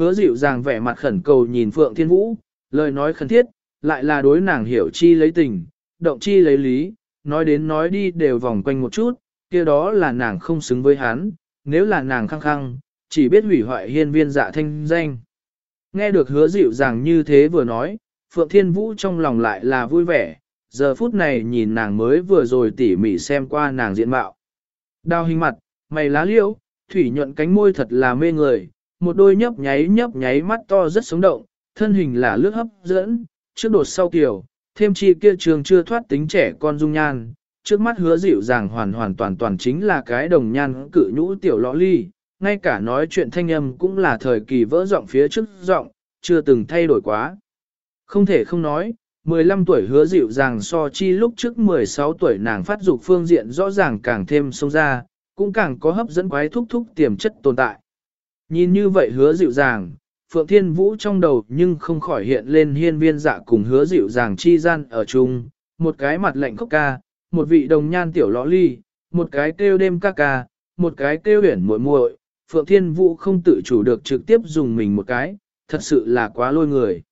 Hứa dịu dàng vẻ mặt khẩn cầu nhìn Phượng Thiên Vũ, lời nói khẩn thiết, lại là đối nàng hiểu chi lấy tình, động chi lấy lý, nói đến nói đi đều vòng quanh một chút, kia đó là nàng không xứng với hắn, nếu là nàng khăng khăng, chỉ biết hủy hoại hiên viên dạ thanh danh. Nghe được hứa dịu dàng như thế vừa nói, Phượng Thiên Vũ trong lòng lại là vui vẻ, giờ phút này nhìn nàng mới vừa rồi tỉ mỉ xem qua nàng diện mạo. Đào hình mặt, mày lá liễu, thủy nhuận cánh môi thật là mê người, một đôi nhấp nháy nhấp nháy mắt to rất sống động, thân hình là lướt hấp dẫn, trước đột sau kiểu, thêm chi kia trường chưa thoát tính trẻ con dung nhan, trước mắt hứa dịu dàng hoàn hoàn toàn toàn chính là cái đồng nhan cự nhũ tiểu lõ ly, ngay cả nói chuyện thanh âm cũng là thời kỳ vỡ giọng phía trước giọng, chưa từng thay đổi quá. Không thể không nói, 15 tuổi hứa dịu dàng so chi lúc trước 16 tuổi nàng phát dục phương diện rõ ràng càng thêm sông ra, cũng càng có hấp dẫn quái thúc thúc tiềm chất tồn tại. Nhìn như vậy hứa dịu dàng, Phượng Thiên Vũ trong đầu nhưng không khỏi hiện lên hiên viên dạ cùng hứa dịu dàng chi gian ở chung, một cái mặt lạnh khóc ca, một vị đồng nhan tiểu lõ ly, một cái kêu đêm ca ca, một cái kêu huyển muội muội. Phượng Thiên Vũ không tự chủ được trực tiếp dùng mình một cái, thật sự là quá lôi người.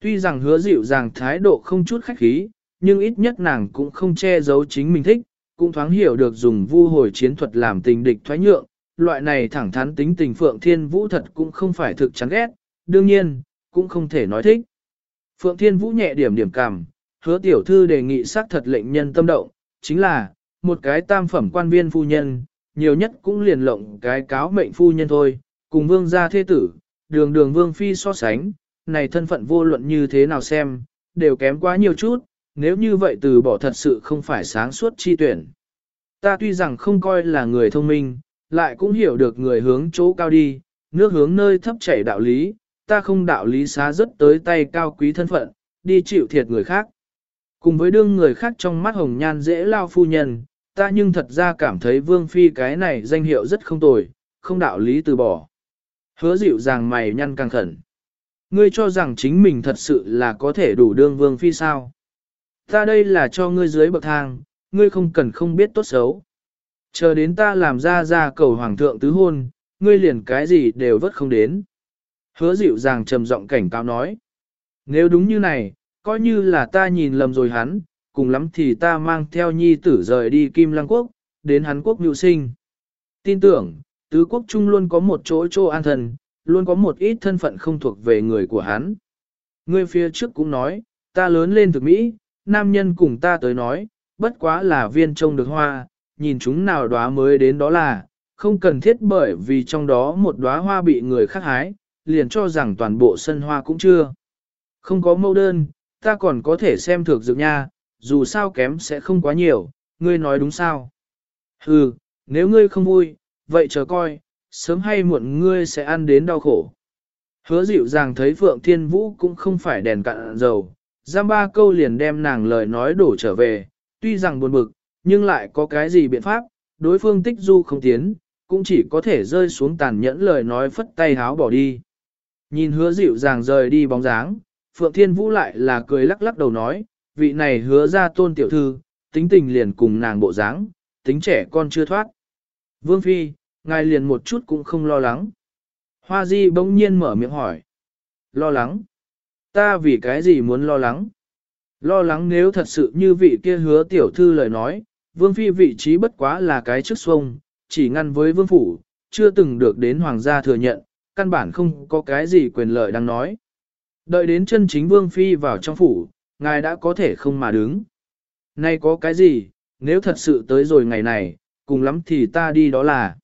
Tuy rằng hứa dịu dàng thái độ không chút khách khí, nhưng ít nhất nàng cũng không che giấu chính mình thích, cũng thoáng hiểu được dùng vu hồi chiến thuật làm tình địch thoái nhượng, loại này thẳng thắn tính tình Phượng Thiên Vũ thật cũng không phải thực chán ghét, đương nhiên, cũng không thể nói thích. Phượng Thiên Vũ nhẹ điểm điểm cảm, hứa tiểu thư đề nghị xác thật lệnh nhân tâm động, chính là, một cái tam phẩm quan viên phu nhân, nhiều nhất cũng liền lộng cái cáo mệnh phu nhân thôi, cùng vương gia thế tử, đường đường vương phi so sánh, này thân phận vô luận như thế nào xem, đều kém quá nhiều chút, nếu như vậy từ bỏ thật sự không phải sáng suốt chi tuyển. Ta tuy rằng không coi là người thông minh, lại cũng hiểu được người hướng chỗ cao đi, nước hướng nơi thấp chảy đạo lý, ta không đạo lý xá rất tới tay cao quý thân phận, đi chịu thiệt người khác. Cùng với đương người khác trong mắt hồng nhan dễ lao phu nhân, ta nhưng thật ra cảm thấy vương phi cái này danh hiệu rất không tồi, không đạo lý từ bỏ. Hứa dịu dàng mày nhăn càng khẩn. Ngươi cho rằng chính mình thật sự là có thể đủ đương vương phi sao. Ta đây là cho ngươi dưới bậc thang, ngươi không cần không biết tốt xấu. Chờ đến ta làm ra ra cầu hoàng thượng tứ hôn, ngươi liền cái gì đều vất không đến. Hứa dịu dàng trầm giọng cảnh cáo nói. Nếu đúng như này, coi như là ta nhìn lầm rồi hắn, cùng lắm thì ta mang theo nhi tử rời đi Kim Lăng Quốc, đến hắn quốc nhu sinh. Tin tưởng, tứ quốc trung luôn có một chỗ chỗ an thần, luôn có một ít thân phận không thuộc về người của hắn. Ngươi phía trước cũng nói, ta lớn lên thực Mỹ, nam nhân cùng ta tới nói, bất quá là viên trông được hoa, nhìn chúng nào đóa mới đến đó là, không cần thiết bởi vì trong đó một đóa hoa bị người khác hái, liền cho rằng toàn bộ sân hoa cũng chưa. Không có mẫu đơn, ta còn có thể xem thược dược nha, dù sao kém sẽ không quá nhiều, ngươi nói đúng sao? Hừ, nếu ngươi không vui, vậy chờ coi, sớm hay muộn ngươi sẽ ăn đến đau khổ. Hứa dịu dàng thấy Phượng Thiên Vũ cũng không phải đèn cạn dầu, giam ba câu liền đem nàng lời nói đổ trở về, tuy rằng buồn bực, nhưng lại có cái gì biện pháp, đối phương tích du không tiến, cũng chỉ có thể rơi xuống tàn nhẫn lời nói phất tay háo bỏ đi. Nhìn hứa dịu dàng rời đi bóng dáng, Phượng Thiên Vũ lại là cười lắc lắc đầu nói, vị này hứa ra tôn tiểu thư, tính tình liền cùng nàng bộ dáng, tính trẻ con chưa thoát. Vương Phi, ngài liền một chút cũng không lo lắng. Hoa Di bỗng nhiên mở miệng hỏi. Lo lắng? Ta vì cái gì muốn lo lắng? Lo lắng nếu thật sự như vị kia hứa tiểu thư lời nói, Vương Phi vị trí bất quá là cái chức xuông, chỉ ngăn với Vương Phủ, chưa từng được đến Hoàng gia thừa nhận, căn bản không có cái gì quyền lợi đang nói. Đợi đến chân chính Vương Phi vào trong phủ, ngài đã có thể không mà đứng. Nay có cái gì, nếu thật sự tới rồi ngày này, cùng lắm thì ta đi đó là.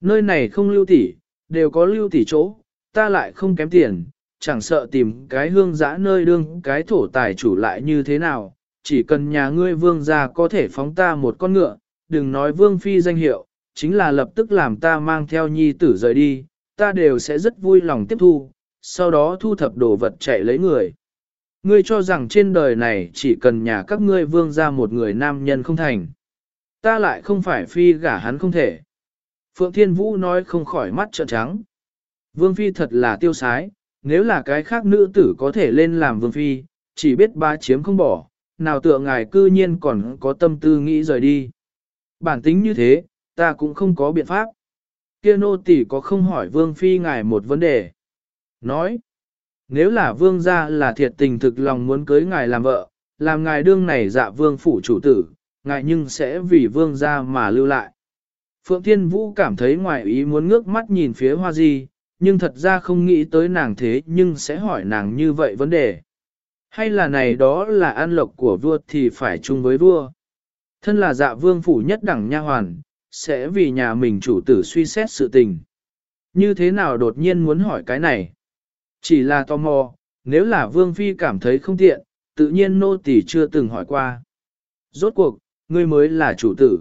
Nơi này không lưu tỷ, đều có lưu tỷ chỗ, ta lại không kém tiền, chẳng sợ tìm cái hương giã nơi đương cái thổ tài chủ lại như thế nào, chỉ cần nhà ngươi vương gia có thể phóng ta một con ngựa, đừng nói vương phi danh hiệu, chính là lập tức làm ta mang theo nhi tử rời đi, ta đều sẽ rất vui lòng tiếp thu, sau đó thu thập đồ vật chạy lấy người. Ngươi cho rằng trên đời này chỉ cần nhà các ngươi vương ra một người nam nhân không thành. Ta lại không phải phi gả hắn không thể. Phượng Thiên Vũ nói không khỏi mắt trợn trắng. Vương phi thật là tiêu sái, nếu là cái khác nữ tử có thể lên làm vương phi, chỉ biết ba chiếm không bỏ, nào tựa ngài cư nhiên còn có tâm tư nghĩ rời đi. Bản tính như thế, ta cũng không có biện pháp. Kia nô tỷ có không hỏi vương phi ngài một vấn đề. Nói, nếu là vương gia là thiệt tình thực lòng muốn cưới ngài làm vợ, làm ngài đương này dạ vương phủ chủ tử, ngài nhưng sẽ vì vương gia mà lưu lại. Phượng Thiên Vũ cảm thấy ngoài ý muốn ngước mắt nhìn phía hoa di, nhưng thật ra không nghĩ tới nàng thế nhưng sẽ hỏi nàng như vậy vấn đề. Hay là này đó là an lộc của vua thì phải chung với vua. Thân là dạ vương phủ nhất đẳng nha hoàn, sẽ vì nhà mình chủ tử suy xét sự tình. Như thế nào đột nhiên muốn hỏi cái này? Chỉ là tò mò, nếu là vương phi cảm thấy không tiện, tự nhiên nô tỳ chưa từng hỏi qua. Rốt cuộc, ngươi mới là chủ tử.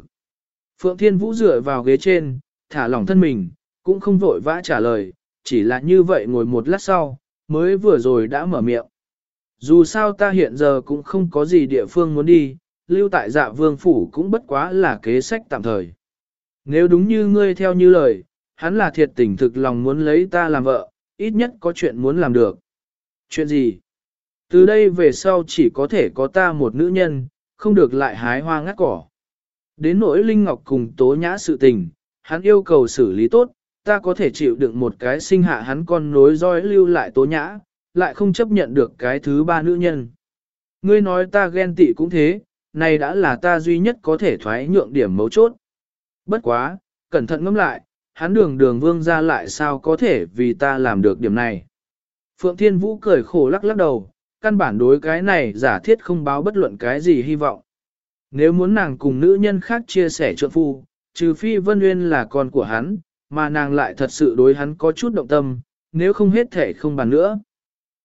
Phượng Thiên Vũ dựa vào ghế trên, thả lỏng thân mình, cũng không vội vã trả lời, chỉ là như vậy ngồi một lát sau, mới vừa rồi đã mở miệng. Dù sao ta hiện giờ cũng không có gì địa phương muốn đi, lưu tại dạ vương phủ cũng bất quá là kế sách tạm thời. Nếu đúng như ngươi theo như lời, hắn là thiệt tình thực lòng muốn lấy ta làm vợ, ít nhất có chuyện muốn làm được. Chuyện gì? Từ đây về sau chỉ có thể có ta một nữ nhân, không được lại hái hoa ngắt cỏ. Đến nỗi Linh Ngọc cùng tố nhã sự tình, hắn yêu cầu xử lý tốt, ta có thể chịu đựng một cái sinh hạ hắn con nối roi lưu lại tố nhã, lại không chấp nhận được cái thứ ba nữ nhân. Ngươi nói ta ghen tị cũng thế, này đã là ta duy nhất có thể thoái nhượng điểm mấu chốt. Bất quá, cẩn thận ngẫm lại, hắn đường đường vương ra lại sao có thể vì ta làm được điểm này. Phượng Thiên Vũ cười khổ lắc lắc đầu, căn bản đối cái này giả thiết không báo bất luận cái gì hy vọng. Nếu muốn nàng cùng nữ nhân khác chia sẻ trượng phu, trừ phi Vân Nguyên là con của hắn, mà nàng lại thật sự đối hắn có chút động tâm, nếu không hết thể không bàn nữa.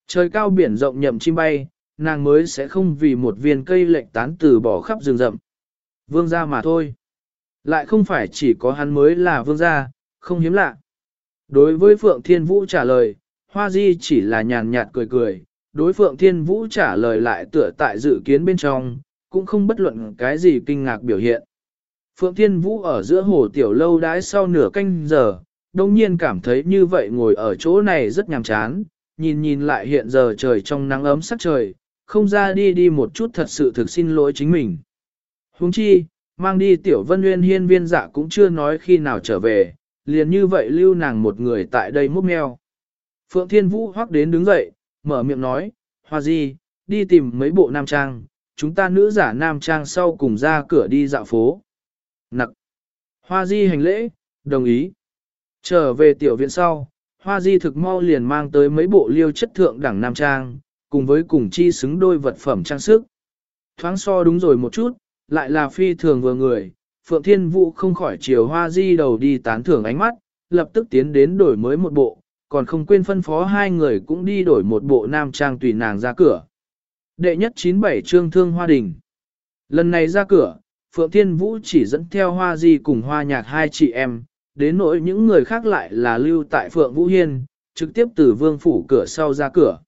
Trời cao biển rộng nhậm chim bay, nàng mới sẽ không vì một viên cây lệnh tán từ bỏ khắp rừng rậm. Vương gia mà thôi. Lại không phải chỉ có hắn mới là vương gia, không hiếm lạ. Đối với Phượng Thiên Vũ trả lời, Hoa Di chỉ là nhàn nhạt cười cười, đối Phượng Thiên Vũ trả lời lại tựa tại dự kiến bên trong, cũng không bất luận cái gì kinh ngạc biểu hiện. Phượng Thiên Vũ ở giữa hồ tiểu lâu đãi sau nửa canh giờ, đồng nhiên cảm thấy như vậy ngồi ở chỗ này rất nhàm chán, nhìn nhìn lại hiện giờ trời trong nắng ấm sắc trời, không ra đi đi một chút thật sự thực xin lỗi chính mình. Huống chi, mang đi tiểu vân nguyên hiên viên dạ cũng chưa nói khi nào trở về, liền như vậy lưu nàng một người tại đây múc mèo Phượng Thiên Vũ hoắc đến đứng dậy, mở miệng nói, Hoa Di, đi tìm mấy bộ nam trang, chúng ta nữ giả nam trang sau cùng ra cửa đi dạo phố. Nặc. Hoa Di hành lễ, đồng ý. Trở về tiểu viện sau, Hoa Di thực mau liền mang tới mấy bộ liêu chất thượng đẳng nam trang, cùng với cùng chi xứng đôi vật phẩm trang sức. Thoáng so đúng rồi một chút, lại là phi thường vừa người, Phượng Thiên Vũ không khỏi chiều Hoa Di đầu đi tán thưởng ánh mắt, lập tức tiến đến đổi mới một bộ, còn không quên phân phó hai người cũng đi đổi một bộ nam trang tùy nàng ra cửa. Đệ nhất 97 trương thương hoa đình. Lần này ra cửa, Phượng Thiên Vũ chỉ dẫn theo Hoa Di cùng Hoa Nhạc hai chị em, đến nỗi những người khác lại là lưu tại Phượng Vũ Hiên, trực tiếp từ vương phủ cửa sau ra cửa.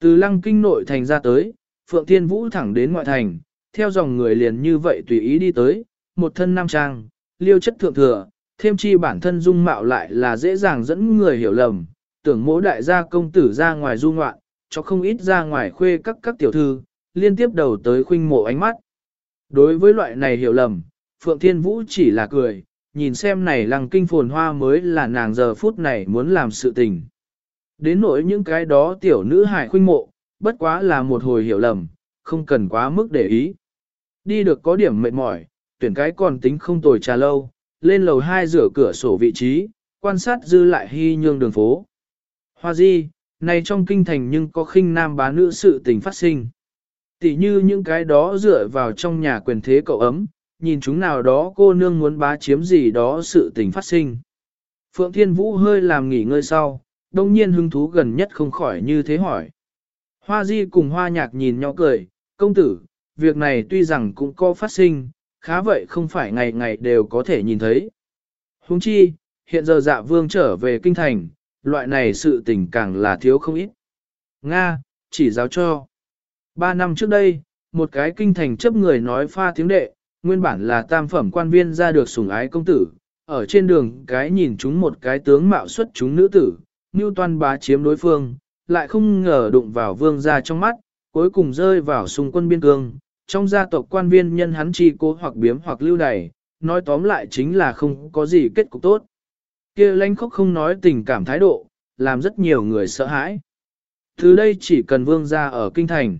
Từ lăng kinh nội thành ra tới, Phượng Thiên Vũ thẳng đến ngoại thành, theo dòng người liền như vậy tùy ý đi tới, một thân nam trang, liêu chất thượng thừa, thêm chi bản thân dung mạo lại là dễ dàng dẫn người hiểu lầm, tưởng mỗi đại gia công tử ra ngoài du ngoạn, cho không ít ra ngoài khuê các các tiểu thư, liên tiếp đầu tới khuynh mộ ánh mắt. Đối với loại này hiểu lầm, Phượng Thiên Vũ chỉ là cười, nhìn xem này lăng kinh phồn hoa mới là nàng giờ phút này muốn làm sự tình. Đến nỗi những cái đó tiểu nữ hải khuynh mộ, bất quá là một hồi hiểu lầm, không cần quá mức để ý. Đi được có điểm mệt mỏi, tuyển cái còn tính không tồi trà lâu, lên lầu hai rửa cửa sổ vị trí, quan sát dư lại hy nhương đường phố. Hoa di, này trong kinh thành nhưng có khinh nam bá nữ sự tình phát sinh. Tỷ như những cái đó dựa vào trong nhà quyền thế cậu ấm, nhìn chúng nào đó cô nương muốn bá chiếm gì đó sự tình phát sinh. Phượng Thiên Vũ hơi làm nghỉ ngơi sau, đông nhiên hứng thú gần nhất không khỏi như thế hỏi. Hoa Di cùng Hoa Nhạc nhìn nhau cười, công tử, việc này tuy rằng cũng có phát sinh, khá vậy không phải ngày ngày đều có thể nhìn thấy. Huống chi, hiện giờ dạ vương trở về kinh thành, loại này sự tình càng là thiếu không ít. Nga, chỉ giáo cho. Ba năm trước đây, một cái kinh thành chấp người nói pha tiếng đệ, nguyên bản là tam phẩm quan viên ra được sủng ái công tử, ở trên đường cái nhìn chúng một cái tướng mạo xuất chúng nữ tử, như toan bá chiếm đối phương, lại không ngờ đụng vào vương gia trong mắt, cuối cùng rơi vào xung quân biên cương. Trong gia tộc quan viên nhân hắn chi cố hoặc biếm hoặc lưu đày, nói tóm lại chính là không có gì kết cục tốt. kia lãnh khóc không nói tình cảm thái độ, làm rất nhiều người sợ hãi. Từ đây chỉ cần vương gia ở kinh thành.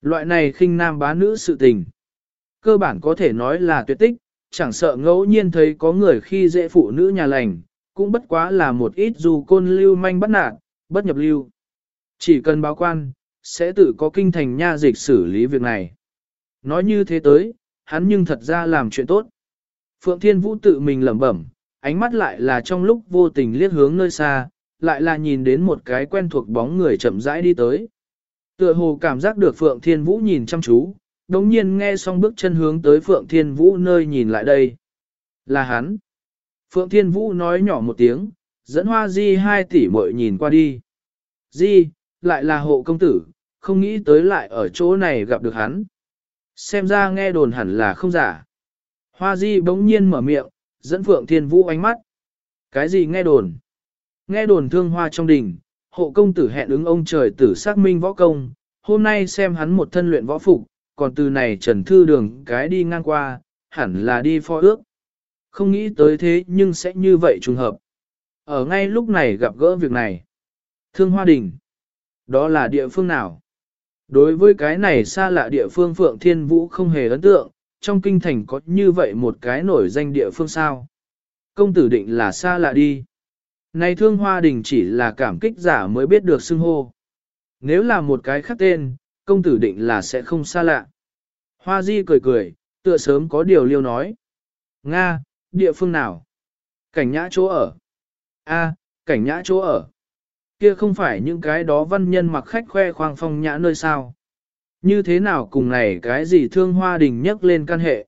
Loại này khinh nam bá nữ sự tình. Cơ bản có thể nói là tuyệt tích, chẳng sợ ngẫu nhiên thấy có người khi dễ phụ nữ nhà lành, cũng bất quá là một ít dù côn lưu manh bắt nạt, bất nhập lưu. Chỉ cần báo quan, sẽ tự có kinh thành nha dịch xử lý việc này. Nói như thế tới, hắn nhưng thật ra làm chuyện tốt. Phượng Thiên Vũ tự mình lẩm bẩm, ánh mắt lại là trong lúc vô tình liếc hướng nơi xa, lại là nhìn đến một cái quen thuộc bóng người chậm rãi đi tới. Tựa hồ cảm giác được Phượng Thiên Vũ nhìn chăm chú, đồng nhiên nghe xong bước chân hướng tới Phượng Thiên Vũ nơi nhìn lại đây. Là hắn. Phượng Thiên Vũ nói nhỏ một tiếng, dẫn hoa di hai tỷ muội nhìn qua đi. Di, lại là hộ công tử, không nghĩ tới lại ở chỗ này gặp được hắn. Xem ra nghe đồn hẳn là không giả. Hoa di bỗng nhiên mở miệng, dẫn Phượng Thiên Vũ ánh mắt. Cái gì nghe đồn? Nghe đồn thương hoa trong đình, hộ công tử hẹn ứng ông trời tử xác minh võ công, hôm nay xem hắn một thân luyện võ phục, còn từ này trần thư đường cái đi ngang qua, hẳn là đi pho ước. Không nghĩ tới thế nhưng sẽ như vậy trùng hợp. Ở ngay lúc này gặp gỡ việc này. Thương Hoa Đình. Đó là địa phương nào? Đối với cái này xa lạ địa phương Phượng Thiên Vũ không hề ấn tượng, trong kinh thành có như vậy một cái nổi danh địa phương sao? Công tử định là xa lạ đi. Này thương hoa đình chỉ là cảm kích giả mới biết được xưng hô. Nếu là một cái khác tên, công tử định là sẽ không xa lạ. Hoa di cười cười, tựa sớm có điều liêu nói. Nga, địa phương nào? Cảnh nhã chỗ ở. A, cảnh nhã chỗ ở. Kia không phải những cái đó văn nhân mặc khách khoe khoang phong nhã nơi sao. Như thế nào cùng này cái gì thương hoa đình nhắc lên căn hệ.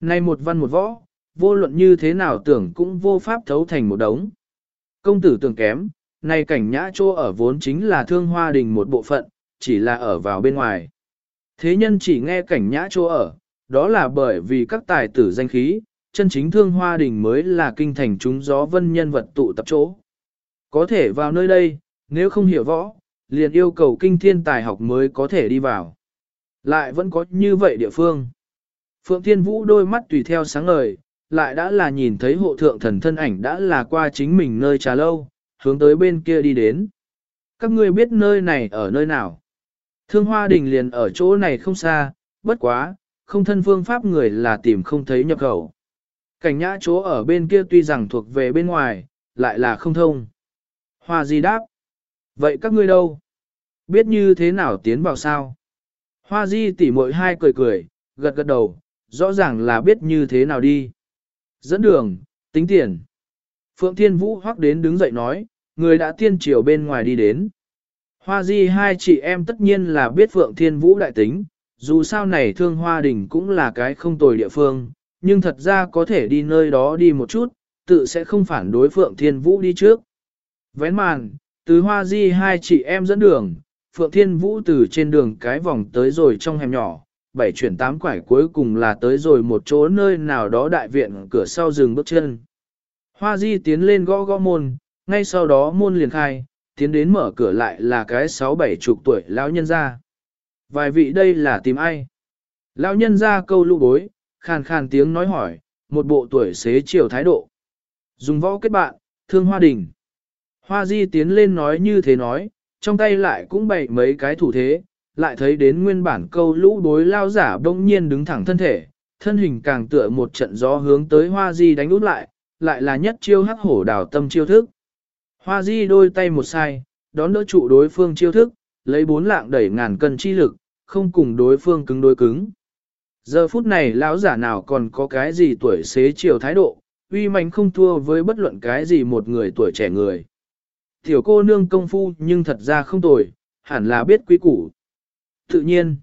Này một văn một võ, vô luận như thế nào tưởng cũng vô pháp thấu thành một đống. Công tử tưởng kém, này cảnh nhã chỗ ở vốn chính là thương hoa đình một bộ phận, chỉ là ở vào bên ngoài. Thế nhân chỉ nghe cảnh nhã chỗ ở, đó là bởi vì các tài tử danh khí, chân chính thương hoa đình mới là kinh thành chúng gió vân nhân vật tụ tập chỗ. Có thể vào nơi đây, nếu không hiểu võ, liền yêu cầu kinh thiên tài học mới có thể đi vào. Lại vẫn có như vậy địa phương. Phượng Thiên Vũ đôi mắt tùy theo sáng ngời, lại đã là nhìn thấy hộ thượng thần thân ảnh đã là qua chính mình nơi trà lâu, hướng tới bên kia đi đến. Các ngươi biết nơi này ở nơi nào? Thương Hoa Đình liền ở chỗ này không xa, bất quá, không thân phương pháp người là tìm không thấy nhập khẩu. Cảnh nhã chỗ ở bên kia tuy rằng thuộc về bên ngoài, lại là không thông. Hoa Di đáp. Vậy các ngươi đâu? Biết như thế nào tiến vào sao? Hoa Di tỉ mội hai cười cười, gật gật đầu, rõ ràng là biết như thế nào đi. Dẫn đường, tính tiền. Phượng Thiên Vũ hoắc đến đứng dậy nói, người đã tiên triều bên ngoài đi đến. Hoa Di hai chị em tất nhiên là biết Phượng Thiên Vũ đại tính, dù sao này thương hoa đình cũng là cái không tồi địa phương, nhưng thật ra có thể đi nơi đó đi một chút, tự sẽ không phản đối Phượng Thiên Vũ đi trước. Vén màn, từ Hoa Di hai chị em dẫn đường, Phượng Thiên Vũ từ trên đường cái vòng tới rồi trong hẻm nhỏ, bảy chuyển tám quải cuối cùng là tới rồi một chỗ nơi nào đó đại viện cửa sau dừng bước chân. Hoa Di tiến lên gõ gõ môn, ngay sau đó môn liền khai, tiến đến mở cửa lại là cái sáu bảy chục tuổi lão nhân gia. Vài vị đây là tìm ai? Lão nhân gia câu lũ bối, khàn khàn tiếng nói hỏi, một bộ tuổi xế chiều thái độ. Dùng võ kết bạn, thương hoa đình. Hoa di tiến lên nói như thế nói, trong tay lại cũng bày mấy cái thủ thế, lại thấy đến nguyên bản câu lũ bối lao giả đông nhiên đứng thẳng thân thể, thân hình càng tựa một trận gió hướng tới hoa di đánh út lại, lại là nhất chiêu hắc hổ đào tâm chiêu thức. Hoa di đôi tay một sai, đón đỡ trụ đối phương chiêu thức, lấy bốn lạng đẩy ngàn cân chi lực, không cùng đối phương cứng đối cứng. Giờ phút này lão giả nào còn có cái gì tuổi xế chiều thái độ, uy mạnh không thua với bất luận cái gì một người tuổi trẻ người. Tiểu cô nương công phu nhưng thật ra không tồi, hẳn là biết quý củ. Tự nhiên,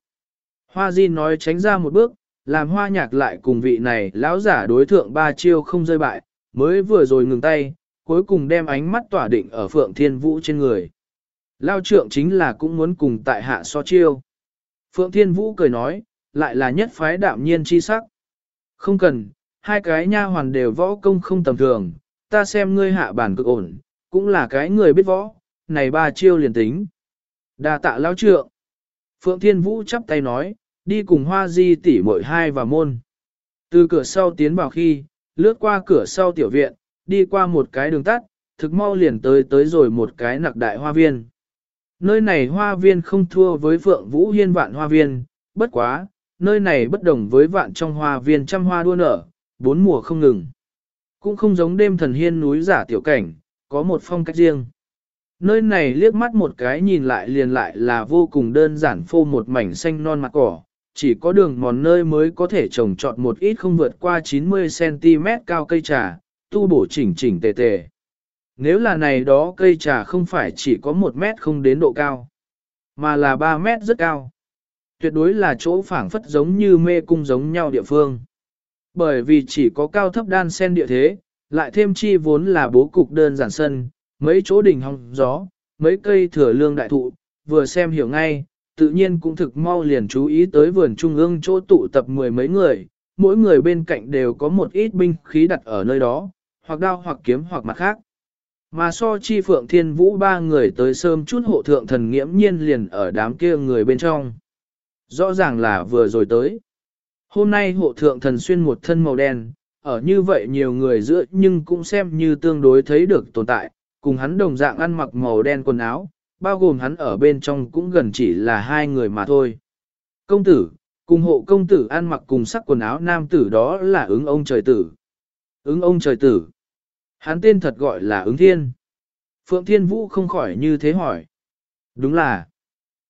Hoa Di nói tránh ra một bước, làm hoa nhạc lại cùng vị này lão giả đối thượng ba chiêu không rơi bại, mới vừa rồi ngừng tay, cuối cùng đem ánh mắt tỏa định ở Phượng Thiên Vũ trên người. Lao trượng chính là cũng muốn cùng tại hạ so chiêu. Phượng Thiên Vũ cười nói, lại là nhất phái đạm nhiên chi sắc. Không cần, hai cái nha hoàn đều võ công không tầm thường, ta xem ngươi hạ bản cực ổn, cũng là cái người biết võ, này ba chiêu liền tính. đa tạ lao trượng. Phượng Thiên Vũ chắp tay nói, đi cùng hoa di tỷ muội hai và môn. Từ cửa sau tiến vào khi, lướt qua cửa sau tiểu viện, đi qua một cái đường tắt, thực mau liền tới tới rồi một cái nặc đại hoa viên. Nơi này hoa viên không thua với Phượng Vũ Hiên vạn hoa viên, bất quá, nơi này bất đồng với vạn trong hoa viên trăm hoa đua nở, bốn mùa không ngừng. Cũng không giống đêm thần hiên núi giả tiểu cảnh, có một phong cách riêng. Nơi này liếc mắt một cái nhìn lại liền lại là vô cùng đơn giản phô một mảnh xanh non mặt cỏ, chỉ có đường mòn nơi mới có thể trồng trọt một ít không vượt qua 90cm cao cây trà, tu bổ chỉnh chỉnh tề tề. Nếu là này đó cây trà không phải chỉ có 1 mét không đến độ cao, mà là 3 mét rất cao. Tuyệt đối là chỗ phảng phất giống như mê cung giống nhau địa phương. Bởi vì chỉ có cao thấp đan sen địa thế, lại thêm chi vốn là bố cục đơn giản sân, mấy chỗ đỉnh hong gió, mấy cây thừa lương đại thụ, vừa xem hiểu ngay, tự nhiên cũng thực mau liền chú ý tới vườn trung ương chỗ tụ tập mười mấy người, mỗi người bên cạnh đều có một ít binh khí đặt ở nơi đó, hoặc đao hoặc kiếm hoặc mặt khác. Mà so chi phượng thiên vũ ba người tới sớm chút hộ thượng thần nghiễm nhiên liền ở đám kia người bên trong. Rõ ràng là vừa rồi tới. Hôm nay hộ thượng thần xuyên một thân màu đen, ở như vậy nhiều người giữa nhưng cũng xem như tương đối thấy được tồn tại, cùng hắn đồng dạng ăn mặc màu đen quần áo, bao gồm hắn ở bên trong cũng gần chỉ là hai người mà thôi. Công tử, cùng hộ công tử ăn mặc cùng sắc quần áo nam tử đó là ứng ông trời tử. Ứng ông trời tử. Hắn tên thật gọi là ứng thiên. Phượng Thiên Vũ không khỏi như thế hỏi. Đúng là.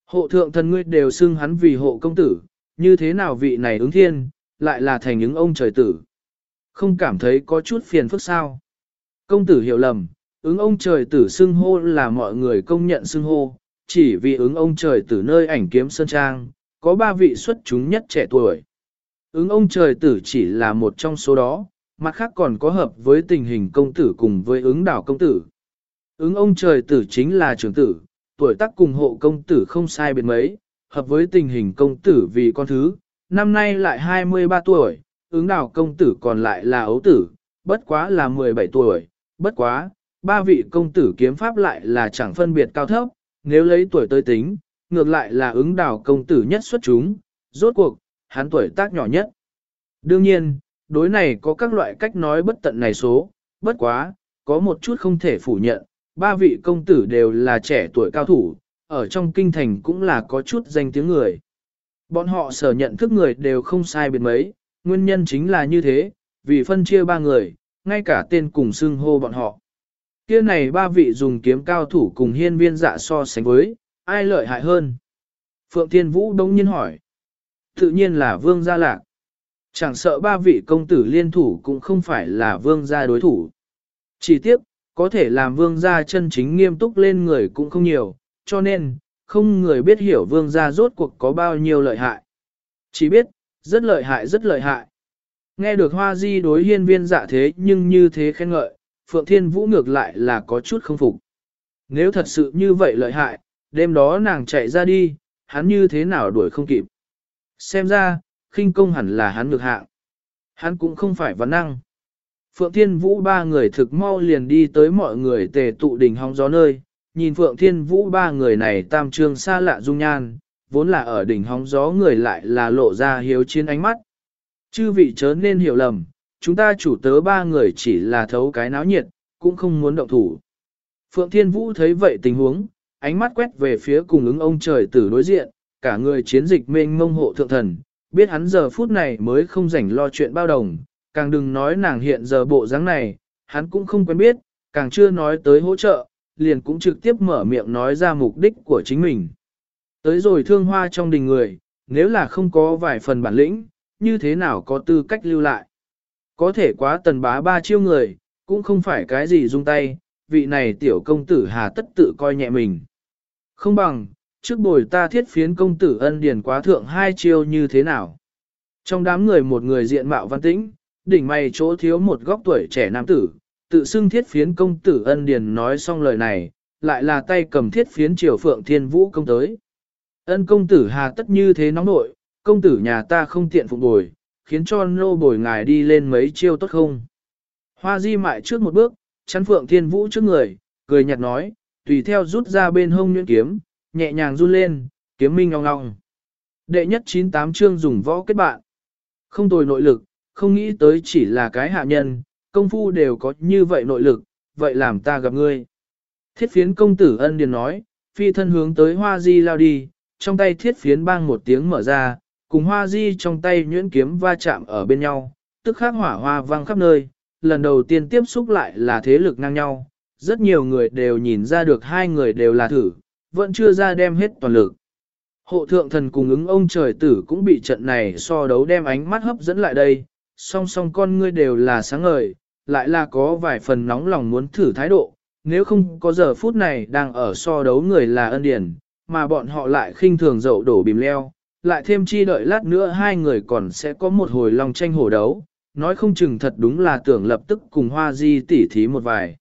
Hộ thượng thần ngươi đều xưng hắn vì hộ công tử, như thế nào vị này ứng thiên, lại là thành ứng ông trời tử. Không cảm thấy có chút phiền phức sao. Công tử hiểu lầm, ứng ông trời tử xưng hô là mọi người công nhận xưng hô, chỉ vì ứng ông trời tử nơi ảnh kiếm sơn trang, có ba vị xuất chúng nhất trẻ tuổi. Ứng ông trời tử chỉ là một trong số đó, mặt khác còn có hợp với tình hình công tử cùng với ứng đảo công tử. Ứng ông trời tử chính là trưởng tử, tuổi tác cùng hộ công tử không sai biệt mấy, hợp với tình hình công tử vì con thứ, năm nay lại 23 tuổi, ứng đảo công tử còn lại là ấu tử, bất quá là 17 tuổi, bất quá, ba vị công tử kiếm pháp lại là chẳng phân biệt cao thấp, nếu lấy tuổi tới tính, ngược lại là ứng đảo công tử nhất xuất chúng, rốt cuộc, hắn tuổi tác nhỏ nhất. Đương nhiên, đối này có các loại cách nói bất tận này số, bất quá, có một chút không thể phủ nhận, ba vị công tử đều là trẻ tuổi cao thủ, ở trong kinh thành cũng là có chút danh tiếng người. Bọn họ sở nhận thức người đều không sai biệt mấy, nguyên nhân chính là như thế, vì phân chia ba người, ngay cả tên cùng xưng hô bọn họ. Kia này ba vị dùng kiếm cao thủ cùng hiên viên dạ so sánh với, ai lợi hại hơn? Phượng Thiên Vũ đông nhiên hỏi. Tự nhiên là vương gia lạc. Chẳng sợ ba vị công tử liên thủ cũng không phải là vương gia đối thủ. Chỉ tiếc, có thể làm vương gia chân chính nghiêm túc lên người cũng không nhiều, cho nên, không người biết hiểu vương gia rốt cuộc có bao nhiêu lợi hại. Chỉ biết, rất lợi hại rất lợi hại. Nghe được hoa di đối hiên viên dạ thế nhưng như thế khen ngợi, Phượng Thiên Vũ ngược lại là có chút không phục. Nếu thật sự như vậy lợi hại, đêm đó nàng chạy ra đi, hắn như thế nào đuổi không kịp. Xem ra, khinh công hẳn là hắn ngược hạng. Hắn cũng không phải văn năng. Phượng Thiên Vũ ba người thực mau liền đi tới mọi người tề tụ đỉnh hóng gió nơi, nhìn Phượng Thiên Vũ ba người này tam trương xa lạ dung nhan, vốn là ở đỉnh hóng gió người lại là lộ ra hiếu chiến ánh mắt. Chư vị chớ nên hiểu lầm, chúng ta chủ tớ ba người chỉ là thấu cái náo nhiệt, cũng không muốn động thủ. Phượng Thiên Vũ thấy vậy tình huống, ánh mắt quét về phía cùng ứng ông trời tử đối diện, cả người chiến dịch mênh mông hộ thượng thần, biết hắn giờ phút này mới không rảnh lo chuyện bao đồng, càng đừng nói nàng hiện giờ bộ dáng này, hắn cũng không quen biết, càng chưa nói tới hỗ trợ, liền cũng trực tiếp mở miệng nói ra mục đích của chính mình. Tới rồi thương hoa trong đình người, nếu là không có vài phần bản lĩnh, như thế nào có tư cách lưu lại. Có thể quá tần bá ba chiêu người, cũng không phải cái gì dung tay, vị này tiểu công tử hà tất tự coi nhẹ mình. Không bằng, trước bồi ta thiết phiến công tử ân điển quá thượng hai chiêu như thế nào. Trong đám người một người diện mạo văn tĩnh, đỉnh mày chỗ thiếu một góc tuổi trẻ nam tử, tự xưng thiết phiến công tử ân điển nói xong lời này, lại là tay cầm thiết phiến triều phượng thiên vũ công tới. Ân công tử hà tất như thế nóng nội, công tử nhà ta không tiện phục bồi, khiến cho nô bồi ngài đi lên mấy chiêu tốt không. Hoa di mại trước một bước, chắn phượng thiên vũ trước người, cười nhạt nói, tùy theo rút ra bên hông nhuyễn kiếm, nhẹ nhàng run lên, kiếm minh ngong ngong. Đệ nhất 98 chương dùng võ kết bạn. Không tồi nội lực, không nghĩ tới chỉ là cái hạ nhân, công phu đều có như vậy nội lực, vậy làm ta gặp ngươi. Thiết phiến công tử ân điền nói, phi thân hướng tới hoa di lao đi, trong tay thiết phiến bang một tiếng mở ra, cùng hoa di trong tay nhuyễn kiếm va chạm ở bên nhau, tức khắc hỏa hoa vang khắp nơi, lần đầu tiên tiếp xúc lại là thế lực ngang nhau, rất nhiều người đều nhìn ra được hai người đều là thử, vẫn chưa ra đem hết toàn lực. Hộ thượng thần cùng ứng ông trời tử cũng bị trận này so đấu đem ánh mắt hấp dẫn lại đây, song song con ngươi đều là sáng ngời, lại là có vài phần nóng lòng muốn thử thái độ, nếu không có giờ phút này đang ở so đấu người là ân điển, mà bọn họ lại khinh thường dậu đổ bìm leo, lại thêm chi đợi lát nữa hai người còn sẽ có một hồi lòng tranh hổ đấu, nói không chừng thật đúng là tưởng lập tức cùng hoa di tỉ thí một vài.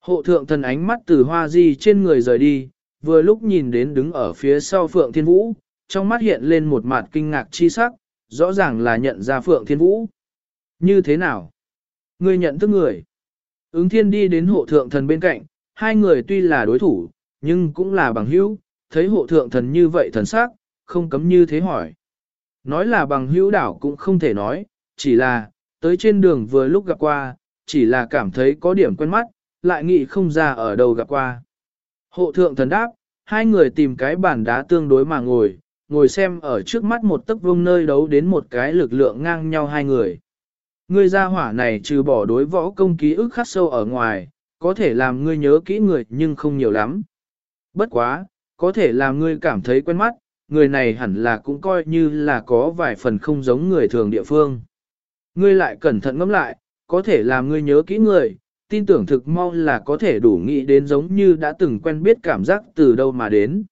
Hộ thượng thần ánh mắt từ hoa di trên người rời đi, vừa lúc nhìn đến đứng ở phía sau Phượng Thiên Vũ, trong mắt hiện lên một mặt kinh ngạc chi sắc, rõ ràng là nhận ra Phượng Thiên Vũ. Như thế nào? Ngươi nhận thức người. Ứng thiên đi đến hộ thượng thần bên cạnh, hai người tuy là đối thủ, nhưng cũng là bằng hữu, thấy hộ thượng thần như vậy thần sắc, không cấm như thế hỏi. Nói là bằng hữu đảo cũng không thể nói, chỉ là, tới trên đường vừa lúc gặp qua, chỉ là cảm thấy có điểm quen mắt, lại nghĩ không ra ở đâu gặp qua. Hộ thượng thần đáp, hai người tìm cái bàn đá tương đối mà ngồi, ngồi xem ở trước mắt một tấc vương nơi đấu đến một cái lực lượng ngang nhau hai người. Ngươi gia hỏa này trừ bỏ đối võ công ký ức khắc sâu ở ngoài, có thể làm ngươi nhớ kỹ người nhưng không nhiều lắm. Bất quá, có thể làm ngươi cảm thấy quen mắt, người này hẳn là cũng coi như là có vài phần không giống người thường địa phương. Ngươi lại cẩn thận ngẫm lại, có thể làm ngươi nhớ kỹ người, tin tưởng thực mau là có thể đủ nghĩ đến giống như đã từng quen biết cảm giác từ đâu mà đến.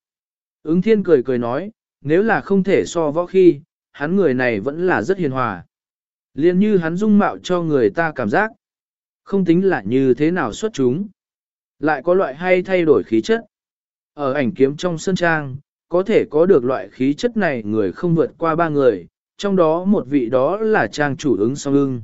Ứng thiên cười cười nói, nếu là không thể so võ khi, hắn người này vẫn là rất hiền hòa. Liên như hắn dung mạo cho người ta cảm giác, không tính là như thế nào xuất chúng. Lại có loại hay thay đổi khí chất. Ở ảnh kiếm trong sân trang, có thể có được loại khí chất này người không vượt qua ba người, trong đó một vị đó là trang chủ ứng song ưng.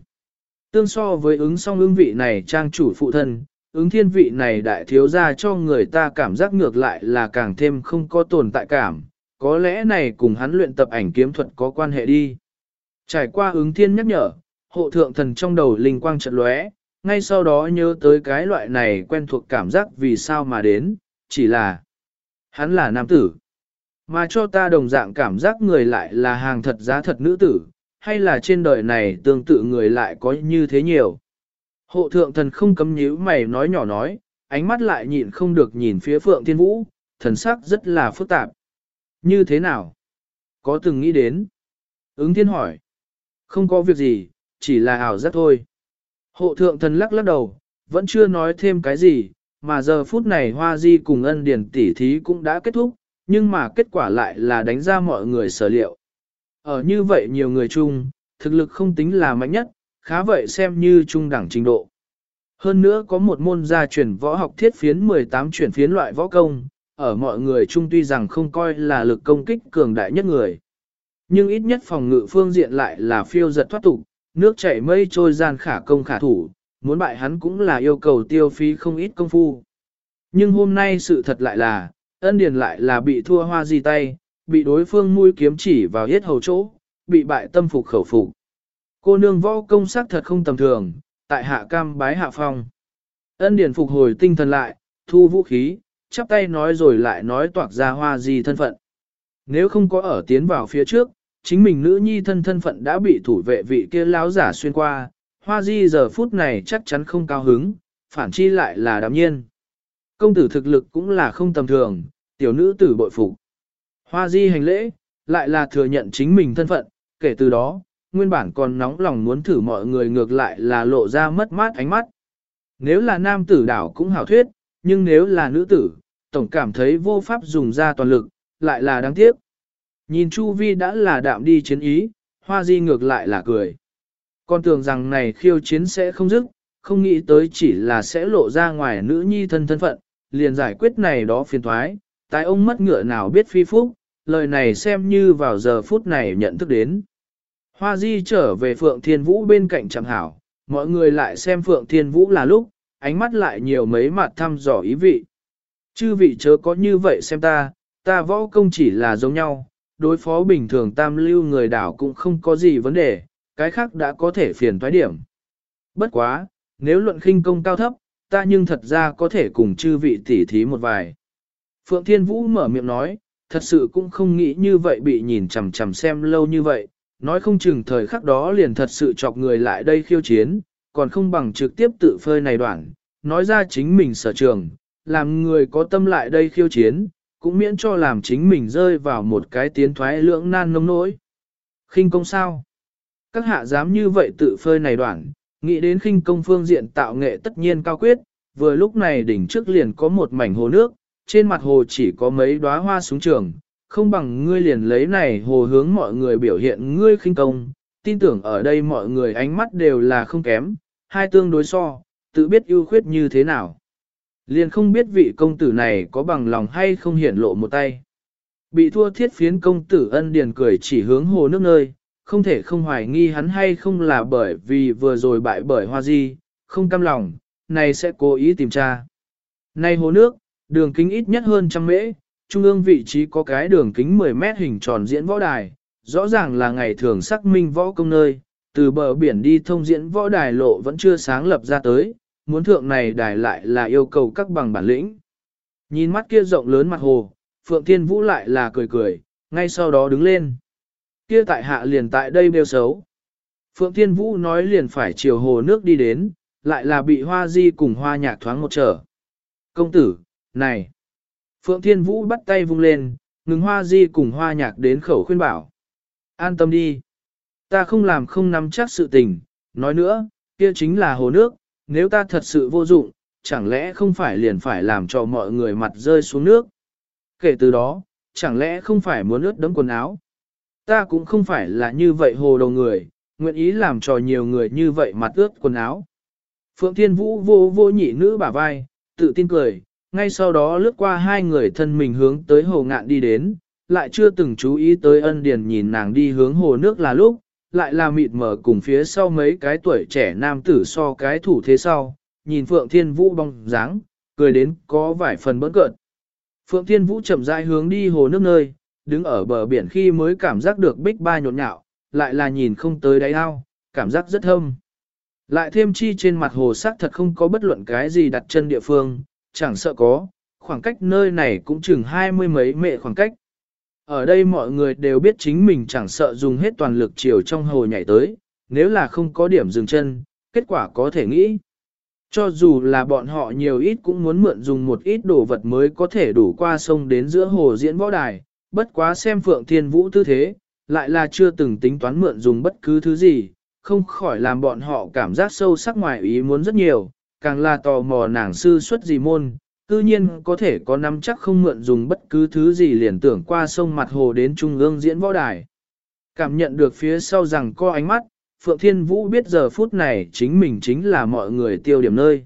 Tương so với ứng song ứng vị này trang chủ phụ thân, ứng thiên vị này đại thiếu ra cho người ta cảm giác ngược lại là càng thêm không có tồn tại cảm, có lẽ này cùng hắn luyện tập ảnh kiếm thuật có quan hệ đi. Trải qua ứng thiên nhắc nhở, hộ thượng thần trong đầu linh quang trận lóe, ngay sau đó nhớ tới cái loại này quen thuộc cảm giác vì sao mà đến, chỉ là hắn là nam tử. Mà cho ta đồng dạng cảm giác người lại là hàng thật giá thật nữ tử, hay là trên đời này tương tự người lại có như thế nhiều. Hộ thượng thần không cấm nhíu mày nói nhỏ nói, ánh mắt lại nhịn không được nhìn phía phượng thiên vũ, thần sắc rất là phức tạp. Như thế nào? Có từng nghĩ đến? Ứng thiên hỏi. Không có việc gì, chỉ là ảo giác thôi. Hộ thượng thần lắc lắc đầu, vẫn chưa nói thêm cái gì, mà giờ phút này hoa di cùng ân điển tỉ thí cũng đã kết thúc, nhưng mà kết quả lại là đánh ra mọi người sở liệu. Ở như vậy nhiều người chung, thực lực không tính là mạnh nhất, khá vậy xem như trung đẳng trình độ. Hơn nữa có một môn gia truyền võ học thiết phiến 18 chuyển phiến loại võ công, ở mọi người chung tuy rằng không coi là lực công kích cường đại nhất người. Nhưng ít nhất phòng ngự phương diện lại là phiêu giật thoát tục, nước chảy mây trôi gian khả công khả thủ, muốn bại hắn cũng là yêu cầu tiêu phí không ít công phu. Nhưng hôm nay sự thật lại là, ân điền lại là bị thua hoa di tay, bị đối phương mũi kiếm chỉ vào hết hầu chỗ, bị bại tâm phục khẩu phục. Cô nương võ công sắc thật không tầm thường, tại hạ cam bái hạ phong. Ân điển phục hồi tinh thần lại, thu vũ khí, chắp tay nói rồi lại nói toạc ra hoa gì thân phận. Nếu không có ở tiến vào phía trước, chính mình nữ nhi thân thân phận đã bị thủ vệ vị kia láo giả xuyên qua, hoa di giờ phút này chắc chắn không cao hứng, phản chi lại là đạm nhiên. Công tử thực lực cũng là không tầm thường, tiểu nữ tử bội phục. Hoa di hành lễ, lại là thừa nhận chính mình thân phận, kể từ đó, nguyên bản còn nóng lòng muốn thử mọi người ngược lại là lộ ra mất mát ánh mắt. Nếu là nam tử đảo cũng hảo thuyết, nhưng nếu là nữ tử, tổng cảm thấy vô pháp dùng ra toàn lực, lại là đáng tiếc. Nhìn Chu Vi đã là đạm đi chiến ý, hoa di ngược lại là cười. Con tưởng rằng này khiêu chiến sẽ không dứt, không nghĩ tới chỉ là sẽ lộ ra ngoài nữ nhi thân thân phận, liền giải quyết này đó phiền thoái, tái ông mất ngựa nào biết phi phúc, lời này xem như vào giờ phút này nhận thức đến. Hoa di trở về Phượng Thiên Vũ bên cạnh chẳng hảo, mọi người lại xem Phượng Thiên Vũ là lúc, ánh mắt lại nhiều mấy mặt thăm dò ý vị. Chư vị chớ có như vậy xem ta, ta võ công chỉ là giống nhau, đối phó bình thường tam lưu người đảo cũng không có gì vấn đề, cái khác đã có thể phiền thoái điểm. Bất quá, nếu luận khinh công cao thấp, ta nhưng thật ra có thể cùng chư vị tỉ thí một vài. Phượng Thiên Vũ mở miệng nói, thật sự cũng không nghĩ như vậy bị nhìn chằm chằm xem lâu như vậy, nói không chừng thời khắc đó liền thật sự chọc người lại đây khiêu chiến, còn không bằng trực tiếp tự phơi này đoạn, nói ra chính mình sở trường, làm người có tâm lại đây khiêu chiến, cũng miễn cho làm chính mình rơi vào một cái tiến thoái lưỡng nan nông nỗi. khinh công sao? Các hạ dám như vậy tự phơi này đoạn, nghĩ đến khinh công phương diện tạo nghệ tất nhiên cao quyết, vừa lúc này đỉnh trước liền có một mảnh hồ nước, trên mặt hồ chỉ có mấy đóa hoa xuống trường, không bằng ngươi liền lấy này hồ hướng mọi người biểu hiện ngươi khinh công, tin tưởng ở đây mọi người ánh mắt đều là không kém, hai tương đối so, tự biết ưu khuyết như thế nào. Liền không biết vị công tử này có bằng lòng hay không hiển lộ một tay. Bị thua thiết phiến công tử ân điền cười chỉ hướng hồ nước nơi, không thể không hoài nghi hắn hay không là bởi vì vừa rồi bại bởi hoa di, không cam lòng, này sẽ cố ý tìm tra. Này hồ nước, đường kính ít nhất hơn trăm mễ, trung ương vị trí có cái đường kính 10 mét hình tròn diễn võ đài, rõ ràng là ngày thường xác minh võ công nơi, từ bờ biển đi thông diễn võ đài lộ vẫn chưa sáng lập ra tới, muốn thượng này đài lại là yêu cầu các bằng bản lĩnh. Nhìn mắt kia rộng lớn mặt hồ, Phượng Thiên Vũ lại là cười cười, ngay sau đó đứng lên. Kia tại hạ liền tại đây bêu xấu. Phượng Thiên Vũ nói liền phải chiều hồ nước đi đến, lại là bị hoa di cùng hoa nhạc thoáng một trở. Công tử, này! Phượng Thiên Vũ bắt tay vung lên, ngừng hoa di cùng hoa nhạc đến khẩu khuyên bảo. An tâm đi. Ta không làm không nắm chắc sự tình, nói nữa, kia chính là hồ nước, nếu ta thật sự vô dụng, chẳng lẽ không phải liền phải làm cho mọi người mặt rơi xuống nước. Kể từ đó, chẳng lẽ không phải muốn ướt đấm quần áo. Ta cũng không phải là như vậy hồ đầu người, nguyện ý làm cho nhiều người như vậy mặt ướt quần áo. Phượng Thiên Vũ vô vô nhị nữ bả vai, tự tin cười, ngay sau đó lướt qua hai người thân mình hướng tới hồ ngạn đi đến, lại chưa từng chú ý tới ân điền nhìn nàng đi hướng hồ nước là lúc, lại là mịt mờ cùng phía sau mấy cái tuổi trẻ nam tử so cái thủ thế sau, nhìn Phượng Thiên Vũ bong dáng, cười đến có vài phần bỡn cợt. Phượng Thiên Vũ chậm rãi hướng đi hồ nước nơi, đứng ở bờ biển khi mới cảm giác được bích ba nhộn nhạo, lại là nhìn không tới đáy ao, cảm giác rất thâm. Lại thêm chi trên mặt hồ sắc thật không có bất luận cái gì đặt chân địa phương, chẳng sợ có, khoảng cách nơi này cũng chừng hai mươi mấy mệ khoảng cách. Ở đây mọi người đều biết chính mình chẳng sợ dùng hết toàn lực chiều trong hồ nhảy tới, nếu là không có điểm dừng chân, kết quả có thể nghĩ. Cho dù là bọn họ nhiều ít cũng muốn mượn dùng một ít đồ vật mới có thể đủ qua sông đến giữa hồ diễn võ đài, bất quá xem Phượng Thiên Vũ tư thế, lại là chưa từng tính toán mượn dùng bất cứ thứ gì, không khỏi làm bọn họ cảm giác sâu sắc ngoài ý muốn rất nhiều, càng là tò mò nàng sư xuất gì môn, tự nhiên có thể có nắm chắc không mượn dùng bất cứ thứ gì liền tưởng qua sông mặt hồ đến trung ương diễn võ đài. Cảm nhận được phía sau rằng có ánh mắt, Phượng Thiên Vũ biết giờ phút này chính mình chính là mọi người tiêu điểm nơi.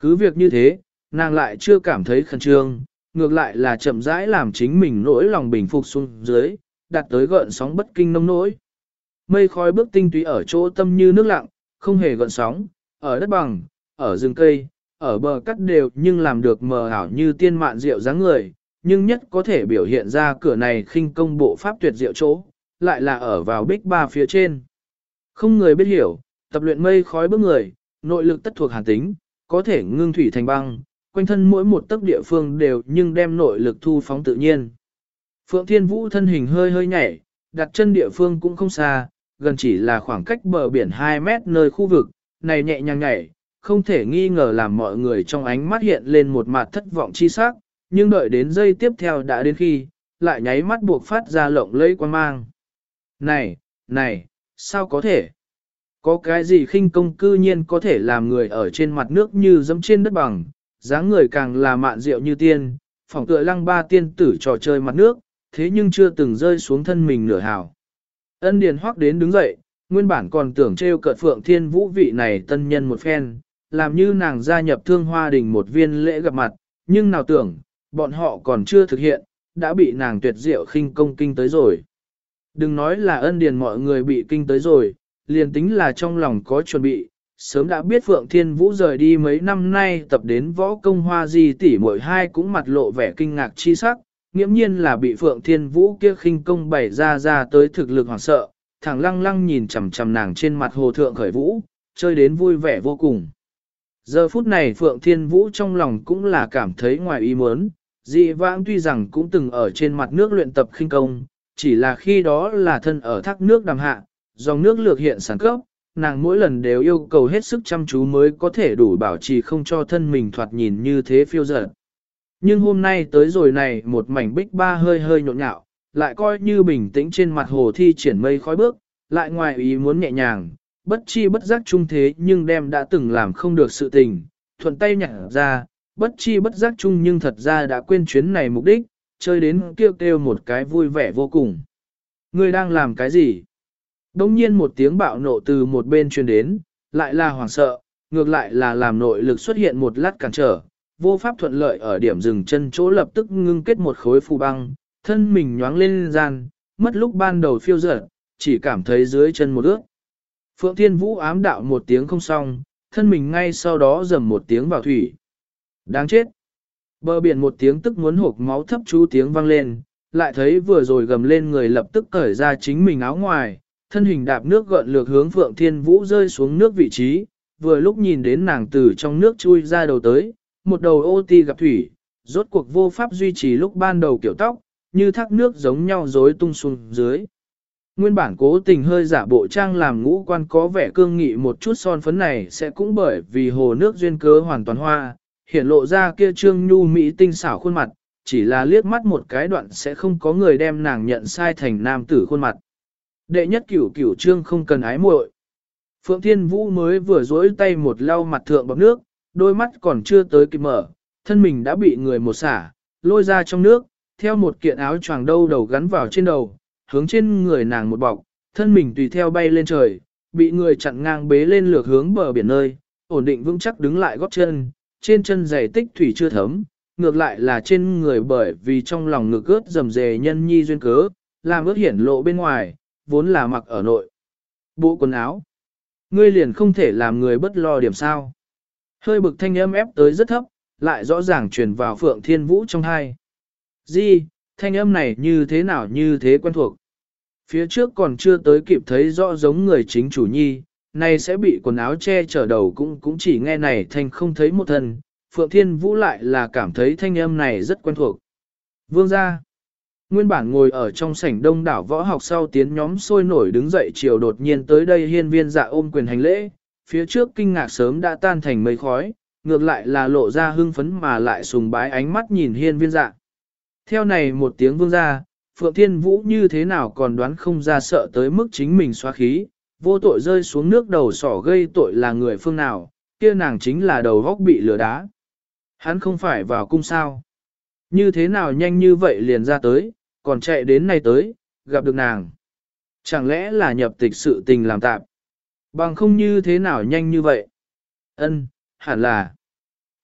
Cứ việc như thế, nàng lại chưa cảm thấy khẩn trương, ngược lại là chậm rãi làm chính mình nỗi lòng bình phục xuống dưới, đặt tới gợn sóng bất kinh nông nỗi. Mây khói bước tinh túy ở chỗ tâm như nước lặng, không hề gợn sóng, ở đất bằng, ở rừng cây, ở bờ cắt đều nhưng làm được mờ ảo như tiên mạn rượu dáng người, nhưng nhất có thể biểu hiện ra cửa này khinh công bộ pháp tuyệt diệu chỗ, lại là ở vào bích ba phía trên. Không người biết hiểu, tập luyện mây khói bước người, nội lực tất thuộc hàn tính, có thể ngưng thủy thành băng, quanh thân mỗi một tấc địa phương đều nhưng đem nội lực thu phóng tự nhiên. Phượng Thiên Vũ thân hình hơi hơi nhảy, đặt chân địa phương cũng không xa, gần chỉ là khoảng cách bờ biển 2 mét nơi khu vực, này nhẹ nhàng nhảy, không thể nghi ngờ làm mọi người trong ánh mắt hiện lên một mặt thất vọng chi sắc, nhưng đợi đến giây tiếp theo đã đến khi, lại nháy mắt buộc phát ra lộng lẫy quan mang. Này, này, sao có thể? Có cái gì khinh công cư nhiên có thể làm người ở trên mặt nước như dẫm trên đất bằng, dáng người càng là mạn diệu như tiên, phỏng tựa lăng ba tiên tử trò chơi mặt nước, thế nhưng chưa từng rơi xuống thân mình nửa hào. Ân Điền hoắc đến đứng dậy, nguyên bản còn tưởng trêu cợt Phượng Thiên Vũ vị này tân nhân một phen, làm như nàng gia nhập thương hoa đình một viên lễ gặp mặt, nhưng nào tưởng, bọn họ còn chưa thực hiện, đã bị nàng tuyệt diệu khinh công kinh tới rồi. Đừng nói là ân điền mọi người bị kinh tới rồi, liền tính là trong lòng có chuẩn bị, sớm đã biết Phượng Thiên Vũ rời đi mấy năm nay tập đến võ công hoa di tỷ mỗi hai cũng mặt lộ vẻ kinh ngạc chi sắc, nghiễm nhiên là bị Phượng Thiên Vũ kia khinh công bày ra ra tới thực lực hoảng sợ, thẳng lăng lăng nhìn chằm chằm nàng trên mặt hồ thượng khởi vũ, chơi đến vui vẻ vô cùng. Giờ phút này Phượng Thiên Vũ trong lòng cũng là cảm thấy ngoài ý muốn, dị vãng tuy rằng cũng từng ở trên mặt nước luyện tập khinh công, chỉ là khi đó là thân ở thác nước đàm hạ, dòng nước lược hiện sản cấp, nàng mỗi lần đều yêu cầu hết sức chăm chú mới có thể đủ bảo trì không cho thân mình thoạt nhìn như thế phiêu dở. Nhưng hôm nay tới rồi này một mảnh bích ba hơi hơi nhộn nhạo, lại coi như bình tĩnh trên mặt hồ thi triển mây khói bước, lại ngoài ý muốn nhẹ nhàng, bất chi bất giác chung thế nhưng đem đã từng làm không được sự tình, thuận tay nhặt ra, bất chi bất giác chung nhưng thật ra đã quên chuyến này mục đích, chơi đến kêu kêu một cái vui vẻ vô cùng. Ngươi đang làm cái gì? Đông nhiên một tiếng bạo nộ từ một bên truyền đến, lại là hoảng sợ, ngược lại là làm nội lực xuất hiện một lát cản trở, vô pháp thuận lợi ở điểm dừng chân chỗ lập tức ngưng kết một khối phù băng, thân mình nhoáng lên gian, mất lúc ban đầu phiêu dở, chỉ cảm thấy dưới chân một ước. Phượng Thiên Vũ ám đạo một tiếng không xong, thân mình ngay sau đó dầm một tiếng vào thủy. Đáng chết! Bờ biển một tiếng tức muốn hộp máu thấp chú tiếng vang lên, lại thấy vừa rồi gầm lên người lập tức cởi ra chính mình áo ngoài, thân hình đạp nước gợn lược hướng Phượng Thiên Vũ rơi xuống nước vị trí, vừa lúc nhìn đến nàng từ trong nước chui ra đầu tới, một đầu ô ti gặp thủy, rốt cuộc vô pháp duy trì lúc ban đầu kiểu tóc, như thác nước giống nhau rối tung xuống dưới. Nguyên bản cố tình hơi giả bộ trang làm ngũ quan có vẻ cương nghị một chút son phấn này sẽ cũng bởi vì hồ nước duyên cớ hoàn toàn hoa, hiện lộ ra kia trương nhu mỹ tinh xảo khuôn mặt, chỉ là liếc mắt một cái đoạn sẽ không có người đem nàng nhận sai thành nam tử khuôn mặt. Đệ nhất cửu cửu trương không cần ái muội. Phượng Thiên Vũ mới vừa dối tay một lau mặt thượng bọc nước, đôi mắt còn chưa tới kịp mở, thân mình đã bị người một xả, lôi ra trong nước, theo một kiện áo choàng đâu đầu gắn vào trên đầu, hướng trên người nàng một bọc, thân mình tùy theo bay lên trời, bị người chặn ngang bế lên lược hướng bờ biển nơi, ổn định vững chắc đứng lại góp chân, trên chân giày tích thủy chưa thấm, ngược lại là trên người bởi vì trong lòng ngực ướt dầm dề nhân nhi duyên cớ, làm ướt hiển lộ bên ngoài, vốn là mặc ở nội. Bộ quần áo. Ngươi liền không thể làm người bất lo điểm sao. Hơi bực thanh âm ép tới rất thấp, lại rõ ràng truyền vào Phượng Thiên Vũ trong hai. Di, thanh âm này như thế nào như thế quen thuộc. Phía trước còn chưa tới kịp thấy rõ giống người chính chủ nhi, nay sẽ bị quần áo che chở đầu cũng cũng chỉ nghe này thanh không thấy một thần. Phượng Thiên Vũ lại là cảm thấy thanh âm này rất quen thuộc. Vương gia, nguyên bản ngồi ở trong sảnh đông đảo võ học sau tiến nhóm sôi nổi đứng dậy chiều đột nhiên tới đây hiên viên dạ ôm quyền hành lễ, phía trước kinh ngạc sớm đã tan thành mây khói, ngược lại là lộ ra hưng phấn mà lại sùng bái ánh mắt nhìn hiên viên dạ. Theo này một tiếng vương ra Phượng Thiên Vũ như thế nào còn đoán không ra sợ tới mức chính mình xóa khí, vô tội rơi xuống nước đầu sỏ gây tội là người phương nào, kia nàng chính là đầu góc bị lửa đá. Hắn không phải vào cung sao. Như thế nào nhanh như vậy liền ra tới, còn chạy đến nay tới, gặp được nàng. Chẳng lẽ là nhập tịch sự tình làm tạm? Bằng không như thế nào nhanh như vậy? Ân, hẳn là.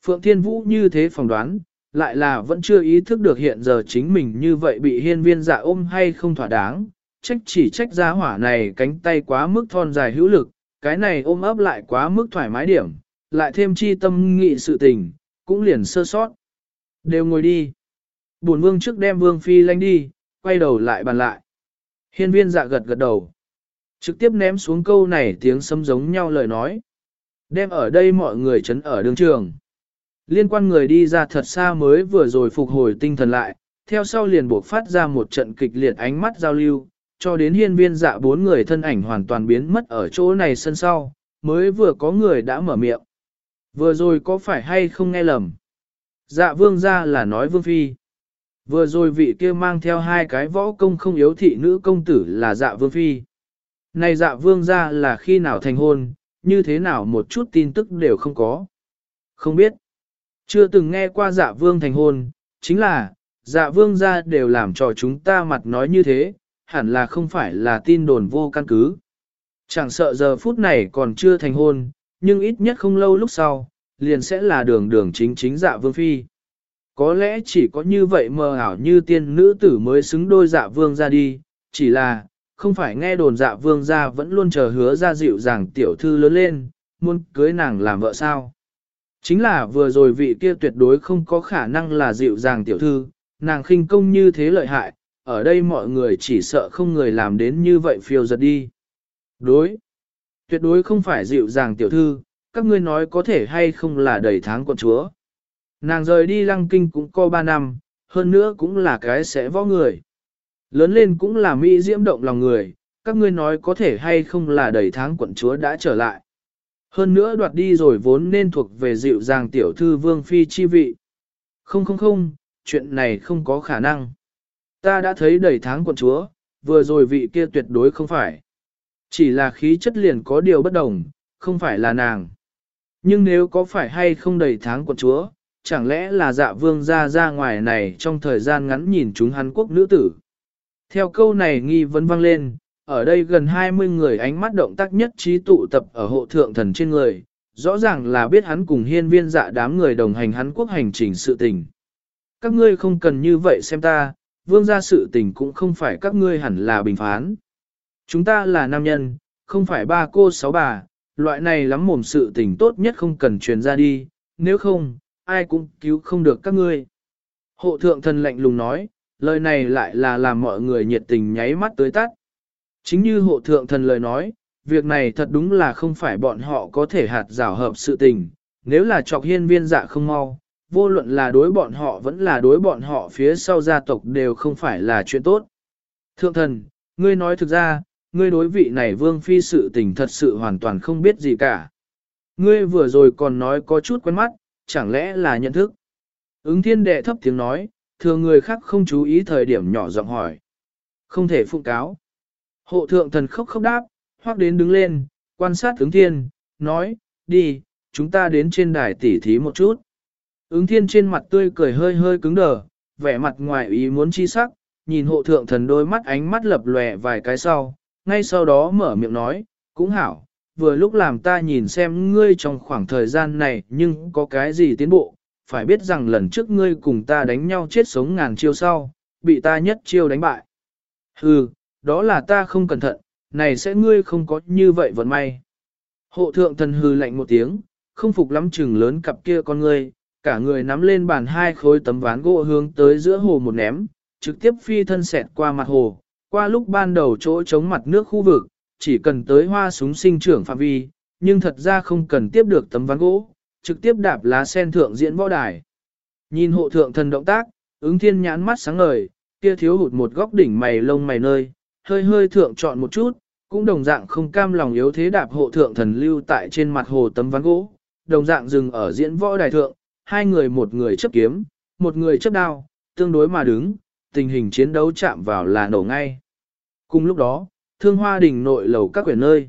Phượng Thiên Vũ như thế phỏng đoán, lại là vẫn chưa ý thức được hiện giờ chính mình như vậy bị hiên viên dạ ôm hay không thỏa đáng, trách chỉ trách ra hỏa này cánh tay quá mức thon dài hữu lực, cái này ôm ấp lại quá mức thoải mái điểm, lại thêm chi tâm nghị sự tình, cũng liền sơ sót. Đều ngồi đi. Bổn vương trước đem vương phi lanh đi, quay đầu lại bàn lại. Hiên viên dạ gật gật đầu. Trực tiếp ném xuống câu này tiếng sấm giống nhau lời nói. Đem ở đây mọi người chấn ở đường trường. Liên quan người đi ra thật xa mới vừa rồi phục hồi tinh thần lại, theo sau liền buộc phát ra một trận kịch liệt ánh mắt giao lưu, cho đến hiên viên dạ bốn người thân ảnh hoàn toàn biến mất ở chỗ này sân sau, mới vừa có người đã mở miệng. Vừa rồi có phải hay không nghe lầm? Dạ vương ra là nói vương phi. Vừa rồi vị kia mang theo hai cái võ công không yếu thị nữ công tử là dạ vương phi. Này dạ vương ra là khi nào thành hôn, như thế nào một chút tin tức đều không có. Không biết. Chưa từng nghe qua dạ vương thành hôn, chính là, dạ vương ra đều làm cho chúng ta mặt nói như thế, hẳn là không phải là tin đồn vô căn cứ. Chẳng sợ giờ phút này còn chưa thành hôn, nhưng ít nhất không lâu lúc sau, liền sẽ là đường đường chính chính dạ vương phi. Có lẽ chỉ có như vậy mờ ảo như tiên nữ tử mới xứng đôi dạ vương ra đi, chỉ là, không phải nghe đồn dạ vương ra vẫn luôn chờ hứa ra dịu dàng tiểu thư lớn lên, muốn cưới nàng làm vợ sao. Chính là vừa rồi vị kia tuyệt đối không có khả năng là dịu dàng tiểu thư, nàng khinh công như thế lợi hại, ở đây mọi người chỉ sợ không người làm đến như vậy phiêu giật đi. Đối, tuyệt đối không phải dịu dàng tiểu thư, các ngươi nói có thể hay không là đầy tháng quận chúa. Nàng rời đi lăng kinh cũng có 3 năm, hơn nữa cũng là cái sẽ võ người. Lớn lên cũng là mỹ diễm động lòng người, các ngươi nói có thể hay không là đầy tháng quận chúa đã trở lại. Hơn nữa đoạt đi rồi vốn nên thuộc về dịu dàng tiểu thư vương phi chi vị. Không không không, chuyện này không có khả năng. Ta đã thấy đầy tháng quận chúa, vừa rồi vị kia tuyệt đối không phải. Chỉ là khí chất liền có điều bất đồng, không phải là nàng. Nhưng nếu có phải hay không đầy tháng quận chúa, chẳng lẽ là dạ vương ra ra ngoài này trong thời gian ngắn nhìn chúng Hàn Quốc nữ tử. Theo câu này nghi vấn vang lên, ở đây gần 20 người ánh mắt động tác nhất trí tụ tập ở hộ thượng thần trên người, rõ ràng là biết hắn cùng hiên viên dạ đám người đồng hành hắn quốc hành trình sự tình. Các ngươi không cần như vậy xem ta, vương gia sự tình cũng không phải các ngươi hẳn là bình phán. Chúng ta là nam nhân, không phải ba cô sáu bà, loại này lắm mồm sự tình tốt nhất không cần truyền ra đi, nếu không, ai cũng cứu không được các ngươi. Hộ thượng thần lạnh lùng nói, lời này lại là làm mọi người nhiệt tình nháy mắt tới tắt. Chính như hộ thượng thần lời nói, việc này thật đúng là không phải bọn họ có thể hạt rào hợp sự tình, nếu là chọc hiên viên dạ không mau, vô luận là đối bọn họ vẫn là đối bọn họ phía sau gia tộc đều không phải là chuyện tốt. Thượng thần, ngươi nói thực ra, ngươi đối vị này vương phi sự tình thật sự hoàn toàn không biết gì cả. Ngươi vừa rồi còn nói có chút quen mắt, chẳng lẽ là nhận thức. Ứng thiên đệ thấp tiếng nói, thường người khác không chú ý thời điểm nhỏ giọng hỏi. Không thể phụng cáo. Hộ thượng thần khóc khóc đáp, hoặc đến đứng lên, quan sát ứng thiên, nói, đi, chúng ta đến trên đài tỉ thí một chút. Ứng thiên trên mặt tươi cười hơi hơi cứng đờ, vẻ mặt ngoài ý muốn chi sắc, nhìn hộ thượng thần đôi mắt ánh mắt lập lòe vài cái sau, ngay sau đó mở miệng nói, cũng hảo, vừa lúc làm ta nhìn xem ngươi trong khoảng thời gian này nhưng có cái gì tiến bộ, phải biết rằng lần trước ngươi cùng ta đánh nhau chết sống ngàn chiêu sau, bị ta nhất chiêu đánh bại. Hừ, đó là ta không cẩn thận, này sẽ ngươi không có như vậy vận may. Hộ thượng thần hư lạnh một tiếng, không phục lắm chừng lớn cặp kia con ngươi, cả người nắm lên bàn hai khối tấm ván gỗ hướng tới giữa hồ một ném, trực tiếp phi thân xẹt qua mặt hồ, qua lúc ban đầu chỗ chống mặt nước khu vực, chỉ cần tới hoa súng sinh trưởng phạm vi, nhưng thật ra không cần tiếp được tấm ván gỗ, trực tiếp đạp lá sen thượng diễn võ đài. Nhìn hộ thượng thần động tác, ứng thiên nhãn mắt sáng ngời, kia thiếu hụt một góc đỉnh mày lông mày nơi, hơi hơi thượng chọn một chút, cũng đồng dạng không cam lòng yếu thế đạp hộ thượng thần lưu tại trên mặt hồ tấm ván gỗ, đồng dạng dừng ở diễn võ đài thượng, hai người một người chấp kiếm, một người chấp đao, tương đối mà đứng, tình hình chiến đấu chạm vào là nổ ngay. Cùng lúc đó, thương hoa đình nội lầu các quyển nơi.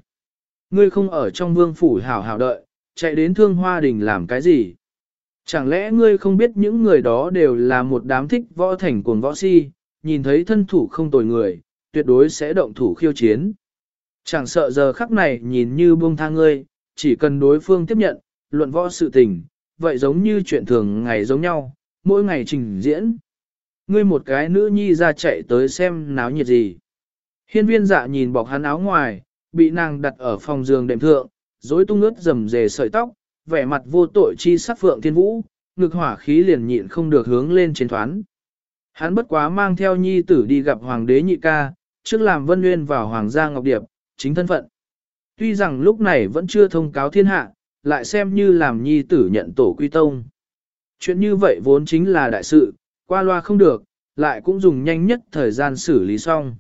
Ngươi không ở trong vương phủ hào hào đợi, chạy đến thương hoa đình làm cái gì? Chẳng lẽ ngươi không biết những người đó đều là một đám thích võ thành cuồng võ si, nhìn thấy thân thủ không tồi người, tuyệt đối sẽ động thủ khiêu chiến. Chẳng sợ giờ khắc này nhìn như buông tha ngươi, chỉ cần đối phương tiếp nhận, luận võ sự tình, vậy giống như chuyện thường ngày giống nhau, mỗi ngày trình diễn. Ngươi một cái nữ nhi ra chạy tới xem náo nhiệt gì. Hiên viên dạ nhìn bọc hắn áo ngoài, bị nàng đặt ở phòng giường đệm thượng, rối tung ướt rầm rề sợi tóc, vẻ mặt vô tội chi sắc phượng thiên vũ, ngực hỏa khí liền nhịn không được hướng lên trên thoán. Hắn bất quá mang theo nhi tử đi gặp hoàng đế nhị ca, trước làm vân nguyên vào hoàng gia ngọc điệp, chính thân phận. Tuy rằng lúc này vẫn chưa thông cáo thiên hạ, lại xem như làm nhi tử nhận tổ quy tông. Chuyện như vậy vốn chính là đại sự, qua loa không được, lại cũng dùng nhanh nhất thời gian xử lý xong.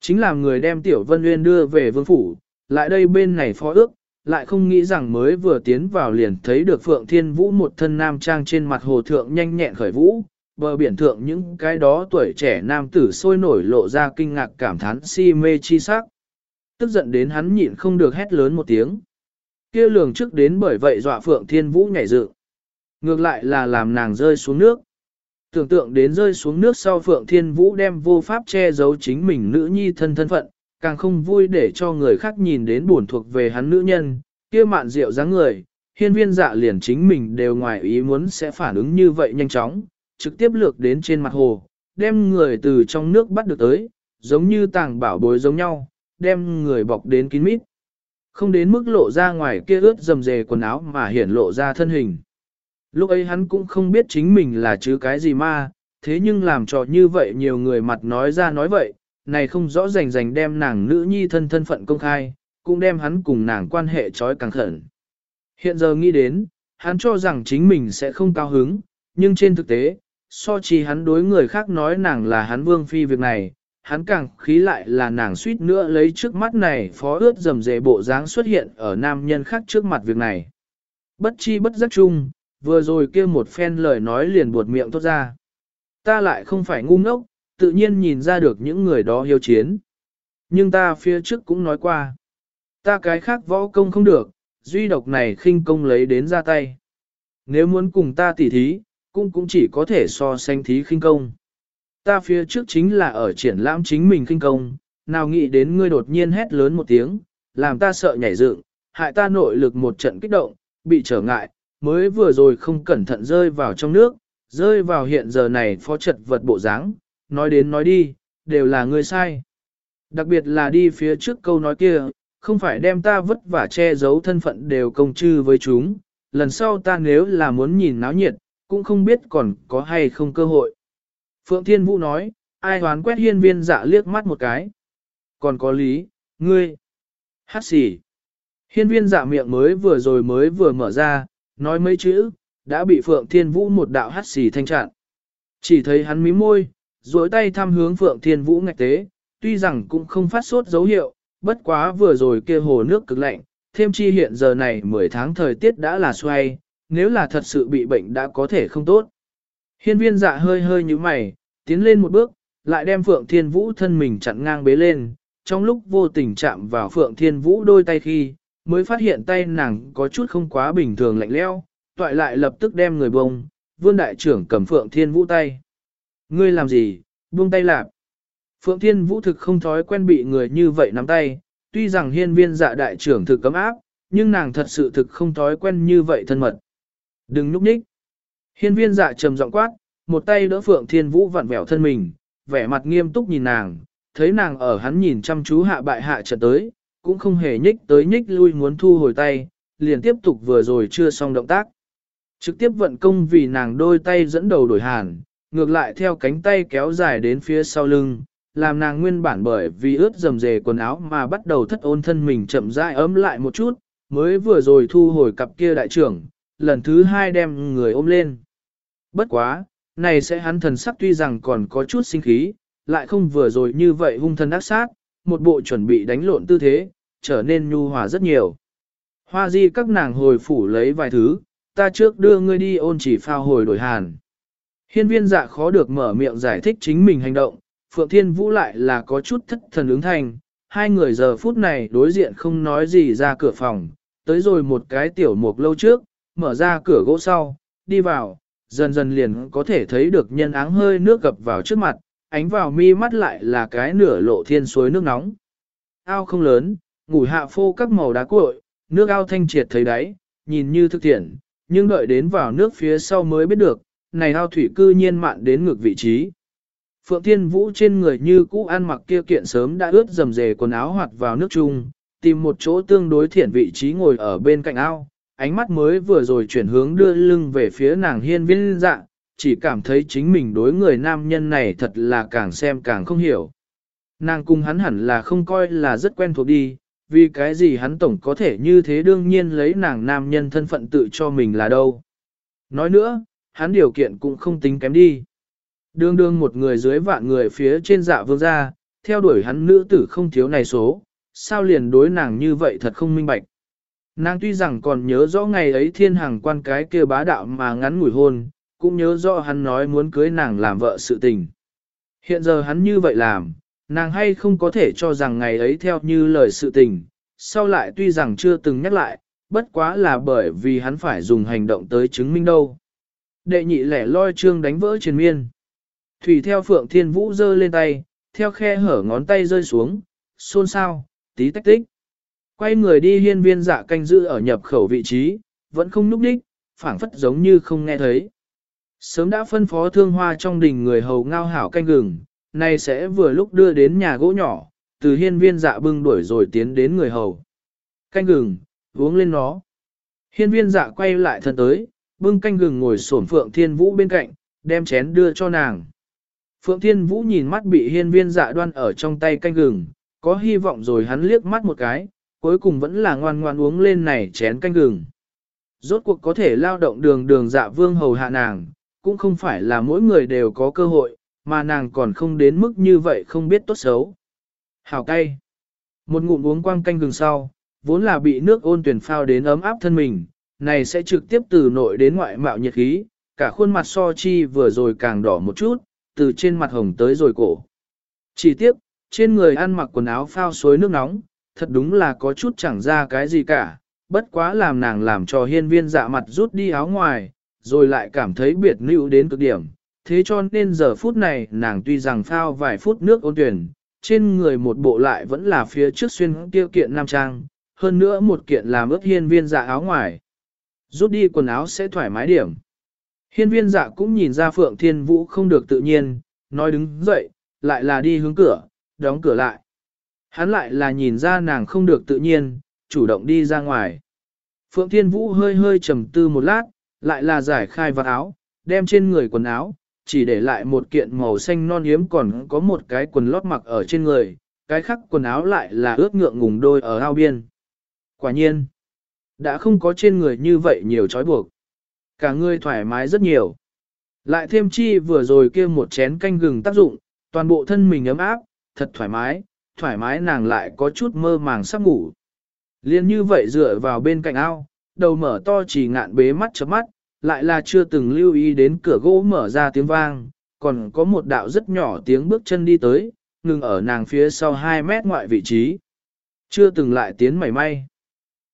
Chính là người đem Tiểu Vân Nguyên đưa về vương phủ, lại đây bên này phó ước, lại không nghĩ rằng mới vừa tiến vào liền thấy được Phượng Thiên Vũ một thân nam trang trên mặt hồ thượng nhanh nhẹn khởi vũ, bờ biển thượng những cái đó tuổi trẻ nam tử sôi nổi lộ ra kinh ngạc cảm thán si mê chi sắc. Tức giận đến hắn nhịn không được hét lớn một tiếng. Kia lường trước đến bởi vậy dọa Phượng Thiên Vũ nhảy dựng. Ngược lại là làm nàng rơi xuống nước. Tưởng tượng đến rơi xuống nước sau Phượng Thiên Vũ đem vô pháp che giấu chính mình nữ nhi thân thân phận, càng không vui để cho người khác nhìn đến buồn thuộc về hắn nữ nhân, kia mạn rượu dáng người, hiên viên dạ liền chính mình đều ngoài ý muốn sẽ phản ứng như vậy nhanh chóng, trực tiếp lược đến trên mặt hồ, đem người từ trong nước bắt được tới, giống như tàng bảo bối giống nhau, đem người bọc đến kín mít. Không đến mức lộ ra ngoài kia ướt dầm dề quần áo mà hiển lộ ra thân hình. Lúc ấy hắn cũng không biết chính mình là chứ cái gì ma, thế nhưng làm trò như vậy nhiều người mặt nói ra nói vậy, này không rõ rành rành đem nàng nữ nhi thân thân phận công khai, cũng đem hắn cùng nàng quan hệ trói càng khẩn. Hiện giờ nghĩ đến, hắn cho rằng chính mình sẽ không cao hứng, nhưng trên thực tế, so chi hắn đối người khác nói nàng là hắn vương phi việc này, hắn càng khí lại là nàng suýt nữa lấy trước mắt này phó ướt dầm dề bộ dáng xuất hiện ở nam nhân khác trước mặt việc này. Bất chi bất giác chung, vừa rồi kia một phen lời nói liền buột miệng tốt ra. Ta lại không phải ngu ngốc, tự nhiên nhìn ra được những người đó hiếu chiến. Nhưng ta phía trước cũng nói qua. Ta cái khác võ công không được, duy độc này khinh công lấy đến ra tay. Nếu muốn cùng ta tỉ thí, cũng cũng chỉ có thể so sánh thí khinh công. Ta phía trước chính là ở triển lãm chính mình khinh công, nào nghĩ đến ngươi đột nhiên hét lớn một tiếng, làm ta sợ nhảy dựng, hại ta nội lực một trận kích động, bị trở ngại, mới vừa rồi không cẩn thận rơi vào trong nước, rơi vào hiện giờ này phó trật vật bộ dáng, nói đến nói đi, đều là ngươi sai. Đặc biệt là đi phía trước câu nói kia, không phải đem ta vất vả che giấu thân phận đều công chư với chúng, lần sau ta nếu là muốn nhìn náo nhiệt, cũng không biết còn có hay không cơ hội. Phượng Thiên Vũ nói, ai hoán quét hiên viên dạ liếc mắt một cái. Còn có lý, ngươi. Hát xỉ. Hiên viên dạ miệng mới vừa rồi mới vừa mở ra, nói mấy chữ, đã bị Phượng Thiên Vũ một đạo hát xỉ thanh chặn. Chỉ thấy hắn mím môi, duỗi tay thăm hướng Phượng Thiên Vũ ngạch tế, tuy rằng cũng không phát sốt dấu hiệu, bất quá vừa rồi kia hồ nước cực lạnh, thêm chi hiện giờ này 10 tháng thời tiết đã là xoay, nếu là thật sự bị bệnh đã có thể không tốt. Hiên viên dạ hơi hơi như mày, tiến lên một bước, lại đem Phượng Thiên Vũ thân mình chặn ngang bế lên, trong lúc vô tình chạm vào Phượng Thiên Vũ đôi tay khi, mới phát hiện tay nàng có chút không quá bình thường lạnh leo, toại lại lập tức đem người bông, vương đại trưởng cầm Phượng Thiên Vũ tay. Ngươi làm gì, buông tay lạp. Phượng Thiên Vũ thực không thói quen bị người như vậy nắm tay, tuy rằng hiên viên dạ đại trưởng thực cấm áp, nhưng nàng thật sự thực không thói quen như vậy thân mật. Đừng núp ních. Hiên viên dạ trầm giọng quát, một tay đỡ Phượng Thiên Vũ vặn vẹo thân mình, vẻ mặt nghiêm túc nhìn nàng, thấy nàng ở hắn nhìn chăm chú hạ bại hạ trận tới, cũng không hề nhích tới nhích lui muốn thu hồi tay, liền tiếp tục vừa rồi chưa xong động tác. Trực tiếp vận công vì nàng đôi tay dẫn đầu đổi hàn, ngược lại theo cánh tay kéo dài đến phía sau lưng, làm nàng nguyên bản bởi vì ướt dầm dề quần áo mà bắt đầu thất ôn thân mình chậm rãi ấm lại một chút, mới vừa rồi thu hồi cặp kia đại trưởng, lần thứ hai đem người ôm lên. Bất quá, này sẽ hắn thần sắc tuy rằng còn có chút sinh khí, lại không vừa rồi như vậy hung thần ác sát, một bộ chuẩn bị đánh lộn tư thế, trở nên nhu hòa rất nhiều. Hoa di các nàng hồi phủ lấy vài thứ, ta trước đưa ngươi đi ôn chỉ phao hồi đổi hàn. Hiên viên dạ khó được mở miệng giải thích chính mình hành động, Phượng Thiên Vũ lại là có chút thất thần ứng thành, hai người giờ phút này đối diện không nói gì ra cửa phòng, tới rồi một cái tiểu mục lâu trước, mở ra cửa gỗ sau, đi vào, dần dần liền có thể thấy được nhân áng hơi nước gập vào trước mặt, ánh vào mi mắt lại là cái nửa lộ thiên suối nước nóng. Ao không lớn, ngủ hạ phô các màu đá cuội, nước ao thanh triệt thấy đáy, nhìn như thực thiện, nhưng đợi đến vào nước phía sau mới biết được, này ao thủy cư nhiên mạn đến ngược vị trí. Phượng Thiên Vũ trên người như cũ ăn mặc kia kiện sớm đã ướt dầm dề quần áo hoạt vào nước chung, tìm một chỗ tương đối thiện vị trí ngồi ở bên cạnh ao, ánh mắt mới vừa rồi chuyển hướng đưa lưng về phía nàng hiên viên dạ, chỉ cảm thấy chính mình đối người nam nhân này thật là càng xem càng không hiểu. Nàng cùng hắn hẳn là không coi là rất quen thuộc đi, vì cái gì hắn tổng có thể như thế đương nhiên lấy nàng nam nhân thân phận tự cho mình là đâu. Nói nữa, hắn điều kiện cũng không tính kém đi. Đương đương một người dưới vạn người phía trên dạ vương gia, theo đuổi hắn nữ tử không thiếu này số, sao liền đối nàng như vậy thật không minh bạch. Nàng tuy rằng còn nhớ rõ ngày ấy thiên hàng quan cái kia bá đạo mà ngắn ngủi hôn, cũng nhớ rõ hắn nói muốn cưới nàng làm vợ sự tình. Hiện giờ hắn như vậy làm, nàng hay không có thể cho rằng ngày ấy theo như lời sự tình, sau lại tuy rằng chưa từng nhắc lại, bất quá là bởi vì hắn phải dùng hành động tới chứng minh đâu. Đệ nhị lẻ loi trương đánh vỡ triền miên. Thủy theo phượng thiên vũ giơ lên tay, theo khe hở ngón tay rơi xuống, xôn xao, tí tách tích. Quay người đi hiên viên dạ canh giữ ở nhập khẩu vị trí, vẫn không núp đích, phảng phất giống như không nghe thấy. Sớm đã phân phó thương hoa trong đình người hầu ngao hảo canh gừng, nay sẽ vừa lúc đưa đến nhà gỗ nhỏ, từ hiên viên dạ bưng đuổi rồi tiến đến người hầu. Canh gừng, uống lên nó. Hiên viên dạ quay lại thân tới, bưng canh gừng ngồi sổn Phượng Thiên Vũ bên cạnh, đem chén đưa cho nàng. Phượng Thiên Vũ nhìn mắt bị hiên viên dạ đoan ở trong tay canh gừng, có hy vọng rồi hắn liếc mắt một cái, cuối cùng vẫn là ngoan ngoan uống lên này chén canh gừng. rốt cuộc có thể lao động đường đường dạ vương hầu hạ nàng, cũng không phải là mỗi người đều có cơ hội, mà nàng còn không đến mức như vậy không biết tốt xấu. Hảo cay. Một ngụm uống quang canh gừng sau, vốn là bị nước ôn tuyển phao đến ấm áp thân mình, này sẽ trực tiếp từ nội đến ngoại mạo nhiệt khí, cả khuôn mặt so chi vừa rồi càng đỏ một chút, từ trên mặt hồng tới rồi cổ. Chỉ tiếc, trên người ăn mặc quần áo phao suối nước nóng, thật đúng là có chút chẳng ra cái gì cả, bất quá làm nàng làm cho hiên viên dạ mặt rút đi áo ngoài, rồi lại cảm thấy biệt nữ đến cực điểm. Thế cho nên giờ phút này nàng tuy rằng phao vài phút nước ôn tuyển, trên người một bộ lại vẫn là phía trước xuyên tiêu kiện nam trang, hơn nữa một kiện làm ướt hiên viên dạ áo ngoài. Rút đi quần áo sẽ thoải mái điểm. Hiên viên dạ cũng nhìn ra Phượng Thiên Vũ không được tự nhiên, nói đứng dậy, lại là đi hướng cửa, đóng cửa lại. Hắn lại là nhìn ra nàng không được tự nhiên, chủ động đi ra ngoài. Phượng Thiên Vũ hơi hơi trầm tư một lát, lại là giải khai vật áo, đem trên người quần áo, chỉ để lại một kiện màu xanh non yếm còn có một cái quần lót mặc ở trên người, cái khác quần áo lại là ướt ngượng ngùng đôi ở ao biên. Quả nhiên, đã không có trên người như vậy nhiều trói buộc. Cả người thoải mái rất nhiều. Lại thêm chi vừa rồi kia một chén canh gừng tác dụng, toàn bộ thân mình ấm áp, thật thoải mái, thoải mái nàng lại có chút mơ màng sắp ngủ. Liên như vậy dựa vào bên cạnh ao, đầu mở to chỉ ngạn bế mắt chớp mắt, lại là chưa từng lưu ý đến cửa gỗ mở ra tiếng vang, còn có một đạo rất nhỏ tiếng bước chân đi tới, ngừng ở nàng phía sau 2 mét ngoại vị trí. Chưa từng lại tiến mảy may.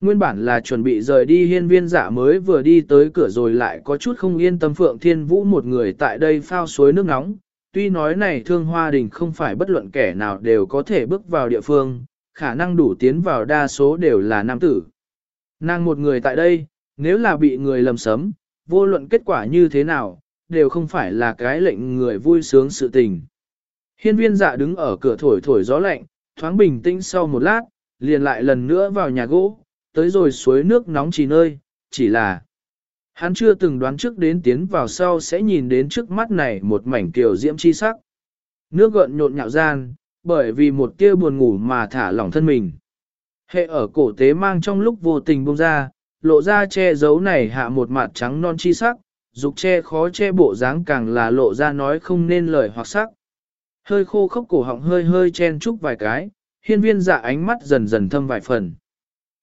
Nguyên bản là chuẩn bị rời đi hiên viên giả mới vừa đi tới cửa rồi lại có chút không yên tâm Phượng Thiên Vũ một người tại đây phao suối nước nóng. Tuy nói này thương hoa đình không phải bất luận kẻ nào đều có thể bước vào địa phương, khả năng đủ tiến vào đa số đều là nam tử. Nàng một người tại đây, nếu là bị người lầm sấm, vô luận kết quả như thế nào, đều không phải là cái lệnh người vui sướng sự tình. Hiên viên dạ đứng ở cửa thổi thổi gió lạnh, thoáng bình tĩnh sau một lát, liền lại lần nữa vào nhà gỗ, tới rồi suối nước nóng chỉ nơi, chỉ là hắn chưa từng đoán trước đến tiến vào sau sẽ nhìn đến trước mắt này một mảnh kiều diễm chi sắc. Nước gợn nhộn nhạo gian, bởi vì một tia buồn ngủ mà thả lỏng thân mình. Hệ ở cổ tế mang trong lúc vô tình bông ra, lộ ra che giấu này hạ một mặt trắng non chi sắc, dục che khó che bộ dáng càng là lộ ra nói không nên lời hoặc sắc. Hơi khô khốc cổ họng hơi hơi chen chúc vài cái, hiên viên dạ ánh mắt dần dần thâm vài phần.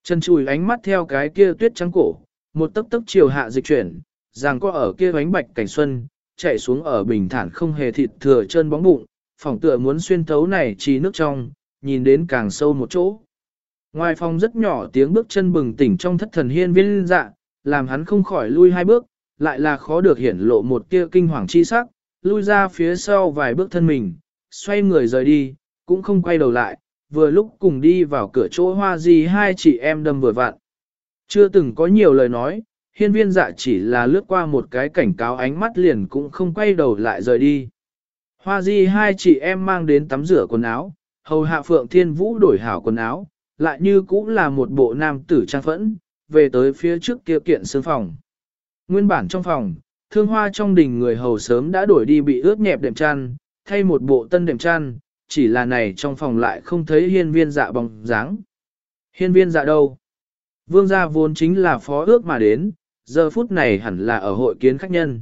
Chân chùi ánh mắt theo cái kia tuyết trắng cổ, một tấc tấc chiều hạ dịch chuyển, rằng có ở kia bánh bạch cảnh xuân, chạy xuống ở bình thản không hề thịt thừa chân bóng bụng, phòng tựa muốn xuyên thấu này chỉ nước trong, nhìn đến càng sâu một chỗ. Ngoài phòng rất nhỏ tiếng bước chân bừng tỉnh trong thất thần hiên viên dạ, làm hắn không khỏi lui hai bước, lại là khó được hiển lộ một tia kinh hoàng chi sắc, lui ra phía sau vài bước thân mình, xoay người rời đi, cũng không quay đầu lại, vừa lúc cùng đi vào cửa chỗ hoa gì hai chị em đâm vừa vặn. Chưa từng có nhiều lời nói, hiên viên dạ chỉ là lướt qua một cái cảnh cáo ánh mắt liền cũng không quay đầu lại rời đi. Hoa di hai chị em mang đến tắm rửa quần áo, hầu hạ phượng thiên vũ đổi hảo quần áo, lại như cũng là một bộ nam tử trang phẫn, về tới phía trước kia kiện sương phòng. Nguyên bản trong phòng, thương hoa trong đình người hầu sớm đã đổi đi bị ướt nhẹp đệm chăn, thay một bộ tân đệm chăn, chỉ là này trong phòng lại không thấy hiên viên dạ bóng dáng. Hiên viên dạ đâu? Vương gia vốn chính là phó ước mà đến, giờ phút này hẳn là ở hội kiến khách nhân.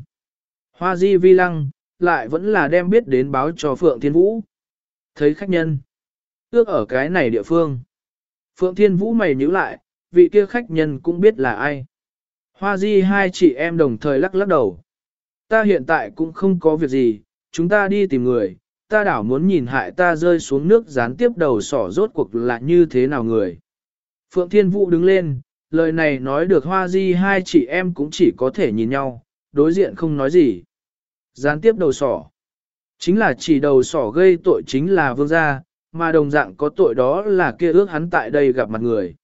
Hoa di vi lăng, lại vẫn là đem biết đến báo cho Phượng Thiên Vũ. Thấy khách nhân, ước ở cái này địa phương. Phượng Thiên Vũ mày nhíu lại, vị kia khách nhân cũng biết là ai. Hoa di hai chị em đồng thời lắc lắc đầu. Ta hiện tại cũng không có việc gì, chúng ta đi tìm người, ta đảo muốn nhìn hại ta rơi xuống nước gián tiếp đầu sỏ rốt cuộc là như thế nào người. Phượng Thiên Vũ đứng lên, lời này nói được hoa di hai chị em cũng chỉ có thể nhìn nhau, đối diện không nói gì. Gián tiếp đầu sỏ. Chính là chỉ đầu sỏ gây tội chính là vương gia, mà đồng dạng có tội đó là kia ước hắn tại đây gặp mặt người.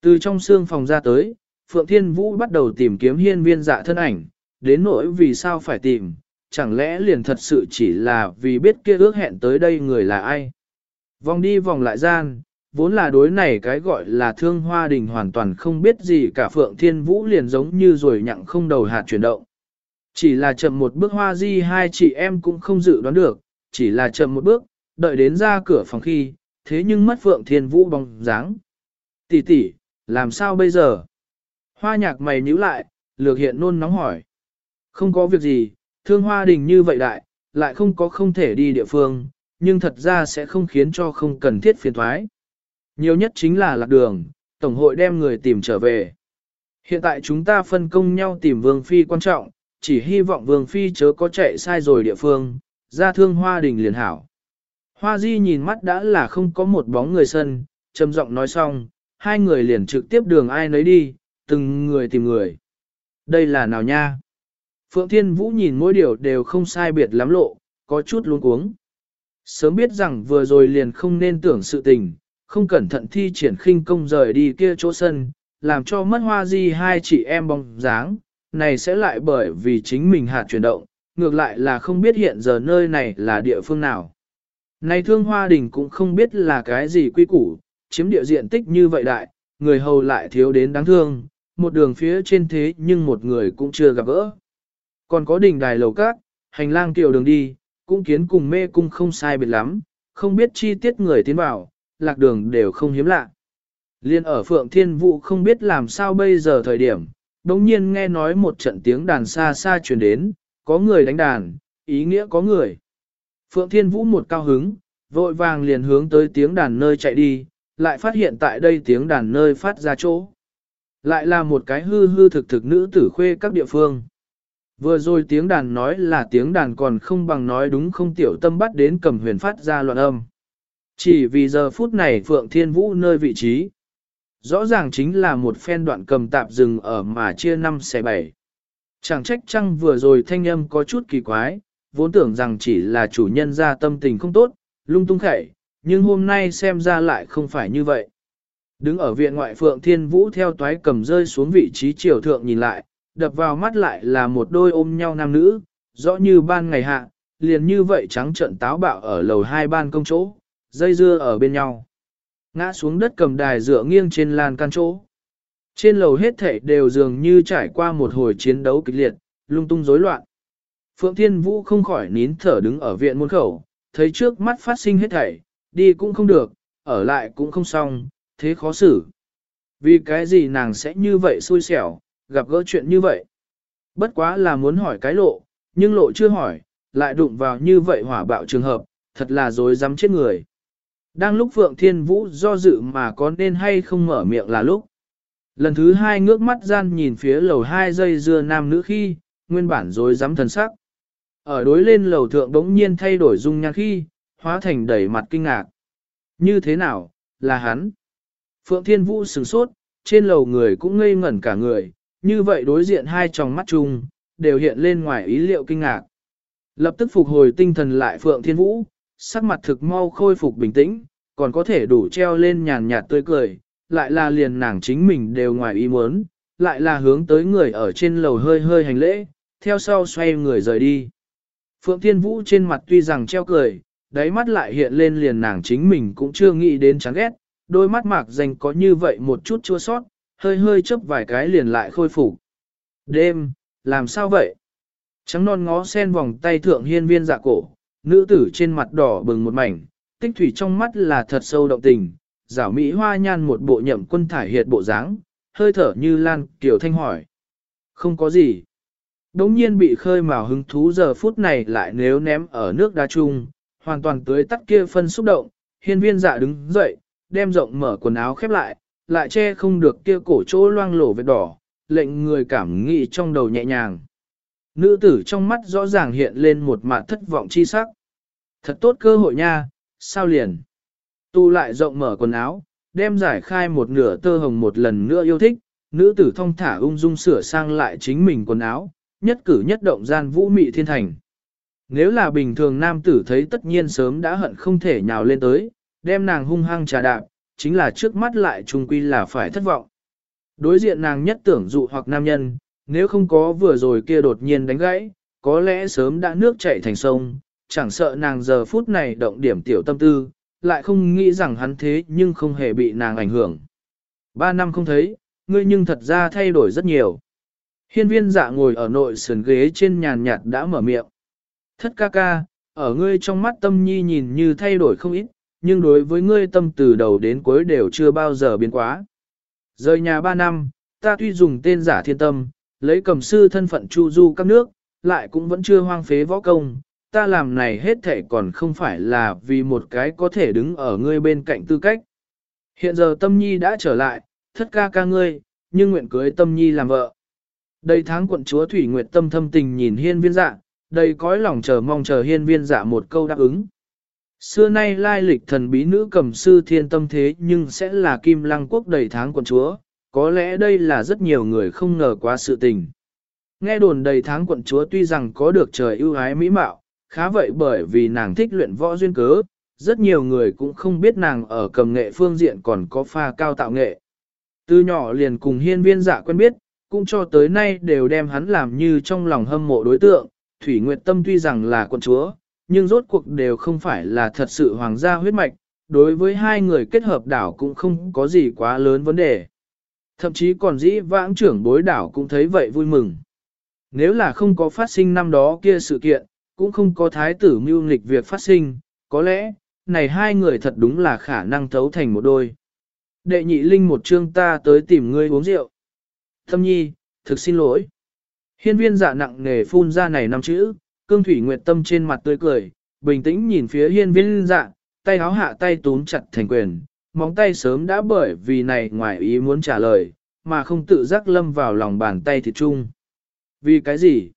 Từ trong xương phòng ra tới, Phượng Thiên Vũ bắt đầu tìm kiếm hiên viên dạ thân ảnh, đến nỗi vì sao phải tìm, chẳng lẽ liền thật sự chỉ là vì biết kia ước hẹn tới đây người là ai. Vòng đi vòng lại gian, vốn là đối này cái gọi là thương hoa đình hoàn toàn không biết gì cả Phượng Thiên Vũ liền giống như rồi nhặng không đầu hạt chuyển động. Chỉ là chậm một bước hoa di hai chị em cũng không dự đoán được, chỉ là chậm một bước, đợi đến ra cửa phòng khi, thế nhưng mất Phượng Thiên Vũ bóng dáng. Tỷ tỷ, làm sao bây giờ? Hoa nhạc mày nhíu lại, lược hiện nôn nóng hỏi. Không có việc gì, thương hoa đình như vậy đại, lại không có không thể đi địa phương, nhưng thật ra sẽ không khiến cho không cần thiết phiền thoái. Nhiều nhất chính là lạc đường, Tổng hội đem người tìm trở về. Hiện tại chúng ta phân công nhau tìm Vương Phi quan trọng, chỉ hy vọng Vương Phi chớ có chạy sai rồi địa phương, ra thương hoa đình liền hảo. Hoa Di nhìn mắt đã là không có một bóng người sân, trầm giọng nói xong, hai người liền trực tiếp đường ai nấy đi, từng người tìm người. Đây là nào nha? Phượng Thiên Vũ nhìn mỗi điều đều không sai biệt lắm lộ, có chút luống cuống. Sớm biết rằng vừa rồi liền không nên tưởng sự tình, không cẩn thận thi triển khinh công rời đi kia chỗ sân, làm cho mất hoa di hai chị em bóng dáng, này sẽ lại bởi vì chính mình hạt chuyển động, ngược lại là không biết hiện giờ nơi này là địa phương nào. Này thương hoa đình cũng không biết là cái gì quy củ, chiếm địa diện tích như vậy đại, người hầu lại thiếu đến đáng thương, một đường phía trên thế nhưng một người cũng chưa gặp gỡ. Còn có đỉnh đài lầu cát, hành lang tiểu đường đi, cũng kiến cùng mê cung không sai biệt lắm, không biết chi tiết người tiến vào, lạc đường đều không hiếm lạ. Liên ở Phượng Thiên Vũ không biết làm sao bây giờ thời điểm, đồng nhiên nghe nói một trận tiếng đàn xa xa truyền đến, có người đánh đàn, ý nghĩa có người. Phượng Thiên Vũ một cao hứng, vội vàng liền hướng tới tiếng đàn nơi chạy đi, lại phát hiện tại đây tiếng đàn nơi phát ra chỗ. Lại là một cái hư hư thực thực nữ tử khuê các địa phương. Vừa rồi tiếng đàn nói là tiếng đàn còn không bằng nói đúng không tiểu tâm bắt đến cầm huyền phát ra loạn âm. Chỉ vì giờ phút này Phượng Thiên Vũ nơi vị trí. Rõ ràng chính là một phen đoạn cầm tạp dừng ở mà chia năm xe bảy. Chẳng trách chăng vừa rồi thanh âm có chút kỳ quái, vốn tưởng rằng chỉ là chủ nhân ra tâm tình không tốt, lung tung khẩy, nhưng hôm nay xem ra lại không phải như vậy. Đứng ở viện ngoại Phượng Thiên Vũ theo toái cầm rơi xuống vị trí triều thượng nhìn lại, đập vào mắt lại là một đôi ôm nhau nam nữ, rõ như ban ngày hạ, liền như vậy trắng trận táo bạo ở lầu hai ban công chỗ, dây dưa ở bên nhau. Ngã xuống đất cầm đài dựa nghiêng trên lan can chỗ. Trên lầu hết thảy đều dường như trải qua một hồi chiến đấu kịch liệt, lung tung rối loạn. Phượng Thiên Vũ không khỏi nín thở đứng ở viện môn khẩu, thấy trước mắt phát sinh hết thảy, đi cũng không được, ở lại cũng không xong, thế khó xử. Vì cái gì nàng sẽ như vậy xui xẻo, gặp gỡ chuyện như vậy. Bất quá là muốn hỏi cái lộ, nhưng lộ chưa hỏi, lại đụng vào như vậy hỏa bạo trường hợp, thật là dối dám chết người. Đang lúc Phượng Thiên Vũ do dự mà có nên hay không mở miệng là lúc. Lần thứ hai ngước mắt gian nhìn phía lầu hai dây dưa nam nữ khi, nguyên bản rồi dám thần sắc. Ở đối lên lầu thượng đống nhiên thay đổi dung nhan khi, hóa thành đầy mặt kinh ngạc. Như thế nào, là hắn? Phượng Thiên Vũ sửng sốt, trên lầu người cũng ngây ngẩn cả người, như vậy đối diện hai tròng mắt chung, đều hiện lên ngoài ý liệu kinh ngạc. Lập tức phục hồi tinh thần lại Phượng Thiên Vũ, sắc mặt thực mau khôi phục bình tĩnh, còn có thể đủ treo lên nhàn nhạt tươi cười, lại là liền nàng chính mình đều ngoài ý muốn, lại là hướng tới người ở trên lầu hơi hơi hành lễ, theo sau xoay người rời đi. Phượng Thiên Vũ trên mặt tuy rằng treo cười, đáy mắt lại hiện lên liền nàng chính mình cũng chưa nghĩ đến chán ghét, đôi mắt mạc dành có như vậy một chút chua sót, hơi hơi chớp vài cái liền lại khôi phục. Đêm, làm sao vậy? Trắng non ngó sen vòng tay thượng hiên viên dạ cổ, nữ tử trên mặt đỏ bừng một mảnh, tích thủy trong mắt là thật sâu động tình, rảo mỹ hoa nhan một bộ nhậm quân thải hiệt bộ dáng, hơi thở như lan kiểu thanh hỏi. Không có gì. Đống nhiên bị khơi mào hứng thú giờ phút này lại nếu ném ở nước đá chung, hoàn toàn tưới tắt kia phân xúc động, hiên viên dạ đứng dậy, đem rộng mở quần áo khép lại, lại che không được kia cổ chỗ loang lổ vết đỏ, lệnh người cảm nghĩ trong đầu nhẹ nhàng. Nữ tử trong mắt rõ ràng hiện lên một mạt thất vọng chi sắc. Thật tốt cơ hội nha, sao liền? Tu lại rộng mở quần áo, đem giải khai một nửa tơ hồng một lần nữa yêu thích, nữ tử thông thả ung dung sửa sang lại chính mình quần áo, nhất cử nhất động gian vũ mị thiên thành. Nếu là bình thường nam tử thấy tất nhiên sớm đã hận không thể nhào lên tới, đem nàng hung hăng trà đạp, chính là trước mắt lại trung quy là phải thất vọng. Đối diện nàng nhất tưởng dụ hoặc nam nhân, nếu không có vừa rồi kia đột nhiên đánh gãy, có lẽ sớm đã nước chảy thành sông, chẳng sợ nàng giờ phút này động điểm tiểu tâm tư, lại không nghĩ rằng hắn thế nhưng không hề bị nàng ảnh hưởng. Ba năm không thấy, ngươi nhưng thật ra thay đổi rất nhiều. Hiên viên dạ ngồi ở nội sườn ghế trên nhàn nhạt đã mở miệng. Thất ca ca, ở ngươi trong mắt tâm nhi nhìn như thay đổi không ít, nhưng đối với ngươi tâm từ đầu đến cuối đều chưa bao giờ biến quá. Rời nhà ba năm, ta tuy dùng tên giả thiên tâm, lấy cầm sư thân phận chu du các nước, lại cũng vẫn chưa hoang phế võ công, ta làm này hết thể còn không phải là vì một cái có thể đứng ở ngươi bên cạnh tư cách. Hiện giờ tâm nhi đã trở lại, thất ca ca ngươi, nhưng nguyện cưới tâm nhi làm vợ. Đây tháng quận chúa Thủy Nguyệt tâm thâm tình nhìn hiên viên dạ, đầy cõi lòng chờ mong chờ hiên viên dạ một câu đáp ứng. Xưa nay lai lịch thần bí nữ cầm sư thiên tâm thế nhưng sẽ là kim lăng quốc đầy tháng quận chúa, có lẽ đây là rất nhiều người không ngờ quá sự tình. Nghe đồn đầy tháng quận chúa tuy rằng có được trời ưu ái mỹ mạo, khá vậy bởi vì nàng thích luyện võ duyên cớ, rất nhiều người cũng không biết nàng ở cầm nghệ phương diện còn có pha cao tạo nghệ. Từ nhỏ liền cùng hiên viên dạ quen biết, cũng cho tới nay đều đem hắn làm như trong lòng hâm mộ đối tượng, Thủy Nguyệt Tâm tuy rằng là quận chúa, nhưng rốt cuộc đều không phải là thật sự hoàng gia huyết mạch, đối với hai người kết hợp đảo cũng không có gì quá lớn vấn đề. Thậm chí còn dĩ vãng trưởng bối đảo cũng thấy vậy vui mừng. Nếu là không có phát sinh năm đó kia sự kiện, cũng không có thái tử mưu nghịch việc phát sinh, có lẽ, này hai người thật đúng là khả năng thấu thành một đôi. Đệ nhị linh một chương ta tới tìm ngươi uống rượu. Thâm nhi, thực xin lỗi. Hiên viên dạ nặng nề phun ra này năm chữ, cương thủy nguyệt tâm trên mặt tươi cười, bình tĩnh nhìn phía hiên viên dạ, tay háo hạ tay túm chặt thành quyền, móng tay sớm đã bởi vì này ngoài ý muốn trả lời, mà không tự giác lâm vào lòng bàn tay thịt chung. Vì cái gì?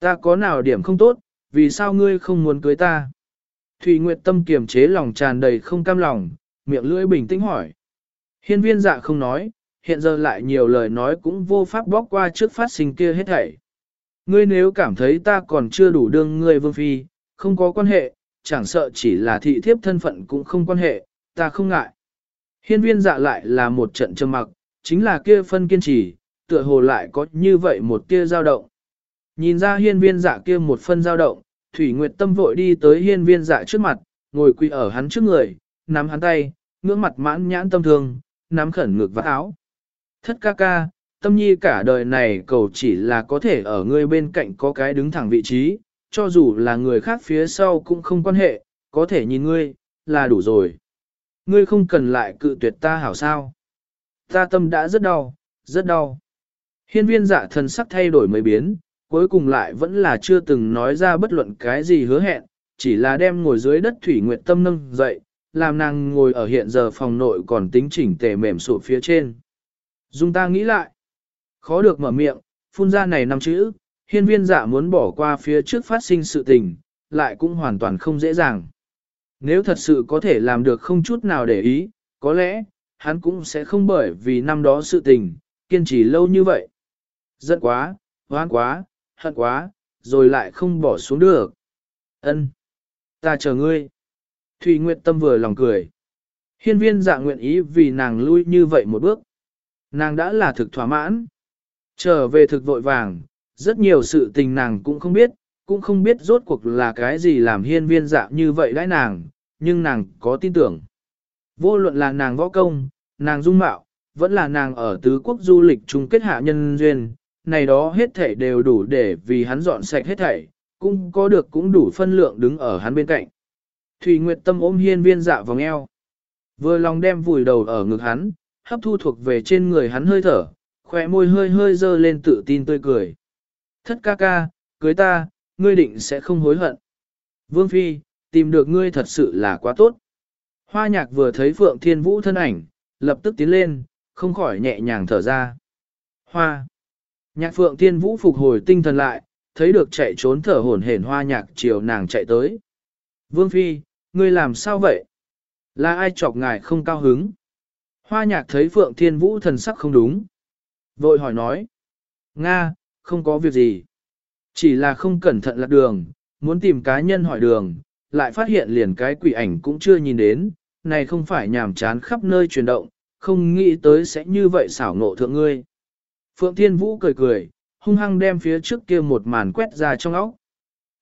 Ta có nào điểm không tốt, vì sao ngươi không muốn cưới ta? Thủy Nguyệt tâm kiềm chế lòng tràn đầy không cam lòng, miệng lưỡi bình tĩnh hỏi. Hiên viên dạ không nói, hiện giờ lại nhiều lời nói cũng vô pháp bóc qua trước phát sinh kia hết thảy. Ngươi nếu cảm thấy ta còn chưa đủ đương ngươi vương phi, không có quan hệ, chẳng sợ chỉ là thị thiếp thân phận cũng không quan hệ, ta không ngại. Hiên viên dạ lại là một trận trầm mặc, chính là kia phân kiên trì, tựa hồ lại có như vậy một tia dao động. Nhìn ra hiên viên dạ kia một phân dao động, Thủy Nguyệt Tâm vội đi tới hiên viên dạ trước mặt, ngồi quỳ ở hắn trước người, nắm hắn tay, ngưỡng mặt mãn nhãn tâm thương, nắm khẩn ngực và áo. Thất ca ca, tâm nhi cả đời này cầu chỉ là có thể ở ngươi bên cạnh có cái đứng thẳng vị trí, cho dù là người khác phía sau cũng không quan hệ, có thể nhìn ngươi, là đủ rồi. Ngươi không cần lại cự tuyệt ta hảo sao. Ta tâm đã rất đau, rất đau. Hiên viên dạ thần sắc thay đổi mấy biến, cuối cùng lại vẫn là chưa từng nói ra bất luận cái gì hứa hẹn, chỉ là đem ngồi dưới đất thủy nguyệt tâm nâng dậy, làm nàng ngồi ở hiện giờ phòng nội còn tính chỉnh tề mềm sụp phía trên. Dung ta nghĩ lại, khó được mở miệng, phun ra này năm chữ, hiên viên dạ muốn bỏ qua phía trước phát sinh sự tình, lại cũng hoàn toàn không dễ dàng. Nếu thật sự có thể làm được không chút nào để ý, có lẽ, hắn cũng sẽ không bởi vì năm đó sự tình, kiên trì lâu như vậy. Giận quá, hoan quá, hận quá, rồi lại không bỏ xuống được. Ân, ta chờ ngươi. Thủy Nguyệt Tâm vừa lòng cười. Hiên viên dạ nguyện ý vì nàng lui như vậy một bước. Nàng đã là thực thỏa mãn. Trở về thực vội vàng, rất nhiều sự tình nàng cũng không biết, cũng không biết rốt cuộc là cái gì làm hiên viên dạ như vậy đãi nàng, nhưng nàng có tin tưởng. Vô luận là nàng võ công, nàng dung mạo, vẫn là nàng ở tứ quốc du lịch chung kết hạ nhân duyên, này đó hết thảy đều đủ để vì hắn dọn sạch hết thảy, cũng có được cũng đủ phân lượng đứng ở hắn bên cạnh. Thủy Nguyệt Tâm ôm hiên viên dạ vòng eo. Vừa lòng đem vùi đầu ở ngực hắn, hấp thu thuộc về trên người hắn hơi thở, khỏe môi hơi hơi dơ lên tự tin tươi cười. Thất ca ca, cưới ta, ngươi định sẽ không hối hận. Vương Phi, tìm được ngươi thật sự là quá tốt. Hoa nhạc vừa thấy Phượng Thiên Vũ thân ảnh, lập tức tiến lên, không khỏi nhẹ nhàng thở ra. Hoa. Nhạc Phượng Thiên Vũ phục hồi tinh thần lại, thấy được chạy trốn thở hổn hển hoa nhạc chiều nàng chạy tới. Vương Phi, ngươi làm sao vậy? Là ai chọc ngài không cao hứng? Hoa nhạc thấy Phượng Thiên Vũ thần sắc không đúng. Vội hỏi nói. Nga, không có việc gì. Chỉ là không cẩn thận lạc đường, muốn tìm cá nhân hỏi đường, lại phát hiện liền cái quỷ ảnh cũng chưa nhìn đến, này không phải nhàm chán khắp nơi chuyển động, không nghĩ tới sẽ như vậy xảo ngộ thượng ngươi. Phượng Thiên Vũ cười cười, hung hăng đem phía trước kia một màn quét ra trong óc.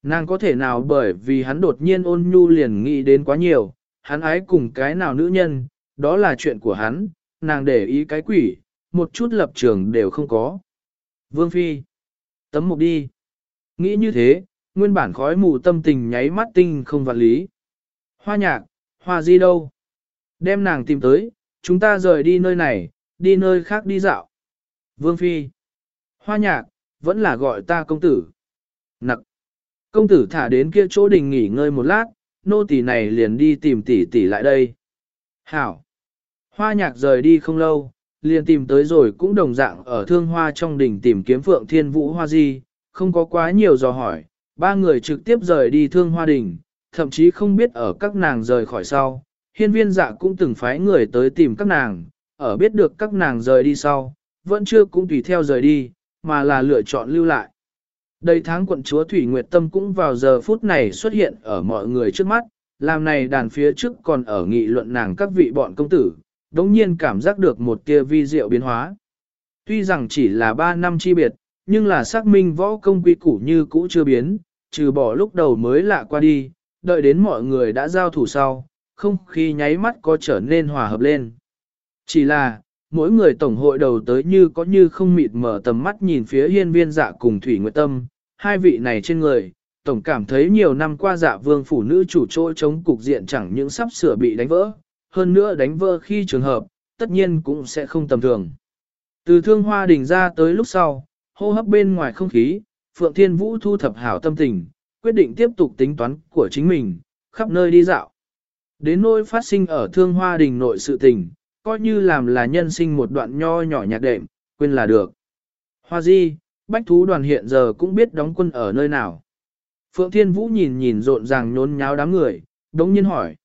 Nàng có thể nào bởi vì hắn đột nhiên ôn nhu liền nghĩ đến quá nhiều, hắn ái cùng cái nào nữ nhân, đó là chuyện của hắn, nàng để ý cái quỷ, một chút lập trường đều không có. Vương Phi, tấm mục đi. Nghĩ như thế, nguyên bản khói mù tâm tình nháy mắt tinh không vạn lý. Hoa nhạc, hoa di đâu? Đem nàng tìm tới, chúng ta rời đi nơi này, đi nơi khác đi dạo. Vương Phi. Hoa nhạc, vẫn là gọi ta công tử. Nặc. Công tử thả đến kia chỗ đình nghỉ ngơi một lát, nô tỳ này liền đi tìm tỷ tỷ lại đây. Hảo. Hoa nhạc rời đi không lâu, liền tìm tới rồi cũng đồng dạng ở thương hoa trong đình tìm kiếm Phượng Thiên Vũ Hoa Di, không có quá nhiều dò hỏi, ba người trực tiếp rời đi thương hoa đình, thậm chí không biết ở các nàng rời khỏi sau. Hiên viên dạ cũng từng phái người tới tìm các nàng, ở biết được các nàng rời đi sau, vẫn chưa cũng tùy theo rời đi, mà là lựa chọn lưu lại. Đây tháng quận chúa Thủy Nguyệt Tâm cũng vào giờ phút này xuất hiện ở mọi người trước mắt, làm này đàn phía trước còn ở nghị luận nàng các vị bọn công tử, đống nhiên cảm giác được một tia vi diệu biến hóa. Tuy rằng chỉ là 3 năm chi biệt, nhưng là xác minh võ công quy củ như cũ chưa biến, trừ bỏ lúc đầu mới lạ qua đi, đợi đến mọi người đã giao thủ sau, không khí nháy mắt có trở nên hòa hợp lên. Chỉ là, mỗi người tổng hội đầu tới như có như không mịt mở tầm mắt nhìn phía hiên viên dạ cùng Thủy Nguyệt Tâm, hai vị này trên người, tổng cảm thấy nhiều năm qua dạ vương phủ nữ chủ chỗ chống cục diện chẳng những sắp sửa bị đánh vỡ, hơn nữa đánh vỡ khi trường hợp, tất nhiên cũng sẽ không tầm thường. Từ thương hoa đỉnh ra tới lúc sau, hô hấp bên ngoài không khí, Phượng Thiên Vũ thu thập hảo tâm tình, quyết định tiếp tục tính toán của chính mình, khắp nơi đi dạo. Đến nỗi phát sinh ở thương hoa đình nội sự tình, coi như làm là nhân sinh một đoạn nho nhỏ nhạc đệm, quên là được. Hoa di, bách thú đoàn hiện giờ cũng biết đóng quân ở nơi nào. Phượng Thiên Vũ nhìn nhìn rộn ràng nhốn nháo đám người, đống nhiên hỏi.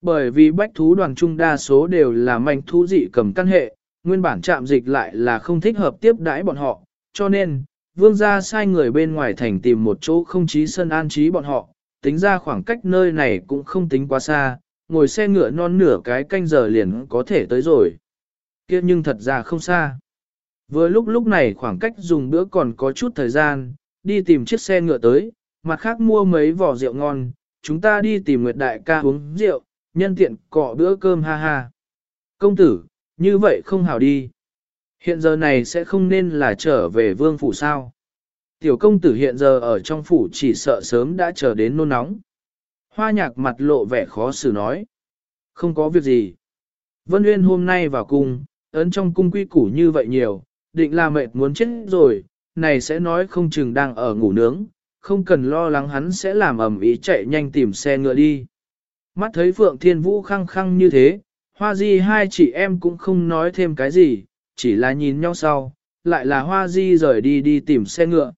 Bởi vì bách thú đoàn trung đa số đều là manh thú dị cầm căn hệ, nguyên bản chạm dịch lại là không thích hợp tiếp đãi bọn họ, cho nên, vương gia sai người bên ngoài thành tìm một chỗ không chí sân an trí bọn họ, tính ra khoảng cách nơi này cũng không tính quá xa, ngồi xe ngựa non nửa cái canh giờ liền có thể tới rồi. kia nhưng thật ra không xa. Vừa lúc lúc này khoảng cách dùng bữa còn có chút thời gian, đi tìm chiếc xe ngựa tới, mặt khác mua mấy vỏ rượu ngon, chúng ta đi tìm Nguyệt Đại ca uống rượu, nhân tiện cọ bữa cơm ha ha. Công tử, như vậy không hảo đi. Hiện giờ này sẽ không nên là trở về vương phủ sao. Tiểu công tử hiện giờ ở trong phủ chỉ sợ sớm đã chờ đến nôn nóng. Hoa nhạc mặt lộ vẻ khó xử nói. Không có việc gì. Vân Uyên hôm nay vào cung, ấn trong cung quy củ như vậy nhiều, định là mệt muốn chết rồi, này sẽ nói không chừng đang ở ngủ nướng, không cần lo lắng hắn sẽ làm ẩm ý chạy nhanh tìm xe ngựa đi. Mắt thấy Phượng Thiên Vũ khăng khăng như thế, Hoa Di hai chị em cũng không nói thêm cái gì, chỉ là nhìn nhau sau, lại là Hoa Di rời đi đi tìm xe ngựa.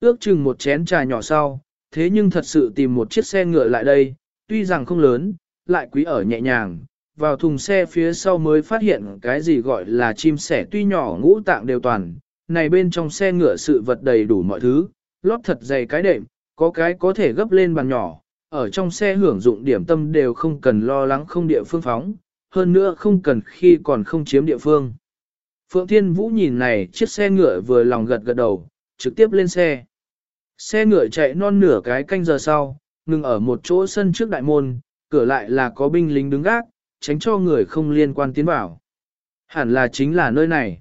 Ước chừng một chén trà nhỏ sau, thế nhưng thật sự tìm một chiếc xe ngựa lại đây, tuy rằng không lớn, lại quý ở nhẹ nhàng, vào thùng xe phía sau mới phát hiện cái gì gọi là chim sẻ tuy nhỏ ngũ tạng đều toàn, này bên trong xe ngựa sự vật đầy đủ mọi thứ, lót thật dày cái đệm, có cái có thể gấp lên bàn nhỏ, ở trong xe hưởng dụng điểm tâm đều không cần lo lắng không địa phương phóng, hơn nữa không cần khi còn không chiếm địa phương. Phượng Thiên Vũ nhìn này chiếc xe ngựa vừa lòng gật gật đầu, trực tiếp lên xe. Xe ngựa chạy non nửa cái canh giờ sau, ngừng ở một chỗ sân trước đại môn, cửa lại là có binh lính đứng gác, tránh cho người không liên quan tiến vào. Hẳn là chính là nơi này.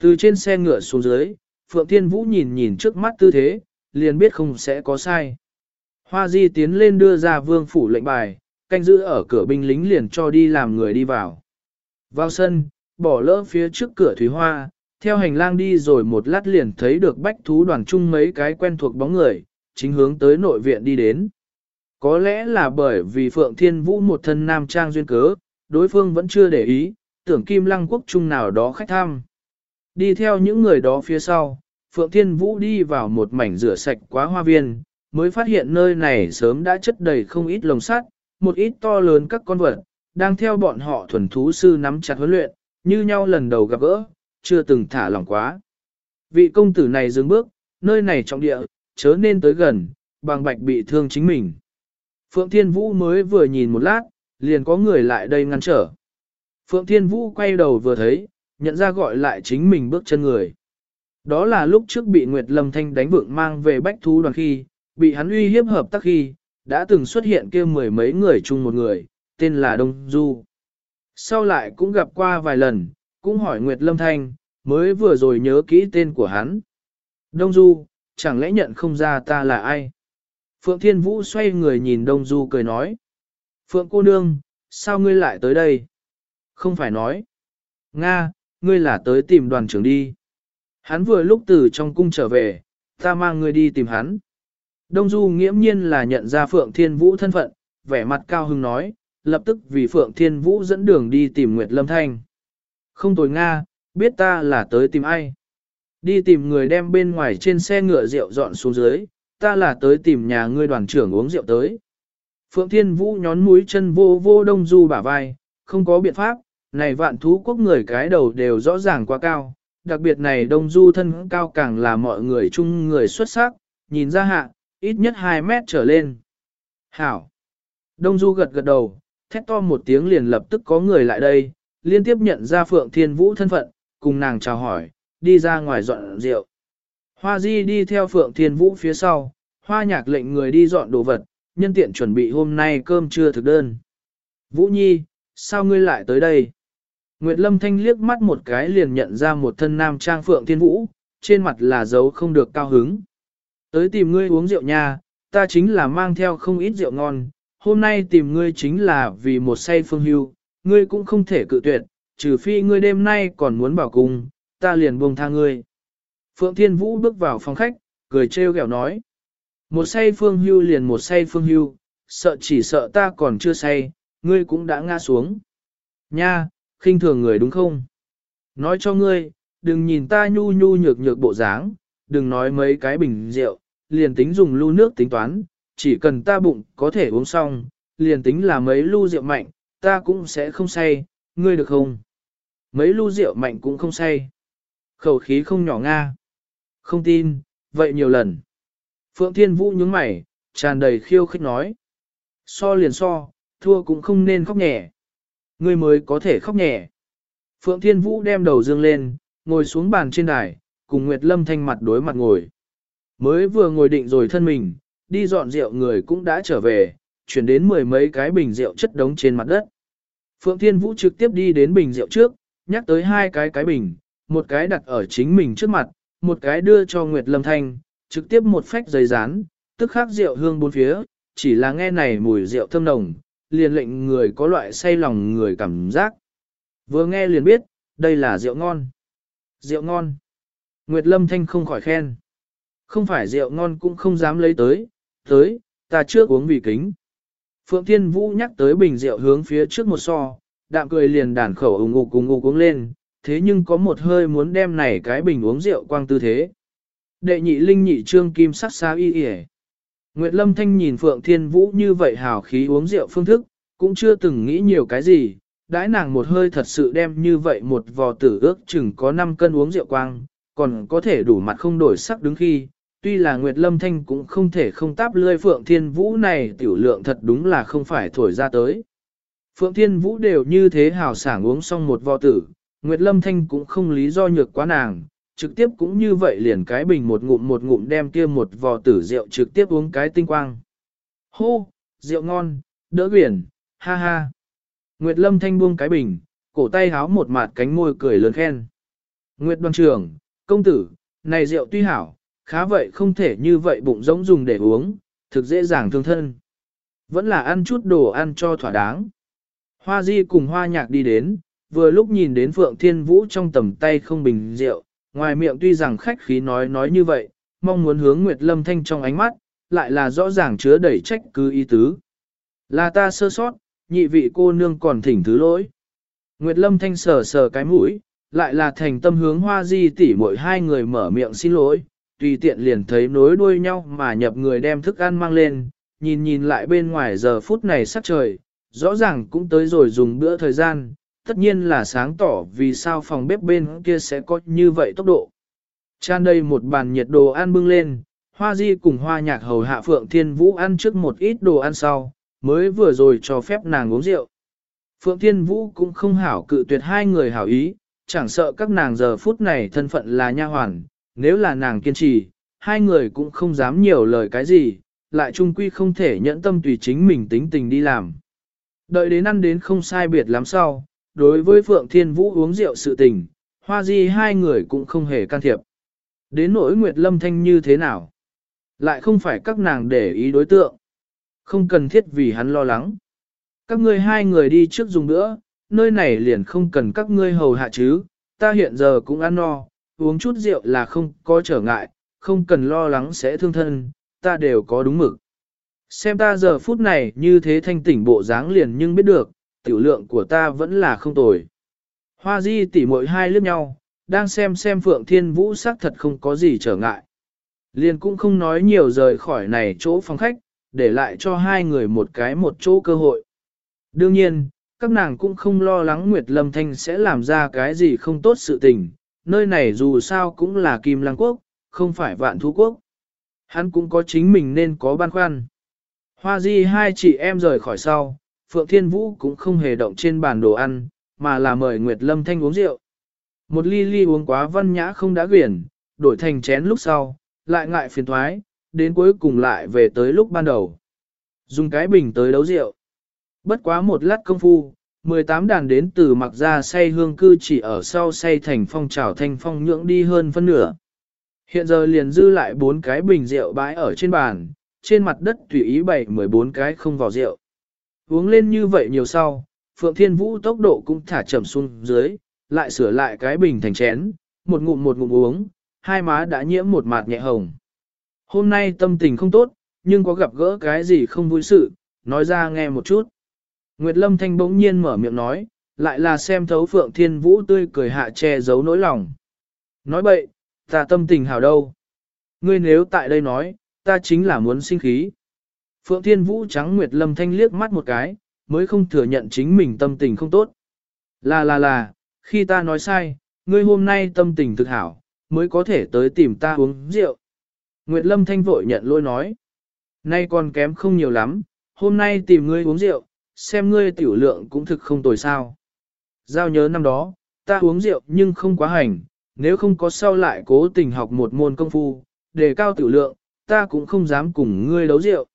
Từ trên xe ngựa xuống dưới, Phượng Thiên Vũ nhìn nhìn trước mắt tư thế, liền biết không sẽ có sai. Hoa Di tiến lên đưa ra vương phủ lệnh bài, canh giữ ở cửa binh lính liền cho đi làm người đi vào. Vào sân, bỏ lỡ phía trước cửa thủy hoa, theo hành lang đi rồi một lát liền thấy được bách thú đoàn chung mấy cái quen thuộc bóng người, chính hướng tới nội viện đi đến. Có lẽ là bởi vì Phượng Thiên Vũ một thân nam trang duyên cớ, đối phương vẫn chưa để ý, tưởng Kim Lăng Quốc Trung nào đó khách thăm. Đi theo những người đó phía sau, Phượng Thiên Vũ đi vào một mảnh rửa sạch quá hoa viên, mới phát hiện nơi này sớm đã chất đầy không ít lồng sắt, một ít to lớn các con vật, đang theo bọn họ thuần thú sư nắm chặt huấn luyện, như nhau lần đầu gặp gỡ, chưa từng thả lỏng quá. Vị công tử này dừng bước, nơi này trọng địa, chớ nên tới gần, bằng bạch bị thương chính mình. Phượng Thiên Vũ mới vừa nhìn một lát, liền có người lại đây ngăn trở. Phượng Thiên Vũ quay đầu vừa thấy, nhận ra gọi lại chính mình bước chân người. Đó là lúc trước bị Nguyệt Lâm Thanh đánh vượng mang về bách thú đoàn khi, bị hắn uy hiếp hợp tác khi, đã từng xuất hiện kia mười mấy người chung một người, tên là Đông Du. Sau lại cũng gặp qua vài lần, cũng hỏi Nguyệt Lâm Thanh, mới vừa rồi nhớ kỹ tên của hắn. Đông Du, chẳng lẽ nhận không ra ta là ai? Phượng Thiên Vũ xoay người nhìn Đông Du cười nói. Phượng cô nương, sao ngươi lại tới đây? Không phải nói. Nga, ngươi là tới tìm đoàn trưởng đi. Hắn vừa lúc từ trong cung trở về, ta mang ngươi đi tìm hắn. Đông Du nghiễm nhiên là nhận ra Phượng Thiên Vũ thân phận, vẻ mặt cao hưng nói, lập tức vì Phượng Thiên Vũ dẫn đường đi tìm Nguyệt Lâm Thanh. Không tồi Nga, biết ta là tới tìm ai. Đi tìm người đem bên ngoài trên xe ngựa rượu dọn xuống dưới, ta là tới tìm nhà ngươi đoàn trưởng uống rượu tới. Phượng Thiên Vũ nhón mũi chân vô vô đông du bả vai, không có biện pháp, này vạn thú quốc người cái đầu đều rõ ràng quá cao, đặc biệt này đông du thân cao càng là mọi người chung người xuất sắc, nhìn ra hạ, ít nhất 2 mét trở lên. Hảo! Đông du gật gật đầu, thét to một tiếng liền lập tức có người lại đây, liên tiếp nhận ra Phượng Thiên Vũ thân phận, cùng nàng chào hỏi, đi ra ngoài dọn rượu. Hoa Di đi theo Phượng Thiên Vũ phía sau, hoa nhạc lệnh người đi dọn đồ vật, nhân tiện chuẩn bị hôm nay cơm trưa thực đơn. Vũ Nhi, sao ngươi lại tới đây? Nguyệt Lâm Thanh liếc mắt một cái liền nhận ra một thân nam trang Phượng Thiên Vũ, trên mặt là dấu không được cao hứng. Tới tìm ngươi uống rượu nha, ta chính là mang theo không ít rượu ngon, hôm nay tìm ngươi chính là vì một say phương hưu, ngươi cũng không thể cự tuyệt, trừ phi ngươi đêm nay còn muốn bảo cùng, ta liền buông tha ngươi. Phượng Thiên Vũ bước vào phòng khách, cười trêu ghẹo nói. Một say phương hưu liền một say phương hưu, sợ chỉ sợ ta còn chưa say, ngươi cũng đã ngã xuống. Nha, khinh thường người đúng không? Nói cho ngươi, đừng nhìn ta nhu nhu nhược nhược bộ dáng, đừng nói mấy cái bình rượu, liền tính dùng lưu nước tính toán, chỉ cần ta bụng có thể uống xong, liền tính là mấy lu rượu mạnh, ta cũng sẽ không say, ngươi được không? Mấy lu rượu mạnh cũng không say. Khẩu khí không nhỏ nga. Không tin, vậy nhiều lần. Phượng Thiên Vũ nhướng mày, tràn đầy khiêu khích nói. So liền so, thua cũng không nên khóc nhẹ. Ngươi mới có thể khóc nhẹ. Phượng Thiên Vũ đem đầu dương lên, ngồi xuống bàn trên đài, cùng Nguyệt Lâm thanh mặt đối mặt ngồi. Mới vừa ngồi định rồi thân mình, đi dọn rượu người cũng đã trở về, chuyển đến mười mấy cái bình rượu chất đống trên mặt đất. Phượng Thiên Vũ trực tiếp đi đến bình rượu trước, nhắc tới hai cái cái bình, một cái đặt ở chính mình trước mặt, một cái đưa cho Nguyệt Lâm Thanh, trực tiếp một phách giấy rán, tức khắc rượu hương bốn phía, chỉ là nghe này mùi rượu thơm nồng, liền lệnh người có loại say lòng người cảm giác. Vừa nghe liền biết, đây là rượu ngon. Rượu ngon. Nguyệt Lâm Thanh không khỏi khen. Không phải rượu ngon cũng không dám lấy tới, tới, ta trước uống vì kính. Phượng Thiên Vũ nhắc tới bình rượu hướng phía trước một so, đạm cười liền đàn khẩu ủng ngục cùng ngục uống lên, thế nhưng có một hơi muốn đem này cái bình uống rượu quang tư thế. Đệ nhị linh nhị trương kim sắc xa y y Nguyệt Lâm Thanh nhìn Phượng Thiên Vũ như vậy hào khí uống rượu phương thức, cũng chưa từng nghĩ nhiều cái gì, đãi nàng một hơi thật sự đem như vậy một vò tử ước chừng có 5 cân uống rượu quang, còn có thể đủ mặt không đổi sắc đứng khi, tuy là Nguyệt Lâm Thanh cũng không thể không táp lươi Phượng Thiên Vũ này tiểu lượng thật đúng là không phải thổi ra tới. Phượng Thiên Vũ đều như thế hào sảng uống xong một vò tử, Nguyệt Lâm Thanh cũng không lý do nhược quá nàng, trực tiếp cũng như vậy liền cái bình một ngụm một ngụm đem kia một vò tử rượu trực tiếp uống cái tinh quang. Hô, rượu ngon, đỡ quyển, ha ha. Nguyệt Lâm Thanh buông cái bình, cổ tay háo một mặt cánh môi cười lớn khen. Nguyệt đoàn trưởng, công tử, này rượu tuy hảo, khá vậy không thể như vậy bụng rỗng dùng để uống, thực dễ dàng thương thân. Vẫn là ăn chút đồ ăn cho thỏa đáng. Hoa Di cùng Hoa Nhạc đi đến, vừa lúc nhìn đến Phượng Thiên Vũ trong tầm tay không bình rượu, ngoài miệng tuy rằng khách khí nói nói như vậy, mong muốn hướng Nguyệt Lâm Thanh trong ánh mắt, lại là rõ ràng chứa đầy trách cứ ý tứ. Là ta sơ sót, nhị vị cô nương còn thỉnh thứ lỗi. Nguyệt Lâm Thanh sờ sờ cái mũi, lại là thành tâm hướng Hoa Di tỷ mỗi hai người mở miệng xin lỗi, tùy tiện liền thấy nối đuôi nhau mà nhập người đem thức ăn mang lên, nhìn nhìn lại bên ngoài giờ phút này sắc trời, rõ ràng cũng tới rồi dùng bữa thời gian, tất nhiên là sáng tỏ vì sao phòng bếp bên kia sẽ có như vậy tốc độ. Chan đây một bàn nhiệt đồ ăn bưng lên, hoa di cùng hoa nhạc hầu hạ Phượng Thiên Vũ ăn trước một ít đồ ăn sau, mới vừa rồi cho phép nàng uống rượu. Phượng Thiên Vũ cũng không hảo cự tuyệt hai người hảo ý, chẳng sợ các nàng giờ phút này thân phận là nha hoàn, nếu là nàng kiên trì, hai người cũng không dám nhiều lời cái gì, lại chung quy không thể nhẫn tâm tùy chính mình tính tình đi làm. Đợi đến ăn đến không sai biệt lắm sau, đối với Phượng Thiên Vũ uống rượu sự tình, hoa di hai người cũng không hề can thiệp. Đến nỗi Nguyệt Lâm Thanh như thế nào? Lại không phải các nàng để ý đối tượng. Không cần thiết vì hắn lo lắng. Các ngươi hai người đi trước dùng nữa, nơi này liền không cần các ngươi hầu hạ chứ, ta hiện giờ cũng ăn no, uống chút rượu là không có trở ngại, không cần lo lắng sẽ thương thân, ta đều có đúng mực. Xem ta giờ phút này như thế thanh tỉnh bộ dáng liền nhưng biết được, tiểu lượng của ta vẫn là không tồi. Hoa di tỉ mội hai liếc nhau, đang xem xem Phượng Thiên Vũ xác thật không có gì trở ngại. Liền cũng không nói nhiều rời khỏi này chỗ phòng khách, để lại cho hai người một cái một chỗ cơ hội. Đương nhiên, các nàng cũng không lo lắng Nguyệt Lâm Thanh sẽ làm ra cái gì không tốt sự tình, nơi này dù sao cũng là Kim Lăng Quốc, không phải vạn thú quốc. Hắn cũng có chính mình nên có băn khoăn. Hoa di hai chị em rời khỏi sau, Phượng Thiên Vũ cũng không hề động trên bàn đồ ăn, mà là mời Nguyệt Lâm Thanh uống rượu. Một ly ly uống quá văn nhã không đã quyển, đổi thành chén lúc sau, lại ngại phiền thoái, đến cuối cùng lại về tới lúc ban đầu. Dùng cái bình tới đấu rượu. Bất quá một lát công phu, 18 đàn đến từ mặc ra say hương cư chỉ ở sau say thành phong trào thanh phong nhưỡng đi hơn phân nửa. Hiện giờ liền dư lại bốn cái bình rượu bãi ở trên bàn, trên mặt đất tùy ý bày 14 cái không vào rượu. Uống lên như vậy nhiều sau, Phượng Thiên Vũ tốc độ cũng thả chậm xuống dưới, lại sửa lại cái bình thành chén, một ngụm một ngụm uống, hai má đã nhiễm một mạt nhẹ hồng. Hôm nay tâm tình không tốt, nhưng có gặp gỡ cái gì không vui sự, nói ra nghe một chút. Nguyệt Lâm Thanh bỗng nhiên mở miệng nói, lại là xem thấu Phượng Thiên Vũ tươi cười hạ che giấu nỗi lòng. Nói bậy, ta tâm tình hảo đâu. Ngươi nếu tại đây nói, ta chính là muốn sinh khí. Phượng Thiên Vũ trắng Nguyệt Lâm Thanh liếc mắt một cái, mới không thừa nhận chính mình tâm tình không tốt. Là là là, khi ta nói sai, ngươi hôm nay tâm tình thực hảo, mới có thể tới tìm ta uống rượu. Nguyệt Lâm Thanh vội nhận lỗi nói. Nay còn kém không nhiều lắm, hôm nay tìm ngươi uống rượu, xem ngươi tiểu lượng cũng thực không tồi sao. Giao nhớ năm đó, ta uống rượu nhưng không quá hành, nếu không có sau lại cố tình học một môn công phu, để cao tiểu lượng, ta cũng không dám cùng ngươi đấu rượu.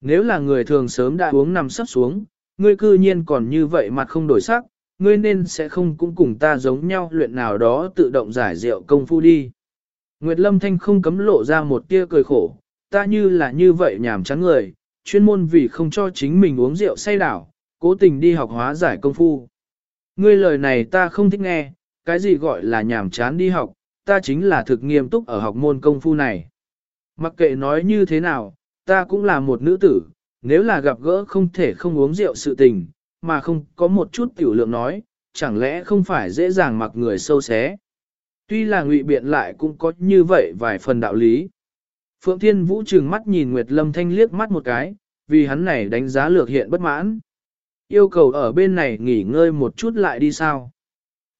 Nếu là người thường sớm đã uống nằm sắp xuống, ngươi cư nhiên còn như vậy mặt không đổi sắc, ngươi nên sẽ không cũng cùng ta giống nhau luyện nào đó tự động giải rượu công phu đi. Nguyệt Lâm Thanh không cấm lộ ra một tia cười khổ, ta như là như vậy nhảm chán người, chuyên môn vì không cho chính mình uống rượu say đảo, cố tình đi học hóa giải công phu. Ngươi lời này ta không thích nghe, cái gì gọi là nhàm chán đi học, ta chính là thực nghiêm túc ở học môn công phu này. Mặc kệ nói như thế nào, ta cũng là một nữ tử, nếu là gặp gỡ không thể không uống rượu sự tình, mà không có một chút tiểu lượng nói, chẳng lẽ không phải dễ dàng mặc người sâu xé. Tuy là ngụy biện lại cũng có như vậy vài phần đạo lý. Phượng Thiên Vũ trừng mắt nhìn Nguyệt Lâm Thanh liếc mắt một cái, vì hắn này đánh giá lược hiện bất mãn. Yêu cầu ở bên này nghỉ ngơi một chút lại đi sao.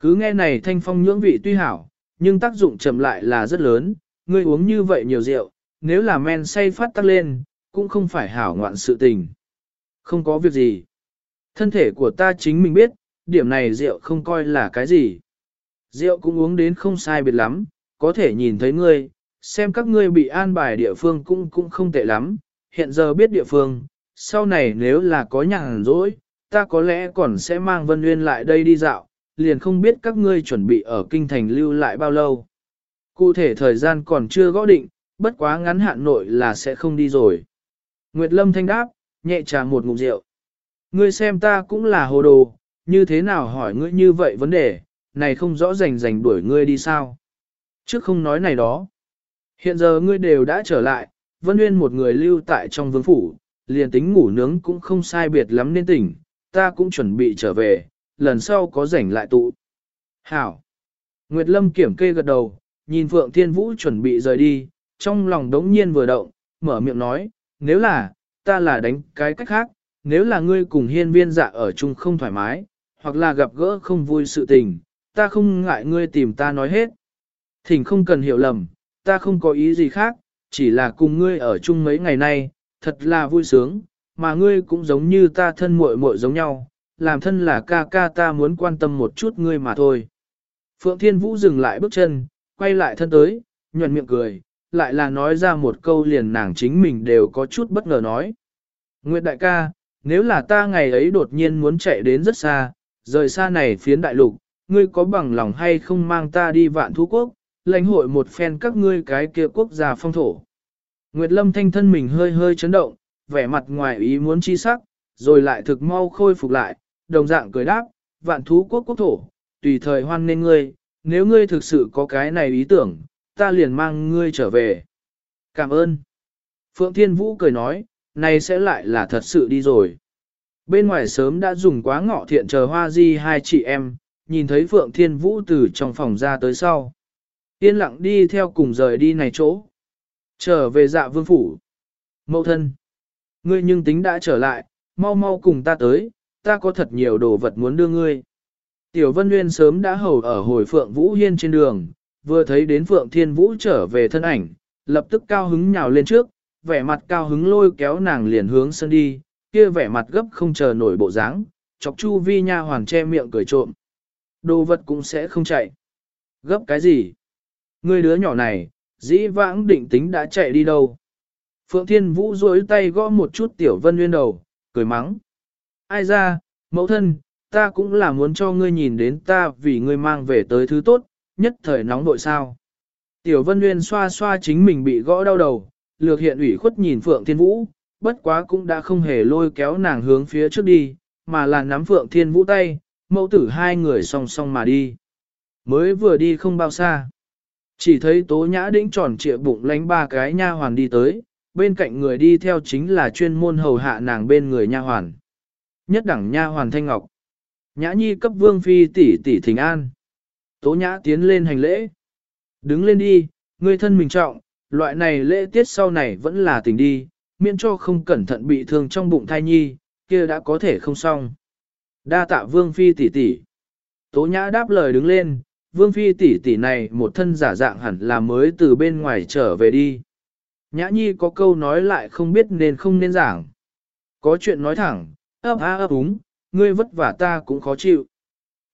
Cứ nghe này thanh phong nhưỡng vị tuy hảo, nhưng tác dụng chậm lại là rất lớn, ngươi uống như vậy nhiều rượu, nếu là men say phát tắc lên, cũng không phải hảo ngoạn sự tình. Không có việc gì. Thân thể của ta chính mình biết, điểm này rượu không coi là cái gì. Rượu cũng uống đến không sai biệt lắm, có thể nhìn thấy ngươi, xem các ngươi bị an bài địa phương cũng cũng không tệ lắm, hiện giờ biết địa phương, sau này nếu là có nhàn rỗi, ta có lẽ còn sẽ mang Vân Nguyên lại đây đi dạo, liền không biết các ngươi chuẩn bị ở kinh thành lưu lại bao lâu. Cụ thể thời gian còn chưa gõ định, bất quá ngắn hạn nội là sẽ không đi rồi. Nguyệt Lâm thanh đáp, nhẹ trà một ngụm rượu. Ngươi xem ta cũng là hồ đồ, như thế nào hỏi ngươi như vậy vấn đề, này không rõ rành rành đuổi ngươi đi sao. Trước không nói này đó. Hiện giờ ngươi đều đã trở lại, Vân Nguyên một người lưu tại trong vương phủ, liền tính ngủ nướng cũng không sai biệt lắm nên tỉnh, ta cũng chuẩn bị trở về, lần sau có rảnh lại tụ. Hảo! Nguyệt Lâm kiểm kê gật đầu, nhìn Phượng Thiên Vũ chuẩn bị rời đi, trong lòng đống nhiên vừa động, mở miệng nói, nếu là, ta là đánh cái cách khác, nếu là ngươi cùng hiên viên dạ ở chung không thoải mái, hoặc là gặp gỡ không vui sự tình, ta không ngại ngươi tìm ta nói hết. Thỉnh không cần hiểu lầm, ta không có ý gì khác, chỉ là cùng ngươi ở chung mấy ngày nay, thật là vui sướng, mà ngươi cũng giống như ta thân muội muội giống nhau, làm thân là ca ca ta muốn quan tâm một chút ngươi mà thôi. Phượng Thiên Vũ dừng lại bước chân, quay lại thân tới, nhuận miệng cười, lại là nói ra một câu liền nàng chính mình đều có chút bất ngờ nói. Nguyệt đại ca, nếu là ta ngày ấy đột nhiên muốn chạy đến rất xa, rời xa này phiến đại lục, ngươi có bằng lòng hay không mang ta đi vạn thú quốc, lãnh hội một phen các ngươi cái kia quốc gia phong thổ. Nguyệt Lâm thanh thân mình hơi hơi chấn động, vẻ mặt ngoài ý muốn chi sắc, rồi lại thực mau khôi phục lại, đồng dạng cười đáp, vạn thú quốc quốc thổ, tùy thời hoan nên ngươi, nếu ngươi thực sự có cái này ý tưởng, ta liền mang ngươi trở về. Cảm ơn. Phượng Thiên Vũ cười nói, này sẽ lại là thật sự đi rồi. Bên ngoài sớm đã dùng quá ngọ thiện chờ hoa di hai chị em, nhìn thấy Phượng Thiên Vũ từ trong phòng ra tới sau. Yên lặng đi theo cùng rời đi này chỗ. Trở về dạ vương phủ. Mậu thân. Ngươi nhưng tính đã trở lại, mau mau cùng ta tới, ta có thật nhiều đồ vật muốn đưa ngươi. Tiểu Vân Nguyên sớm đã hầu ở hồi Phượng Vũ Hiên trên đường, vừa thấy đến Phượng Thiên Vũ trở về thân ảnh, lập tức cao hứng nhào lên trước, vẻ mặt cao hứng lôi kéo nàng liền hướng sân đi, kia vẻ mặt gấp không chờ nổi bộ dáng, chọc chu vi nha hoàng che miệng cười trộm. Đồ vật cũng sẽ không chạy. Gấp cái gì? Người đứa nhỏ này, dĩ vãng định tính đã chạy đi đâu? Phượng Thiên Vũ duỗi tay gõ một chút Tiểu Vân Nguyên đầu, cười mắng. Ai ra, mẫu thân, ta cũng là muốn cho ngươi nhìn đến ta vì ngươi mang về tới thứ tốt, nhất thời nóng nội sao. Tiểu Vân Nguyên xoa xoa chính mình bị gõ đau đầu, lược hiện ủy khuất nhìn Phượng Thiên Vũ, bất quá cũng đã không hề lôi kéo nàng hướng phía trước đi, mà là nắm Phượng Thiên Vũ tay, mẫu tử hai người song song mà đi. Mới vừa đi không bao xa. Chỉ thấy tố nhã đĩnh tròn trịa bụng lánh ba cái nha hoàn đi tới, bên cạnh người đi theo chính là chuyên môn hầu hạ nàng bên người nha hoàn. Nhất đẳng nha hoàn thanh ngọc. Nhã nhi cấp vương phi tỷ tỷ thỉnh an. Tố nhã tiến lên hành lễ. Đứng lên đi, người thân mình trọng, loại này lễ tiết sau này vẫn là tình đi, miễn cho không cẩn thận bị thương trong bụng thai nhi, kia đã có thể không xong. Đa tạ vương phi tỷ tỷ. Tố nhã đáp lời đứng lên, vương phi tỷ tỷ này một thân giả dạng hẳn là mới từ bên ngoài trở về đi. Nhã nhi có câu nói lại không biết nên không nên giảng. Có chuyện nói thẳng, ấp á ấp úng, ngươi vất vả ta cũng khó chịu.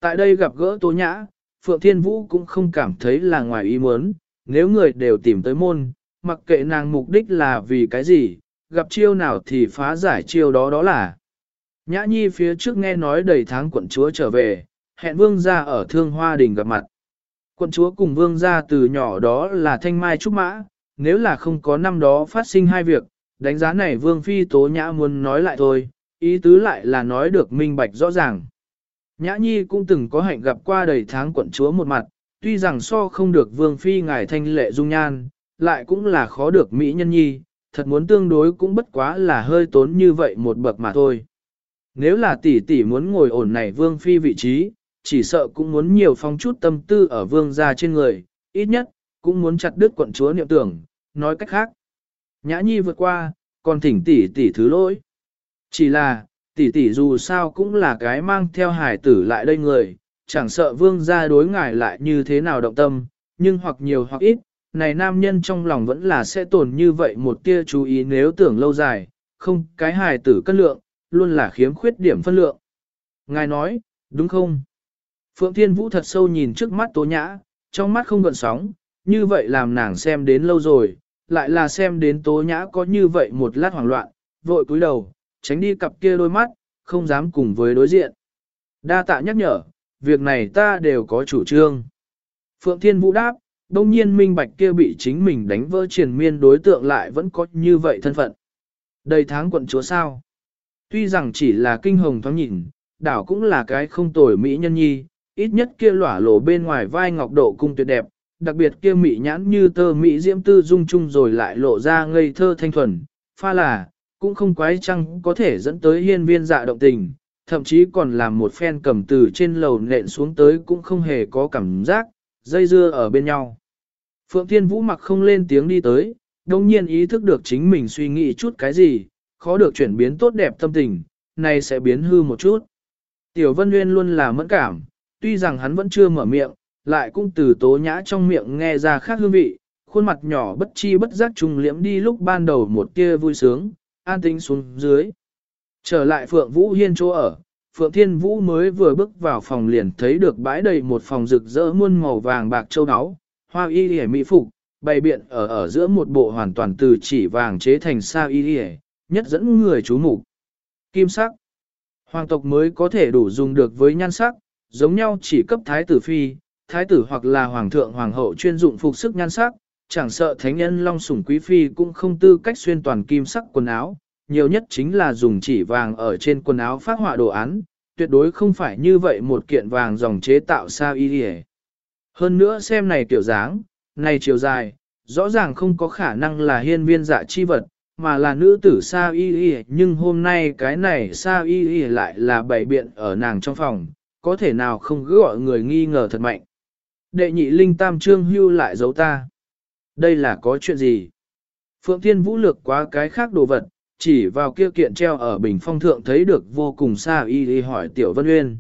Tại đây gặp gỡ tố nhã, Phượng Thiên Vũ cũng không cảm thấy là ngoài ý muốn, nếu người đều tìm tới môn, mặc kệ nàng mục đích là vì cái gì, gặp chiêu nào thì phá giải chiêu đó đó là. Nhã Nhi phía trước nghe nói đầy tháng quận chúa trở về, hẹn vương gia ở thương hoa đình gặp mặt. Quận chúa cùng vương gia từ nhỏ đó là thanh mai trúc mã, nếu là không có năm đó phát sinh hai việc, đánh giá này vương phi tố nhã muốn nói lại thôi, ý tứ lại là nói được minh bạch rõ ràng. Nhã Nhi cũng từng có hạnh gặp qua đầy tháng quận chúa một mặt, tuy rằng so không được vương phi ngài thanh lệ dung nhan, lại cũng là khó được mỹ nhân nhi, thật muốn tương đối cũng bất quá là hơi tốn như vậy một bậc mà thôi. Nếu là tỷ tỷ muốn ngồi ổn này vương phi vị trí, chỉ sợ cũng muốn nhiều phong chút tâm tư ở vương gia trên người, ít nhất, cũng muốn chặt đứt quận chúa niệm tưởng, nói cách khác. Nhã nhi vượt qua, còn thỉnh tỷ tỷ thứ lỗi. Chỉ là, tỷ tỷ dù sao cũng là cái mang theo hải tử lại đây người, chẳng sợ vương gia đối ngài lại như thế nào động tâm, nhưng hoặc nhiều hoặc ít, này nam nhân trong lòng vẫn là sẽ tồn như vậy một tia chú ý nếu tưởng lâu dài, không cái hài tử cân lượng, luôn là khiếm khuyết điểm phân lượng. Ngài nói, đúng không? Phượng Thiên Vũ thật sâu nhìn trước mắt tố nhã, trong mắt không gợn sóng, như vậy làm nàng xem đến lâu rồi, lại là xem đến tố nhã có như vậy một lát hoảng loạn, vội cúi đầu, tránh đi cặp kia đôi mắt, không dám cùng với đối diện. Đa tạ nhắc nhở, việc này ta đều có chủ trương. Phượng Thiên Vũ đáp, đông nhiên minh bạch kia bị chính mình đánh vỡ triền miên đối tượng lại vẫn có như vậy thân phận. Đầy tháng quận chúa sao? Tuy rằng chỉ là kinh hồng thoáng nhìn, đảo cũng là cái không tồi mỹ nhân nhi, ít nhất kia lỏa lộ bên ngoài vai ngọc độ cung tuyệt đẹp, đặc biệt kia mỹ nhãn như tơ mỹ diễm tư dung chung rồi lại lộ ra ngây thơ thanh thuần, pha là, cũng không quái chăng có thể dẫn tới hiên viên dạ động tình, thậm chí còn làm một phen cầm từ trên lầu nện xuống tới cũng không hề có cảm giác, dây dưa ở bên nhau. Phượng Thiên Vũ mặc không lên tiếng đi tới, đồng nhiên ý thức được chính mình suy nghĩ chút cái gì, khó được chuyển biến tốt đẹp tâm tình, này sẽ biến hư một chút. Tiểu Vân Nguyên luôn là mẫn cảm, tuy rằng hắn vẫn chưa mở miệng, lại cũng từ tố nhã trong miệng nghe ra khác hương vị, khuôn mặt nhỏ bất chi bất giác trùng liễm đi lúc ban đầu một kia vui sướng, an tĩnh xuống dưới. Trở lại Phượng Vũ Hiên chỗ ở, Phượng Thiên Vũ mới vừa bước vào phòng liền thấy được bãi đầy một phòng rực rỡ muôn màu vàng bạc châu áo, hoa y hề mỹ phục, bày biện ở ở giữa một bộ hoàn toàn từ chỉ vàng chế thành sa y hề, nhất dẫn người chú mục Kim sắc. Hoàng tộc mới có thể đủ dùng được với nhan sắc, giống nhau chỉ cấp thái tử phi, thái tử hoặc là hoàng thượng hoàng hậu chuyên dụng phục sức nhan sắc, chẳng sợ thánh nhân long sủng quý phi cũng không tư cách xuyên toàn kim sắc quần áo, nhiều nhất chính là dùng chỉ vàng ở trên quần áo phát họa đồ án, tuyệt đối không phải như vậy một kiện vàng dòng chế tạo sao y đi Hơn nữa xem này tiểu dáng, này chiều dài, rõ ràng không có khả năng là hiên viên dạ chi vật, mà là nữ tử sao Y Y, nhưng hôm nay cái này sao Y Y lại là bày biện ở nàng trong phòng, có thể nào không cứ gọi người nghi ngờ thật mạnh. Đệ nhị linh tam trương hưu lại giấu ta. Đây là có chuyện gì? Phượng Thiên Vũ lược quá cái khác đồ vật, chỉ vào kia kiện treo ở bình phong thượng thấy được vô cùng xa y y hỏi Tiểu Vân Uyên.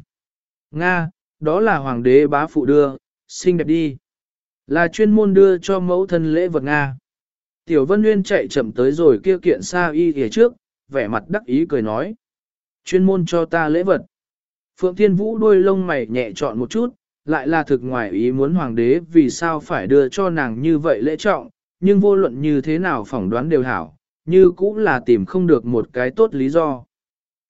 Nga, đó là hoàng đế bá phụ đưa, xinh đẹp đi. Là chuyên môn đưa cho mẫu thân lễ vật Nga. Tiểu Vân uyên chạy chậm tới rồi kia kiện xa y y trước, vẻ mặt đắc ý cười nói. Chuyên môn cho ta lễ vật. Phượng Thiên Vũ đôi lông mày nhẹ chọn một chút, lại là thực ngoài ý muốn hoàng đế vì sao phải đưa cho nàng như vậy lễ trọng, nhưng vô luận như thế nào phỏng đoán đều hảo, như cũng là tìm không được một cái tốt lý do.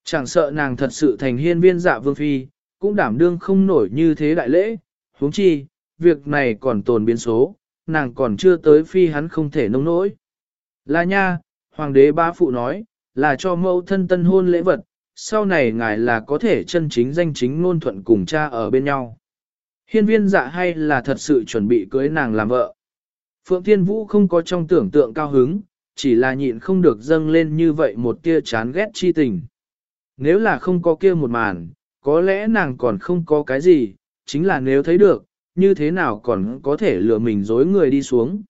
Chẳng sợ nàng thật sự thành hiên viên dạ vương phi, cũng đảm đương không nổi như thế đại lễ, huống chi, việc này còn tồn biến số, nàng còn chưa tới phi hắn không thể nông nỗi. Là nha, hoàng đế ba phụ nói, là cho mẫu thân tân hôn lễ vật, sau này ngài là có thể chân chính danh chính ngôn thuận cùng cha ở bên nhau. Hiên viên dạ hay là thật sự chuẩn bị cưới nàng làm vợ. Phượng Thiên Vũ không có trong tưởng tượng cao hứng, chỉ là nhịn không được dâng lên như vậy một tia chán ghét chi tình. Nếu là không có kia một màn, có lẽ nàng còn không có cái gì, chính là nếu thấy được, như thế nào còn có thể lừa mình dối người đi xuống.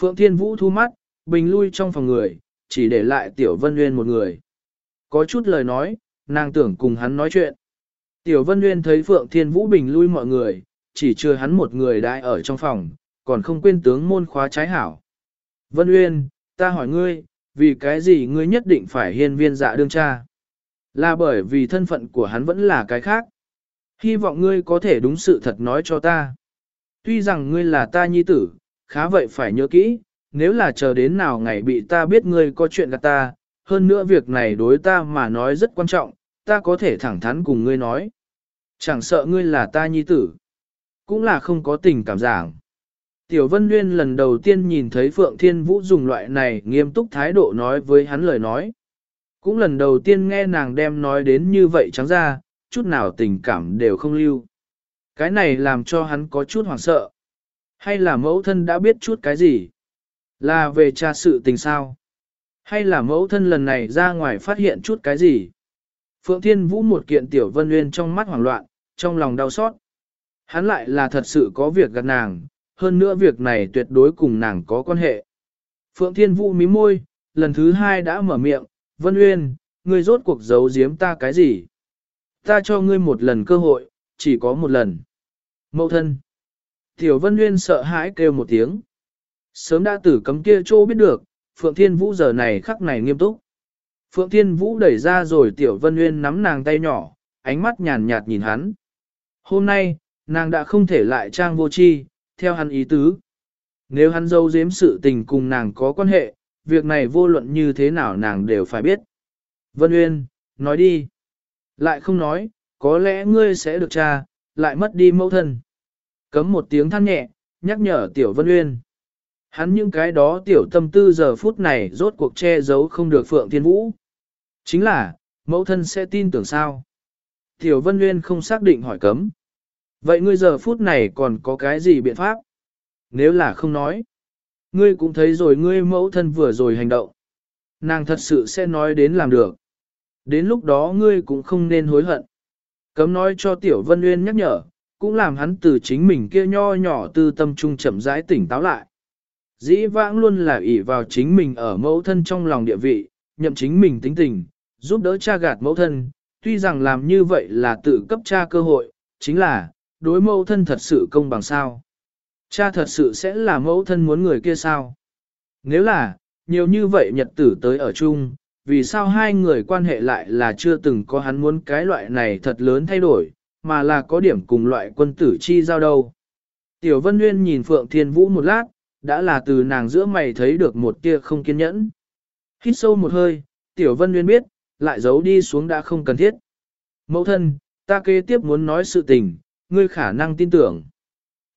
Phượng Thiên Vũ thu mắt, bình lui trong phòng người, chỉ để lại Tiểu Vân Nguyên một người. Có chút lời nói, nàng tưởng cùng hắn nói chuyện. Tiểu Vân Nguyên thấy Phượng Thiên Vũ bình lui mọi người, chỉ chưa hắn một người đại ở trong phòng, còn không quên tướng môn khóa trái hảo. Vân Nguyên, ta hỏi ngươi, vì cái gì ngươi nhất định phải hiên viên dạ đương cha? Là bởi vì thân phận của hắn vẫn là cái khác. Hy vọng ngươi có thể đúng sự thật nói cho ta. Tuy rằng ngươi là ta nhi tử, khá vậy phải nhớ kỹ, nếu là chờ đến nào ngày bị ta biết ngươi có chuyện gặp ta, hơn nữa việc này đối ta mà nói rất quan trọng, ta có thể thẳng thắn cùng ngươi nói. Chẳng sợ ngươi là ta nhi tử, cũng là không có tình cảm giảng. Tiểu Vân Nguyên lần đầu tiên nhìn thấy Phượng Thiên Vũ dùng loại này nghiêm túc thái độ nói với hắn lời nói. Cũng lần đầu tiên nghe nàng đem nói đến như vậy trắng ra, chút nào tình cảm đều không lưu. Cái này làm cho hắn có chút hoảng sợ. Hay là mẫu thân đã biết chút cái gì? Là về cha sự tình sao? Hay là mẫu thân lần này ra ngoài phát hiện chút cái gì? Phượng Thiên Vũ một kiện tiểu vân nguyên trong mắt hoảng loạn, trong lòng đau xót. Hắn lại là thật sự có việc gặp nàng, hơn nữa việc này tuyệt đối cùng nàng có quan hệ. Phượng Thiên Vũ mím môi, lần thứ hai đã mở miệng, Vân Uyên, ngươi rốt cuộc giấu giếm ta cái gì? Ta cho ngươi một lần cơ hội, chỉ có một lần. Mậu thân. Tiểu Vân Uyên sợ hãi kêu một tiếng. Sớm đã tử cấm kia trô biết được, Phượng Thiên Vũ giờ này khắc này nghiêm túc. Phượng Thiên Vũ đẩy ra rồi Tiểu Vân Uyên nắm nàng tay nhỏ, ánh mắt nhàn nhạt nhìn hắn. Hôm nay, nàng đã không thể lại trang vô chi, theo hắn ý tứ. Nếu hắn dâu giếm sự tình cùng nàng có quan hệ, việc này vô luận như thế nào nàng đều phải biết. Vân Uyên, nói đi. Lại không nói, có lẽ ngươi sẽ được cha, lại mất đi mẫu thân. Cấm một tiếng than nhẹ, nhắc nhở Tiểu Vân Uyên. Hắn những cái đó tiểu tâm tư giờ phút này rốt cuộc che giấu không được Phượng Thiên Vũ. Chính là, mẫu thân sẽ tin tưởng sao? Tiểu Vân Nguyên không xác định hỏi cấm. Vậy ngươi giờ phút này còn có cái gì biện pháp? Nếu là không nói, ngươi cũng thấy rồi ngươi mẫu thân vừa rồi hành động. Nàng thật sự sẽ nói đến làm được. Đến lúc đó ngươi cũng không nên hối hận. Cấm nói cho Tiểu Vân Nguyên nhắc nhở, cũng làm hắn từ chính mình kia nho nhỏ tư tâm trung chậm rãi tỉnh táo lại. Dĩ vãng luôn là ỷ vào chính mình ở mẫu thân trong lòng địa vị, nhậm chính mình tính tình, giúp đỡ cha gạt mẫu thân, tuy rằng làm như vậy là tự cấp cha cơ hội, chính là, đối mẫu thân thật sự công bằng sao. Cha thật sự sẽ là mẫu thân muốn người kia sao? Nếu là, nhiều như vậy nhật tử tới ở chung, vì sao hai người quan hệ lại là chưa từng có hắn muốn cái loại này thật lớn thay đổi, mà là có điểm cùng loại quân tử chi giao đâu. Tiểu Vân Nguyên nhìn Phượng Thiên Vũ một lát, đã là từ nàng giữa mày thấy được một tia không kiên nhẫn. Hít sâu một hơi, Tiểu Vân Nguyên biết, lại giấu đi xuống đã không cần thiết. Mẫu thân, ta kế tiếp muốn nói sự tình, ngươi khả năng tin tưởng.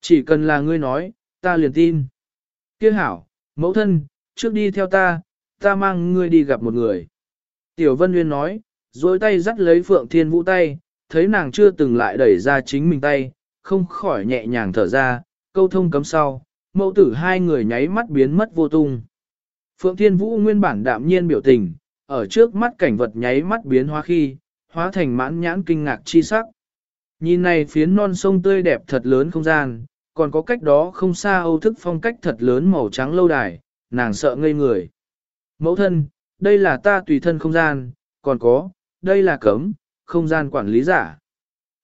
Chỉ cần là ngươi nói, ta liền tin. Kiếc hảo, mẫu thân, trước đi theo ta, ta mang ngươi đi gặp một người. Tiểu Vân Nguyên nói, rồi tay dắt lấy Phượng Thiên Vũ tay, thấy nàng chưa từng lại đẩy ra chính mình tay, không khỏi nhẹ nhàng thở ra, câu thông cấm sau, mẫu tử hai người nháy mắt biến mất vô tung. Phượng Thiên Vũ nguyên bản đạm nhiên biểu tình, ở trước mắt cảnh vật nháy mắt biến hóa khi, hóa thành mãn nhãn kinh ngạc chi sắc. Nhìn này phiến non sông tươi đẹp thật lớn không gian, còn có cách đó không xa âu thức phong cách thật lớn màu trắng lâu đài, nàng sợ ngây người. Mẫu thân, đây là ta tùy thân không gian, còn có, đây là cấm, không gian quản lý giả.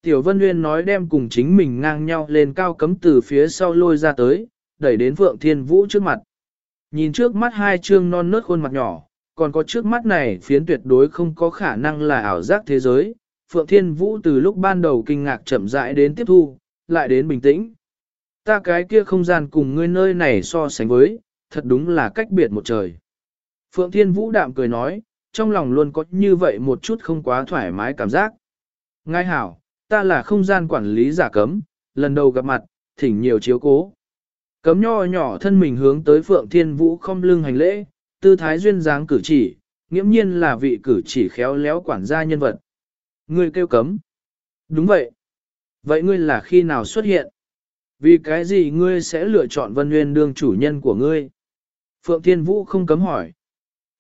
Tiểu Vân Nguyên nói đem cùng chính mình ngang nhau lên cao cấm từ phía sau lôi ra tới, đẩy đến Phượng Thiên Vũ trước mặt. Nhìn trước mắt hai trương non nớt khuôn mặt nhỏ, còn có trước mắt này phiến tuyệt đối không có khả năng là ảo giác thế giới. Phượng Thiên Vũ từ lúc ban đầu kinh ngạc chậm rãi đến tiếp thu, lại đến bình tĩnh. Ta cái kia không gian cùng ngươi nơi này so sánh với, thật đúng là cách biệt một trời. Phượng Thiên Vũ đạm cười nói, trong lòng luôn có như vậy một chút không quá thoải mái cảm giác. Ngài hảo, ta là không gian quản lý giả cấm, lần đầu gặp mặt, thỉnh nhiều chiếu cố. Cấm nho nhỏ thân mình hướng tới Phượng Thiên Vũ không lưng hành lễ, tư thái duyên dáng cử chỉ, nghiễm nhiên là vị cử chỉ khéo léo quản gia nhân vật. Ngươi kêu cấm. Đúng vậy. Vậy ngươi là khi nào xuất hiện? Vì cái gì ngươi sẽ lựa chọn Vân Nguyên đương chủ nhân của ngươi? Phượng Thiên Vũ không cấm hỏi.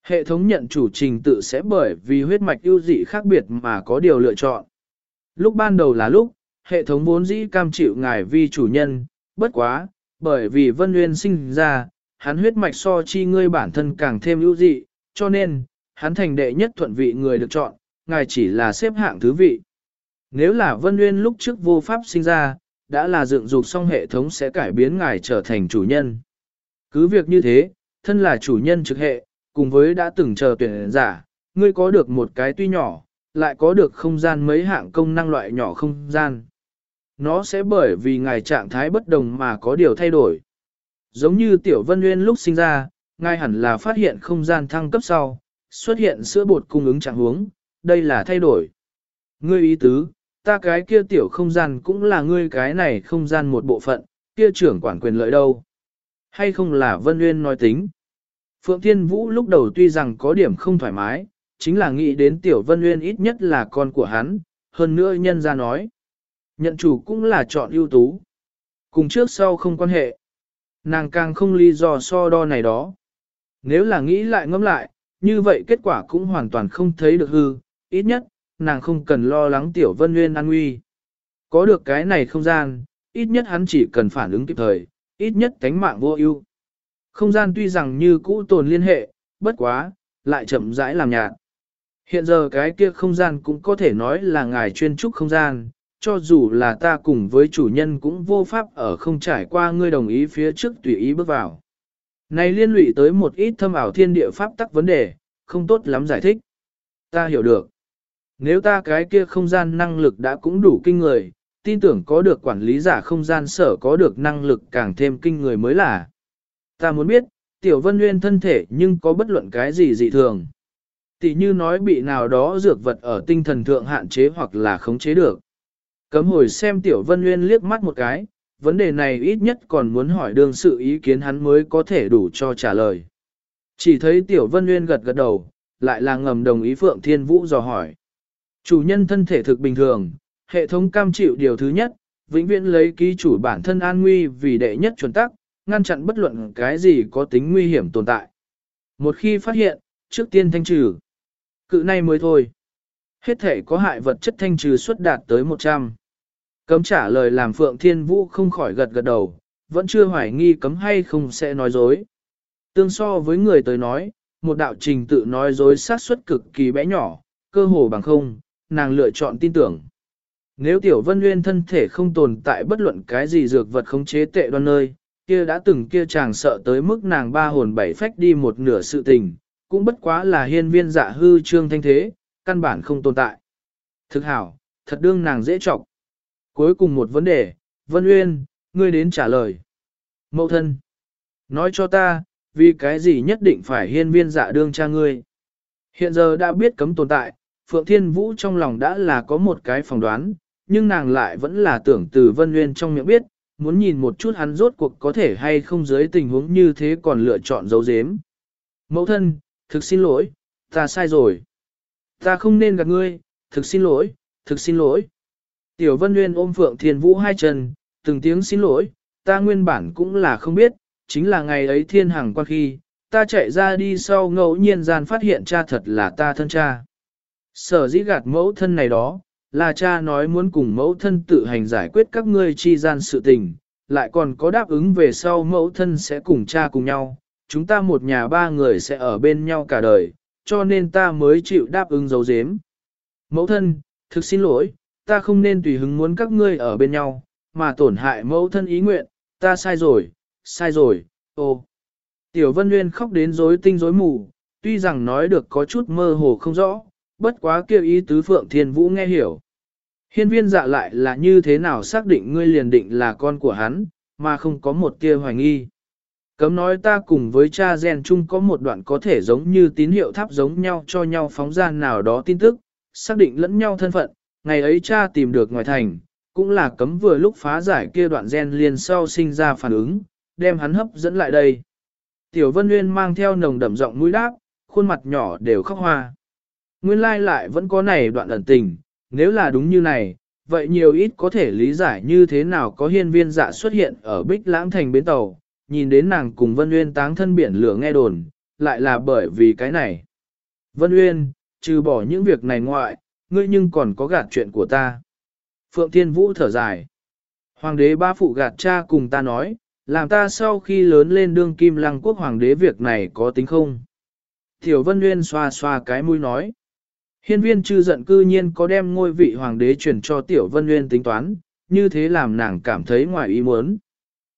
Hệ thống nhận chủ trình tự sẽ bởi vì huyết mạch ưu dị khác biệt mà có điều lựa chọn. Lúc ban đầu là lúc, hệ thống vốn dĩ cam chịu ngài vi chủ nhân, bất quá, bởi vì Vân Nguyên sinh ra, hắn huyết mạch so chi ngươi bản thân càng thêm ưu dị, cho nên, hắn thành đệ nhất thuận vị người được chọn, ngài chỉ là xếp hạng thứ vị. Nếu là Vân Nguyên lúc trước vô pháp sinh ra, đã là dựng dục xong hệ thống sẽ cải biến ngài trở thành chủ nhân. Cứ việc như thế, thân là chủ nhân trực hệ, cùng với đã từng chờ tuyển giả, ngươi có được một cái tuy nhỏ, lại có được không gian mấy hạng công năng loại nhỏ không gian. Nó sẽ bởi vì ngài trạng thái bất đồng mà có điều thay đổi. Giống như Tiểu Vân Nguyên lúc sinh ra, ngài hẳn là phát hiện không gian thăng cấp sau, xuất hiện sữa bột cung ứng trạng huống, đây là thay đổi. Ngươi ý tứ, ta cái kia tiểu không gian cũng là ngươi cái này không gian một bộ phận, kia trưởng quản quyền lợi đâu. Hay không là Vân Nguyên nói tính. Phượng Thiên Vũ lúc đầu tuy rằng có điểm không thoải mái, chính là nghĩ đến Tiểu Vân Nguyên ít nhất là con của hắn, hơn nữa nhân ra nói. Nhận chủ cũng là chọn ưu tú. Cùng trước sau không quan hệ. Nàng càng không lý do so đo này đó. Nếu là nghĩ lại ngẫm lại, như vậy kết quả cũng hoàn toàn không thấy được hư, ít nhất, nàng không cần lo lắng Tiểu Vân Nguyên an nguy. Có được cái này không gian, ít nhất hắn chỉ cần phản ứng kịp thời, ít nhất cánh mạng vô ưu. Không gian tuy rằng như cũ tồn liên hệ, bất quá, lại chậm rãi làm nhạt. Hiện giờ cái kia không gian cũng có thể nói là ngài chuyên trúc không gian, cho dù là ta cùng với chủ nhân cũng vô pháp ở không trải qua ngươi đồng ý phía trước tùy ý bước vào. Này liên lụy tới một ít thâm ảo thiên địa pháp tắc vấn đề, không tốt lắm giải thích. Ta hiểu được. Nếu ta cái kia không gian năng lực đã cũng đủ kinh người, tin tưởng có được quản lý giả không gian sở có được năng lực càng thêm kinh người mới là. Ta muốn biết, Tiểu Vân Nguyên thân thể nhưng có bất luận cái gì dị thường. Tỷ như nói bị nào đó dược vật ở tinh thần thượng hạn chế hoặc là khống chế được. Cấm hồi xem Tiểu Vân Nguyên liếc mắt một cái, vấn đề này ít nhất còn muốn hỏi đương sự ý kiến hắn mới có thể đủ cho trả lời. Chỉ thấy Tiểu Vân Nguyên gật gật đầu, lại là ngầm đồng ý Phượng Thiên Vũ dò hỏi. Chủ nhân thân thể thực bình thường, hệ thống cam chịu điều thứ nhất, vĩnh viễn lấy ký chủ bản thân an nguy vì đệ nhất chuẩn tắc, ngăn chặn bất luận cái gì có tính nguy hiểm tồn tại. Một khi phát hiện, trước tiên thanh trừ. Cự này mới thôi. Hết thể có hại vật chất thanh trừ xuất đạt tới 100. Cấm trả lời làm Phượng Thiên Vũ không khỏi gật gật đầu, vẫn chưa hoài nghi cấm hay không sẽ nói dối. Tương so với người tới nói, một đạo trình tự nói dối sát suất cực kỳ bé nhỏ, cơ hồ bằng không, nàng lựa chọn tin tưởng. Nếu Tiểu Vân Nguyên thân thể không tồn tại bất luận cái gì dược vật khống chế tệ đoan nơi, kia đã từng kia chàng sợ tới mức nàng ba hồn bảy phách đi một nửa sự tình, cũng bất quá là hiên viên dạ hư trương thanh thế, căn bản không tồn tại. Thực hảo, thật đương nàng dễ trọng. Cuối cùng một vấn đề, Vân Uyên, ngươi đến trả lời. Mậu thân, nói cho ta, vì cái gì nhất định phải hiên viên dạ đương cha ngươi. Hiện giờ đã biết cấm tồn tại, Phượng Thiên Vũ trong lòng đã là có một cái phỏng đoán, nhưng nàng lại vẫn là tưởng từ Vân Uyên trong miệng biết, muốn nhìn một chút hắn rốt cuộc có thể hay không dưới tình huống như thế còn lựa chọn giấu giếm. Mẫu thân, thực xin lỗi, ta sai rồi. Ta không nên gặp ngươi, thực xin lỗi, thực xin lỗi. Tiểu Vân Nguyên ôm Phượng Thiên Vũ hai chân, từng tiếng xin lỗi, ta nguyên bản cũng là không biết, chính là ngày ấy thiên hàng quan khi, ta chạy ra đi sau ngẫu nhiên gian phát hiện cha thật là ta thân cha. Sở dĩ gạt mẫu thân này đó, là cha nói muốn cùng mẫu thân tự hành giải quyết các ngươi chi gian sự tình, lại còn có đáp ứng về sau mẫu thân sẽ cùng cha cùng nhau, chúng ta một nhà ba người sẽ ở bên nhau cả đời, cho nên ta mới chịu đáp ứng dấu dếm. Mẫu thân, thực xin lỗi, ta không nên tùy hứng muốn các ngươi ở bên nhau, mà tổn hại mẫu thân ý nguyện, ta sai rồi, sai rồi, ô. Tiểu Vân Nguyên khóc đến rối tinh rối mù, tuy rằng nói được có chút mơ hồ không rõ, bất quá kêu ý tứ Phượng Thiên Vũ nghe hiểu. Hiên viên dạ lại là như thế nào xác định ngươi liền định là con của hắn, mà không có một tia hoài nghi. Cấm nói ta cùng với cha gen chung có một đoạn có thể giống như tín hiệu tháp giống nhau cho nhau phóng ra nào đó tin tức, xác định lẫn nhau thân phận, ngày ấy cha tìm được ngoài thành, cũng là cấm vừa lúc phá giải kia đoạn gen liền sau sinh ra phản ứng, đem hắn hấp dẫn lại đây. Tiểu Vân Nguyên mang theo nồng đậm giọng mũi đáp, khuôn mặt nhỏ đều khóc hoa. Nguyên lai lại vẫn có này đoạn ẩn tình, nếu là đúng như này, vậy nhiều ít có thể lý giải như thế nào có hiên viên dạ xuất hiện ở Bích Lãng Thành bến tàu, nhìn đến nàng cùng Vân Uyên táng thân biển lửa nghe đồn, lại là bởi vì cái này. Vân Uyên, trừ bỏ những việc này ngoại, ngươi nhưng còn có gạt chuyện của ta. Phượng Thiên Vũ thở dài. Hoàng đế ba phụ gạt cha cùng ta nói, làm ta sau khi lớn lên đương kim lăng quốc hoàng đế việc này có tính không? Tiểu Vân Nguyên xoa xoa cái mũi nói. Hiên viên chư giận cư nhiên có đem ngôi vị hoàng đế chuyển cho Tiểu Vân Nguyên tính toán, như thế làm nàng cảm thấy ngoài ý muốn.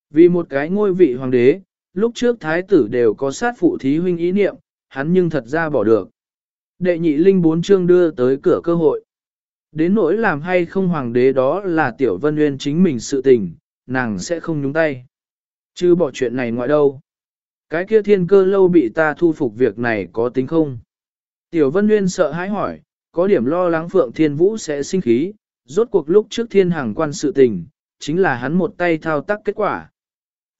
Vì một cái ngôi vị hoàng đế, lúc trước thái tử đều có sát phụ thí huynh ý niệm, hắn nhưng thật ra bỏ được. Đệ nhị linh bốn chương đưa tới cửa cơ hội. Đến nỗi làm hay không hoàng đế đó là Tiểu Vân Nguyên chính mình sự tình, nàng sẽ không nhúng tay. Chứ bỏ chuyện này ngoại đâu. Cái kia thiên cơ lâu bị ta thu phục việc này có tính không? Tiểu Vân Nguyên sợ hãi hỏi, có điểm lo lắng Phượng Thiên Vũ sẽ sinh khí, rốt cuộc lúc trước thiên hàng quan sự tình, chính là hắn một tay thao tác kết quả.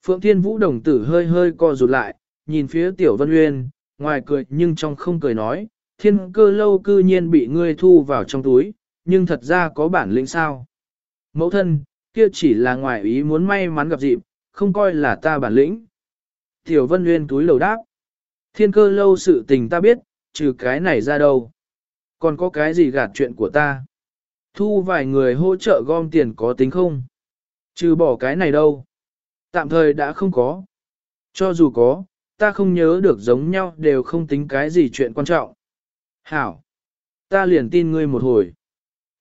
Phượng Thiên Vũ đồng tử hơi hơi co rụt lại, nhìn phía Tiểu Vân Nguyên, ngoài cười nhưng trong không cười nói, thiên cơ lâu cư nhiên bị ngươi thu vào trong túi, nhưng thật ra có bản lĩnh sao. Mẫu thân, kia chỉ là ngoài ý muốn may mắn gặp dịp, không coi là ta bản lĩnh. Tiểu Vân Nguyên túi lầu đáp. Thiên cơ lâu sự tình ta biết, trừ cái này ra đâu. Còn có cái gì gạt chuyện của ta? Thu vài người hỗ trợ gom tiền có tính không? Trừ bỏ cái này đâu. Tạm thời đã không có. Cho dù có, ta không nhớ được giống nhau đều không tính cái gì chuyện quan trọng. Hảo. Ta liền tin ngươi một hồi.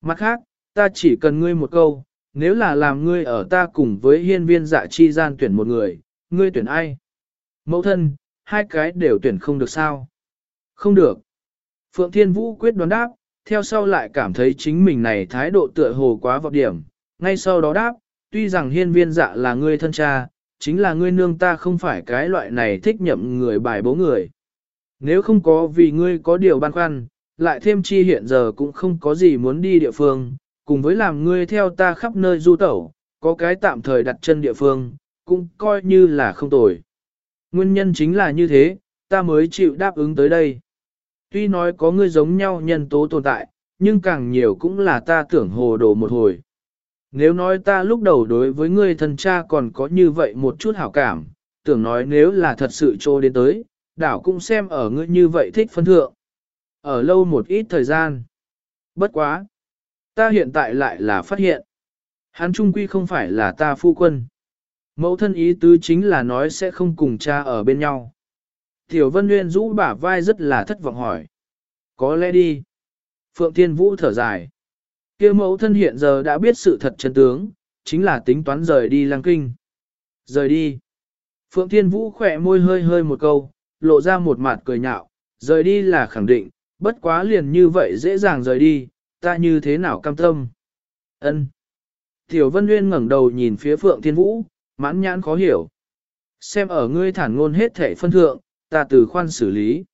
Mặt khác, ta chỉ cần ngươi một câu, nếu là làm ngươi ở ta cùng với hiên viên dạ chi gian tuyển một người, ngươi tuyển ai? Mẫu thân, hai cái đều tuyển không được sao? Không được. Phượng Thiên Vũ quyết đoán đáp, theo sau lại cảm thấy chính mình này thái độ tựa hồ quá vọt điểm, ngay sau đó đáp, tuy rằng hiên viên dạ là ngươi thân cha, chính là ngươi nương ta không phải cái loại này thích nhậm người bài bố người. Nếu không có vì ngươi có điều băn khoăn, lại thêm chi hiện giờ cũng không có gì muốn đi địa phương, cùng với làm ngươi theo ta khắp nơi du tẩu, có cái tạm thời đặt chân địa phương, cũng coi như là không tồi. Nguyên nhân chính là như thế, ta mới chịu đáp ứng tới đây. Tuy nói có ngươi giống nhau nhân tố tồn tại, nhưng càng nhiều cũng là ta tưởng hồ đồ một hồi. Nếu nói ta lúc đầu đối với ngươi thân cha còn có như vậy một chút hảo cảm, tưởng nói nếu là thật sự trô đến tới, đảo cũng xem ở ngươi như vậy thích phân thượng. Ở lâu một ít thời gian. Bất quá. Ta hiện tại lại là phát hiện. Hắn trung quy không phải là ta phu quân. Mẫu thân ý tứ chính là nói sẽ không cùng cha ở bên nhau. Tiểu Vân Nguyên rũ bả vai rất là thất vọng hỏi. Có lẽ đi. Phượng Thiên Vũ thở dài. kia mẫu thân hiện giờ đã biết sự thật chân tướng, chính là tính toán rời đi lang kinh. Rời đi. Phượng Thiên Vũ khỏe môi hơi hơi một câu, lộ ra một mặt cười nhạo, rời đi là khẳng định, bất quá liền như vậy dễ dàng rời đi, ta như thế nào cam tâm. Ân. Tiểu Vân Nguyên ngẩng đầu nhìn phía Phượng Thiên Vũ, mãn nhãn khó hiểu. Xem ở ngươi thản ngôn hết thể phân thượng, ta từ khoan xử lý.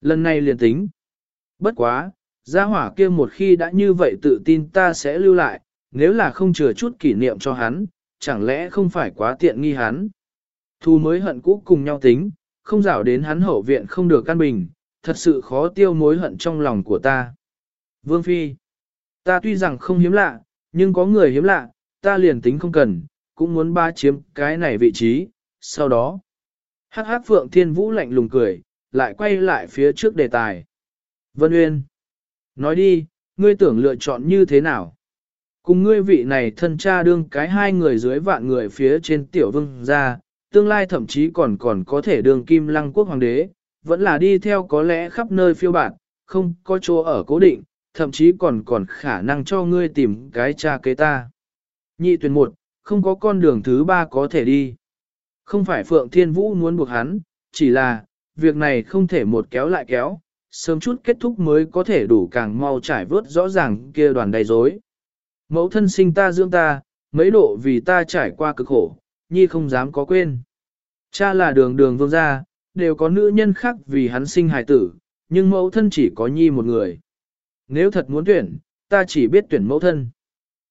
Lần này liền tính. Bất quá, gia hỏa kia một khi đã như vậy tự tin ta sẽ lưu lại, nếu là không chừa chút kỷ niệm cho hắn, chẳng lẽ không phải quá tiện nghi hắn. Thu mới hận cũ cùng nhau tính, không rảo đến hắn hậu viện không được căn bình, thật sự khó tiêu mối hận trong lòng của ta. Vương Phi, ta tuy rằng không hiếm lạ, Nhưng có người hiếm lạ, ta liền tính không cần, cũng muốn ba chiếm cái này vị trí, sau đó. Hắc hắc Phượng Thiên Vũ lạnh lùng cười, lại quay lại phía trước đề tài. Vân Uyên, nói đi, ngươi tưởng lựa chọn như thế nào? Cùng ngươi vị này thân cha đương cái hai người dưới vạn người phía trên tiểu vương ra, tương lai thậm chí còn còn có thể đường kim lăng quốc hoàng đế, vẫn là đi theo có lẽ khắp nơi phiêu bạt, không có chỗ ở cố định, thậm chí còn còn khả năng cho ngươi tìm cái cha kế ta. Nhị tuyển một, không có con đường thứ ba có thể đi. Không phải Phượng Thiên Vũ muốn buộc hắn, chỉ là, việc này không thể một kéo lại kéo, sớm chút kết thúc mới có thể đủ càng mau trải vớt rõ ràng kia đoàn đầy rối. Mẫu thân sinh ta dưỡng ta, mấy độ vì ta trải qua cực khổ, nhi không dám có quên. Cha là đường đường vương gia, đều có nữ nhân khác vì hắn sinh hài tử, nhưng mẫu thân chỉ có nhi một người. Nếu thật muốn tuyển, ta chỉ biết tuyển mẫu thân.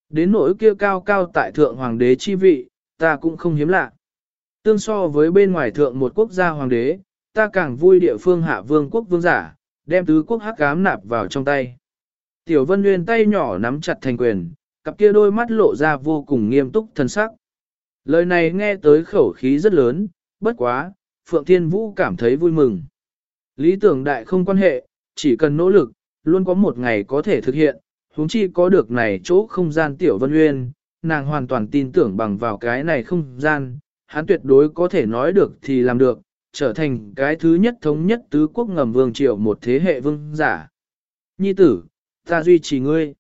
Đến nỗi kia cao cao tại thượng hoàng đế chi vị, ta cũng không hiếm lạ. Tương so với bên ngoài thượng một quốc gia hoàng đế, ta càng vui địa phương hạ vương quốc vương giả, đem tứ quốc hắc cám nạp vào trong tay. Tiểu Vân Nguyên tay nhỏ nắm chặt thành quyền, cặp kia đôi mắt lộ ra vô cùng nghiêm túc thân sắc. Lời này nghe tới khẩu khí rất lớn, bất quá, Phượng Thiên Vũ cảm thấy vui mừng. Lý tưởng đại không quan hệ, chỉ cần nỗ lực, luôn có một ngày có thể thực hiện, huống chi có được này chỗ không gian Tiểu Vân Nguyên, nàng hoàn toàn tin tưởng bằng vào cái này không gian, hắn tuyệt đối có thể nói được thì làm được, trở thành cái thứ nhất thống nhất tứ quốc ngầm vương triều một thế hệ vương giả. Nhi tử, ta duy trì ngươi.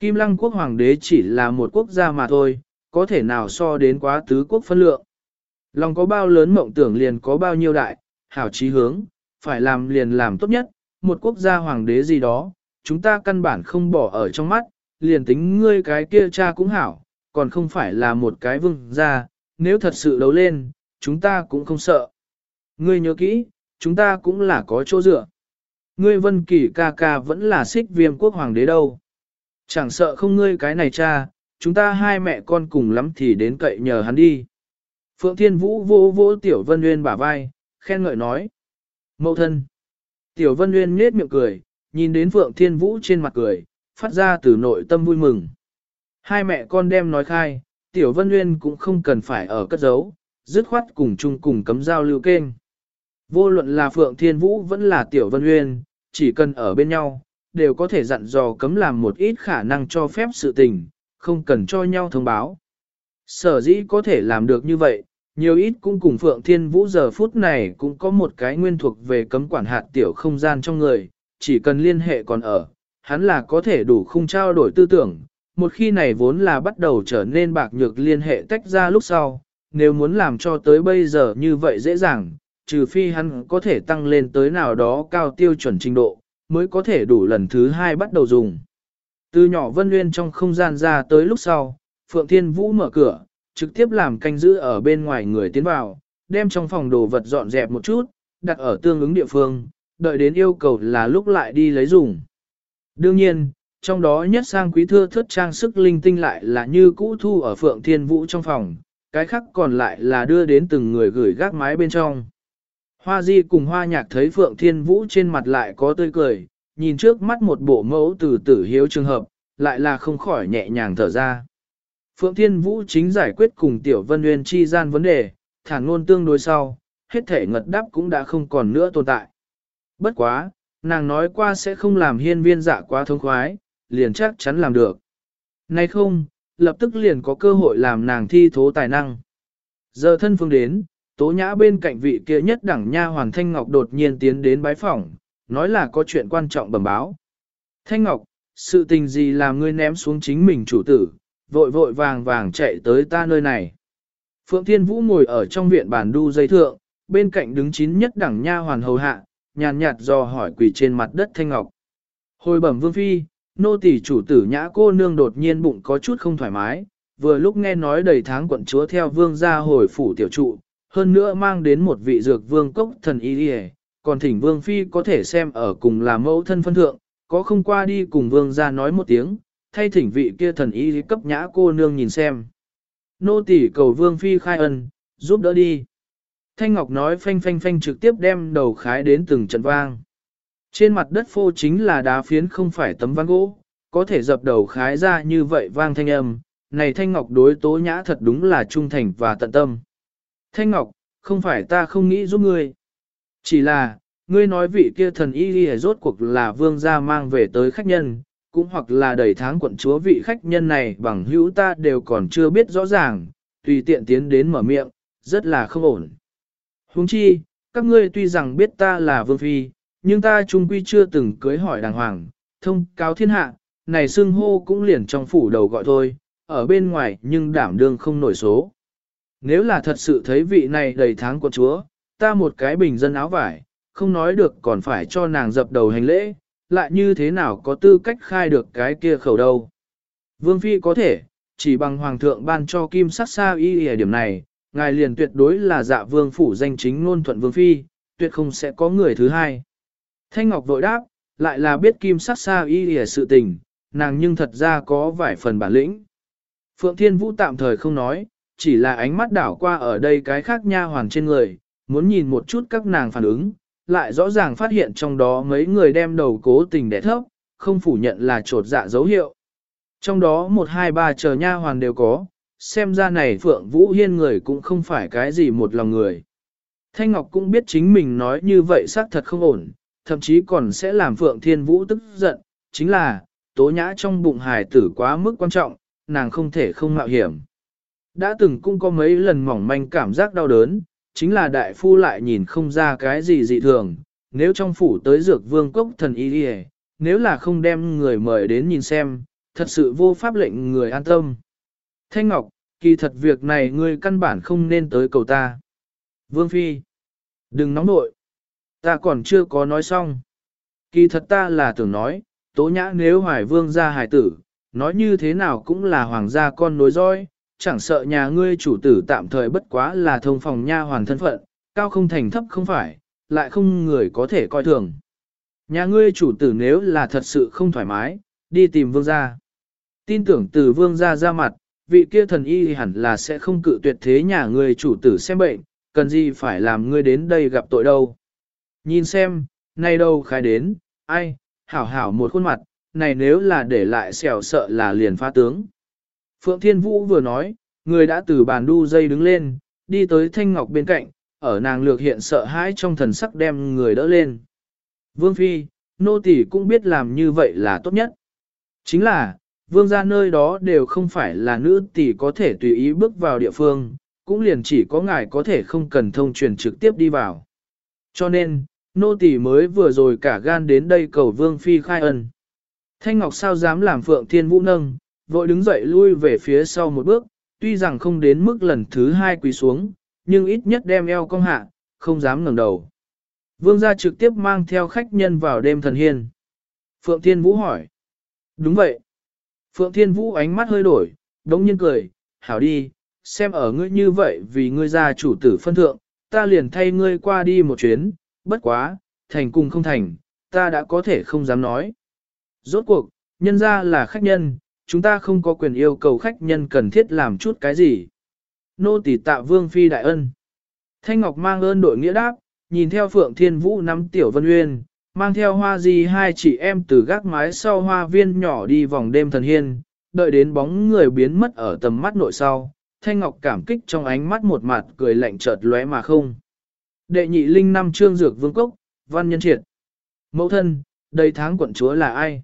Kim lăng quốc hoàng đế chỉ là một quốc gia mà thôi, có thể nào so đến quá tứ quốc phân lượng. Lòng có bao lớn mộng tưởng liền có bao nhiêu đại, hảo chí hướng, phải làm liền làm tốt nhất, một quốc gia hoàng đế gì đó, chúng ta căn bản không bỏ ở trong mắt, liền tính ngươi cái kia cha cũng hảo, còn không phải là một cái vương gia, nếu thật sự đấu lên, chúng ta cũng không sợ. Ngươi nhớ kỹ, chúng ta cũng là có chỗ dựa. Ngươi vân kỷ ca ca vẫn là xích viêm quốc hoàng đế đâu. Chẳng sợ không ngươi cái này cha, chúng ta hai mẹ con cùng lắm thì đến cậy nhờ hắn đi. Phượng Thiên Vũ vô vô Tiểu Vân Nguyên bả vai, khen ngợi nói. Mậu thân. Tiểu Vân Nguyên nhếch miệng cười, nhìn đến Phượng Thiên Vũ trên mặt cười, phát ra từ nội tâm vui mừng. Hai mẹ con đem nói khai, Tiểu Vân Nguyên cũng không cần phải ở cất giấu, dứt khoát cùng chung cùng cấm giao lưu kênh. Vô luận là Phượng Thiên Vũ vẫn là Tiểu Vân Nguyên, chỉ cần ở bên nhau, đều có thể dặn dò cấm làm một ít khả năng cho phép sự tình, không cần cho nhau thông báo. Sở dĩ có thể làm được như vậy, nhiều ít cũng cùng Phượng Thiên Vũ giờ phút này cũng có một cái nguyên thuộc về cấm quản hạt tiểu không gian trong người, chỉ cần liên hệ còn ở, hắn là có thể đủ không trao đổi tư tưởng, một khi này vốn là bắt đầu trở nên bạc nhược liên hệ tách ra lúc sau, nếu muốn làm cho tới bây giờ như vậy dễ dàng, trừ phi hắn có thể tăng lên tới nào đó cao tiêu chuẩn trình độ, mới có thể đủ lần thứ hai bắt đầu dùng. Từ nhỏ Vân Nguyên trong không gian ra tới lúc sau, Phượng Thiên Vũ mở cửa, trực tiếp làm canh giữ ở bên ngoài người tiến vào, đem trong phòng đồ vật dọn dẹp một chút, đặt ở tương ứng địa phương, đợi đến yêu cầu là lúc lại đi lấy dùng. Đương nhiên, trong đó nhất sang quý thưa thất trang sức linh tinh lại là như cũ thu ở Phượng Thiên Vũ trong phòng, cái khác còn lại là đưa đến từng người gửi gác mái bên trong. Hoa Di cùng Hoa Nhạc thấy Phượng Thiên Vũ trên mặt lại có tươi cười, nhìn trước mắt một bộ mẫu từ tử hiếu trường hợp, lại là không khỏi nhẹ nhàng thở ra. Phượng Thiên Vũ chính giải quyết cùng Tiểu Vân Nguyên chi gian vấn đề, thản ngôn tương đối sau, hết thể ngật đáp cũng đã không còn nữa tồn tại. Bất quá, nàng nói qua sẽ không làm hiên viên dạ quá thông khoái, liền chắc chắn làm được. Nay không, lập tức liền có cơ hội làm nàng thi thố tài năng. Giờ thân phương đến, tố nhã bên cạnh vị kia nhất đẳng nha hoàng Thanh Ngọc đột nhiên tiến đến bái phỏng, nói là có chuyện quan trọng bẩm báo. Thanh Ngọc, sự tình gì làm ngươi ném xuống chính mình chủ tử, vội vội vàng vàng chạy tới ta nơi này. Phượng Thiên Vũ ngồi ở trong viện bàn đu dây thượng, bên cạnh đứng chín nhất đẳng nha hoàn hầu hạ, nhàn nhạt do hỏi quỳ trên mặt đất Thanh Ngọc. Hồi bẩm vương phi, nô tỳ chủ tử nhã cô nương đột nhiên bụng có chút không thoải mái, vừa lúc nghe nói đầy tháng quận chúa theo vương gia hồi phủ tiểu trụ, hơn nữa mang đến một vị dược vương cốc thần y đi còn thỉnh vương phi có thể xem ở cùng là mẫu thân phân thượng, có không qua đi cùng vương gia nói một tiếng, thay thỉnh vị kia thần y cấp nhã cô nương nhìn xem. Nô tỳ cầu vương phi khai ân, giúp đỡ đi. Thanh Ngọc nói phanh phanh phanh trực tiếp đem đầu khái đến từng trận vang. Trên mặt đất phô chính là đá phiến không phải tấm ván gỗ, có thể dập đầu khái ra như vậy vang thanh âm, này Thanh Ngọc đối tố nhã thật đúng là trung thành và tận tâm. Thanh Ngọc, không phải ta không nghĩ giúp ngươi. Chỉ là, ngươi nói vị kia thần y ghi rốt cuộc là vương gia mang về tới khách nhân, cũng hoặc là đầy tháng quận chúa vị khách nhân này bằng hữu ta đều còn chưa biết rõ ràng, tùy tiện tiến đến mở miệng, rất là không ổn. Huống chi, các ngươi tuy rằng biết ta là vương phi, nhưng ta trung quy chưa từng cưới hỏi đàng hoàng, thông cáo thiên hạ, này xưng hô cũng liền trong phủ đầu gọi thôi, ở bên ngoài nhưng đảm đương không nổi số. Nếu là thật sự thấy vị này đầy tháng quận chúa, ta một cái bình dân áo vải, không nói được còn phải cho nàng dập đầu hành lễ, lại như thế nào có tư cách khai được cái kia khẩu đâu. Vương Phi có thể, chỉ bằng Hoàng thượng ban cho kim sắc xa y ở điểm này, ngài liền tuyệt đối là dạ vương phủ danh chính ngôn thuận Vương Phi, tuyệt không sẽ có người thứ hai. Thanh Ngọc vội đáp, lại là biết kim sắc xa y ở sự tình, nàng nhưng thật ra có vài phần bản lĩnh. Phượng Thiên Vũ tạm thời không nói, chỉ là ánh mắt đảo qua ở đây cái khác nha hoàng trên người, muốn nhìn một chút các nàng phản ứng, lại rõ ràng phát hiện trong đó mấy người đem đầu cố tình đẻ thấp, không phủ nhận là trột dạ dấu hiệu. Trong đó một hai ba chờ nha hoàn đều có, xem ra này Phượng Vũ Hiên người cũng không phải cái gì một lòng người. Thanh Ngọc cũng biết chính mình nói như vậy xác thật không ổn, thậm chí còn sẽ làm Phượng Thiên Vũ tức giận, chính là, tố nhã trong bụng hài tử quá mức quan trọng, nàng không thể không mạo hiểm. Đã từng cũng có mấy lần mỏng manh cảm giác đau đớn, chính là đại phu lại nhìn không ra cái gì dị thường, nếu trong phủ tới dược vương cốc thần y đi nếu là không đem người mời đến nhìn xem, thật sự vô pháp lệnh người an tâm. Thanh Ngọc, kỳ thật việc này ngươi căn bản không nên tới cầu ta. Vương Phi, đừng nóng nội, ta còn chưa có nói xong. Kỳ thật ta là tưởng nói, tố nhã nếu hoài vương ra hài tử, nói như thế nào cũng là hoàng gia con nối roi, chẳng sợ nhà ngươi chủ tử tạm thời bất quá là thông phòng nha hoàn thân phận, cao không thành thấp không phải, lại không người có thể coi thường. Nhà ngươi chủ tử nếu là thật sự không thoải mái, đi tìm vương gia. Tin tưởng từ vương gia ra mặt, vị kia thần y hẳn là sẽ không cự tuyệt thế nhà ngươi chủ tử xem bệnh, cần gì phải làm ngươi đến đây gặp tội đâu. Nhìn xem, nay đâu khai đến, ai, hảo hảo một khuôn mặt, này nếu là để lại xẻo sợ là liền phá tướng. Phượng Thiên Vũ vừa nói, người đã từ bàn đu dây đứng lên, đi tới Thanh Ngọc bên cạnh, ở nàng lược hiện sợ hãi trong thần sắc đem người đỡ lên. Vương Phi, nô tỳ cũng biết làm như vậy là tốt nhất. Chính là, vương gia nơi đó đều không phải là nữ tỷ có thể tùy ý bước vào địa phương, cũng liền chỉ có ngài có thể không cần thông truyền trực tiếp đi vào. Cho nên, nô tỳ mới vừa rồi cả gan đến đây cầu vương phi khai ân. Thanh Ngọc sao dám làm Phượng Thiên Vũ nâng, vội đứng dậy lui về phía sau một bước, tuy rằng không đến mức lần thứ hai quỳ xuống, nhưng ít nhất đem eo cong hạ, không dám ngẩng đầu. Vương gia trực tiếp mang theo khách nhân vào đêm thần hiên. Phượng Thiên Vũ hỏi. Đúng vậy. Phượng Thiên Vũ ánh mắt hơi đổi, đống nhiên cười, hảo đi, xem ở ngươi như vậy vì ngươi gia chủ tử phân thượng, ta liền thay ngươi qua đi một chuyến, bất quá, thành cùng không thành, ta đã có thể không dám nói. Rốt cuộc, nhân gia là khách nhân, chúng ta không có quyền yêu cầu khách nhân cần thiết làm chút cái gì. Nô tỳ tạ vương phi đại ân. Thanh Ngọc mang ơn đội nghĩa đáp, nhìn theo Phượng Thiên Vũ nắm Tiểu Vân Uyên, mang theo hoa di hai chị em từ gác mái sau hoa viên nhỏ đi vòng đêm thần hiên, đợi đến bóng người biến mất ở tầm mắt nội sau. Thanh Ngọc cảm kích trong ánh mắt một mặt cười lạnh chợt lóe mà không. Đệ nhị linh năm trương dược vương cốc, văn nhân triệt. Mẫu thân, đầy tháng quận chúa là ai?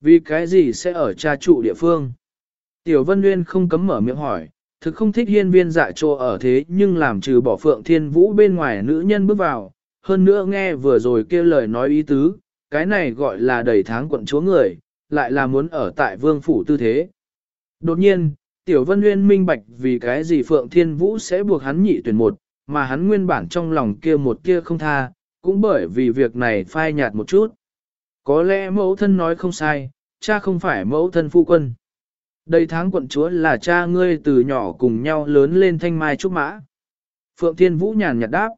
Vì cái gì sẽ ở cha trụ địa phương? Tiểu Vân Nguyên không cấm mở miệng hỏi, thực không thích hiên viên dạ trô ở thế nhưng làm trừ bỏ phượng thiên vũ bên ngoài nữ nhân bước vào, hơn nữa nghe vừa rồi kia lời nói ý tứ, cái này gọi là đầy tháng quận chúa người, lại là muốn ở tại vương phủ tư thế. Đột nhiên, Tiểu Vân Nguyên minh bạch vì cái gì Phượng Thiên Vũ sẽ buộc hắn nhị tuyển một, mà hắn nguyên bản trong lòng kia một kia không tha, cũng bởi vì việc này phai nhạt một chút. Có lẽ mẫu thân nói không sai, cha không phải mẫu thân phu quân. Đây tháng quận chúa là cha ngươi từ nhỏ cùng nhau lớn lên thanh mai trúc mã. Phượng Thiên Vũ nhàn nhạt đáp.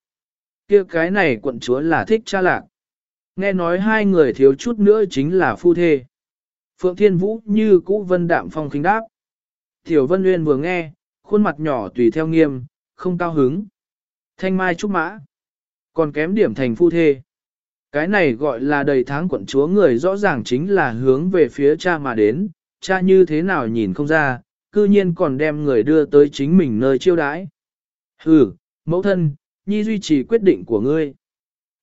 kia cái này quận chúa là thích cha lạc. Nghe nói hai người thiếu chút nữa chính là phu thê. Phượng Thiên Vũ như cũ vân đạm phong khinh đáp. Tiểu Vân Nguyên vừa nghe, khuôn mặt nhỏ tùy theo nghiêm, không cao hứng. Thanh mai trúc mã. Còn kém điểm thành phu thê. Cái này gọi là đầy tháng quận chúa người rõ ràng chính là hướng về phía cha mà đến, cha như thế nào nhìn không ra, cư nhiên còn đem người đưa tới chính mình nơi chiêu đãi. Hừ, mẫu thân, nhi duy trì quyết định của ngươi.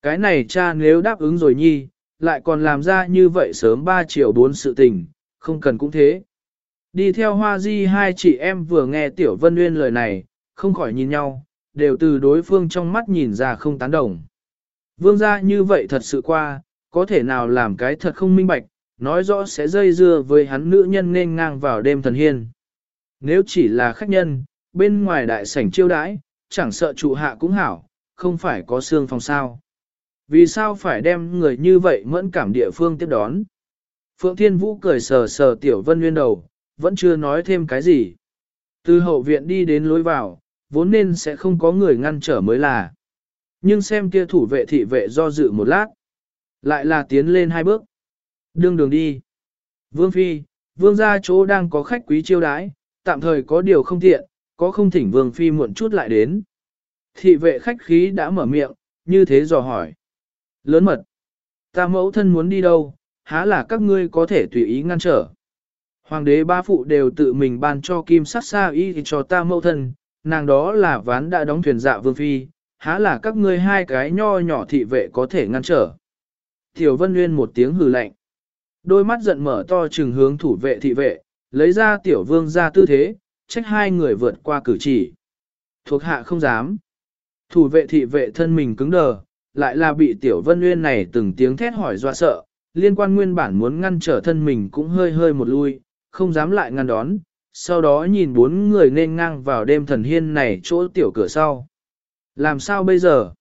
Cái này cha nếu đáp ứng rồi nhi, lại còn làm ra như vậy sớm 3 triệu 4 sự tình, không cần cũng thế. Đi theo hoa di hai chị em vừa nghe Tiểu Vân Nguyên lời này, không khỏi nhìn nhau, đều từ đối phương trong mắt nhìn ra không tán đồng. Vương gia như vậy thật sự qua, có thể nào làm cái thật không minh bạch, nói rõ sẽ dây dưa với hắn nữ nhân nên ngang vào đêm thần hiên. Nếu chỉ là khách nhân, bên ngoài đại sảnh chiêu đãi, chẳng sợ trụ hạ cũng hảo, không phải có xương phòng sao. Vì sao phải đem người như vậy mẫn cảm địa phương tiếp đón? Phượng Thiên Vũ cười sờ sờ Tiểu Vân Nguyên đầu, vẫn chưa nói thêm cái gì. Từ hậu viện đi đến lối vào, vốn nên sẽ không có người ngăn trở mới là. Nhưng xem kia thủ vệ thị vệ do dự một lát, lại là tiến lên hai bước. Đương đường đi. Vương Phi, Vương gia chỗ đang có khách quý chiêu đãi, tạm thời có điều không tiện, có không thỉnh Vương Phi muộn chút lại đến. Thị vệ khách khí đã mở miệng, như thế dò hỏi. Lớn mật. Ta mẫu thân muốn đi đâu, há là các ngươi có thể tùy ý ngăn trở. Hoàng đế ba phụ đều tự mình ban cho kim sát xa y cho ta mẫu thân, nàng đó là ván đã đóng thuyền dạ vương phi, há là các ngươi hai cái nho nhỏ thị vệ có thể ngăn trở. Tiểu Vân Nguyên một tiếng hừ lạnh. Đôi mắt giận mở to trừng hướng thủ vệ thị vệ, lấy ra tiểu vương ra tư thế, trách hai người vượt qua cử chỉ. Thuộc hạ không dám. Thủ vệ thị vệ thân mình cứng đờ, lại là bị tiểu vân nguyên này từng tiếng thét hỏi dọa sợ, liên quan nguyên bản muốn ngăn trở thân mình cũng hơi hơi một lui, không dám lại ngăn đón, sau đó nhìn bốn người nên ngang vào đêm thần hiên này chỗ tiểu cửa sau. Làm sao bây giờ?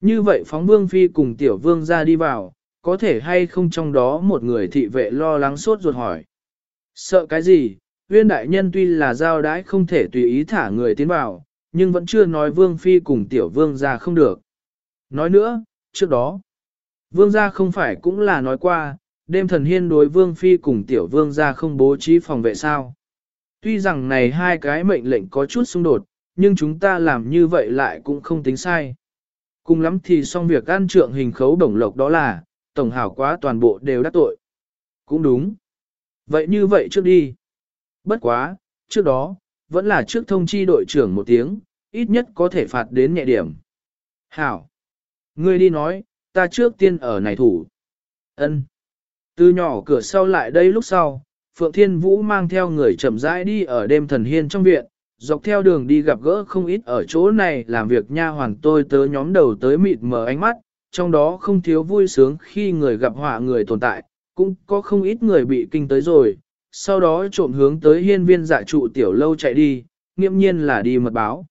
Như vậy phóng vương phi cùng tiểu vương ra đi vào, có thể hay không trong đó một người thị vệ lo lắng sốt ruột hỏi. Sợ cái gì? Viên đại nhân tuy là giao đãi không thể tùy ý thả người tiến vào, nhưng vẫn chưa nói vương phi cùng tiểu vương ra không được. Nói nữa, trước đó, vương gia không phải cũng là nói qua, đêm thần hiên đối vương phi cùng tiểu vương gia không bố trí phòng vệ sao. Tuy rằng này hai cái mệnh lệnh có chút xung đột, nhưng chúng ta làm như vậy lại cũng không tính sai. Cùng lắm thì xong việc ăn trượng hình khấu đồng lộc đó là, tổng hảo quá toàn bộ đều đắc tội. Cũng đúng. Vậy như vậy trước đi. Bất quá, trước đó, vẫn là trước thông chi đội trưởng một tiếng, ít nhất có thể phạt đến nhẹ điểm. Hảo. Ngươi đi nói, ta trước tiên ở này thủ. Ân. Từ nhỏ cửa sau lại đây lúc sau, Phượng Thiên Vũ mang theo người chậm rãi đi ở đêm thần hiên trong viện, dọc theo đường đi gặp gỡ không ít ở chỗ này làm việc nha hoàn tôi tớ nhóm đầu tới mịt mờ ánh mắt, trong đó không thiếu vui sướng khi người gặp họa người tồn tại, cũng có không ít người bị kinh tới rồi, sau đó trộm hướng tới hiên viên dạ trụ tiểu lâu chạy đi, nghiêm nhiên là đi mật báo.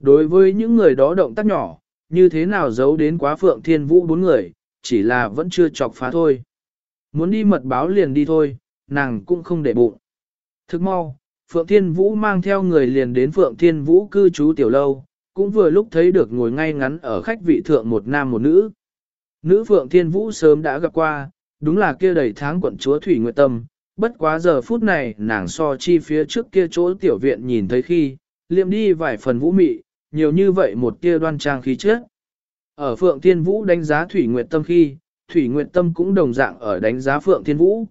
Đối với những người đó động tác nhỏ, như thế nào giấu đến quá phượng thiên vũ bốn người, chỉ là vẫn chưa chọc phá thôi. Muốn đi mật báo liền đi thôi, nàng cũng không để bụng. Thức mau, Phượng Thiên Vũ mang theo người liền đến Phượng Thiên Vũ cư trú tiểu lâu, cũng vừa lúc thấy được ngồi ngay ngắn ở khách vị thượng một nam một nữ. Nữ Phượng Thiên Vũ sớm đã gặp qua, đúng là kia đầy tháng quận chúa Thủy Nguyệt Tâm, bất quá giờ phút này nàng so chi phía trước kia chỗ tiểu viện nhìn thấy khi, liệm đi vài phần vũ mị, nhiều như vậy một tia đoan trang khí chất. Ở Phượng Thiên Vũ đánh giá Thủy Nguyệt Tâm khi, Thủy Nguyệt Tâm cũng đồng dạng ở đánh giá Phượng Thiên Vũ.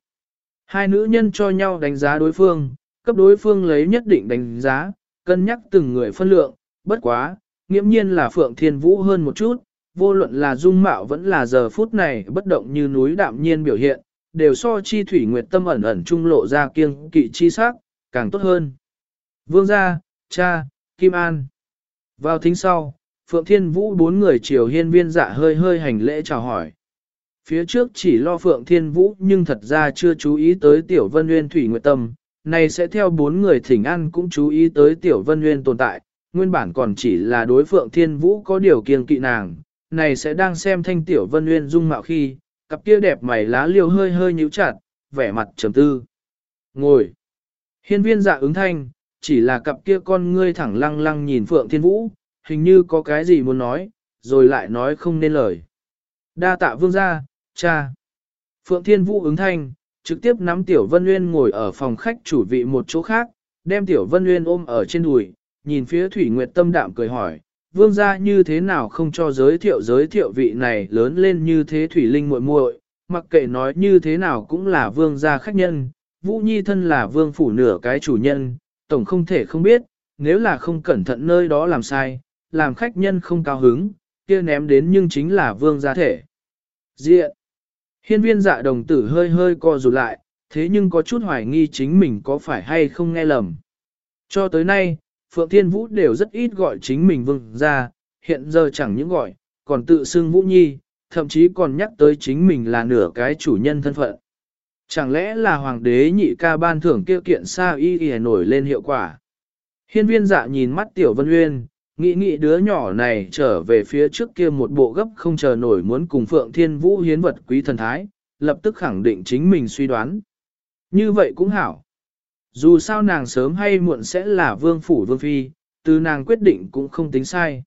Hai nữ nhân cho nhau đánh giá đối phương, cấp đối phương lấy nhất định đánh giá, cân nhắc từng người phân lượng, bất quá, nghiễm nhiên là Phượng Thiên Vũ hơn một chút, vô luận là dung mạo vẫn là giờ phút này bất động như núi đạm nhiên biểu hiện, đều so chi Thủy Nguyệt Tâm ẩn ẩn trung lộ ra kiêng kỵ chi sắc, càng tốt hơn. Vương gia, cha, Kim An. Vào thính sau, Phượng Thiên Vũ bốn người chiều hiên viên dạ hơi hơi hành lễ chào hỏi. Phía trước chỉ lo Phượng Thiên Vũ nhưng thật ra chưa chú ý tới Tiểu Vân Nguyên Thủy Nguyệt Tâm, này sẽ theo bốn người thỉnh ăn cũng chú ý tới Tiểu Vân Nguyên tồn tại, nguyên bản còn chỉ là đối Phượng Thiên Vũ có điều kiêng kỵ nàng, này sẽ đang xem thanh Tiểu Vân Nguyên dung mạo khi, cặp kia đẹp mày lá liêu hơi hơi nhíu chặt, vẻ mặt trầm tư. Ngồi. Hiên viên dạ ứng thanh, chỉ là cặp kia con ngươi thẳng lăng lăng nhìn Phượng Thiên Vũ, hình như có cái gì muốn nói, rồi lại nói không nên lời. Đa tạ vương gia, cha. Phượng Thiên Vũ ứng thanh, trực tiếp nắm Tiểu Vân Nguyên ngồi ở phòng khách chủ vị một chỗ khác, đem Tiểu Vân Nguyên ôm ở trên đùi, nhìn phía Thủy Nguyệt Tâm đạm cười hỏi, vương gia như thế nào không cho giới thiệu giới thiệu vị này lớn lên như thế thủy linh muội muội, mặc kệ nói như thế nào cũng là vương gia khách nhân, Vũ Nhi thân là vương phủ nửa cái chủ nhân, tổng không thể không biết, nếu là không cẩn thận nơi đó làm sai, làm khách nhân không cao hứng, kia ném đến nhưng chính là vương gia thể. Diện. Hiên viên dạ đồng tử hơi hơi co rụt lại, thế nhưng có chút hoài nghi chính mình có phải hay không nghe lầm. Cho tới nay, Phượng Thiên Vũ đều rất ít gọi chính mình vương gia, hiện giờ chẳng những gọi, còn tự xưng Vũ Nhi, thậm chí còn nhắc tới chính mình là nửa cái chủ nhân thân phận. Chẳng lẽ là hoàng đế nhị ca ban thưởng kêu kiện sao y y nổi lên hiệu quả. Hiên viên dạ nhìn mắt tiểu vân uyên, nghĩ nghĩ đứa nhỏ này trở về phía trước kia một bộ gấp không chờ nổi muốn cùng Phượng Thiên Vũ hiến vật quý thần thái, lập tức khẳng định chính mình suy đoán. Như vậy cũng hảo. Dù sao nàng sớm hay muộn sẽ là vương phủ vương phi, từ nàng quyết định cũng không tính sai.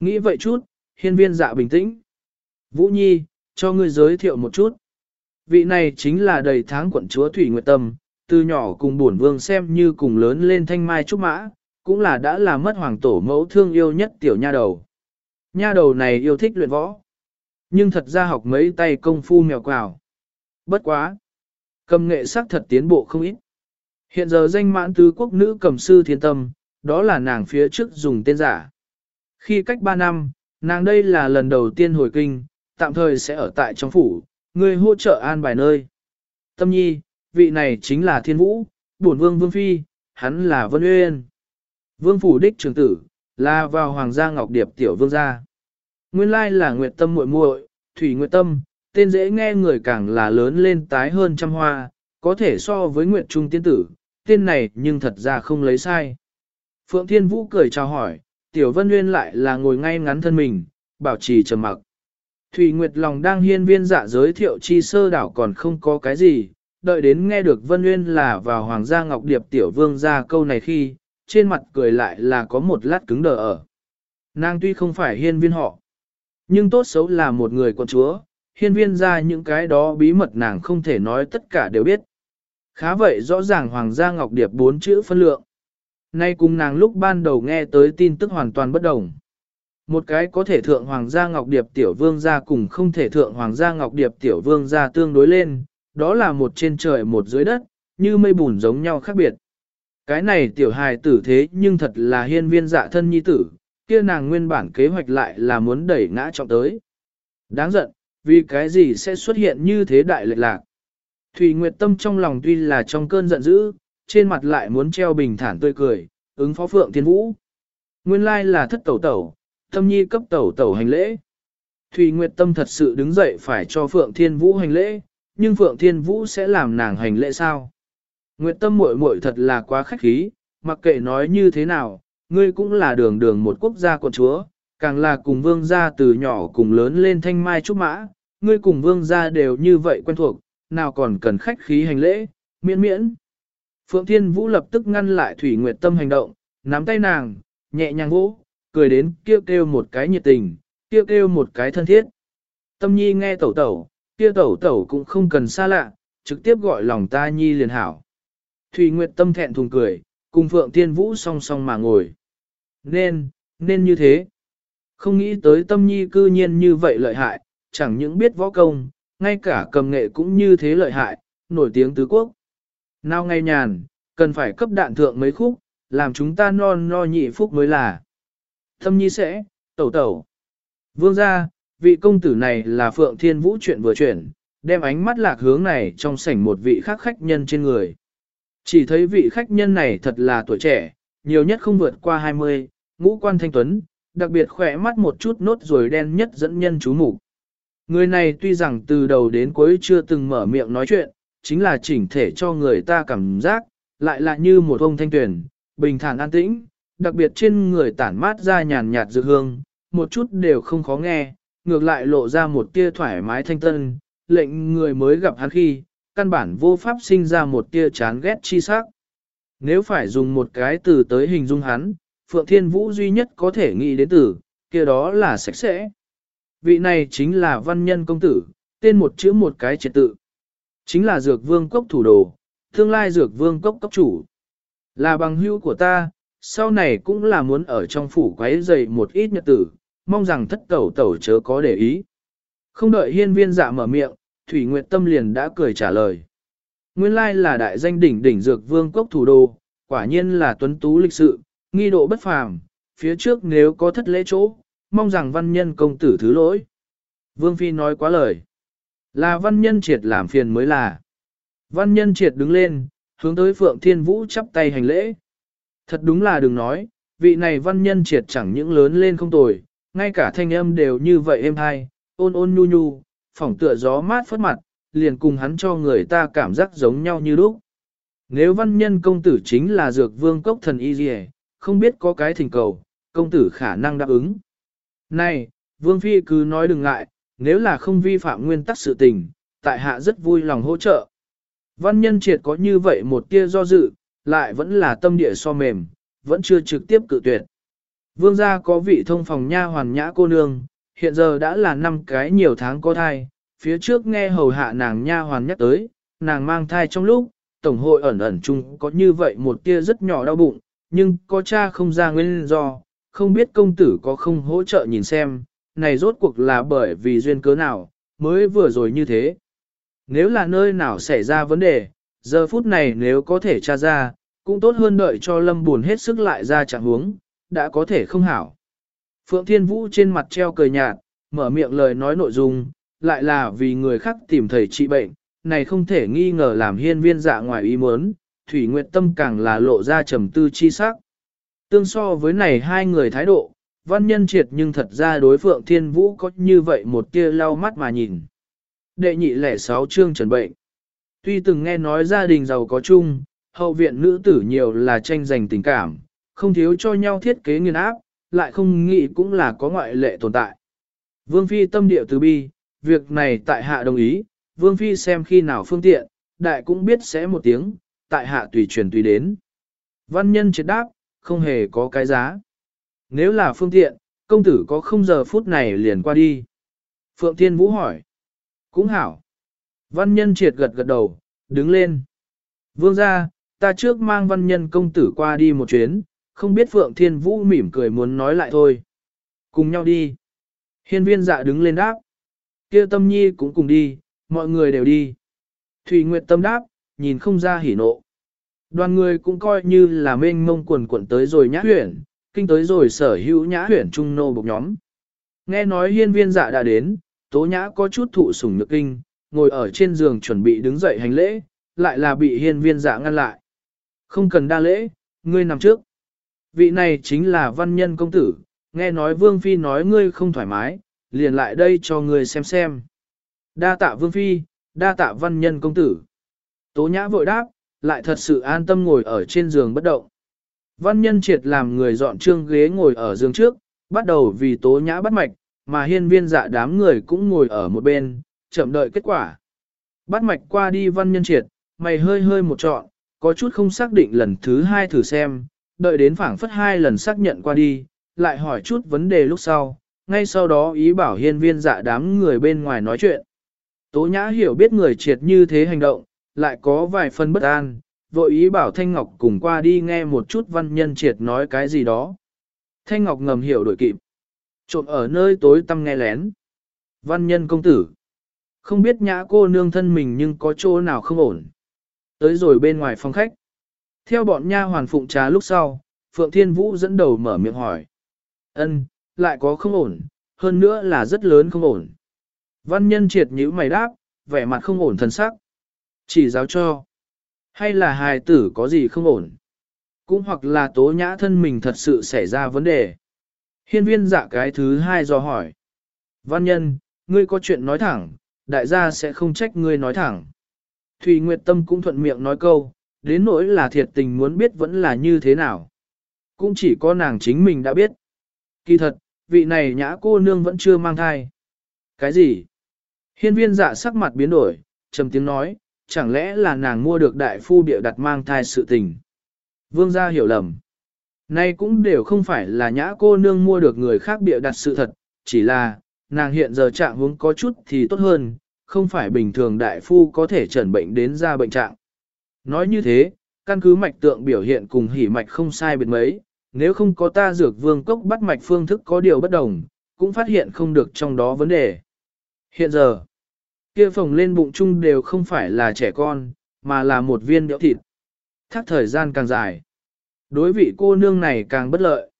Nghĩ vậy chút, hiên viên dạ bình tĩnh. Vũ Nhi, cho ngươi giới thiệu một chút. Vị này chính là đầy tháng quận chúa Thủy Nguyệt Tâm, từ nhỏ cùng bổn vương xem như cùng lớn lên thanh mai trúc mã, cũng là đã làm mất hoàng tổ mẫu thương yêu nhất tiểu nha đầu. Nha đầu này yêu thích luyện võ, nhưng thật ra học mấy tay công phu mèo quào. Bất quá. Cầm nghệ sắc thật tiến bộ không ít. Hiện giờ danh mãn tứ quốc nữ cầm sư thiên tâm, đó là nàng phía trước dùng tên giả. Khi cách 3 năm, nàng đây là lần đầu tiên hồi kinh, tạm thời sẽ ở tại trong phủ, người hỗ trợ an bài nơi. Tâm nhi, vị này chính là thiên vũ, bổn vương vương phi, hắn là vân uyên. Vương phủ đích trường tử, là vào hoàng gia ngọc điệp tiểu vương gia. Nguyên lai là nguyệt tâm muội muội, thủy nguyệt tâm, tên dễ nghe người càng là lớn lên tái hơn trăm hoa, có thể so với nguyệt trung tiên tử, tên này nhưng thật ra không lấy sai. Phượng Thiên Vũ cười chào hỏi, Tiểu Vân Nguyên lại là ngồi ngay ngắn thân mình, bảo trì trầm mặc. Thủy Nguyệt lòng đang hiên viên dạ giới thiệu chi sơ đảo còn không có cái gì, đợi đến nghe được Vân Nguyên là vào Hoàng gia Ngọc Điệp Tiểu Vương ra câu này khi, trên mặt cười lại là có một lát cứng đờ ở. Nàng tuy không phải hiên viên họ, nhưng tốt xấu là một người con chúa, hiên viên ra những cái đó bí mật nàng không thể nói tất cả đều biết. Khá vậy rõ ràng Hoàng gia Ngọc Điệp bốn chữ phân lượng. Nay cùng nàng lúc ban đầu nghe tới tin tức hoàn toàn bất đồng. Một cái có thể thượng Hoàng gia Ngọc Điệp tiểu vương gia cùng không thể thượng Hoàng gia Ngọc Điệp tiểu vương gia tương đối lên, đó là một trên trời một dưới đất, như mây bùn giống nhau khác biệt. Cái này tiểu hài tử thế nhưng thật là hiên viên dạ thân nhi tử, kia nàng nguyên bản kế hoạch lại là muốn đẩy ngã trọng tới. Đáng giận, vì cái gì sẽ xuất hiện như thế đại lệch lạc. Thủy Nguyệt Tâm trong lòng tuy là trong cơn giận dữ, trên mặt lại muốn treo bình thản tươi cười, ứng phó Phượng Thiên Vũ. Nguyên lai là thất tẩu tẩu, tâm nhi cấp tẩu tẩu hành lễ. Thủy Nguyệt Tâm thật sự đứng dậy phải cho Phượng Thiên Vũ hành lễ, nhưng Phượng Thiên Vũ sẽ làm nàng hành lễ sao? Nguyệt Tâm muội muội thật là quá khách khí, mặc kệ nói như thế nào, ngươi cũng là đường đường một quốc gia quận chúa, càng là cùng vương gia từ nhỏ cùng lớn lên thanh mai trúc mã, ngươi cùng vương gia đều như vậy quen thuộc, nào còn cần khách khí hành lễ, miễn miễn. Phượng Thiên Vũ lập tức ngăn lại Thủy Nguyệt Tâm hành động, nắm tay nàng, nhẹ nhàng vỗ, cười đến kêu kêu một cái nhiệt tình, kêu kêu một cái thân thiết. Tâm nhi nghe tẩu tẩu, kia tẩu tẩu cũng không cần xa lạ, trực tiếp gọi lòng ta nhi liền hảo. Thủy Nguyệt Tâm thẹn thùng cười, cùng Phượng Thiên Vũ song song mà ngồi. Nên, nên như thế. Không nghĩ tới tâm nhi cư nhiên như vậy lợi hại, chẳng những biết võ công, ngay cả cầm nghệ cũng như thế lợi hại, nổi tiếng tứ quốc. Nào ngay nhàn, cần phải cấp đạn thượng mấy khúc, làm chúng ta non no nhị phúc mới là. Thâm nhi sẽ, tẩu tẩu. Vương gia, vị công tử này là Phượng Thiên Vũ chuyện vừa chuyển, đem ánh mắt lạc hướng này trong sảnh một vị khác khách nhân trên người. Chỉ thấy vị khách nhân này thật là tuổi trẻ, nhiều nhất không vượt qua 20, ngũ quan thanh tuấn, đặc biệt khỏe mắt một chút nốt rồi đen nhất dẫn nhân chú mục. Người này tuy rằng từ đầu đến cuối chưa từng mở miệng nói chuyện, chính là chỉnh thể cho người ta cảm giác, lại là như một ông thanh tuyển, bình thản an tĩnh, đặc biệt trên người tản mát ra nhàn nhạt dược hương, một chút đều không khó nghe, ngược lại lộ ra một tia thoải mái thanh tân, lệnh người mới gặp hắn khi, căn bản vô pháp sinh ra một tia chán ghét chi sắc. Nếu phải dùng một cái từ tới hình dung hắn, Phượng Thiên Vũ duy nhất có thể nghĩ đến từ, kia đó là sạch sẽ. Vị này chính là văn nhân công tử, tên một chữ một cái triệt tự. Chính là dược vương cốc thủ đồ, tương lai dược vương cốc cốc chủ. Là bằng hữu của ta, sau này cũng là muốn ở trong phủ quấy dày một ít nhật tử, mong rằng thất tẩu tẩu chớ có để ý. Không đợi hiên viên dạ mở miệng, Thủy Nguyệt Tâm liền đã cười trả lời. Nguyên lai là đại danh đỉnh đỉnh dược vương quốc thủ đô, quả nhiên là tuấn tú lịch sự, nghi độ bất phàm, phía trước nếu có thất lễ chỗ, mong rằng văn nhân công tử thứ lỗi. Vương Phi nói quá lời. Là văn nhân triệt làm phiền mới là. Văn nhân triệt đứng lên, hướng tới Phượng Thiên Vũ chắp tay hành lễ. Thật đúng là đừng nói, vị này văn nhân triệt chẳng những lớn lên không tồi, ngay cả thanh âm đều như vậy êm hay, ôn ôn nhu nhu, phỏng tựa gió mát phất mặt, liền cùng hắn cho người ta cảm giác giống nhau như lúc. Nếu văn nhân công tử chính là dược vương cốc thần y dì không biết có cái thỉnh cầu, công tử khả năng đáp ứng. Này, vương phi cứ nói đừng ngại, nếu là không vi phạm nguyên tắc sự tình, tại hạ rất vui lòng hỗ trợ. Văn nhân triệt có như vậy một tia do dự, lại vẫn là tâm địa so mềm, vẫn chưa trực tiếp cự tuyệt. Vương gia có vị thông phòng nha hoàn nhã cô nương, hiện giờ đã là năm cái nhiều tháng có thai, phía trước nghe hầu hạ nàng nha hoàn nhắc tới, nàng mang thai trong lúc, tổng hội ẩn ẩn chung có như vậy một tia rất nhỏ đau bụng, nhưng có cha không ra nguyên do, không biết công tử có không hỗ trợ nhìn xem, này rốt cuộc là bởi vì duyên cớ nào, mới vừa rồi như thế. Nếu là nơi nào xảy ra vấn đề, giờ phút này nếu có thể tra ra, cũng tốt hơn đợi cho lâm buồn hết sức lại ra trạng huống, đã có thể không hảo. Phượng Thiên Vũ trên mặt treo cười nhạt, mở miệng lời nói nội dung, lại là vì người khác tìm thầy trị bệnh, này không thể nghi ngờ làm hiên viên dạ ngoài ý muốn, Thủy Nguyệt Tâm càng là lộ ra trầm tư chi sắc. Tương so với này hai người thái độ, văn nhân triệt nhưng thật ra đối Phượng Thiên Vũ có như vậy một tia lau mắt mà nhìn. Đệ nhị lẻ sáu chương trần bệnh. Tuy từng nghe nói gia đình giàu có chung, hậu viện nữ tử nhiều là tranh giành tình cảm, không thiếu cho nhau thiết kế nghiên áp, lại không nghĩ cũng là có ngoại lệ tồn tại. Vương Phi tâm địa từ bi, việc này tại hạ đồng ý, Vương Phi xem khi nào phương tiện, đại cũng biết sẽ một tiếng, tại hạ tùy truyền tùy đến. Văn nhân triệt đáp, không hề có cái giá. Nếu là phương tiện, công tử có không giờ phút này liền qua đi. Phượng Thiên Vũ hỏi. Cũng hảo. Văn nhân triệt gật gật đầu, đứng lên. Vương ra, ta trước mang văn nhân công tử qua đi một chuyến, không biết Phượng Thiên Vũ mỉm cười muốn nói lại thôi. Cùng nhau đi. Hiên viên dạ đứng lên đáp. kia tâm nhi cũng cùng đi, mọi người đều đi. Thủy Nguyệt tâm đáp, nhìn không ra hỉ nộ. Đoàn người cũng coi như là mênh mông quần quần tới rồi nhã huyển, kinh tới rồi sở hữu nhã huyển trung nô bộc nhóm. Nghe nói hiên viên dạ đã đến, tố nhã có chút thụ sủng nhược kinh, ngồi ở trên giường chuẩn bị đứng dậy hành lễ, lại là bị hiên viên dạ ngăn lại. Không cần đa lễ, ngươi nằm trước. Vị này chính là văn nhân công tử, nghe nói vương phi nói ngươi không thoải mái, liền lại đây cho ngươi xem xem. Đa tạ vương phi, đa tạ văn nhân công tử. Tố nhã vội đáp, lại thật sự an tâm ngồi ở trên giường bất động. Văn nhân triệt làm người dọn trương ghế ngồi ở giường trước, bắt đầu vì tố nhã bắt mạch, mà hiên viên dạ đám người cũng ngồi ở một bên, chậm đợi kết quả. Bắt mạch qua đi văn nhân triệt, mày hơi hơi một trọn, có chút không xác định lần thứ hai thử xem, đợi đến phảng phất hai lần xác nhận qua đi, lại hỏi chút vấn đề lúc sau, ngay sau đó ý bảo hiên viên dạ đám người bên ngoài nói chuyện. Tố nhã hiểu biết người triệt như thế hành động, lại có vài phần bất an, vội ý bảo Thanh Ngọc cùng qua đi nghe một chút văn nhân triệt nói cái gì đó. Thanh Ngọc ngầm hiểu đổi kịp. Trộn ở nơi tối tăm nghe lén. Văn nhân công tử. Không biết nhã cô nương thân mình nhưng có chỗ nào không ổn. Tới rồi bên ngoài phòng khách. Theo bọn nha hoàn phụng trà lúc sau, Phượng Thiên Vũ dẫn đầu mở miệng hỏi. ân lại có không ổn, hơn nữa là rất lớn không ổn. Văn nhân triệt nhữ mày đáp, vẻ mặt không ổn thần sắc. Chỉ giáo cho. Hay là hài tử có gì không ổn? Cũng hoặc là tố nhã thân mình thật sự xảy ra vấn đề. Hiên viên dạ cái thứ hai do hỏi. Văn nhân, ngươi có chuyện nói thẳng, đại gia sẽ không trách ngươi nói thẳng. Thùy Nguyệt Tâm cũng thuận miệng nói câu, đến nỗi là thiệt tình muốn biết vẫn là như thế nào. Cũng chỉ có nàng chính mình đã biết. Kỳ thật, vị này nhã cô nương vẫn chưa mang thai. Cái gì? Hiên viên dạ sắc mặt biến đổi, trầm tiếng nói, chẳng lẽ là nàng mua được đại phu địa đặt mang thai sự tình. Vương gia hiểu lầm. Nay cũng đều không phải là nhã cô nương mua được người khác bịa đặt sự thật, chỉ là, nàng hiện giờ trạng huống có chút thì tốt hơn, không phải bình thường đại phu có thể chẩn bệnh đến ra bệnh trạng. Nói như thế, căn cứ mạch tượng biểu hiện cùng hỉ mạch không sai biệt mấy, nếu không có ta dược vương cốc bắt mạch phương thức có điều bất đồng, cũng phát hiện không được trong đó vấn đề. Hiện giờ, kia phồng lên bụng chung đều không phải là trẻ con, mà là một viên béo thịt. Thác thời gian càng dài. Đối vị cô nương này càng bất lợi.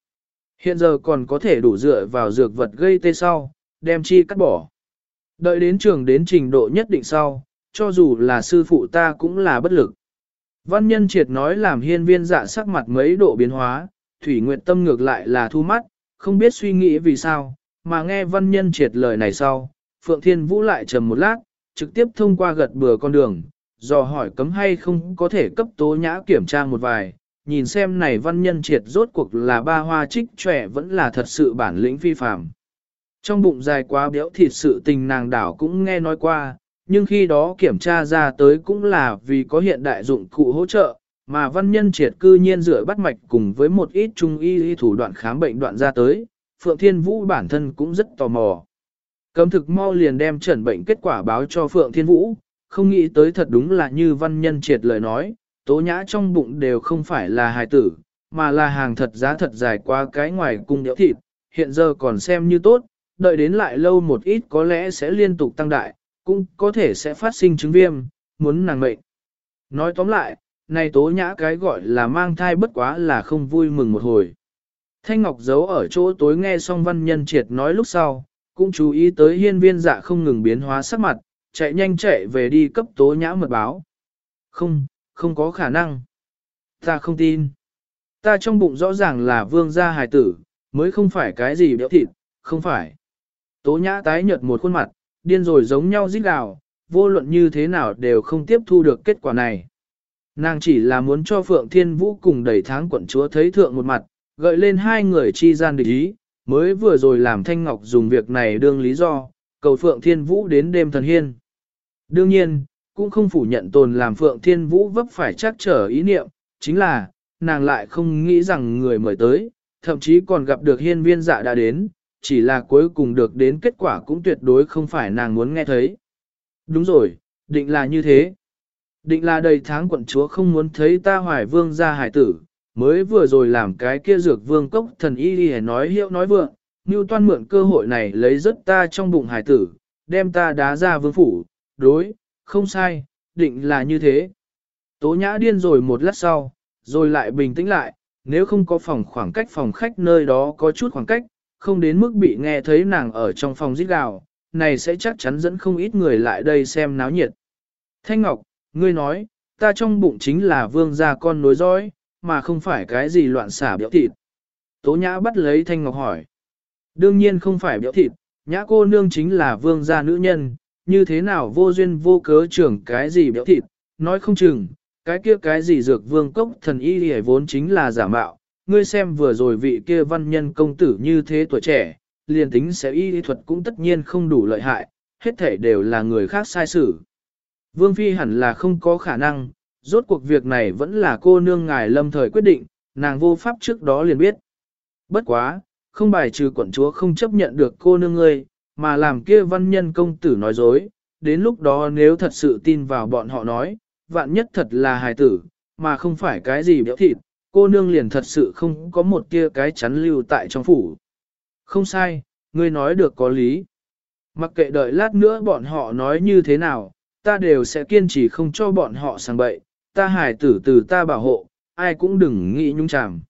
Hiện giờ còn có thể đủ dựa vào dược vật gây tê sau, đem chi cắt bỏ. Đợi đến trường đến trình độ nhất định sau, cho dù là sư phụ ta cũng là bất lực. Văn nhân triệt nói làm hiên viên dạ sắc mặt mấy độ biến hóa, thủy nguyện tâm ngược lại là thu mắt, không biết suy nghĩ vì sao, mà nghe văn nhân triệt lời này sau, Phượng Thiên Vũ lại trầm một lát, trực tiếp thông qua gật bừa con đường, dò hỏi cấm hay không có thể cấp tố nhã kiểm tra một vài, nhìn xem này văn nhân triệt rốt cuộc là ba hoa trích trẻ vẫn là thật sự bản lĩnh phi phạm. Trong bụng dài quá béo thịt sự tình nàng đảo cũng nghe nói qua, nhưng khi đó kiểm tra ra tới cũng là vì có hiện đại dụng cụ hỗ trợ, mà văn nhân triệt cư nhiên rửa bắt mạch cùng với một ít trung y thủ đoạn khám bệnh đoạn ra tới, Phượng Thiên Vũ bản thân cũng rất tò mò. Cấm thực mau liền đem chẩn bệnh kết quả báo cho Phượng Thiên Vũ, không nghĩ tới thật đúng là như văn nhân triệt lời nói, tố nhã trong bụng đều không phải là hài tử, mà là hàng thật giá thật dài qua cái ngoài cung đẽo thịt, hiện giờ còn xem như tốt, đợi đến lại lâu một ít có lẽ sẽ liên tục tăng đại, cũng có thể sẽ phát sinh chứng viêm, muốn nàng mệnh. Nói tóm lại, này tố nhã cái gọi là mang thai bất quá là không vui mừng một hồi. Thanh Ngọc giấu ở chỗ tối nghe xong văn nhân triệt nói lúc sau, cũng chú ý tới hiên viên dạ không ngừng biến hóa sắc mặt, chạy nhanh chạy về đi cấp tố nhã mật báo. Không, không có khả năng. Ta không tin. Ta trong bụng rõ ràng là vương gia hài tử, mới không phải cái gì béo thịt, không phải. Tố nhã tái nhợt một khuôn mặt, điên rồi giống nhau rít gào, vô luận như thế nào đều không tiếp thu được kết quả này. Nàng chỉ là muốn cho Phượng Thiên Vũ cùng đẩy tháng quận chúa thấy thượng một mặt, gợi lên hai người chi gian địch ý, mới vừa rồi làm Thanh Ngọc dùng việc này đương lý do, cầu Phượng Thiên Vũ đến đêm thần hiên. Đương nhiên, cũng không phủ nhận tồn làm Phượng Thiên Vũ vấp phải chắc trở ý niệm, chính là, nàng lại không nghĩ rằng người mời tới, thậm chí còn gặp được hiên viên dạ đã đến, chỉ là cuối cùng được đến kết quả cũng tuyệt đối không phải nàng muốn nghe thấy. Đúng rồi, định là như thế. Định là đầy tháng quận chúa không muốn thấy ta hoài vương ra hải tử, mới vừa rồi làm cái kia dược vương cốc thần y đi nói hiệu nói vượng, như toan mượn cơ hội này lấy rất ta trong bụng hải tử, đem ta đá ra vương phủ, đối, không sai, định là như thế. Tố nhã điên rồi một lát sau, rồi lại bình tĩnh lại, nếu không có phòng khoảng cách phòng khách nơi đó có chút khoảng cách, không đến mức bị nghe thấy nàng ở trong phòng giết gào, này sẽ chắc chắn dẫn không ít người lại đây xem náo nhiệt. Thanh Ngọc, ngươi nói, ta trong bụng chính là vương gia con nối dõi, mà không phải cái gì loạn xả biểu thịt. Tố Nhã bắt lấy Thanh Ngọc hỏi. Đương nhiên không phải biểu thịt, Nhã cô nương chính là vương gia nữ nhân, như thế nào vô duyên vô cớ trưởng cái gì biểu thịt, nói không chừng, cái kia cái gì dược vương cốc thần y hề vốn chính là giả mạo, ngươi xem vừa rồi vị kia văn nhân công tử như thế tuổi trẻ, liền tính sẽ y lý thuật cũng tất nhiên không đủ lợi hại, hết thể đều là người khác sai xử. Vương Phi hẳn là không có khả năng, rốt cuộc việc này vẫn là cô nương ngài lâm thời quyết định, nàng vô pháp trước đó liền biết. Bất quá, không bài trừ quận chúa không chấp nhận được cô nương ngươi, mà làm kia văn nhân công tử nói dối, đến lúc đó nếu thật sự tin vào bọn họ nói, vạn nhất thật là hài tử, mà không phải cái gì béo thịt, cô nương liền thật sự không có một kia cái chắn lưu tại trong phủ. Không sai, ngươi nói được có lý. Mặc kệ đợi lát nữa bọn họ nói như thế nào, ta đều sẽ kiên trì không cho bọn họ sang bậy, ta hài tử từ ta bảo hộ, ai cũng đừng nghĩ nhung chàm.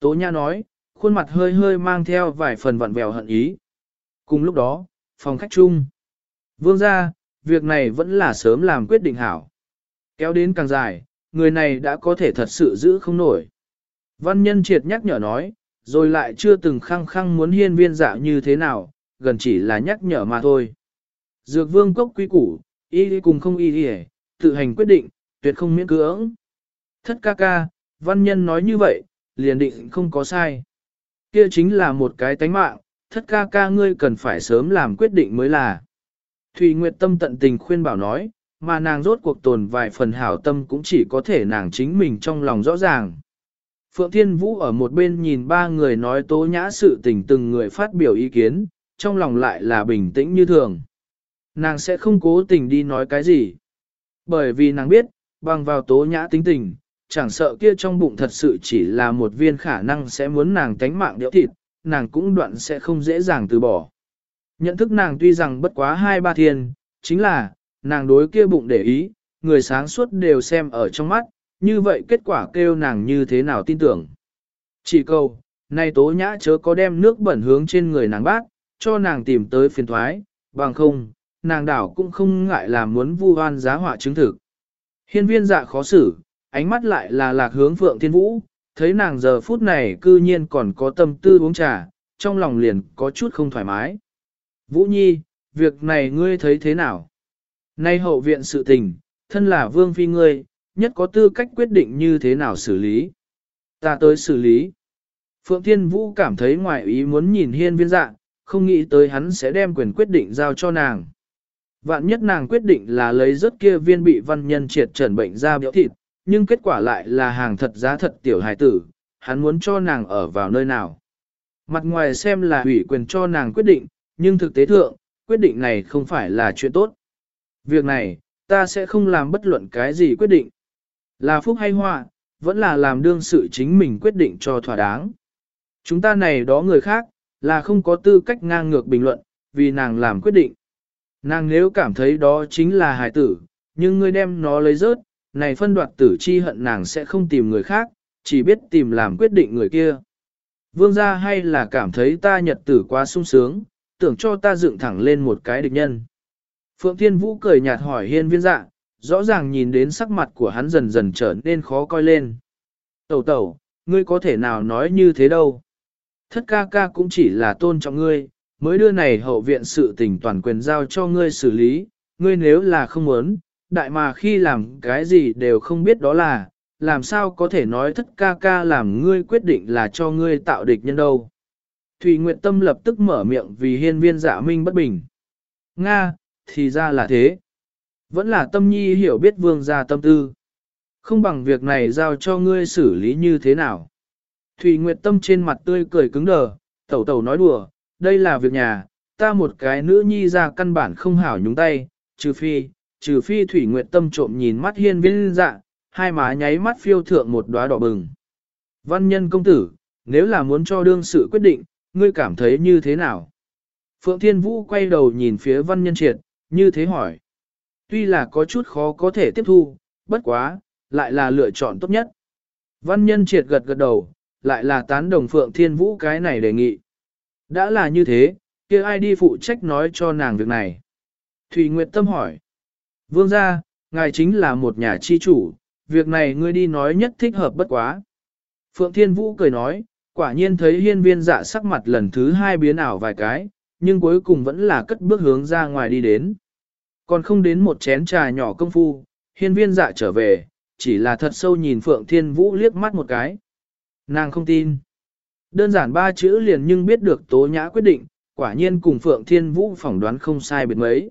Tố Nha nói, khuôn mặt hơi hơi mang theo vài phần vặn vẹo hận ý. Cùng lúc đó, phòng khách chung. Vương ra, việc này vẫn là sớm làm quyết định hảo. Kéo đến càng dài, người này đã có thể thật sự giữ không nổi. Văn nhân triệt nhắc nhở nói, rồi lại chưa từng khăng khăng muốn hiên viên dạ như thế nào, gần chỉ là nhắc nhở mà thôi. Dược vương cốc quý củ, y cùng không y đi tự hành quyết định, tuyệt không miễn cưỡng. Thất ca ca, văn nhân nói như vậy, liền định không có sai. Kia chính là một cái tánh mạng, thất ca ca ngươi cần phải sớm làm quyết định mới là. Thùy Nguyệt tâm tận tình khuyên bảo nói, mà nàng rốt cuộc tồn vài phần hảo tâm cũng chỉ có thể nàng chính mình trong lòng rõ ràng. Phượng Thiên Vũ ở một bên nhìn ba người nói tố nhã sự tình từng người phát biểu ý kiến, trong lòng lại là bình tĩnh như thường. Nàng sẽ không cố tình đi nói cái gì. Bởi vì nàng biết, bằng vào tố nhã tính tình, chẳng sợ kia trong bụng thật sự chỉ là một viên khả năng sẽ muốn nàng tánh mạng đẽo thịt, nàng cũng đoạn sẽ không dễ dàng từ bỏ. Nhận thức nàng tuy rằng bất quá hai ba thiên, chính là, nàng đối kia bụng để ý, người sáng suốt đều xem ở trong mắt, như vậy kết quả kêu nàng như thế nào tin tưởng. Chỉ câu, nay tố nhã chớ có đem nước bẩn hướng trên người nàng bác, cho nàng tìm tới phiền thoái, bằng không, nàng đảo cũng không ngại làm muốn vu oan giá họa chứng thực. Hiên viên dạ khó xử, ánh mắt lại là lạc hướng Phượng Thiên Vũ, thấy nàng giờ phút này cư nhiên còn có tâm tư uống trà, trong lòng liền có chút không thoải mái. Vũ Nhi, việc này ngươi thấy thế nào? Nay hậu viện sự tình, thân là vương phi ngươi, nhất có tư cách quyết định như thế nào xử lý. Ta tới xử lý. Phượng Thiên Vũ cảm thấy ngoài ý muốn nhìn hiên viên dạ, không nghĩ tới hắn sẽ đem quyền quyết định giao cho nàng. Vạn nhất nàng quyết định là lấy rớt kia viên bị văn nhân triệt trần bệnh ra biểu thịt, nhưng kết quả lại là hàng thật giá thật tiểu hài tử, hắn muốn cho nàng ở vào nơi nào. Mặt ngoài xem là ủy quyền cho nàng quyết định, nhưng thực tế thượng, quyết định này không phải là chuyện tốt. Việc này, ta sẽ không làm bất luận cái gì quyết định. Là phúc hay họa, vẫn là làm đương sự chính mình quyết định cho thỏa đáng. Chúng ta này đó người khác, là không có tư cách ngang ngược bình luận, vì nàng làm quyết định. Nàng nếu cảm thấy đó chính là hài tử, nhưng ngươi đem nó lấy rớt, này phân đoạt tử chi hận nàng sẽ không tìm người khác, chỉ biết tìm làm quyết định người kia. Vương gia hay là cảm thấy ta nhật tử quá sung sướng, tưởng cho ta dựng thẳng lên một cái địch nhân. Phượng Thiên Vũ cười nhạt hỏi hiên viên dạ, rõ ràng nhìn đến sắc mặt của hắn dần dần trở nên khó coi lên. Tẩu tẩu, ngươi có thể nào nói như thế đâu. Thất ca ca cũng chỉ là tôn trọng ngươi, mới đưa này hậu viện sự tình toàn quyền giao cho ngươi xử lý, ngươi nếu là không muốn, đại mà khi làm cái gì đều không biết đó là, làm sao có thể nói thất ca ca làm ngươi quyết định là cho ngươi tạo địch nhân đâu. Thủy Nguyệt Tâm lập tức mở miệng vì hiên viên dạ minh bất bình. Nga, thì ra là thế. Vẫn là tâm nhi hiểu biết vương gia tâm tư. Không bằng việc này giao cho ngươi xử lý như thế nào. Thủy Nguyệt Tâm trên mặt tươi cười cứng đờ, tẩu tẩu nói đùa, đây là việc nhà, ta một cái nữ nhi ra căn bản không hảo nhúng tay, trừ phi, trừ phi Thủy Nguyệt Tâm trộm nhìn mắt hiên viên dạ, hai má nháy mắt phiêu thượng một đóa đỏ bừng. Văn nhân công tử, nếu là muốn cho đương sự quyết định, ngươi cảm thấy như thế nào? Phượng Thiên Vũ quay đầu nhìn phía văn nhân triệt, như thế hỏi. Tuy là có chút khó có thể tiếp thu, bất quá, lại là lựa chọn tốt nhất. Văn nhân triệt gật gật đầu, lại là tán đồng Phượng Thiên Vũ cái này đề nghị. Đã là như thế, kia ai đi phụ trách nói cho nàng việc này? Thủy Nguyệt Tâm hỏi. Vương gia, ngài chính là một nhà chi chủ, việc này ngươi đi nói nhất thích hợp bất quá. Phượng Thiên Vũ cười nói, quả nhiên thấy hiên viên dạ sắc mặt lần thứ hai biến ảo vài cái, nhưng cuối cùng vẫn là cất bước hướng ra ngoài đi đến. Còn không đến một chén trà nhỏ công phu, hiên viên dạ trở về, chỉ là thật sâu nhìn Phượng Thiên Vũ liếc mắt một cái. Nàng không tin. Đơn giản ba chữ liền nhưng biết được tố nhã quyết định, quả nhiên cùng Phượng Thiên Vũ phỏng đoán không sai biệt mấy.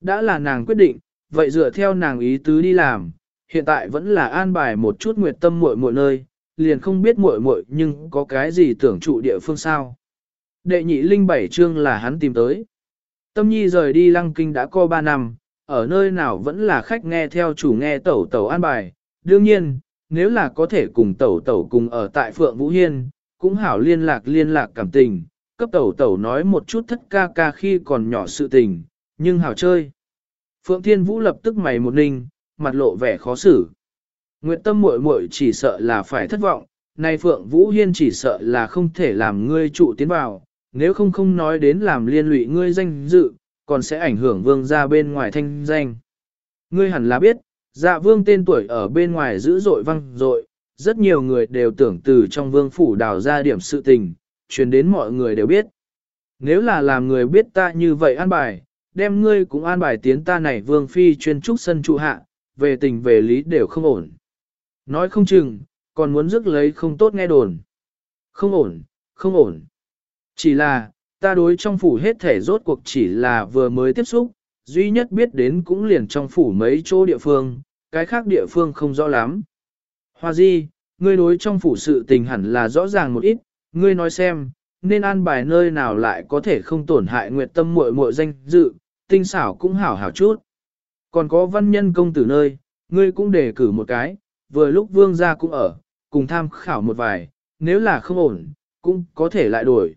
Đã là nàng quyết định, vậy dựa theo nàng ý tứ đi làm, hiện tại vẫn là an bài một chút nguyệt tâm muội muội nơi, liền không biết muội muội nhưng có cái gì tưởng trụ địa phương sao. Đệ nhị linh bảy chương là hắn tìm tới. Tâm nhi rời đi lăng kinh đã co ba năm, ở nơi nào vẫn là khách nghe theo chủ nghe tẩu tẩu an bài. Đương nhiên, nếu là có thể cùng tẩu tẩu cùng ở tại Phượng Vũ Hiên, cũng hảo liên lạc liên lạc cảm tình, cấp tẩu tẩu nói một chút thất ca ca khi còn nhỏ sự tình, nhưng hảo chơi. Phượng Thiên Vũ lập tức mày một ninh, mặt lộ vẻ khó xử. Nguyệt tâm muội muội chỉ sợ là phải thất vọng, nay Phượng Vũ Hiên chỉ sợ là không thể làm ngươi trụ tiến vào, nếu không không nói đến làm liên lụy ngươi danh dự, còn sẽ ảnh hưởng vương gia bên ngoài thanh danh. Ngươi hẳn là biết, dạ vương tên tuổi ở bên ngoài dữ dội văng dội, rất nhiều người đều tưởng từ trong vương phủ đào ra điểm sự tình, truyền đến mọi người đều biết. Nếu là làm người biết ta như vậy an bài, đem ngươi cũng an bài tiến ta này vương phi chuyên trúc sân trụ hạ, về tình về lý đều không ổn. Nói không chừng, còn muốn rước lấy không tốt nghe đồn. Không ổn, không ổn. Chỉ là, ta đối trong phủ hết thể rốt cuộc chỉ là vừa mới tiếp xúc, duy nhất biết đến cũng liền trong phủ mấy chỗ địa phương, cái khác địa phương không rõ lắm. Hoa di, ngươi đối trong phủ sự tình hẳn là rõ ràng một ít, ngươi nói xem, nên an bài nơi nào lại có thể không tổn hại nguyệt tâm muội muội danh dự, tinh xảo cũng hảo hảo chút. Còn có văn nhân công tử nơi, ngươi cũng đề cử một cái, vừa lúc vương gia cũng ở, cùng tham khảo một vài, nếu là không ổn, cũng có thể lại đổi.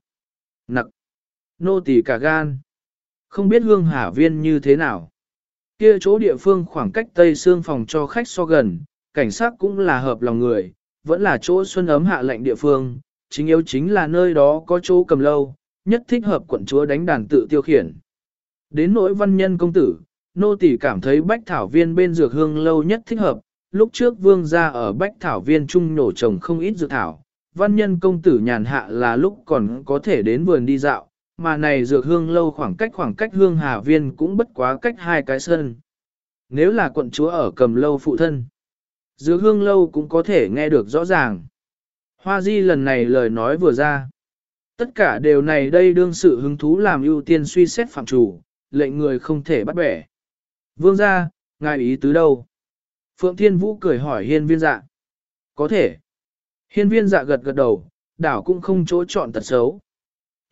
Nặc, nô tỳ cả gan, không biết hương hà viên như thế nào. Kia chỗ địa phương khoảng cách tây xương phòng cho khách so gần, cảnh sát cũng là hợp lòng người, vẫn là chỗ xuân ấm hạ lệnh địa phương, chính yếu chính là nơi đó có chỗ cầm lâu, nhất thích hợp quận chúa đánh đàn tự tiêu khiển. Đến nỗi văn nhân công tử, nô tỳ cảm thấy bách thảo viên bên dược hương lâu nhất thích hợp, lúc trước vương gia ở bách thảo viên trung nổ trồng không ít dược thảo, văn nhân công tử nhàn hạ là lúc còn có thể đến vườn đi dạo, mà này dược hương lâu khoảng cách khoảng cách hương hà viên cũng bất quá cách hai cái sân. Nếu là quận chúa ở cầm lâu phụ thân, dược hương lâu cũng có thể nghe được rõ ràng. Hoa di lần này lời nói vừa ra. Tất cả đều này đây đương sự hứng thú làm ưu tiên suy xét phạm chủ, lệnh người không thể bắt bẻ. Vương ra, ngài ý tứ đâu? Phượng Thiên Vũ cười hỏi hiên viên dạ. Có thể. Hiên viên dạ gật gật đầu, đảo cũng không chỗ chọn tật xấu.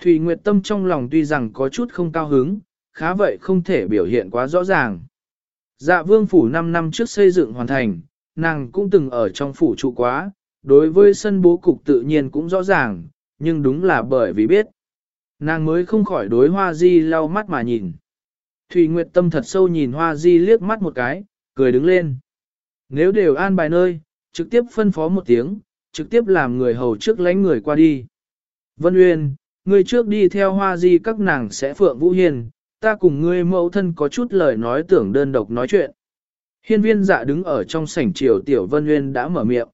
Thủy Nguyệt Tâm trong lòng tuy rằng có chút không cao hứng, khá vậy không thể biểu hiện quá rõ ràng. Dạ vương phủ 5 năm trước xây dựng hoàn thành, nàng cũng từng ở trong phủ trụ quá, đối với sân bố cục tự nhiên cũng rõ ràng, nhưng đúng là bởi vì biết. Nàng mới không khỏi đối hoa di lau mắt mà nhìn. Thủy Nguyệt Tâm thật sâu nhìn hoa di liếc mắt một cái, cười đứng lên. Nếu đều an bài nơi, trực tiếp phân phó một tiếng, trực tiếp làm người hầu trước lánh người qua đi. Vân Uyên, ngươi trước đi theo hoa di các nàng sẽ phượng vũ hiền, ta cùng ngươi mẫu thân có chút lời nói tưởng đơn độc nói chuyện. Hiên viên dạ đứng ở trong sảnh triều Tiểu Vân Uyên đã mở miệng.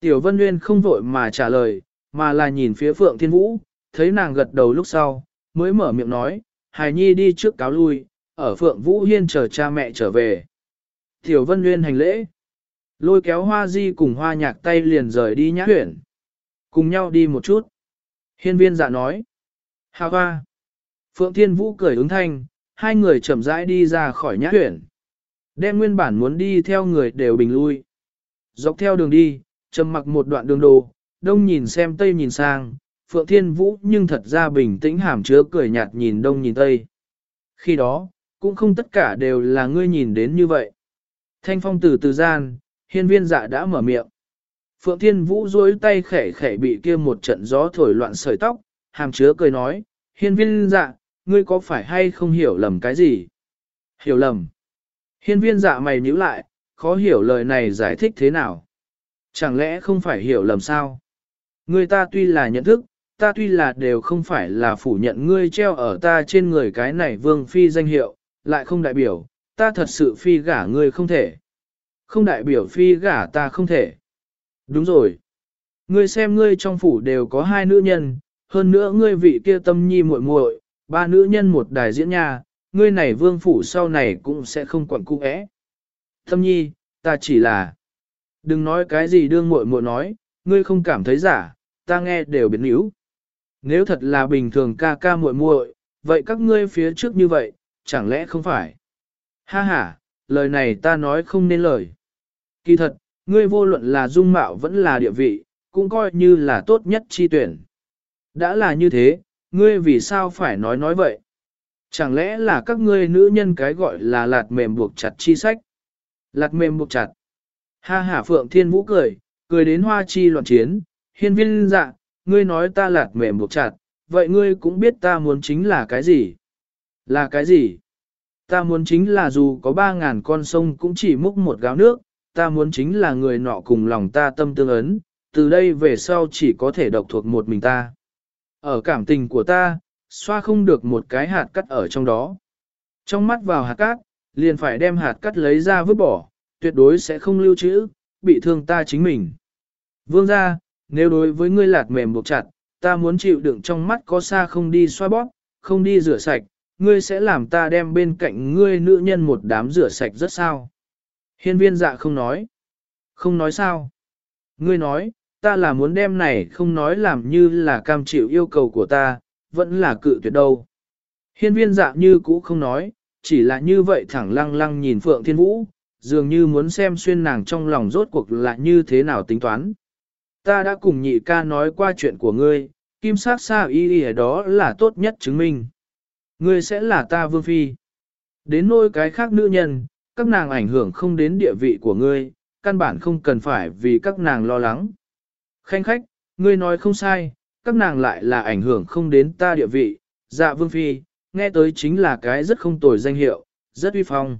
Tiểu Vân Uyên không vội mà trả lời, mà là nhìn phía Phượng Thiên Vũ, thấy nàng gật đầu lúc sau, mới mở miệng nói, Hải Nhi đi trước cáo lui, ở Phượng Vũ Hiên chờ cha mẹ trở về. Tiểu Vân Uyên hành lễ, lôi kéo hoa di cùng hoa nhạc tay liền rời đi nhã huyển. Cùng nhau đi một chút. Hiên viên dạ nói, Hà hoa. Phượng Thiên Vũ cười ứng thanh, hai người chậm rãi đi ra khỏi nhã huyển. Đem nguyên bản muốn đi theo người đều bình lui. Dọc theo đường đi, trầm mặc một đoạn đường đồ, đông nhìn xem tây nhìn sang, Phượng Thiên Vũ nhưng thật ra bình tĩnh hàm chứa cười nhạt nhìn đông nhìn tây. Khi đó, cũng không tất cả đều là ngươi nhìn đến như vậy. Thanh phong từ từ gian, hiên viên dạ đã mở miệng. Phượng Thiên Vũ duỗi tay khẻ khẻ bị kia một trận gió thổi loạn sợi tóc, hàm chứa cười nói, hiên viên dạ, ngươi có phải hay không hiểu lầm cái gì? Hiểu lầm. Hiên viên dạ mày nhíu lại, khó hiểu lời này giải thích thế nào? Chẳng lẽ không phải hiểu lầm sao? Ngươi ta tuy là nhận thức, ta tuy là đều không phải là phủ nhận ngươi treo ở ta trên người cái này vương phi danh hiệu, lại không đại biểu, ta thật sự phi gả ngươi không thể. Không đại biểu phi gả ta không thể. Đúng rồi. Ngươi xem ngươi trong phủ đều có hai nữ nhân, hơn nữa ngươi vị kia tâm nhi muội muội, ba nữ nhân một đài diễn nha, ngươi này vương phủ sau này cũng sẽ không quặn cung ẽ. Tâm nhi, ta chỉ là... Đừng nói cái gì đương muội muội nói, ngươi không cảm thấy giả, ta nghe đều biến yếu. Nếu thật là bình thường ca ca muội muội, vậy các ngươi phía trước như vậy, chẳng lẽ không phải? Ha ha, lời này ta nói không nên lời. Kỳ thật, ngươi vô luận là dung mạo vẫn là địa vị, cũng coi như là tốt nhất chi tuyển. Đã là như thế, ngươi vì sao phải nói nói vậy? Chẳng lẽ là các ngươi nữ nhân cái gọi là lạt mềm buộc chặt chi sách? Lạt mềm buộc chặt. Ha ha Phượng Thiên Vũ cười, cười đến hoa chi loạn chiến, hiên viên dạ, ngươi nói ta lạt mềm buộc chặt, vậy ngươi cũng biết ta muốn chính là cái gì? Là cái gì? Ta muốn chính là dù có ba ngàn con sông cũng chỉ múc một gáo nước, ta muốn chính là người nọ cùng lòng ta tâm tương ấn, từ đây về sau chỉ có thể độc thuộc một mình ta. Ở cảm tình của ta, xoa không được một cái hạt cắt ở trong đó. Trong mắt vào hạt cát, liền phải đem hạt cắt lấy ra vứt bỏ, tuyệt đối sẽ không lưu trữ, bị thương ta chính mình. Vương ra, nếu đối với ngươi lạt mềm buộc chặt, ta muốn chịu đựng trong mắt có xa không đi xoa bóp, không đi rửa sạch, ngươi sẽ làm ta đem bên cạnh ngươi nữ nhân một đám rửa sạch rất sao. Hiên viên dạ không nói. Không nói sao. Ngươi nói, ta là muốn đem này không nói làm như là cam chịu yêu cầu của ta, vẫn là cự tuyệt đâu. Hiên viên dạ như cũ không nói, chỉ là như vậy thẳng lăng lăng nhìn Phượng Thiên Vũ, dường như muốn xem xuyên nàng trong lòng rốt cuộc là như thế nào tính toán. Ta đã cùng nhị ca nói qua chuyện của ngươi, kim sát xa y y đó là tốt nhất chứng minh. Ngươi sẽ là ta vương phi. Đến nôi cái khác nữ nhân, các nàng ảnh hưởng không đến địa vị của ngươi, căn bản không cần phải vì các nàng lo lắng. Khanh khách, ngươi nói không sai, các nàng lại là ảnh hưởng không đến ta địa vị, dạ vương phi, nghe tới chính là cái rất không tồi danh hiệu, rất uy phong.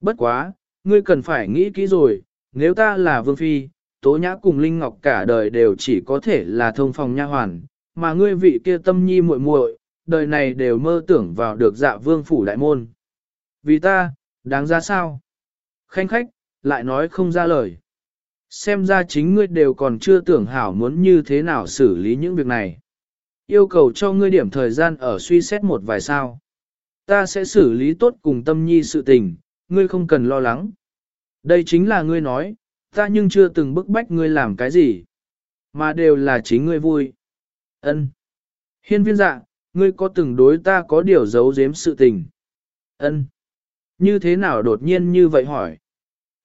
Bất quá, ngươi cần phải nghĩ kỹ rồi, nếu ta là vương phi, tố nhã cùng Linh Ngọc cả đời đều chỉ có thể là thông phòng nha hoàn, mà ngươi vị kia tâm nhi muội muội, đời này đều mơ tưởng vào được dạ vương phủ đại môn. Vì ta, đáng ra sao? Khanh khách, lại nói không ra lời. Xem ra chính ngươi đều còn chưa tưởng hảo muốn như thế nào xử lý những việc này. Yêu cầu cho ngươi điểm thời gian ở suy xét một vài sao. Ta sẽ xử lý tốt cùng tâm nhi sự tình, ngươi không cần lo lắng. Đây chính là ngươi nói, ta nhưng chưa từng bức bách ngươi làm cái gì, mà đều là chính ngươi vui. Ân. Hiên viên dạ, ngươi có từng đối ta có điều giấu giếm sự tình. Ân. Như thế nào đột nhiên như vậy hỏi?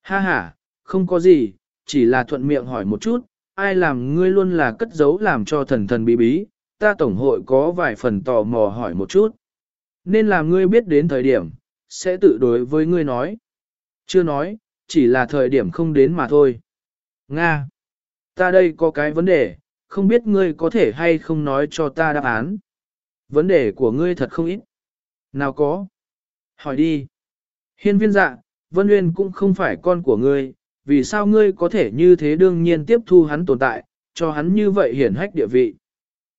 Ha ha, không có gì, chỉ là thuận miệng hỏi một chút, ai làm ngươi luôn là cất giấu làm cho thần thần bí bí, ta tổng hội có vài phần tò mò hỏi một chút. Nên làm ngươi biết đến thời điểm, sẽ tự đối với ngươi nói. Chưa nói, chỉ là thời điểm không đến mà thôi. Nga! Ta đây có cái vấn đề, không biết ngươi có thể hay không nói cho ta đáp án. Vấn đề của ngươi thật không ít. Nào có? Hỏi đi. Hiên viên dạ, Vân Nguyên cũng không phải con của ngươi, vì sao ngươi có thể như thế đương nhiên tiếp thu hắn tồn tại, cho hắn như vậy hiển hách địa vị.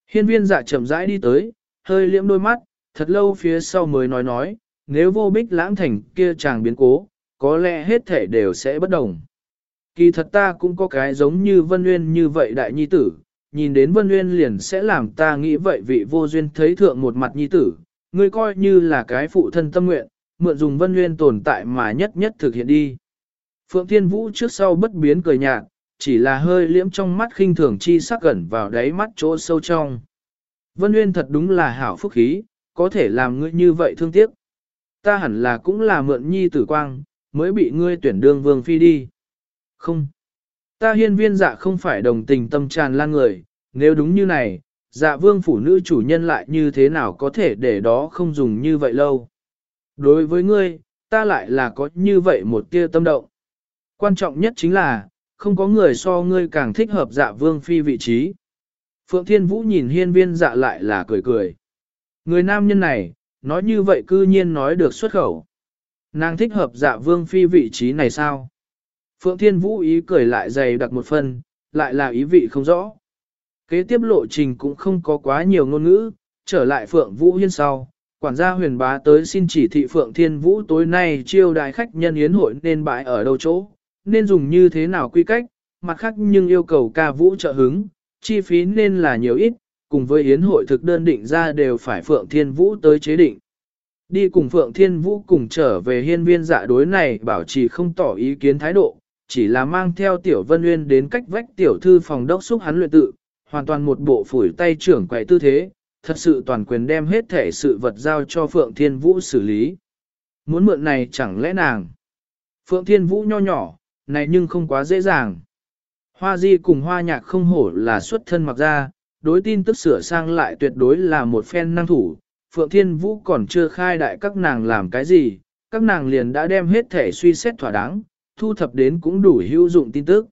Hiên viên dạ chậm rãi đi tới, hơi liễm đôi mắt, thật lâu phía sau mới nói nói, nếu vô bích lãng thành kia chàng biến cố, có lẽ hết thể đều sẽ bất đồng. Kỳ thật ta cũng có cái giống như Vân Nguyên như vậy đại nhi tử, nhìn đến Vân Nguyên liền sẽ làm ta nghĩ vậy vị vô duyên thấy thượng một mặt nhi tử, ngươi coi như là cái phụ thân tâm nguyện, mượn dùng Vân Nguyên tồn tại mà nhất nhất thực hiện đi. Phượng Thiên Vũ trước sau bất biến cười nhạt, chỉ là hơi liễm trong mắt khinh thường chi sắc gần vào đáy mắt chỗ sâu trong. Vân Nguyên thật đúng là hảo phúc khí, có thể làm ngươi như vậy thương tiếc. Ta hẳn là cũng là mượn nhi tử quang, mới bị ngươi tuyển đương vương phi đi. Không. Ta hiên viên dạ không phải đồng tình tâm tràn lan người, nếu đúng như này, dạ vương phủ nữ chủ nhân lại như thế nào có thể để đó không dùng như vậy lâu. Đối với ngươi, ta lại là có như vậy một tia tâm động. Quan trọng nhất chính là, không có người so ngươi càng thích hợp dạ vương phi vị trí. Phượng Thiên Vũ nhìn hiên viên dạ lại là cười cười. Người nam nhân này, nói như vậy cư nhiên nói được xuất khẩu. Nàng thích hợp dạ vương phi vị trí này sao? Phượng Thiên Vũ ý cười lại dày đặc một phần, lại là ý vị không rõ. Kế tiếp lộ trình cũng không có quá nhiều ngôn ngữ, trở lại Phượng Vũ Hiên sau. Quản gia huyền bá tới xin chỉ thị Phượng Thiên Vũ tối nay chiêu đại khách nhân yến hội nên bãi ở đâu chỗ, nên dùng như thế nào quy cách, mặt khác nhưng yêu cầu ca vũ trợ hứng, chi phí nên là nhiều ít, cùng với yến hội thực đơn định ra đều phải Phượng Thiên Vũ tới chế định. Đi cùng Phượng Thiên Vũ cùng trở về hiên viên dạ đối này bảo trì không tỏ ý kiến thái độ, chỉ là mang theo Tiểu Vân uyên đến cách vách Tiểu Thư phòng đốc xúc hắn luyện tự, hoàn toàn một bộ phủi tay trưởng quậy tư thế, thật sự toàn quyền đem hết thể sự vật giao cho Phượng Thiên Vũ xử lý. Muốn mượn này chẳng lẽ nàng. Phượng Thiên Vũ nho nhỏ, này nhưng không quá dễ dàng. Hoa di cùng hoa nhạc không hổ là xuất thân mặc ra, đối tin tức sửa sang lại tuyệt đối là một phen năng thủ. Phượng Thiên Vũ còn chưa khai đại các nàng làm cái gì, các nàng liền đã đem hết thể suy xét thỏa đáng, thu thập đến cũng đủ hữu dụng tin tức.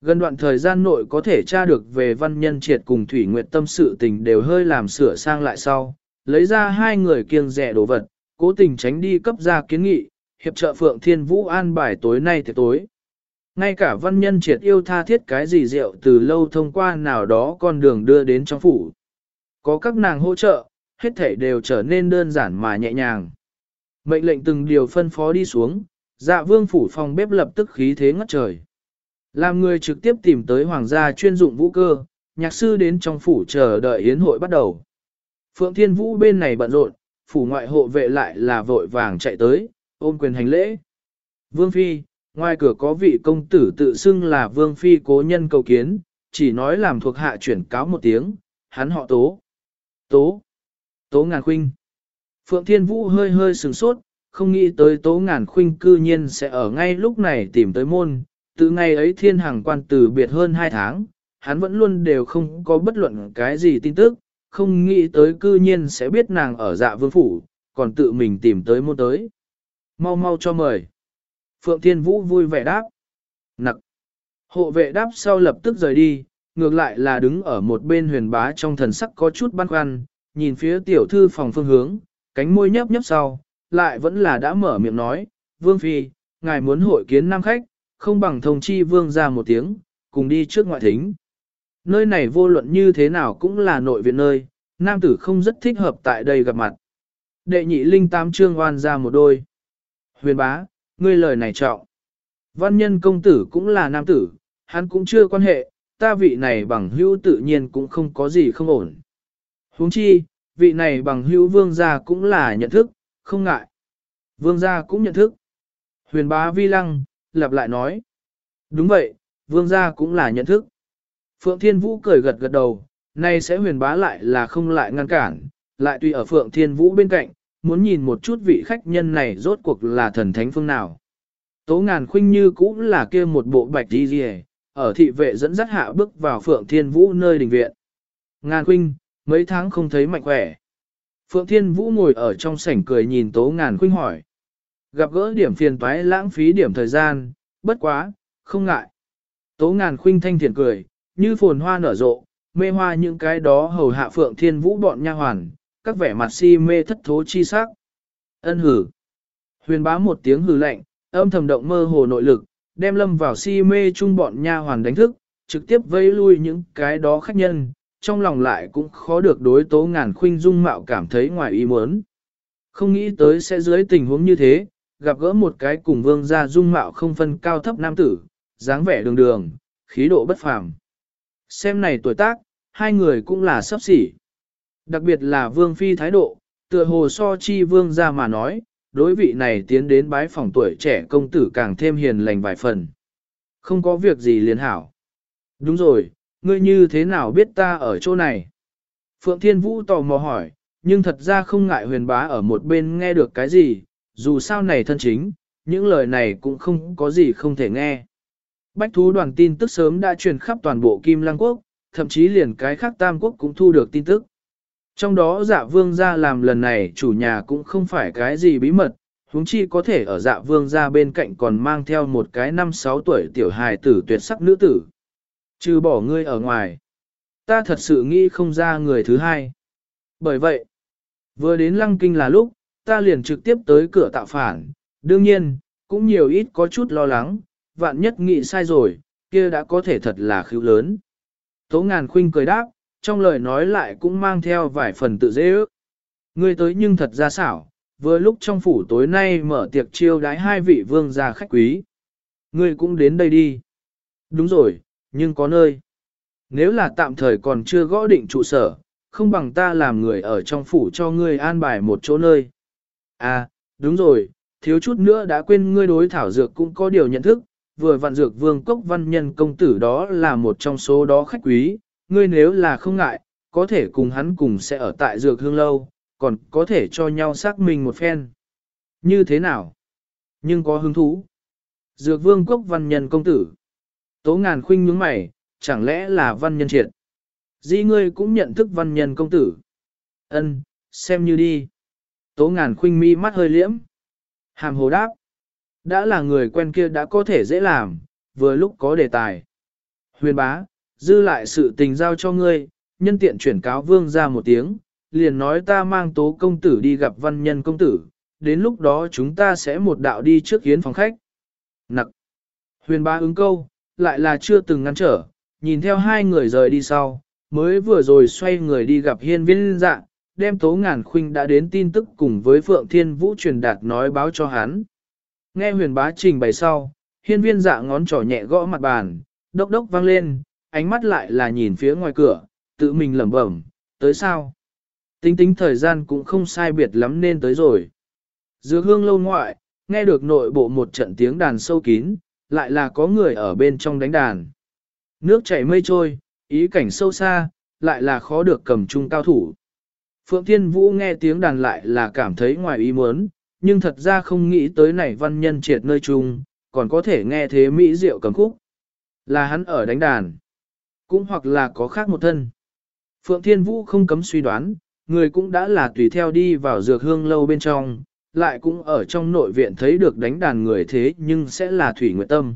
Gần đoạn thời gian nội có thể tra được về văn nhân triệt cùng Thủy Nguyệt tâm sự tình đều hơi làm sửa sang lại sau, lấy ra hai người kiêng rẻ đồ vật, cố tình tránh đi cấp ra kiến nghị, hiệp trợ Phượng Thiên Vũ an bài tối nay thì tối. Ngay cả văn nhân triệt yêu tha thiết cái gì rượu từ lâu thông qua nào đó con đường đưa đến trong phủ. Có các nàng hỗ trợ, hết thảy đều trở nên đơn giản mà nhẹ nhàng. Mệnh lệnh từng điều phân phó đi xuống, dạ vương phủ phòng bếp lập tức khí thế ngất trời. Làm người trực tiếp tìm tới hoàng gia chuyên dụng vũ cơ, nhạc sư đến trong phủ chờ đợi yến hội bắt đầu. Phượng Thiên Vũ bên này bận rộn, phủ ngoại hộ vệ lại là vội vàng chạy tới, ôm quyền hành lễ. Vương Phi, Ngoài cửa có vị công tử tự xưng là vương phi cố nhân cầu kiến, chỉ nói làm thuộc hạ chuyển cáo một tiếng, hắn họ tố. Tố. Tố ngàn khuynh. Phượng Thiên Vũ hơi hơi sừng sốt, không nghĩ tới tố ngàn khuynh cư nhiên sẽ ở ngay lúc này tìm tới môn. Từ ngày ấy thiên hàng quan từ biệt hơn hai tháng, hắn vẫn luôn đều không có bất luận cái gì tin tức, không nghĩ tới cư nhiên sẽ biết nàng ở dạ vương phủ, còn tự mình tìm tới môn tới. Mau mau cho mời. Phượng Thiên Vũ vui vẻ đáp. Nặc. Hộ vệ đáp sau lập tức rời đi, ngược lại là đứng ở một bên huyền bá trong thần sắc có chút băn khoăn, nhìn phía tiểu thư phòng phương hướng, cánh môi nhấp nhấp sau, lại vẫn là đã mở miệng nói, Vương Phi, ngài muốn hội kiến nam khách, không bằng thông chi Vương ra một tiếng, cùng đi trước ngoại thính. Nơi này vô luận như thế nào cũng là nội viện nơi, nam tử không rất thích hợp tại đây gặp mặt. Đệ nhị linh tam trương oan ra một đôi. Huyền bá, ngươi lời này trọng. Văn nhân công tử cũng là nam tử, hắn cũng chưa quan hệ, ta vị này bằng hữu tự nhiên cũng không có gì không ổn. huống chi, vị này bằng hữu vương gia cũng là nhận thức, không ngại. Vương gia cũng nhận thức. Huyền bá vi lăng, lặp lại nói. Đúng vậy, vương gia cũng là nhận thức. Phượng Thiên Vũ cười gật gật đầu, nay sẽ huyền bá lại là không lại ngăn cản, lại tùy ở Phượng Thiên Vũ bên cạnh, muốn nhìn một chút vị khách nhân này rốt cuộc là thần thánh phương nào. Tố ngàn khuynh như cũng là kia một bộ bạch đi gì ở thị vệ dẫn dắt hạ bước vào Phượng Thiên Vũ nơi đình viện. Ngàn khuynh, mấy tháng không thấy mạnh khỏe. Phượng Thiên Vũ ngồi ở trong sảnh cười nhìn Tố Ngàn Khuynh hỏi. Gặp gỡ điểm phiền toái lãng phí điểm thời gian, bất quá, không ngại. Tố Ngàn Khuynh thanh thiện cười, như phồn hoa nở rộ, mê hoa những cái đó hầu hạ Phượng Thiên Vũ bọn nha hoàn, các vẻ mặt si mê thất thố chi sắc. Ân hử. Huyền bá một tiếng hừ lạnh, âm thầm động mơ hồ nội lực, đem lâm vào si mê chung bọn nha hoàn đánh thức, trực tiếp vây lui những cái đó khách nhân, trong lòng lại cũng khó được đối tố ngàn khuynh dung mạo cảm thấy ngoài ý muốn. Không nghĩ tới sẽ dưới tình huống như thế, gặp gỡ một cái cùng vương gia dung mạo không phân cao thấp nam tử, dáng vẻ đường đường, khí độ bất phàm. Xem này tuổi tác, hai người cũng là sấp xỉ. Đặc biệt là vương phi thái độ, tựa hồ so chi vương gia mà nói, đối vị này tiến đến bái phòng tuổi trẻ công tử càng thêm hiền lành vài phần. Không có việc gì liền hảo. Đúng rồi, ngươi như thế nào biết ta ở chỗ này? Phượng Thiên Vũ tò mò hỏi, nhưng thật ra không ngại huyền bá ở một bên nghe được cái gì, dù sao này thân chính, những lời này cũng không có gì không thể nghe. Bách thú đoàn tin tức sớm đã truyền khắp toàn bộ Kim Lăng Quốc, thậm chí liền cái khác Tam Quốc cũng thu được tin tức. Trong đó dạ vương gia làm lần này chủ nhà cũng không phải cái gì bí mật, huống chi có thể ở dạ vương gia bên cạnh còn mang theo một cái năm sáu tuổi tiểu hài tử tuyệt sắc nữ tử. Trừ bỏ ngươi ở ngoài. Ta thật sự nghĩ không ra người thứ hai. Bởi vậy, vừa đến lăng kinh là lúc, ta liền trực tiếp tới cửa tạo phản. Đương nhiên, cũng nhiều ít có chút lo lắng, vạn nhất nghĩ sai rồi, kia đã có thể thật là khiếu lớn. Tố ngàn khuynh cười đáp, trong lời nói lại cũng mang theo vài phần tự dễ ước. Ngươi tới nhưng thật ra xảo, vừa lúc trong phủ tối nay mở tiệc chiêu đái hai vị vương gia khách quý. Ngươi cũng đến đây đi. Đúng rồi, nhưng có nơi. Nếu là tạm thời còn chưa gõ định trụ sở, không bằng ta làm người ở trong phủ cho ngươi an bài một chỗ nơi. À, đúng rồi, thiếu chút nữa đã quên ngươi đối thảo dược cũng có điều nhận thức, vừa vạn dược vương cốc văn nhân công tử đó là một trong số đó khách quý, ngươi nếu là không ngại, có thể cùng hắn cùng sẽ ở tại dược hương lâu, còn có thể cho nhau xác minh một phen. Như thế nào? Nhưng có hứng thú. Dược vương cốc văn nhân công tử. Tố ngàn khuynh nhướng mày, chẳng lẽ là văn nhân triệt? Di ngươi cũng nhận thức văn nhân công tử. Ân, xem như đi. Tố ngàn khuynh mi mắt hơi liễm. Hàm hồ đáp. Đã là người quen kia đã có thể dễ làm, vừa lúc có đề tài. Huyền bá, dư lại sự tình giao cho ngươi, nhân tiện chuyển cáo vương ra một tiếng, liền nói ta mang tố công tử đi gặp văn nhân công tử, đến lúc đó chúng ta sẽ một đạo đi trước hiến phòng khách. Nặc. Huyền bá ứng câu, lại là chưa từng ngăn trở, nhìn theo hai người rời đi sau, mới vừa rồi xoay người đi gặp hiên viên dạ, đem tố ngàn khuynh đã đến tin tức cùng với Phượng Thiên Vũ truyền đạt nói báo cho hắn. Nghe huyền bá trình bày sau, hiên viên dạ ngón trỏ nhẹ gõ mặt bàn, đốc đốc vang lên, ánh mắt lại là nhìn phía ngoài cửa, tự mình lẩm bẩm, tới sao? Tính tính thời gian cũng không sai biệt lắm nên tới rồi. Dược hương lâu ngoại, nghe được nội bộ một trận tiếng đàn sâu kín, lại là có người ở bên trong đánh đàn. Nước chảy mây trôi, ý cảnh sâu xa, lại là khó được cầm chung cao thủ. Phượng Thiên Vũ nghe tiếng đàn lại là cảm thấy ngoài ý muốn, nhưng thật ra không nghĩ tới này văn nhân triệt nơi chung, còn có thể nghe thế mỹ diệu cầm khúc. Là hắn ở đánh đàn, cũng hoặc là có khác một thân. Phượng Thiên Vũ không cấm suy đoán, người cũng đã là tùy theo đi vào dược hương lâu bên trong, lại cũng ở trong nội viện thấy được đánh đàn người thế nhưng sẽ là Thủy Nguyệt Tâm.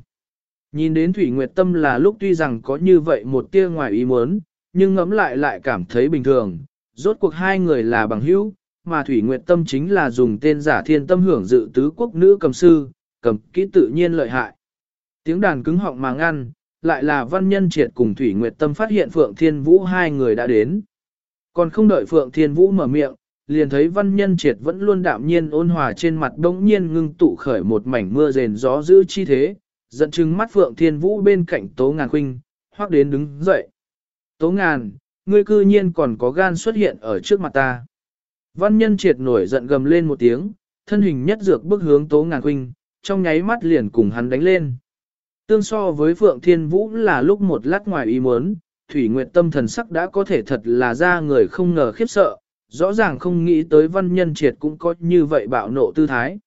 Nhìn đến Thủy Nguyệt Tâm là lúc tuy rằng có như vậy một tia ngoài ý muốn, nhưng ngẫm lại lại cảm thấy bình thường, rốt cuộc hai người là bằng hữu, mà Thủy Nguyệt Tâm chính là dùng tên giả thiên tâm hưởng dự tứ quốc nữ cầm sư, cầm kỹ tự nhiên lợi hại. Tiếng đàn cứng họng mà ngăn, lại là văn nhân triệt cùng Thủy Nguyệt Tâm phát hiện Phượng Thiên Vũ hai người đã đến. Còn không đợi Phượng Thiên Vũ mở miệng, liền thấy văn nhân triệt vẫn luôn đạm nhiên ôn hòa trên mặt đống nhiên ngưng tụ khởi một mảnh mưa rền gió giữ chi thế, giận chừng mắt Phượng Thiên Vũ bên cạnh Tố Ngàn Khuynh, hoắc đến đứng dậy. Tố Ngàn, ngươi cư nhiên còn có gan xuất hiện ở trước mặt ta. Văn nhân triệt nổi giận gầm lên một tiếng, thân hình nhất dược bước hướng Tố Ngàn Khuynh, trong nháy mắt liền cùng hắn đánh lên. Tương so với Phượng Thiên Vũ là lúc một lát ngoài ý muốn, Thủy Nguyệt tâm thần sắc đã có thể thật là ra người không ngờ khiếp sợ, rõ ràng không nghĩ tới văn nhân triệt cũng có như vậy bạo nộ tư thái.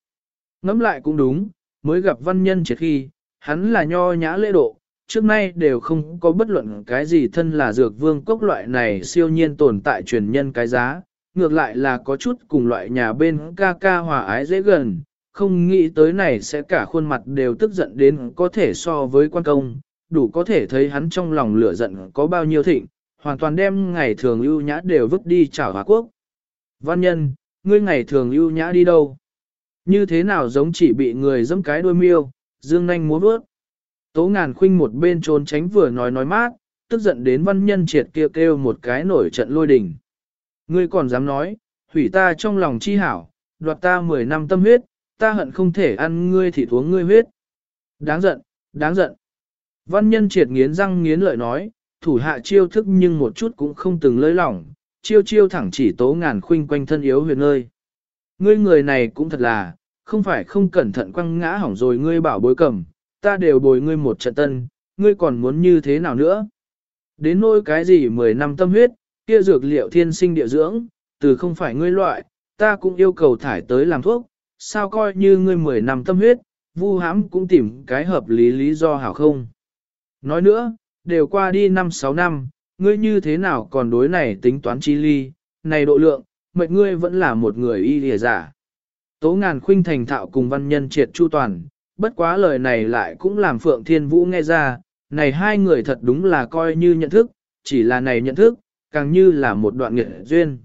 Ngẫm lại cũng đúng, mới gặp văn nhân triệt khi, hắn là nho nhã lễ độ, trước nay đều không có bất luận cái gì thân là dược vương cốc loại này siêu nhiên tồn tại truyền nhân cái giá, ngược lại là có chút cùng loại nhà bên ca ca hòa ái dễ gần, không nghĩ tới này sẽ cả khuôn mặt đều tức giận đến có thể so với quan công, đủ có thể thấy hắn trong lòng lửa giận có bao nhiêu thịnh, hoàn toàn đem ngày thường ưu nhã đều vứt đi chảo Hòa Quốc. Văn nhân, ngươi ngày thường ưu nhã đi đâu? Như thế nào giống chỉ bị người dẫm cái đôi miêu, dương nanh múa vớt. Tố ngàn khuynh một bên trốn tránh vừa nói nói mát, tức giận đến văn nhân triệt kia kêu, kêu một cái nổi trận lôi đình. Ngươi còn dám nói, hủy ta trong lòng chi hảo, đoạt ta 10 năm tâm huyết, ta hận không thể ăn ngươi thì uống ngươi huyết. Đáng giận, đáng giận. Văn nhân triệt nghiến răng nghiến lợi nói, thủ hạ chiêu thức nhưng một chút cũng không từng lơi lỏng, chiêu chiêu thẳng chỉ tố ngàn khuynh quanh thân yếu huyền nơi Ngươi người này cũng thật là, không phải không cẩn thận quăng ngã hỏng rồi ngươi bảo bối cầm, ta đều bồi ngươi một trận tân, ngươi còn muốn như thế nào nữa? Đến nỗi cái gì 10 năm tâm huyết, kia dược liệu thiên sinh địa dưỡng, từ không phải ngươi loại, ta cũng yêu cầu thải tới làm thuốc, sao coi như ngươi 10 năm tâm huyết, vu hãm cũng tìm cái hợp lý lý do hảo không? Nói nữa, đều qua đi 5-6 năm, ngươi như thế nào còn đối này tính toán chi ly, này độ lượng, mệnh ngươi vẫn là một người y lìa giả. Tố ngàn khuynh thành thạo cùng văn nhân triệt chu toàn, bất quá lời này lại cũng làm Phượng Thiên Vũ nghe ra, này hai người thật đúng là coi như nhận thức, chỉ là này nhận thức, càng như là một đoạn nghệ duyên.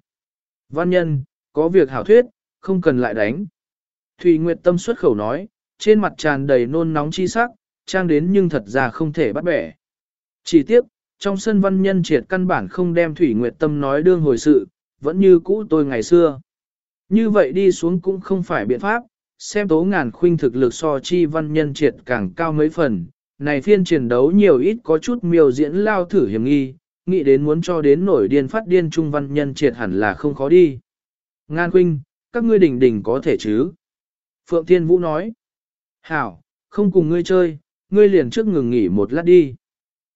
Văn nhân, có việc hảo thuyết, không cần lại đánh. Thùy Nguyệt Tâm xuất khẩu nói, trên mặt tràn đầy nôn nóng chi sắc, trang đến nhưng thật ra không thể bắt bẻ. Chỉ tiếp, trong sân văn nhân triệt căn bản không đem Thủy Nguyệt Tâm nói đương hồi sự, vẫn như cũ tôi ngày xưa. Như vậy đi xuống cũng không phải biện pháp, xem tố ngàn khuynh thực lực so chi văn nhân triệt càng cao mấy phần, này phiên chiến đấu nhiều ít có chút miêu diễn lao thử hiểm nghi, nghĩ đến muốn cho đến nổi điên phát điên trung văn nhân triệt hẳn là không khó đi. Ngan khuynh, các ngươi đỉnh đỉnh có thể chứ? Phượng Thiên Vũ nói, hảo, không cùng ngươi chơi, ngươi liền trước ngừng nghỉ một lát đi.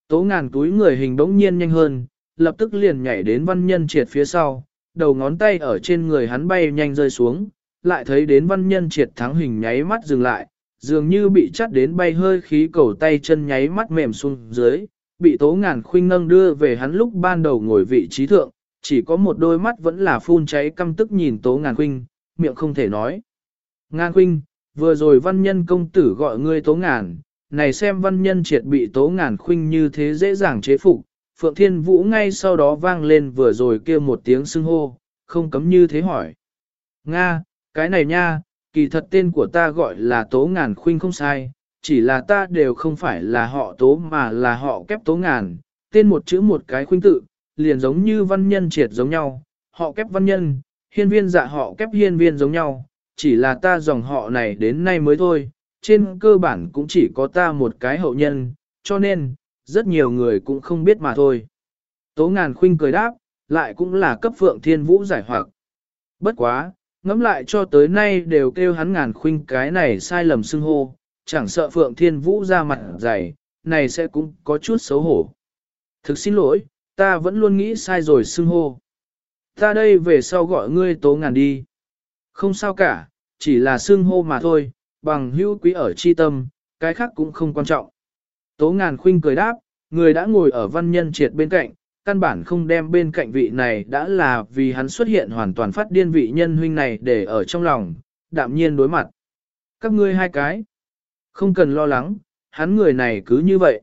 Tố ngàn túi người hình bỗng nhiên nhanh hơn, lập tức liền nhảy đến văn nhân triệt phía sau, đầu ngón tay ở trên người hắn bay nhanh rơi xuống, lại thấy đến văn nhân triệt thắng hình nháy mắt dừng lại, dường như bị chắt đến bay hơi khí cầu tay chân nháy mắt mềm xuống dưới, bị tố ngàn khuynh nâng đưa về hắn lúc ban đầu ngồi vị trí thượng, chỉ có một đôi mắt vẫn là phun cháy căm tức nhìn tố ngàn khuynh, miệng không thể nói. Ngàn khuynh, vừa rồi văn nhân công tử gọi ngươi tố ngàn, này xem văn nhân triệt bị tố ngàn khuynh như thế dễ dàng chế phục, Phượng Thiên Vũ ngay sau đó vang lên vừa rồi kia một tiếng xưng hô, không cấm như thế hỏi. Nga, cái này nha, kỳ thật tên của ta gọi là tố ngàn khuynh không sai, chỉ là ta đều không phải là họ tố mà là họ kép tố ngàn, tên một chữ một cái khuynh tự, liền giống như văn nhân triệt giống nhau, họ kép văn nhân, hiên viên dạ họ kép hiên viên giống nhau, chỉ là ta dòng họ này đến nay mới thôi, trên cơ bản cũng chỉ có ta một cái hậu nhân, cho nên, rất nhiều người cũng không biết mà thôi. Tố ngàn khuynh cười đáp, lại cũng là cấp phượng thiên vũ giải hoặc. Bất quá, ngẫm lại cho tới nay đều kêu hắn ngàn khuynh cái này sai lầm xưng hô, chẳng sợ phượng thiên vũ ra mặt dày, này sẽ cũng có chút xấu hổ. Thực xin lỗi, ta vẫn luôn nghĩ sai rồi xưng hô. Ta đây về sau gọi ngươi tố ngàn đi. Không sao cả, chỉ là xưng hô mà thôi, bằng hữu quý ở chi tâm, cái khác cũng không quan trọng. Tố ngàn khuynh cười đáp, người đã ngồi ở văn nhân triệt bên cạnh, căn bản không đem bên cạnh vị này đã là vì hắn xuất hiện hoàn toàn phát điên vị nhân huynh này để ở trong lòng, đạm nhiên đối mặt. Các ngươi hai cái, không cần lo lắng, hắn người này cứ như vậy.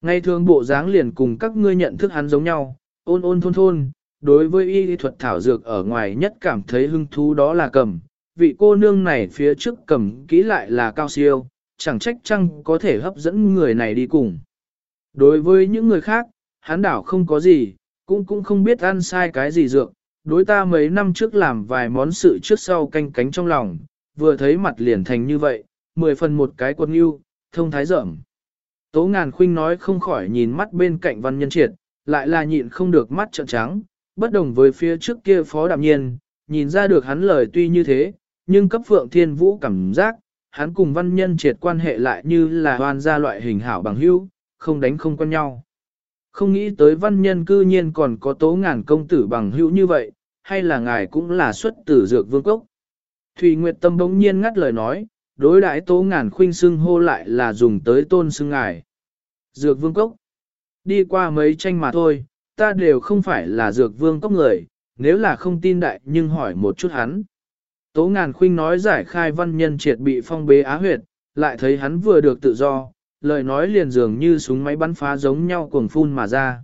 Ngay thường bộ dáng liền cùng các ngươi nhận thức hắn giống nhau, ôn ôn thôn thôn, đối với y thuật thảo dược ở ngoài nhất cảm thấy hứng thú đó là cầm, vị cô nương này phía trước cầm kỹ lại là cao siêu, chẳng trách chăng có thể hấp dẫn người này đi cùng. Đối với những người khác, hắn đảo không có gì, cũng cũng không biết ăn sai cái gì dược, đối ta mấy năm trước làm vài món sự trước sau canh cánh trong lòng, vừa thấy mặt liền thành như vậy, mười phần một cái quân yêu, thông thái dởm. Tố ngàn khuynh nói không khỏi nhìn mắt bên cạnh văn nhân triệt, lại là nhịn không được mắt trợn trắng, bất đồng với phía trước kia phó đạm nhiên, nhìn ra được hắn lời tuy như thế, nhưng cấp phượng thiên vũ cảm giác, hắn cùng văn nhân triệt quan hệ lại như là hoàn gia loại hình hảo bằng hữu, không đánh không quen nhau. Không nghĩ tới văn nhân cư nhiên còn có tố ngàn công tử bằng hữu như vậy, hay là ngài cũng là xuất tử dược vương cốc. Thùy Nguyệt Tâm bỗng nhiên ngắt lời nói, đối đãi tố ngàn khuynh xưng hô lại là dùng tới tôn xưng ngài. Dược vương cốc. Đi qua mấy tranh mà thôi, ta đều không phải là dược vương cốc người, nếu là không tin đại nhưng hỏi một chút hắn. Tố ngàn khuynh nói giải khai văn nhân triệt bị phong bế á huyệt, lại thấy hắn vừa được tự do, lời nói liền dường như súng máy bắn phá giống nhau cuồng phun mà ra.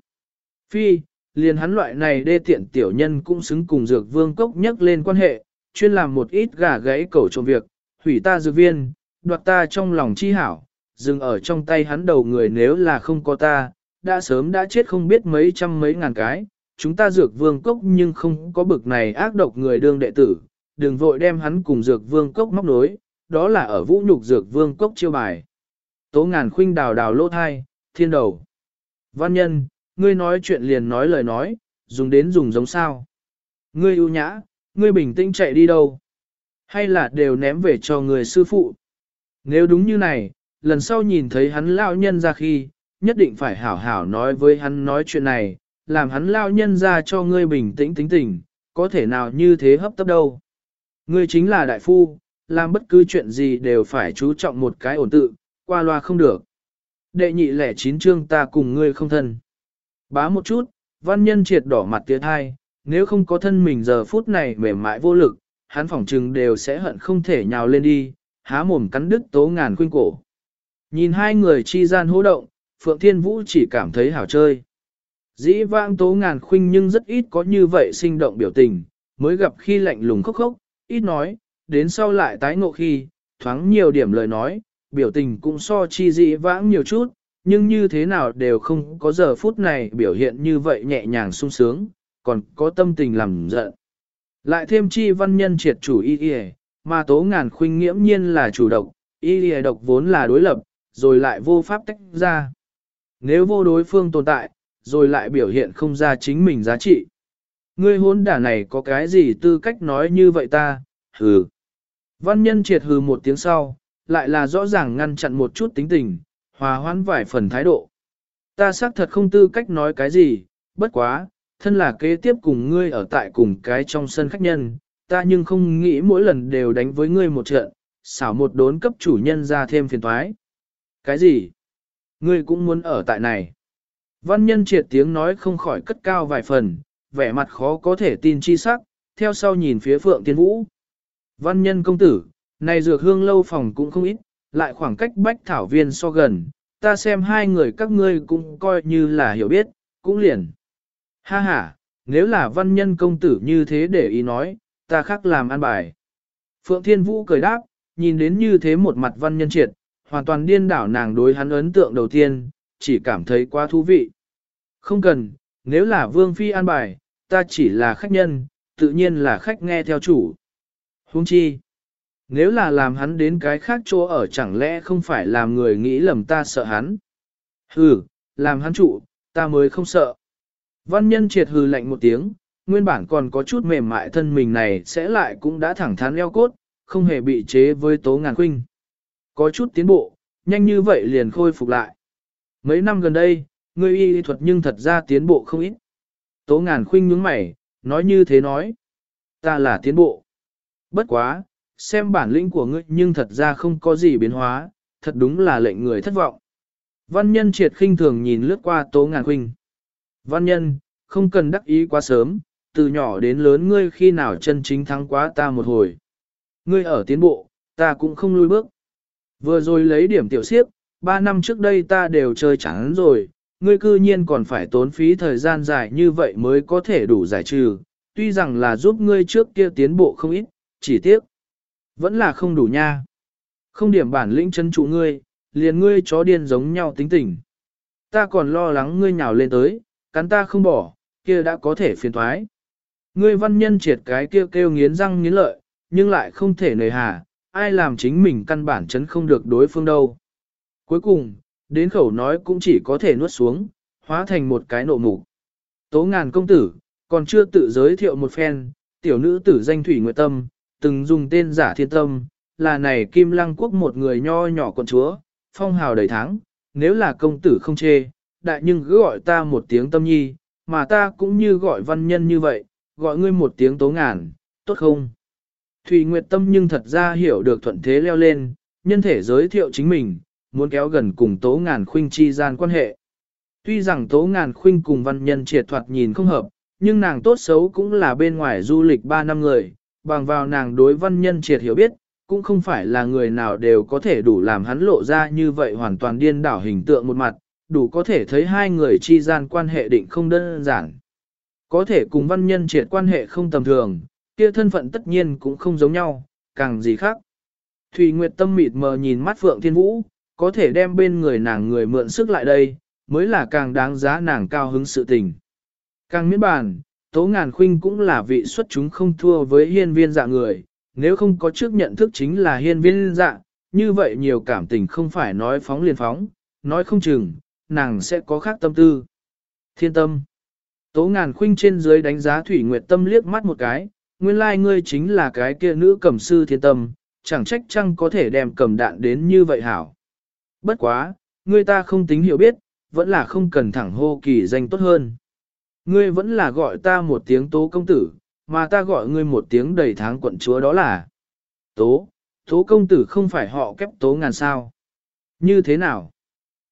Phi, liền hắn loại này đê tiện tiểu nhân cũng xứng cùng dược vương cốc nhắc lên quan hệ, chuyên làm một ít gà gãy cầu trộm việc, hủy ta dược viên, đoạt ta trong lòng chi hảo, dừng ở trong tay hắn đầu người nếu là không có ta, đã sớm đã chết không biết mấy trăm mấy ngàn cái, chúng ta dược vương cốc nhưng không có bực này ác độc người đương đệ tử, đừng vội đem hắn cùng dược vương cốc móc nối, đó là ở vũ nhục dược vương cốc chiêu bài. Tố ngàn khuynh đào đào lỗ thai, thiên đầu. Văn nhân, ngươi nói chuyện liền nói lời nói, dùng đến dùng giống sao. Ngươi ưu nhã, ngươi bình tĩnh chạy đi đâu? Hay là đều ném về cho người sư phụ? Nếu đúng như này, lần sau nhìn thấy hắn lao nhân ra khi, nhất định phải hảo hảo nói với hắn nói chuyện này, làm hắn lao nhân ra cho ngươi bình tĩnh tính tình, có thể nào như thế hấp tấp đâu. Ngươi chính là đại phu, làm bất cứ chuyện gì đều phải chú trọng một cái ổn tự, qua loa không được. Đệ nhị lẻ chín chương ta cùng ngươi không thân. Bá một chút, văn nhân triệt đỏ mặt tiết hai, nếu không có thân mình giờ phút này mềm mại vô lực, hắn phỏng trừng đều sẽ hận không thể nhào lên đi, há mồm cắn đứt tố ngàn khuynh cổ. Nhìn hai người chi gian hô động, Phượng Thiên Vũ chỉ cảm thấy hảo chơi. Dĩ vãng tố ngàn khuynh nhưng rất ít có như vậy sinh động biểu tình, mới gặp khi lạnh lùng khốc khốc, ít nói, đến sau lại tái ngộ khi, thoáng nhiều điểm lời nói, biểu tình cũng so chi dị vãng nhiều chút, nhưng như thế nào đều không có giờ phút này biểu hiện như vậy nhẹ nhàng sung sướng, còn có tâm tình làm giận. Lại thêm chi văn nhân triệt chủ y y, mà tố ngàn khuynh nghiễm nhiên là chủ độc, y y độc vốn là đối lập, rồi lại vô pháp tách ra. Nếu vô đối phương tồn tại, rồi lại biểu hiện không ra chính mình giá trị. Ngươi hôn đả này có cái gì tư cách nói như vậy ta, hừ. Văn nhân triệt hừ một tiếng sau, lại là rõ ràng ngăn chặn một chút tính tình, hòa hoãn vài phần thái độ. Ta xác thật không tư cách nói cái gì, bất quá, thân là kế tiếp cùng ngươi ở tại cùng cái trong sân khách nhân, ta nhưng không nghĩ mỗi lần đều đánh với ngươi một trận, xảo một đốn cấp chủ nhân ra thêm phiền thoái. Cái gì? Ngươi cũng muốn ở tại này. Văn nhân triệt tiếng nói không khỏi cất cao vài phần, vẻ mặt khó có thể tin chi sắc, theo sau nhìn phía Phượng Tiên Vũ. Văn nhân công tử, này dược hương lâu phòng cũng không ít, lại khoảng cách bách thảo viên so gần, ta xem hai người các ngươi cũng coi như là hiểu biết, cũng liền. Ha ha, nếu là văn nhân công tử như thế để ý nói, ta khác làm an bài. Phượng Thiên Vũ cười đáp, nhìn đến như thế một mặt văn nhân triệt, hoàn toàn điên đảo nàng đối hắn ấn tượng đầu tiên, chỉ cảm thấy quá thú vị. Không cần, nếu là vương phi an bài, ta chỉ là khách nhân, tự nhiên là khách nghe theo chủ. Huống chi, nếu là làm hắn đến cái khác chỗ ở chẳng lẽ không phải làm người nghĩ lầm ta sợ hắn. Hừ, làm hắn trụ, ta mới không sợ. Văn nhân triệt hừ lạnh một tiếng, nguyên bản còn có chút mềm mại thân mình này sẽ lại cũng đã thẳng thắn leo cốt, không hề bị chế với tố ngàn khuynh. Có chút tiến bộ, nhanh như vậy liền khôi phục lại. Mấy năm gần đây, người y thuật nhưng thật ra tiến bộ không ít. Tố ngàn khuynh nhướng mày, nói như thế nói. Ta là tiến bộ. Bất quá, xem bản lĩnh của ngươi nhưng thật ra không có gì biến hóa, thật đúng là lệnh người thất vọng. Văn nhân triệt khinh thường nhìn lướt qua tố ngàn khuynh. Văn nhân, không cần đắc ý quá sớm, từ nhỏ đến lớn ngươi khi nào chân chính thắng quá ta một hồi. Ngươi ở tiến bộ, ta cũng không lui bước. Vừa rồi lấy điểm tiểu siếp, ba năm trước đây ta đều chơi chán rồi, ngươi cư nhiên còn phải tốn phí thời gian dài như vậy mới có thể đủ giải trừ, tuy rằng là giúp ngươi trước kia tiến bộ không ít, chỉ tiếc. Vẫn là không đủ nha. Không điểm bản lĩnh chân trụ ngươi, liền ngươi chó điên giống nhau tính tình. Ta còn lo lắng ngươi nhào lên tới, cắn ta không bỏ, kia đã có thể phiền thoái. Ngươi văn nhân triệt cái kia kêu, kêu nghiến răng nghiến lợi, nhưng lại không thể nề hà, ai làm chính mình căn bản chấn không được đối phương đâu. Cuối cùng, đến khẩu nói cũng chỉ có thể nuốt xuống, hóa thành một cái nộ mục. Tố ngàn công tử, còn chưa tự giới thiệu một phen, tiểu nữ tử danh Thủy Nguyệt Tâm, từng dùng tên giả thiên tâm, là này Kim Lăng Quốc một người nho nhỏ con chúa, phong hào đầy tháng, nếu là công tử không chê, đại nhưng cứ gọi ta một tiếng tâm nhi, mà ta cũng như gọi văn nhân như vậy, gọi ngươi một tiếng tố ngàn, tốt không? Thủy Nguyệt Tâm nhưng thật ra hiểu được thuận thế leo lên, nhân thể giới thiệu chính mình, muốn kéo gần cùng tố ngàn khuynh chi gian quan hệ. Tuy rằng tố ngàn khuynh cùng văn nhân triệt thoạt nhìn không hợp, nhưng nàng tốt xấu cũng là bên ngoài du lịch 3 năm người, bằng vào nàng đối văn nhân triệt hiểu biết, cũng không phải là người nào đều có thể đủ làm hắn lộ ra như vậy hoàn toàn điên đảo hình tượng một mặt, đủ có thể thấy hai người chi gian quan hệ định không đơn giản. Có thể cùng văn nhân triệt quan hệ không tầm thường, kia thân phận tất nhiên cũng không giống nhau, càng gì khác. Thùy Nguyệt tâm mịt mờ nhìn mắt Phượng Thiên Vũ, có thể đem bên người nàng người mượn sức lại đây, mới là càng đáng giá nàng cao hứng sự tình. Càng miễn bàn, Tố Ngàn Khuynh cũng là vị xuất chúng không thua với hiên viên dạ người, nếu không có trước nhận thức chính là hiên viên dạ, như vậy nhiều cảm tình không phải nói phóng liền phóng, nói không chừng, nàng sẽ có khác tâm tư. Thiên tâm Tố Ngàn Khuynh trên dưới đánh giá Thủy Nguyệt Tâm liếc mắt một cái, nguyên lai like ngươi chính là cái kia nữ cầm sư thiên tâm, chẳng trách chăng có thể đem cầm đạn đến như vậy hảo. Bất quá, ngươi ta không tính hiểu biết, vẫn là không cần thẳng hô kỳ danh tốt hơn. Ngươi vẫn là gọi ta một tiếng tố công tử, mà ta gọi ngươi một tiếng đầy tháng quận chúa đó là tố, tố công tử không phải họ kép tố ngàn sao. Như thế nào?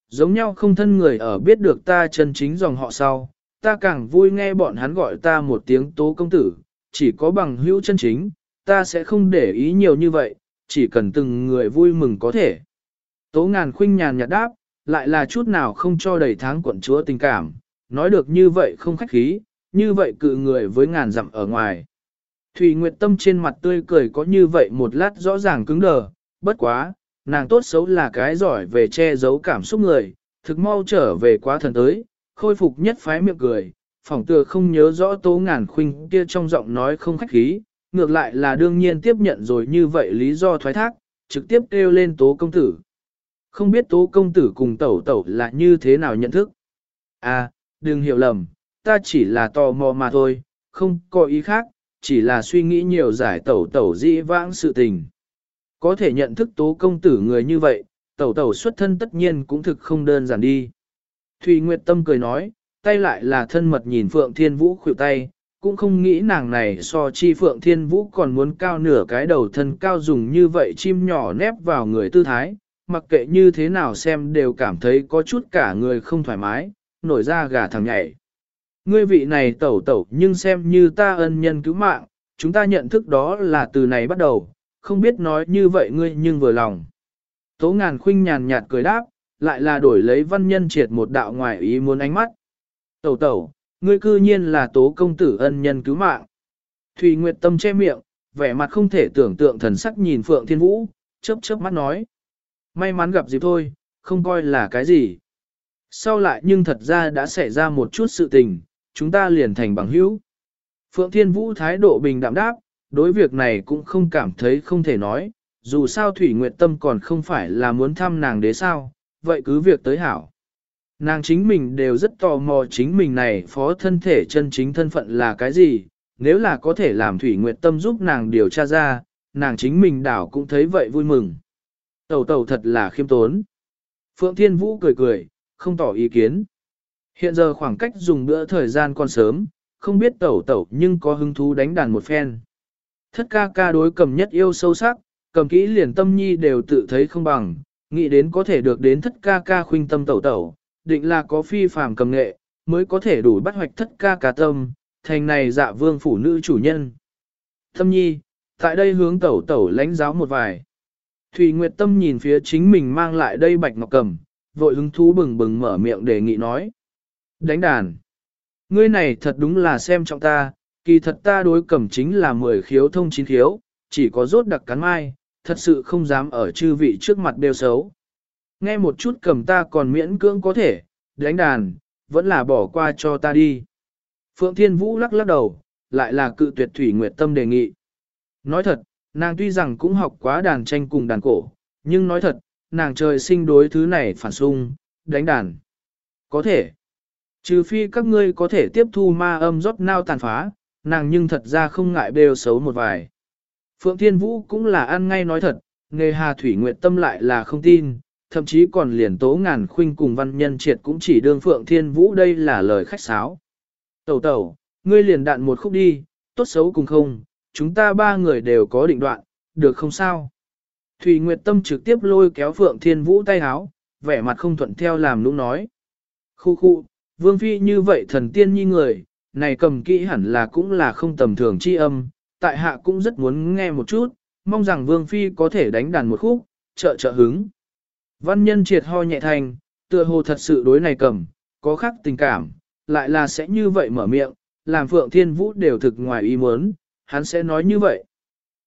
Giống nhau không thân người ở biết được ta chân chính dòng họ sau, ta càng vui nghe bọn hắn gọi ta một tiếng tố công tử, chỉ có bằng hữu chân chính, ta sẽ không để ý nhiều như vậy, chỉ cần từng người vui mừng có thể. Tố ngàn khuynh nhàn nhạt đáp, lại là chút nào không cho đầy tháng quận chúa tình cảm, nói được như vậy không khách khí, như vậy cự người với ngàn dặm ở ngoài. Thủy Nguyệt Tâm trên mặt tươi cười có như vậy một lát rõ ràng cứng đờ, bất quá, nàng tốt xấu là cái giỏi về che giấu cảm xúc người, thực mau trở về quá thần tới, khôi phục nhất phái miệng cười, phỏng tựa không nhớ rõ tố ngàn khuynh kia trong giọng nói không khách khí, ngược lại là đương nhiên tiếp nhận rồi như vậy lý do thoái thác, trực tiếp kêu lên tố công tử. Không biết tố công tử cùng tẩu tẩu là như thế nào nhận thức. À, đừng hiểu lầm, ta chỉ là tò mò mà thôi, không có ý khác, chỉ là suy nghĩ nhiều giải tẩu tẩu dĩ vãng sự tình. Có thể nhận thức tố công tử người như vậy, tẩu tẩu xuất thân tất nhiên cũng thực không đơn giản đi. Thùy Nguyệt Tâm cười nói, tay lại là thân mật nhìn Phượng Thiên Vũ khuỷu tay, cũng không nghĩ nàng này so chi Phượng Thiên Vũ còn muốn cao nửa cái đầu thân cao dùng như vậy chim nhỏ nép vào người tư thái, mặc kệ như thế nào xem đều cảm thấy có chút cả người không thoải mái, nổi ra gà thằng nhảy. Ngươi vị này tẩu tẩu nhưng xem như ta ân nhân cứu mạng, chúng ta nhận thức đó là từ này bắt đầu, không biết nói như vậy ngươi nhưng vừa lòng. Tố ngàn khuynh nhàn nhạt cười đáp, lại là đổi lấy văn nhân triệt một đạo ngoài ý muốn ánh mắt. Tẩu tẩu, ngươi cư nhiên là tố công tử ân nhân cứu mạng. Thùy Nguyệt Tâm che miệng, vẻ mặt không thể tưởng tượng thần sắc nhìn Phượng Thiên Vũ, chớp chớp mắt nói. May mắn gặp dịp thôi, không coi là cái gì. Sau lại nhưng thật ra đã xảy ra một chút sự tình, chúng ta liền thành bằng hữu. Phượng Thiên Vũ thái độ bình đạm đáp, đối việc này cũng không cảm thấy không thể nói, dù sao Thủy Nguyệt Tâm còn không phải là muốn thăm nàng đế sao, vậy cứ việc tới hảo. Nàng chính mình đều rất tò mò chính mình này phó thân thể chân chính thân phận là cái gì, nếu là có thể làm Thủy Nguyệt Tâm giúp nàng điều tra ra, nàng chính mình đảo cũng thấy vậy vui mừng. Tẩu tẩu thật là khiêm tốn. Phượng Thiên Vũ cười cười, không tỏ ý kiến. Hiện giờ khoảng cách dùng bữa thời gian còn sớm, không biết tẩu tẩu nhưng có hứng thú đánh đàn một phen. Thất ca ca đối cầm nhất yêu sâu sắc, cầm kỹ liền tâm nhi đều tự thấy không bằng, nghĩ đến có thể được đến thất ca ca khuynh tâm tẩu tẩu, định là có phi phàm cầm nghệ, mới có thể đủ bắt hoạch thất ca ca tâm, thành này dạ vương phủ nữ chủ nhân. Tâm nhi, tại đây hướng tẩu tẩu lãnh giáo một vài. Thủy Nguyệt Tâm nhìn phía chính mình mang lại đây bạch ngọc cầm, vội hứng thú bừng bừng mở miệng đề nghị nói. Đánh đàn. Ngươi này thật đúng là xem trọng ta, kỳ thật ta đối cầm chính là mười khiếu thông chín khiếu, chỉ có rốt đặc cắn mai, thật sự không dám ở chư vị trước mặt đều xấu. Nghe một chút cầm ta còn miễn cưỡng có thể, đánh đàn, vẫn là bỏ qua cho ta đi. Phượng Thiên Vũ lắc lắc đầu, lại là cự tuyệt Thủy Nguyệt Tâm đề nghị. Nói thật, nàng tuy rằng cũng học quá đàn tranh cùng đàn cổ, nhưng nói thật, nàng trời sinh đối thứ này phản xung, đánh đàn. Có thể. Trừ phi các ngươi có thể tiếp thu ma âm rót nao tàn phá, nàng nhưng thật ra không ngại bêu xấu một vài. Phượng Thiên Vũ cũng là ăn ngay nói thật, nghề Hà Thủy Nguyệt Tâm lại là không tin, thậm chí còn liền tố ngàn khuynh cùng văn nhân triệt cũng chỉ đương Phượng Thiên Vũ đây là lời khách sáo. Tẩu tẩu, ngươi liền đạn một khúc đi, tốt xấu cùng không, chúng ta ba người đều có định đoạn, được không sao? Thủy Nguyệt Tâm trực tiếp lôi kéo Phượng Thiên Vũ tay háo, vẻ mặt không thuận theo làm nũng nói. Khu khu, Vương Phi như vậy thần tiên như người, này cầm kỹ hẳn là cũng là không tầm thường chi âm, tại hạ cũng rất muốn nghe một chút, mong rằng Vương Phi có thể đánh đàn một khúc, trợ trợ hứng. Văn nhân triệt ho nhẹ thành, tựa hồ thật sự đối này cầm, có khác tình cảm, lại là sẽ như vậy mở miệng, làm Phượng Thiên Vũ đều thực ngoài ý muốn, hắn sẽ nói như vậy.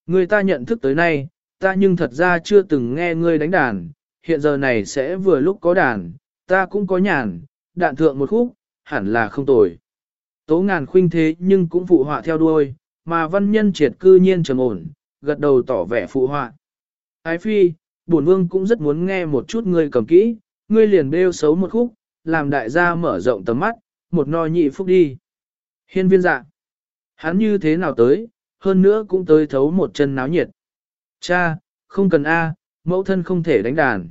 Người ta nhận thức tới nay, ta nhưng thật ra chưa từng nghe ngươi đánh đàn, hiện giờ này sẽ vừa lúc có đàn, ta cũng có nhàn, đạn thượng một khúc, hẳn là không tồi. Tố ngàn khuynh thế nhưng cũng phụ họa theo đuôi, mà văn nhân triệt cư nhiên trầm ổn, gật đầu tỏ vẻ phụ họa. Ái phi, bổn vương cũng rất muốn nghe một chút ngươi cầm kỹ, ngươi liền bêu xấu một khúc, làm đại gia mở rộng tầm mắt, một no nhị phúc đi. Hiên viên dạ. Hắn như thế nào tới, hơn nữa cũng tới thấu một chân náo nhiệt. Cha, không cần A, mẫu thân không thể đánh đàn.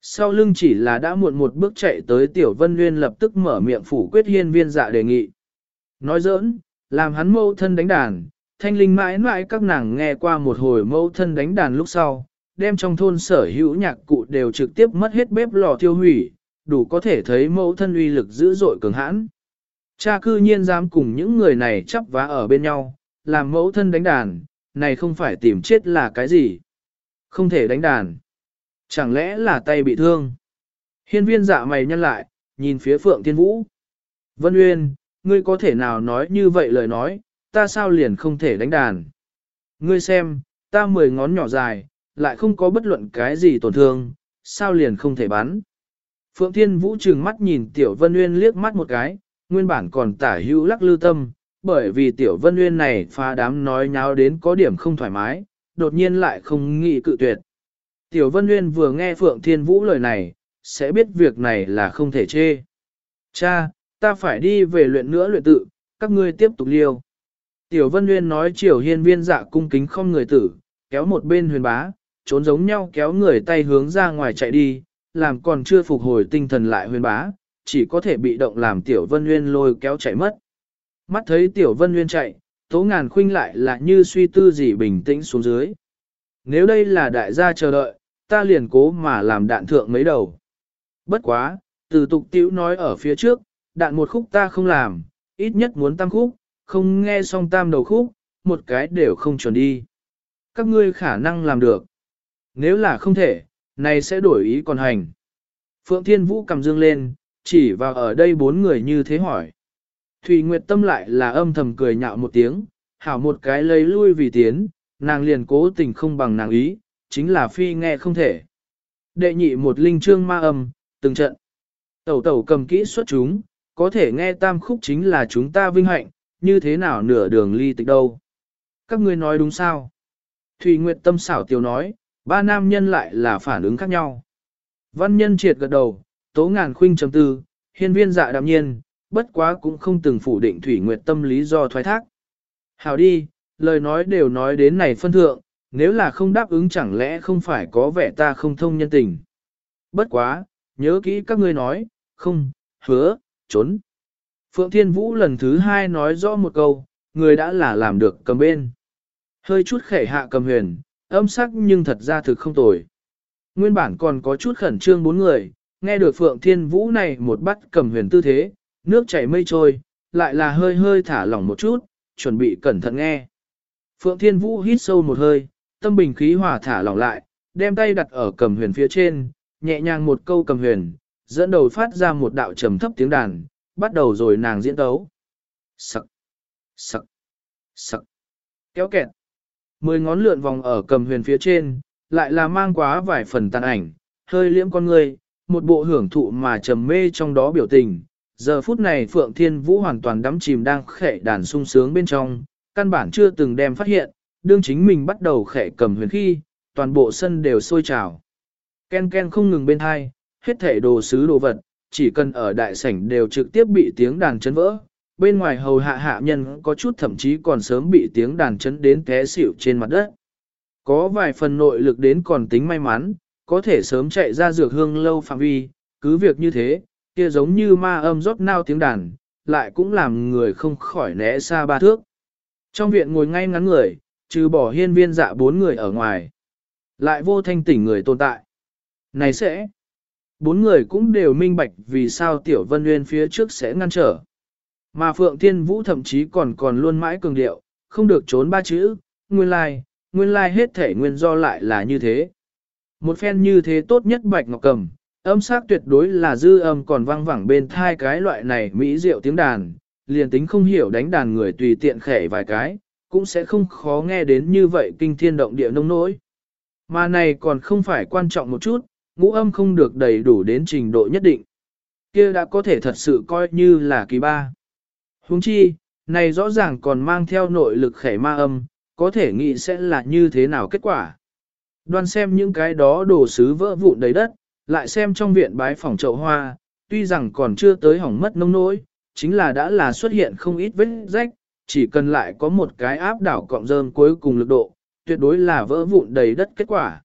Sau lưng chỉ là đã muộn một bước chạy tới Tiểu Vân Nguyên lập tức mở miệng phủ quyết hiên viên dạ đề nghị. Nói giỡn, làm hắn mẫu thân đánh đàn, thanh linh mãi mãi các nàng nghe qua một hồi mẫu thân đánh đàn lúc sau, đem trong thôn sở hữu nhạc cụ đều trực tiếp mất hết bếp lò tiêu hủy, đủ có thể thấy mẫu thân uy lực dữ dội cường hãn. Cha cư nhiên dám cùng những người này chấp vá ở bên nhau, làm mẫu thân đánh đàn, này không phải tìm chết là cái gì. Không thể đánh đàn. Chẳng lẽ là tay bị thương? Hiên viên dạ mày nhăn lại, nhìn phía Phượng Thiên Vũ. Vân Uyên, ngươi có thể nào nói như vậy lời nói, ta sao liền không thể đánh đàn? Ngươi xem, ta mười ngón nhỏ dài, lại không có bất luận cái gì tổn thương, sao liền không thể bắn? Phượng Thiên Vũ trừng mắt nhìn Tiểu Vân Uyên liếc mắt một cái, nguyên bản còn tả hữu lắc lư tâm, bởi vì Tiểu Vân Nguyên này phá đám nói nháo đến có điểm không thoải mái, đột nhiên lại không nghĩ cự tuyệt. Tiểu Vân Nguyên vừa nghe Phượng Thiên Vũ lời này, sẽ biết việc này là không thể chê. Cha, ta phải đi về luyện nữa luyện tự, các ngươi tiếp tục liêu. Tiểu Vân Nguyên nói chiều hiên viên dạ cung kính không người tử, kéo một bên huyền bá, trốn giống nhau kéo người tay hướng ra ngoài chạy đi, làm còn chưa phục hồi tinh thần lại huyền bá, chỉ có thể bị động làm Tiểu Vân Nguyên lôi kéo chạy mất. Mắt thấy Tiểu Vân Nguyên chạy, tố ngàn khuynh lại là như suy tư gì bình tĩnh xuống dưới. Nếu đây là đại gia chờ đợi, ta liền cố mà làm đạn thượng mấy đầu. Bất quá, từ tục tiểu nói ở phía trước, đạn một khúc ta không làm, ít nhất muốn tam khúc, không nghe xong tam đầu khúc, một cái đều không chuẩn đi. Các ngươi khả năng làm được. Nếu là không thể, này sẽ đổi ý còn hành. Phượng Thiên Vũ cầm dương lên, chỉ vào ở đây bốn người như thế hỏi. Thủy Nguyệt Tâm lại là âm thầm cười nhạo một tiếng, hảo một cái lấy lui vì tiến, nàng liền cố tình không bằng nàng ý, chính là phi nghe không thể. Đệ nhị một linh trương ma âm, từng trận. Tẩu tẩu cầm kỹ xuất chúng, có thể nghe tam khúc chính là chúng ta vinh hạnh, như thế nào nửa đường ly tịch đâu. Các ngươi nói đúng sao? Thủy Nguyệt tâm xảo tiêu nói, ba nam nhân lại là phản ứng khác nhau. Văn nhân triệt gật đầu, tố ngàn khuynh chấm tư, hiên viên dạ đạm nhiên, bất quá cũng không từng phủ định Thủy Nguyệt tâm lý do thoái thác. Hào đi, lời nói đều nói đến này phân thượng, nếu là không đáp ứng chẳng lẽ không phải có vẻ ta không thông nhân tình. Bất quá, nhớ kỹ các ngươi nói, không, hứa, trốn. Phượng Thiên Vũ lần thứ hai nói rõ một câu, người đã là làm được cầm bên. Hơi chút khẻ hạ cầm huyền, âm sắc nhưng thật ra thực không tồi. Nguyên bản còn có chút khẩn trương bốn người, nghe được Phượng Thiên Vũ này một bắt cầm huyền tư thế, nước chảy mây trôi, lại là hơi hơi thả lỏng một chút, chuẩn bị cẩn thận nghe. Phượng Thiên Vũ hít sâu một hơi, tâm bình khí hòa thả lỏng lại, đem tay đặt ở cầm huyền phía trên, nhẹ nhàng một câu cầm huyền, dẫn đầu phát ra một đạo trầm thấp tiếng đàn, bắt đầu rồi nàng diễn tấu. Sặc, sặc, sặc, kéo kẹt. Mười ngón lượn vòng ở cầm huyền phía trên, lại là mang quá vài phần tàn ảnh, hơi liễm con người, một bộ hưởng thụ mà trầm mê trong đó biểu tình. Giờ phút này Phượng Thiên Vũ hoàn toàn đắm chìm đang khệ đàn sung sướng bên trong, căn bản chưa từng đem phát hiện, đương chính mình bắt đầu khệ cầm huyền khi, toàn bộ sân đều sôi trào. Ken ken không ngừng bên hai, hết thể đồ sứ đồ vật, chỉ cần ở đại sảnh đều trực tiếp bị tiếng đàn chấn vỡ. Bên ngoài hầu hạ hạ nhân có chút thậm chí còn sớm bị tiếng đàn chấn đến té xỉu trên mặt đất. Có vài phần nội lực đến còn tính may mắn, có thể sớm chạy ra dược hương lâu phạm vi, cứ việc như thế, kia giống như ma âm rót nao tiếng đàn, lại cũng làm người không khỏi né xa ba thước. Trong viện ngồi ngay ngắn người, trừ bỏ hiên viên dạ bốn người ở ngoài. Lại vô thanh tỉnh người tồn tại. Này sẽ, bốn người cũng đều minh bạch vì sao Tiểu Vân Nguyên phía trước sẽ ngăn trở. Mà Phượng Thiên Vũ thậm chí còn còn luôn mãi cường điệu, không được trốn ba chữ, nguyên lai, nguyên lai hết thể nguyên do lại là như thế. Một phen như thế tốt nhất Bạch Ngọc Cầm, âm sắc tuyệt đối là dư âm còn vang vẳng bên thai cái loại này mỹ diệu tiếng đàn, liền tính không hiểu đánh đàn người tùy tiện khẻ vài cái, cũng sẽ không khó nghe đến như vậy kinh thiên động địa nông nỗi. Mà này còn không phải quan trọng một chút, ngũ âm không được đầy đủ đến trình độ nhất định. kia đã có thể thật sự coi như là kỳ ba. Huống chi, này rõ ràng còn mang theo nội lực khẻ ma âm, có thể nghĩ sẽ là như thế nào kết quả. Đoan xem những cái đó đồ sứ vỡ vụn đầy đất, lại xem trong viện bái phòng chậu hoa, tuy rằng còn chưa tới hỏng mất nông nỗi, chính là đã là xuất hiện không ít vết rách, chỉ cần lại có một cái áp đảo cọng rơm cuối cùng lực độ, tuyệt đối là vỡ vụn đầy đất kết quả.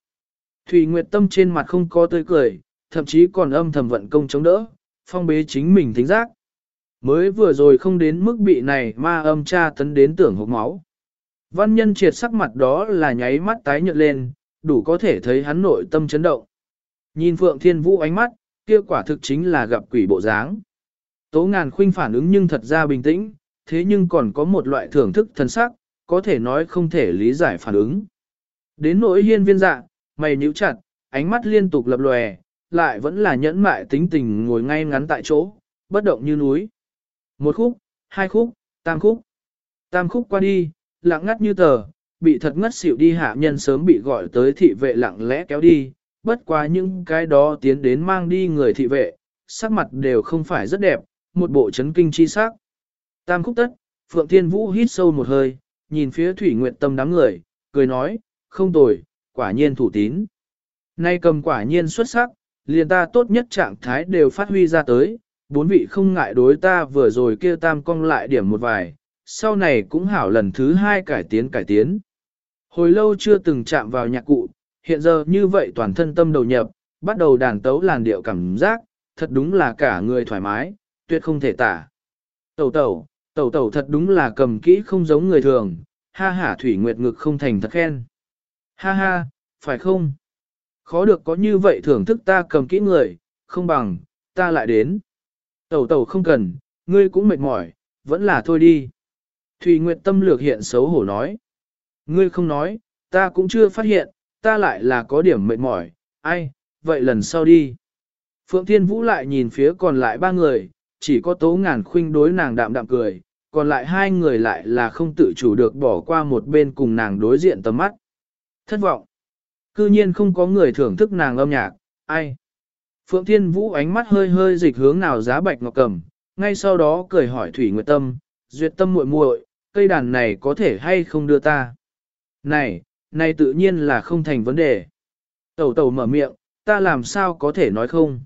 Thủy Nguyệt Tâm trên mặt không có tươi cười, thậm chí còn âm thầm vận công chống đỡ, phong bế chính mình thính giác. Mới vừa rồi không đến mức bị này ma âm tra tấn đến tưởng hộp máu. Văn nhân triệt sắc mặt đó là nháy mắt tái nhợt lên, đủ có thể thấy hắn nội tâm chấn động. Nhìn Phượng Thiên Vũ ánh mắt, kia quả thực chính là gặp quỷ bộ dáng. Tố ngàn khuynh phản ứng nhưng thật ra bình tĩnh, thế nhưng còn có một loại thưởng thức thần sắc, có thể nói không thể lý giải phản ứng. Đến nỗi hiên viên dạ, mày nhíu chặt, ánh mắt liên tục lập lòe, lại vẫn là nhẫn mại tính tình ngồi ngay ngắn tại chỗ, bất động như núi. Một khúc, hai khúc, tam khúc. Tam khúc qua đi, lặng ngắt như tờ, bị thật ngất xỉu đi hạ nhân sớm bị gọi tới thị vệ lặng lẽ kéo đi, bất quá những cái đó tiến đến mang đi người thị vệ, sắc mặt đều không phải rất đẹp, một bộ chấn kinh chi sắc. Tam khúc tất, Phượng Thiên Vũ hít sâu một hơi, nhìn phía Thủy Nguyệt Tâm đám người, cười nói, không tồi, quả nhiên thủ tín. Nay cầm quả nhiên xuất sắc, liền ta tốt nhất trạng thái đều phát huy ra tới, bốn vị không ngại đối ta vừa rồi kia tam cong lại điểm một vài, sau này cũng hảo lần thứ hai cải tiến cải tiến. Hồi lâu chưa từng chạm vào nhạc cụ, hiện giờ như vậy toàn thân tâm đầu nhập, bắt đầu đàn tấu làn điệu cảm giác, thật đúng là cả người thoải mái, tuyệt không thể tả. Tẩu tẩu, tẩu tẩu thật đúng là cầm kỹ không giống người thường, ha ha thủy nguyệt ngực không thành thật khen. Ha ha, phải không? Khó được có như vậy thưởng thức ta cầm kỹ người, không bằng, ta lại đến. Tẩu tẩu không cần, ngươi cũng mệt mỏi, vẫn là thôi đi. Thủy Nguyệt tâm lược hiện xấu hổ nói. Ngươi không nói, ta cũng chưa phát hiện, ta lại là có điểm mệt mỏi, ai, vậy lần sau đi. Phượng Thiên Vũ lại nhìn phía còn lại ba người, chỉ có tố ngàn khuynh đối nàng đạm đạm cười, còn lại hai người lại là không tự chủ được bỏ qua một bên cùng nàng đối diện tầm mắt. Thất vọng. Cư nhiên không có người thưởng thức nàng âm nhạc, ai. Phượng Thiên Vũ ánh mắt hơi hơi dịch hướng nào giá bạch ngọc cầm, ngay sau đó cười hỏi Thủy Nguyệt Tâm, duyệt tâm muội muội, cây đàn này có thể hay không đưa ta? Này, này tự nhiên là không thành vấn đề. Tẩu tẩu mở miệng, ta làm sao có thể nói không?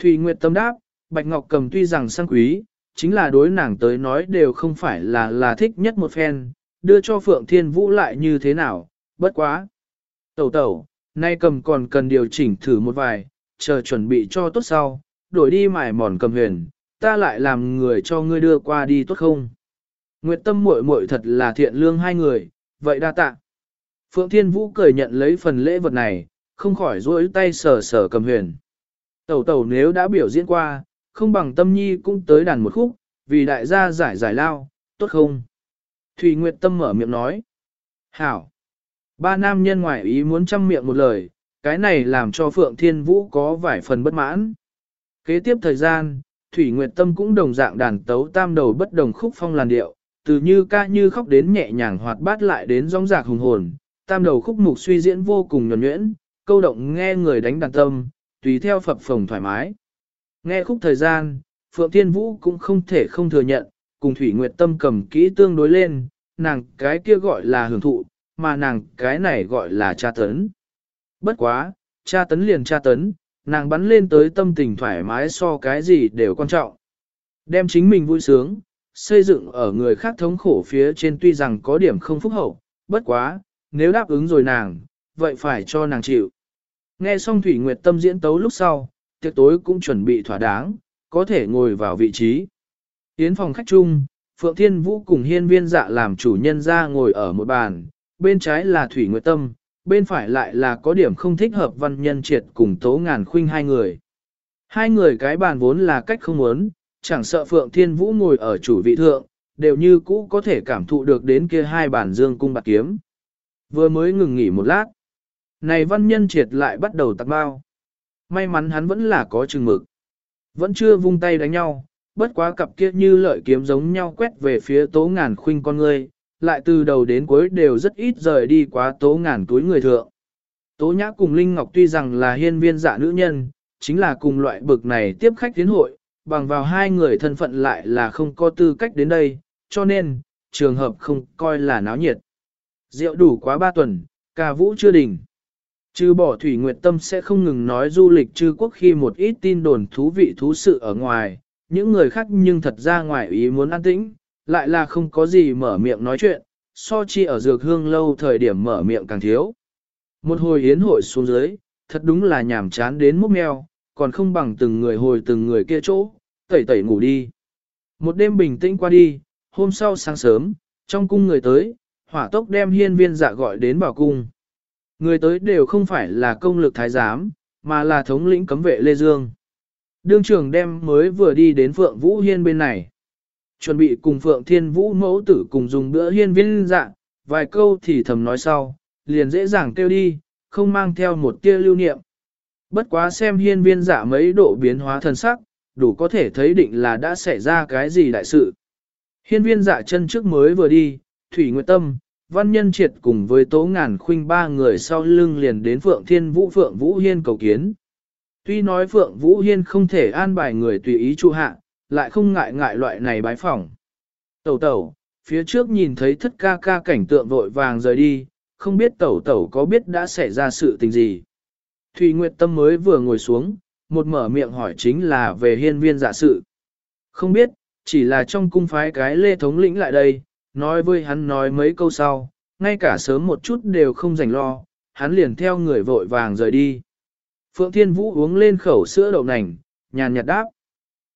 Thùy Nguyệt Tâm đáp, Bạch Ngọc cầm tuy rằng sang quý, chính là đối nàng tới nói đều không phải là là thích nhất một phen, đưa cho Phượng Thiên Vũ lại như thế nào, bất quá. Tẩu tẩu, nay cầm còn cần điều chỉnh thử một vài, chờ chuẩn bị cho tốt sau, đổi đi mải mòn cầm huyền, ta lại làm người cho ngươi đưa qua đi tốt không? Nguyệt tâm muội muội thật là thiện lương hai người, vậy đa tạ. Phượng Thiên Vũ cười nhận lấy phần lễ vật này, không khỏi duỗi tay sờ sờ cầm huyền. Tẩu tẩu nếu đã biểu diễn qua, không bằng tâm nhi cũng tới đàn một khúc, vì đại gia giải giải lao, tốt không? Thủy Nguyệt Tâm mở miệng nói. Hảo. Ba nam nhân ngoài ý muốn chăm miệng một lời, cái này làm cho Phượng Thiên Vũ có vài phần bất mãn. Kế tiếp thời gian, Thủy Nguyệt Tâm cũng đồng dạng đàn tấu tam đầu bất đồng khúc phong làn điệu, từ như ca như khóc đến nhẹ nhàng hoạt bát lại đến rong rạc hùng hồn, tam đầu khúc mục suy diễn vô cùng nhuần nhuyễn, câu động nghe người đánh đàn tâm, tùy theo phập phồng thoải mái. Nghe khúc thời gian, Phượng Thiên Vũ cũng không thể không thừa nhận, cùng Thủy Nguyệt Tâm cầm kỹ tương đối lên, nàng cái kia gọi là hưởng thụ, mà nàng cái này gọi là tra tấn. Bất quá, tra tấn liền tra tấn, nàng bắn lên tới tâm tình thoải mái so cái gì đều quan trọng. Đem chính mình vui sướng, xây dựng ở người khác thống khổ phía trên tuy rằng có điểm không phúc hậu, bất quá, nếu đáp ứng rồi nàng, vậy phải cho nàng chịu. Nghe xong Thủy Nguyệt Tâm diễn tấu lúc sau, tiệc tối cũng chuẩn bị thỏa đáng, có thể ngồi vào vị trí. Yến phòng khách chung, Phượng Thiên Vũ cùng hiên viên dạ làm chủ nhân ra ngồi ở một bàn, bên trái là Thủy Nguyệt Tâm, bên phải lại là có điểm không thích hợp văn nhân triệt cùng tố ngàn khuynh hai người. Hai người cái bàn vốn là cách không muốn, chẳng sợ Phượng Thiên Vũ ngồi ở chủ vị thượng, đều như cũ có thể cảm thụ được đến kia hai bản dương cung bạc kiếm. Vừa mới ngừng nghỉ một lát, này văn nhân triệt lại bắt đầu tạc bao. May mắn hắn vẫn là có chừng mực. Vẫn chưa vung tay đánh nhau, bất quá cặp kia như lợi kiếm giống nhau quét về phía tố ngàn khuynh con người, lại từ đầu đến cuối đều rất ít rời đi quá tố ngàn túi người thượng. Tố nhã cùng Linh Ngọc tuy rằng là hiên viên dạ nữ nhân, chính là cùng loại bực này tiếp khách tiến hội, bằng vào hai người thân phận lại là không có tư cách đến đây, cho nên, trường hợp không coi là náo nhiệt. Rượu đủ quá ba tuần, ca vũ chưa đỉnh. Trừ bỏ Thủy Nguyệt Tâm sẽ không ngừng nói du lịch chư quốc khi một ít tin đồn thú vị thú sự ở ngoài, những người khác nhưng thật ra ngoài ý muốn an tĩnh, lại là không có gì mở miệng nói chuyện, so chi ở dược hương lâu thời điểm mở miệng càng thiếu. Một hồi yến hội xuống dưới, thật đúng là nhàm chán đến mốc meo, còn không bằng từng người hồi từng người kia chỗ, tẩy tẩy ngủ đi. Một đêm bình tĩnh qua đi, hôm sau sáng sớm, trong cung người tới, hỏa tốc đem hiên viên dạ gọi đến bảo cung. Người tới đều không phải là công lực thái giám, mà là thống lĩnh cấm vệ Lê Dương. Đương trưởng đem mới vừa đi đến Phượng Vũ Hiên bên này. Chuẩn bị cùng Phượng Thiên Vũ mẫu tử cùng dùng bữa hiên viên dạ, vài câu thì thầm nói sau, liền dễ dàng kêu đi, không mang theo một tia lưu niệm. Bất quá xem hiên viên dạ mấy độ biến hóa thần sắc, đủ có thể thấy định là đã xảy ra cái gì đại sự. Hiên viên dạ chân trước mới vừa đi, Thủy Nguyệt Tâm, Văn Nhân Triệt cùng với Tố Ngàn Khuynh ba người sau lưng liền đến Phượng Thiên Vũ Phượng Vũ Hiên cầu kiến. Tuy nói Phượng Vũ Hiên không thể an bài người tùy ý trụ hạ, lại không ngại ngại loại này bái phỏng. Tẩu tẩu, phía trước nhìn thấy thất ca ca cảnh tượng vội vàng rời đi, không biết tẩu tẩu có biết đã xảy ra sự tình gì. Thủy Nguyệt Tâm mới vừa ngồi xuống, một mở miệng hỏi chính là về hiên viên giả sự. Không biết, chỉ là trong cung phái cái lê thống lĩnh lại đây, nói với hắn nói mấy câu sau, ngay cả sớm một chút đều không dành lo, hắn liền theo người vội vàng rời đi. Phượng Thiên Vũ uống lên khẩu sữa đậu nành, nhàn nhạt đáp.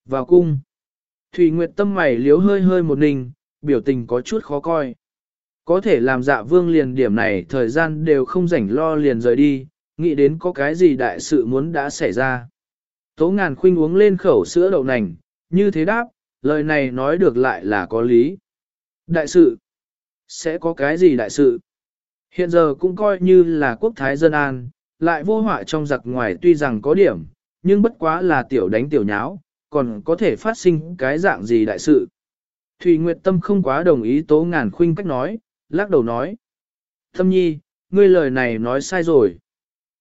Vào cung. Thủy Nguyệt tâm mày liếu hơi hơi một ninh, biểu tình có chút khó coi. Có thể làm dạ vương liền điểm này thời gian đều không rảnh lo liền rời đi, nghĩ đến có cái gì đại sự muốn đã xảy ra. Tố ngàn khuynh uống lên khẩu sữa đậu nành, như thế đáp, lời này nói được lại là có lý. Đại sự? Sẽ có cái gì đại sự? Hiện giờ cũng coi như là quốc thái dân an, lại vô họa trong giặc ngoài tuy rằng có điểm, nhưng bất quá là tiểu đánh tiểu nháo, còn có thể phát sinh cái dạng gì đại sự. Thùy Nguyệt Tâm không quá đồng ý tố ngàn khuynh cách nói, lắc đầu nói. Tâm nhi, ngươi lời này nói sai rồi.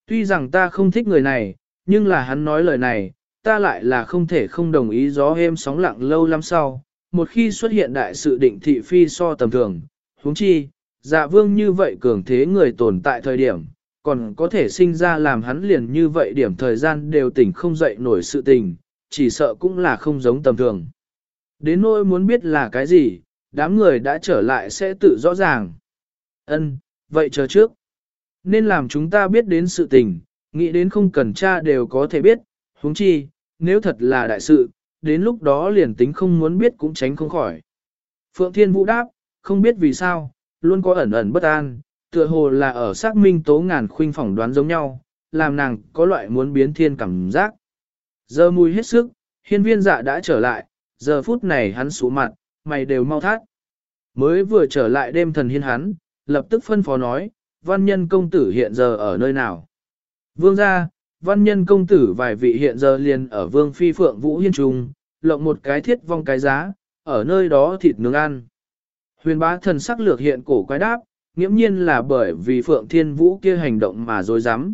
Tuy rằng ta không thích người này, nhưng là hắn nói lời này, ta lại là không thể không đồng ý gió êm sóng lặng lâu lắm sau. Một khi xuất hiện đại sự định thị phi so tầm thường, huống chi, dạ vương như vậy cường thế người tồn tại thời điểm, còn có thể sinh ra làm hắn liền như vậy điểm thời gian đều tỉnh không dậy nổi sự tình, chỉ sợ cũng là không giống tầm thường. Đến nỗi muốn biết là cái gì, đám người đã trở lại sẽ tự rõ ràng. Ân, vậy chờ trước. Nên làm chúng ta biết đến sự tình, nghĩ đến không cần cha đều có thể biết, huống chi, nếu thật là đại sự, đến lúc đó liền tính không muốn biết cũng tránh không khỏi. Phượng Thiên Vũ đáp, không biết vì sao, luôn có ẩn ẩn bất an, tựa hồ là ở xác minh tố ngàn khuynh phỏng đoán giống nhau, làm nàng có loại muốn biến thiên cảm giác. Giờ mùi hết sức, hiên viên dạ đã trở lại, giờ phút này hắn xuống mặt, mày đều mau thát. Mới vừa trở lại đêm thần hiên hắn, lập tức phân phó nói, văn nhân công tử hiện giờ ở nơi nào. Vương gia, văn nhân công tử vài vị hiện giờ liền ở vương phi phượng vũ hiên trung, lộng một cái thiết vong cái giá, ở nơi đó thịt nướng ăn. Huyền bá thần sắc lược hiện cổ quái đáp, nghiễm nhiên là bởi vì phượng thiên vũ kia hành động mà dối rắm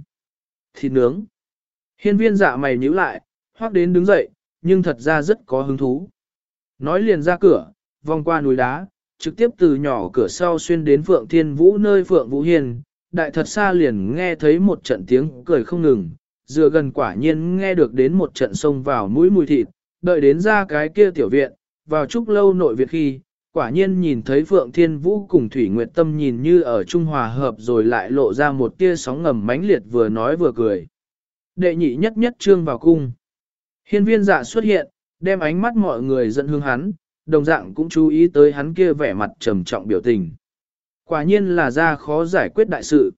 Thịt nướng. Hiên viên dạ mày nhíu lại, hoác đến đứng dậy, nhưng thật ra rất có hứng thú. Nói liền ra cửa, vòng qua núi đá, trực tiếp từ nhỏ cửa sau xuyên đến Phượng Thiên Vũ nơi Phượng Vũ Hiền, đại thật xa liền nghe thấy một trận tiếng cười không ngừng, dựa gần quả nhiên nghe được đến một trận sông vào mũi mùi thịt, đợi đến ra cái kia tiểu viện, vào chúc lâu nội viện khi, quả nhiên nhìn thấy Phượng Thiên Vũ cùng Thủy Nguyệt Tâm nhìn như ở Trung Hòa hợp rồi lại lộ ra một tia sóng ngầm mãnh liệt vừa nói vừa cười. Đệ nhị nhất nhất trương vào cung. Hiên viên dạ xuất hiện, đem ánh mắt mọi người dẫn hướng hắn, đồng dạng cũng chú ý tới hắn kia vẻ mặt trầm trọng biểu tình. Quả nhiên là ra khó giải quyết đại sự.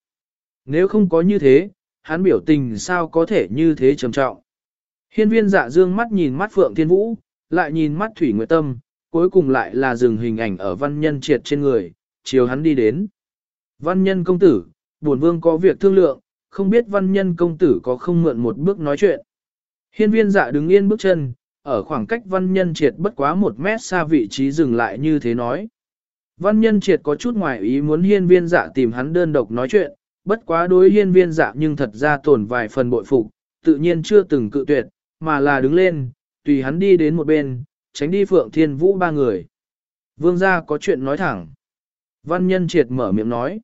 Nếu không có như thế, hắn biểu tình sao có thể như thế trầm trọng. Hiên viên dạ dương mắt nhìn mắt Phượng Thiên Vũ, lại nhìn mắt Thủy Nguyệt Tâm, cuối cùng lại là dừng hình ảnh ở văn nhân triệt trên người, chiều hắn đi đến. Văn nhân công tử, buồn vương có việc thương lượng, không biết văn nhân công tử có không mượn một bước nói chuyện. Hiên viên dạ đứng yên bước chân, ở khoảng cách văn nhân triệt bất quá một mét xa vị trí dừng lại như thế nói. Văn nhân triệt có chút ngoài ý muốn hiên viên dạ tìm hắn đơn độc nói chuyện, bất quá đối hiên viên dạ nhưng thật ra tổn vài phần bội phục, tự nhiên chưa từng cự tuyệt, mà là đứng lên, tùy hắn đi đến một bên, tránh đi phượng thiên vũ ba người. Vương gia có chuyện nói thẳng. Văn nhân triệt mở miệng nói.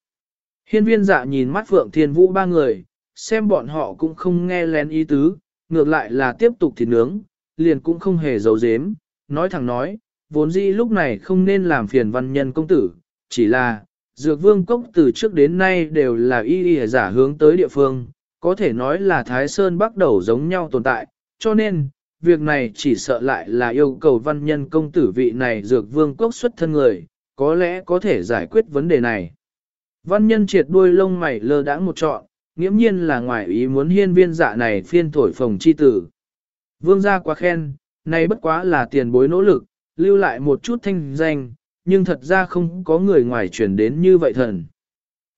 Hiên viên dạ nhìn mắt phượng thiên vũ ba người, xem bọn họ cũng không nghe lén ý tứ, ngược lại là tiếp tục thịt nướng, liền cũng không hề giấu giếm, nói thẳng nói, vốn dĩ lúc này không nên làm phiền văn nhân công tử, chỉ là, dược vương cốc từ trước đến nay đều là y y giả hướng tới địa phương, có thể nói là Thái Sơn bắt đầu giống nhau tồn tại, cho nên, việc này chỉ sợ lại là yêu cầu văn nhân công tử vị này dược vương cốc xuất thân người, có lẽ có thể giải quyết vấn đề này. Văn nhân triệt đuôi lông mày lơ đãng một trọn, nghiễm nhiên là ngoài ý muốn hiên viên dạ này phiên thổi phồng chi tử. Vương gia quá khen, này bất quá là tiền bối nỗ lực, lưu lại một chút thanh danh, nhưng thật ra không có người ngoài truyền đến như vậy thần.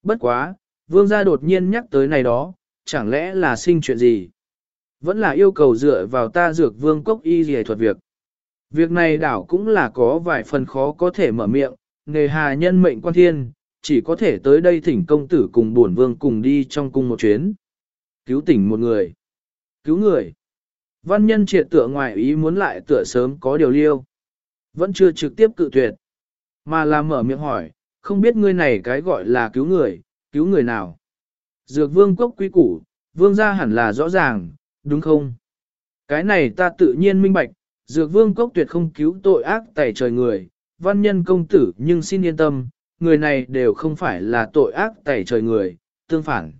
Bất quá, vương gia đột nhiên nhắc tới này đó, chẳng lẽ là sinh chuyện gì? Vẫn là yêu cầu dựa vào ta dược vương cốc y gì thuật việc. Việc này đảo cũng là có vài phần khó có thể mở miệng, nghề hà nhân mệnh quan thiên, chỉ có thể tới đây thỉnh công tử cùng bổn vương cùng đi trong cung một chuyến. Cứu tỉnh một người. Cứu người. Văn nhân triệt tựa ngoài ý muốn lại tựa sớm có điều liêu. Vẫn chưa trực tiếp cự tuyệt. Mà là mở miệng hỏi, không biết ngươi này cái gọi là cứu người, cứu người nào. Dược vương quốc quý củ, vương gia hẳn là rõ ràng, đúng không? Cái này ta tự nhiên minh bạch, dược vương cốc tuyệt không cứu tội ác tẩy trời người, văn nhân công tử nhưng xin yên tâm, người này đều không phải là tội ác tẩy trời người, tương phản.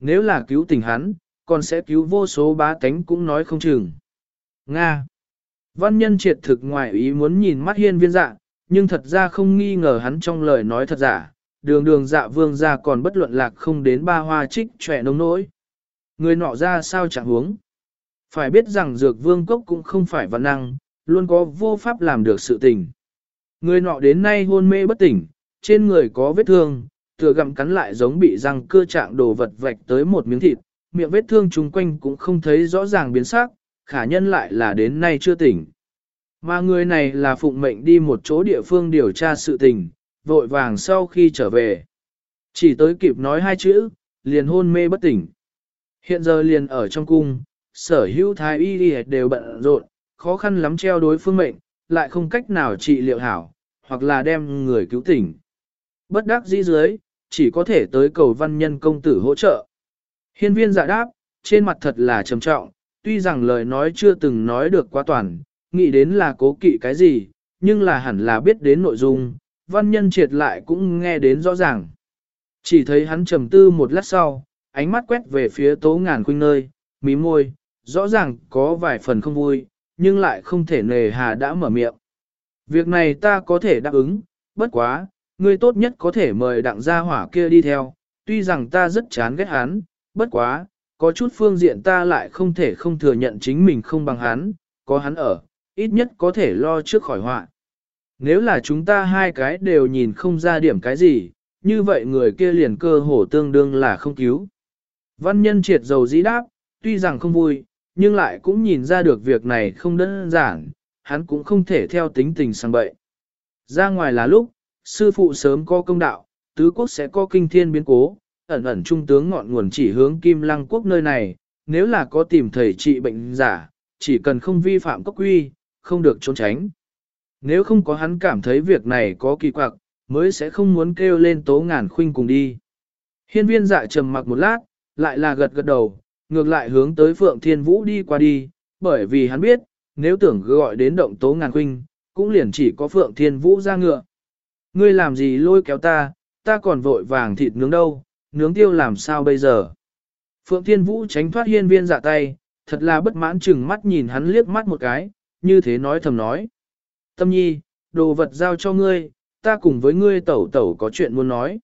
Nếu là cứu tình hắn, còn sẽ cứu vô số bá tánh cũng nói không chừng. Nga Văn nhân triệt thực ngoài ý muốn nhìn mắt hiên viên dạ, nhưng thật ra không nghi ngờ hắn trong lời nói thật giả, đường đường dạ vương ra còn bất luận lạc không đến ba hoa trích trẻ nông nỗi. Người nọ ra sao chẳng huống. Phải biết rằng dược vương cốc cũng không phải văn năng, luôn có vô pháp làm được sự tình. Người nọ đến nay hôn mê bất tỉnh, trên người có vết thương, tựa gặm cắn lại giống bị răng cưa trạng đồ vật vạch tới một miếng thịt, miệng vết thương chung quanh cũng không thấy rõ ràng biến sắc, khả nhân lại là đến nay chưa tỉnh. Mà người này là phụng mệnh đi một chỗ địa phương điều tra sự tình, vội vàng sau khi trở về. Chỉ tới kịp nói hai chữ, liền hôn mê bất tỉnh. Hiện giờ liền ở trong cung, sở hữu thái y đều bận rộn, khó khăn lắm treo đối phương mệnh, lại không cách nào trị liệu hảo, hoặc là đem người cứu tỉnh. Bất đắc dĩ dưới, chỉ có thể tới cầu văn nhân công tử hỗ trợ. Hiên viên dạ đáp, trên mặt thật là trầm trọng, tuy rằng lời nói chưa từng nói được quá toàn, nghĩ đến là cố kỵ cái gì, nhưng là hẳn là biết đến nội dung, văn nhân triệt lại cũng nghe đến rõ ràng. Chỉ thấy hắn trầm tư một lát sau, ánh mắt quét về phía tố ngàn khuynh nơi, mí môi, rõ ràng có vài phần không vui, nhưng lại không thể nề hà đã mở miệng. Việc này ta có thể đáp ứng, bất quá, ngươi tốt nhất có thể mời đặng gia hỏa kia đi theo, tuy rằng ta rất chán ghét hắn, bất quá, có chút phương diện ta lại không thể không thừa nhận chính mình không bằng hắn, có hắn ở, ít nhất có thể lo trước khỏi họa. Nếu là chúng ta hai cái đều nhìn không ra điểm cái gì, như vậy người kia liền cơ hồ tương đương là không cứu. Văn nhân triệt dầu dĩ đáp, tuy rằng không vui, nhưng lại cũng nhìn ra được việc này không đơn giản, hắn cũng không thể theo tính tình sang bậy. Ra ngoài là lúc, sư phụ sớm có công đạo, tứ quốc sẽ có kinh thiên biến cố, ẩn ẩn trung tướng ngọn nguồn chỉ hướng kim lăng quốc nơi này, nếu là có tìm thầy trị bệnh giả, chỉ cần không vi phạm cấp quy, không được trốn tránh. Nếu không có hắn cảm thấy việc này có kỳ quặc, mới sẽ không muốn kêu lên tố ngàn khuynh cùng đi. Hiên viên dạ trầm mặc một lát, lại là gật gật đầu, ngược lại hướng tới Phượng Thiên Vũ đi qua đi, bởi vì hắn biết, nếu tưởng gọi đến động tố ngàn khuynh, cũng liền chỉ có Phượng Thiên Vũ ra ngựa. Ngươi làm gì lôi kéo ta, ta còn vội vàng thịt nướng đâu, nướng tiêu làm sao bây giờ. Phượng Thiên Vũ tránh thoát hiên viên dạ tay, thật là bất mãn chừng mắt nhìn hắn liếc mắt một cái, như thế nói thầm nói. Tâm nhi, đồ vật giao cho ngươi, ta cùng với ngươi tẩu tẩu có chuyện muốn nói.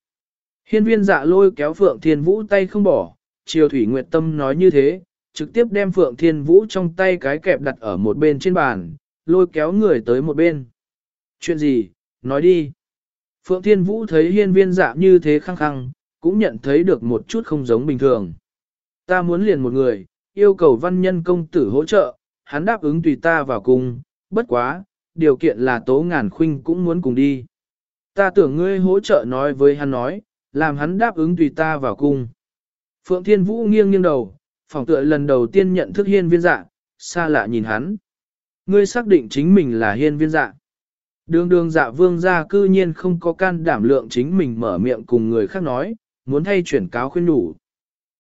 Hiên viên dạ lôi kéo Phượng Thiên Vũ tay không bỏ, Triều Thủy Nguyệt Tâm nói như thế, trực tiếp đem Phượng Thiên Vũ trong tay cái kẹp đặt ở một bên trên bàn, lôi kéo người tới một bên. Chuyện gì, nói đi. Phượng Thiên Vũ thấy hiên viên dạ như thế khăng khăng, cũng nhận thấy được một chút không giống bình thường. Ta muốn liền một người, yêu cầu văn nhân công tử hỗ trợ, hắn đáp ứng tùy ta vào cùng, bất quá, điều kiện là tố ngàn khuynh cũng muốn cùng đi. Ta tưởng ngươi hỗ trợ nói với hắn nói, làm hắn đáp ứng tùy ta vào cung. Phượng Thiên Vũ nghiêng nghiêng đầu, phỏng tựa lần đầu tiên nhận thức hiên viên dạ, xa lạ nhìn hắn. Ngươi xác định chính mình là hiên viên dạ. Đường đường dạ vương gia cư nhiên không có can đảm lượng chính mình mở miệng cùng người khác nói, muốn thay chuyển cáo khuyên đủ.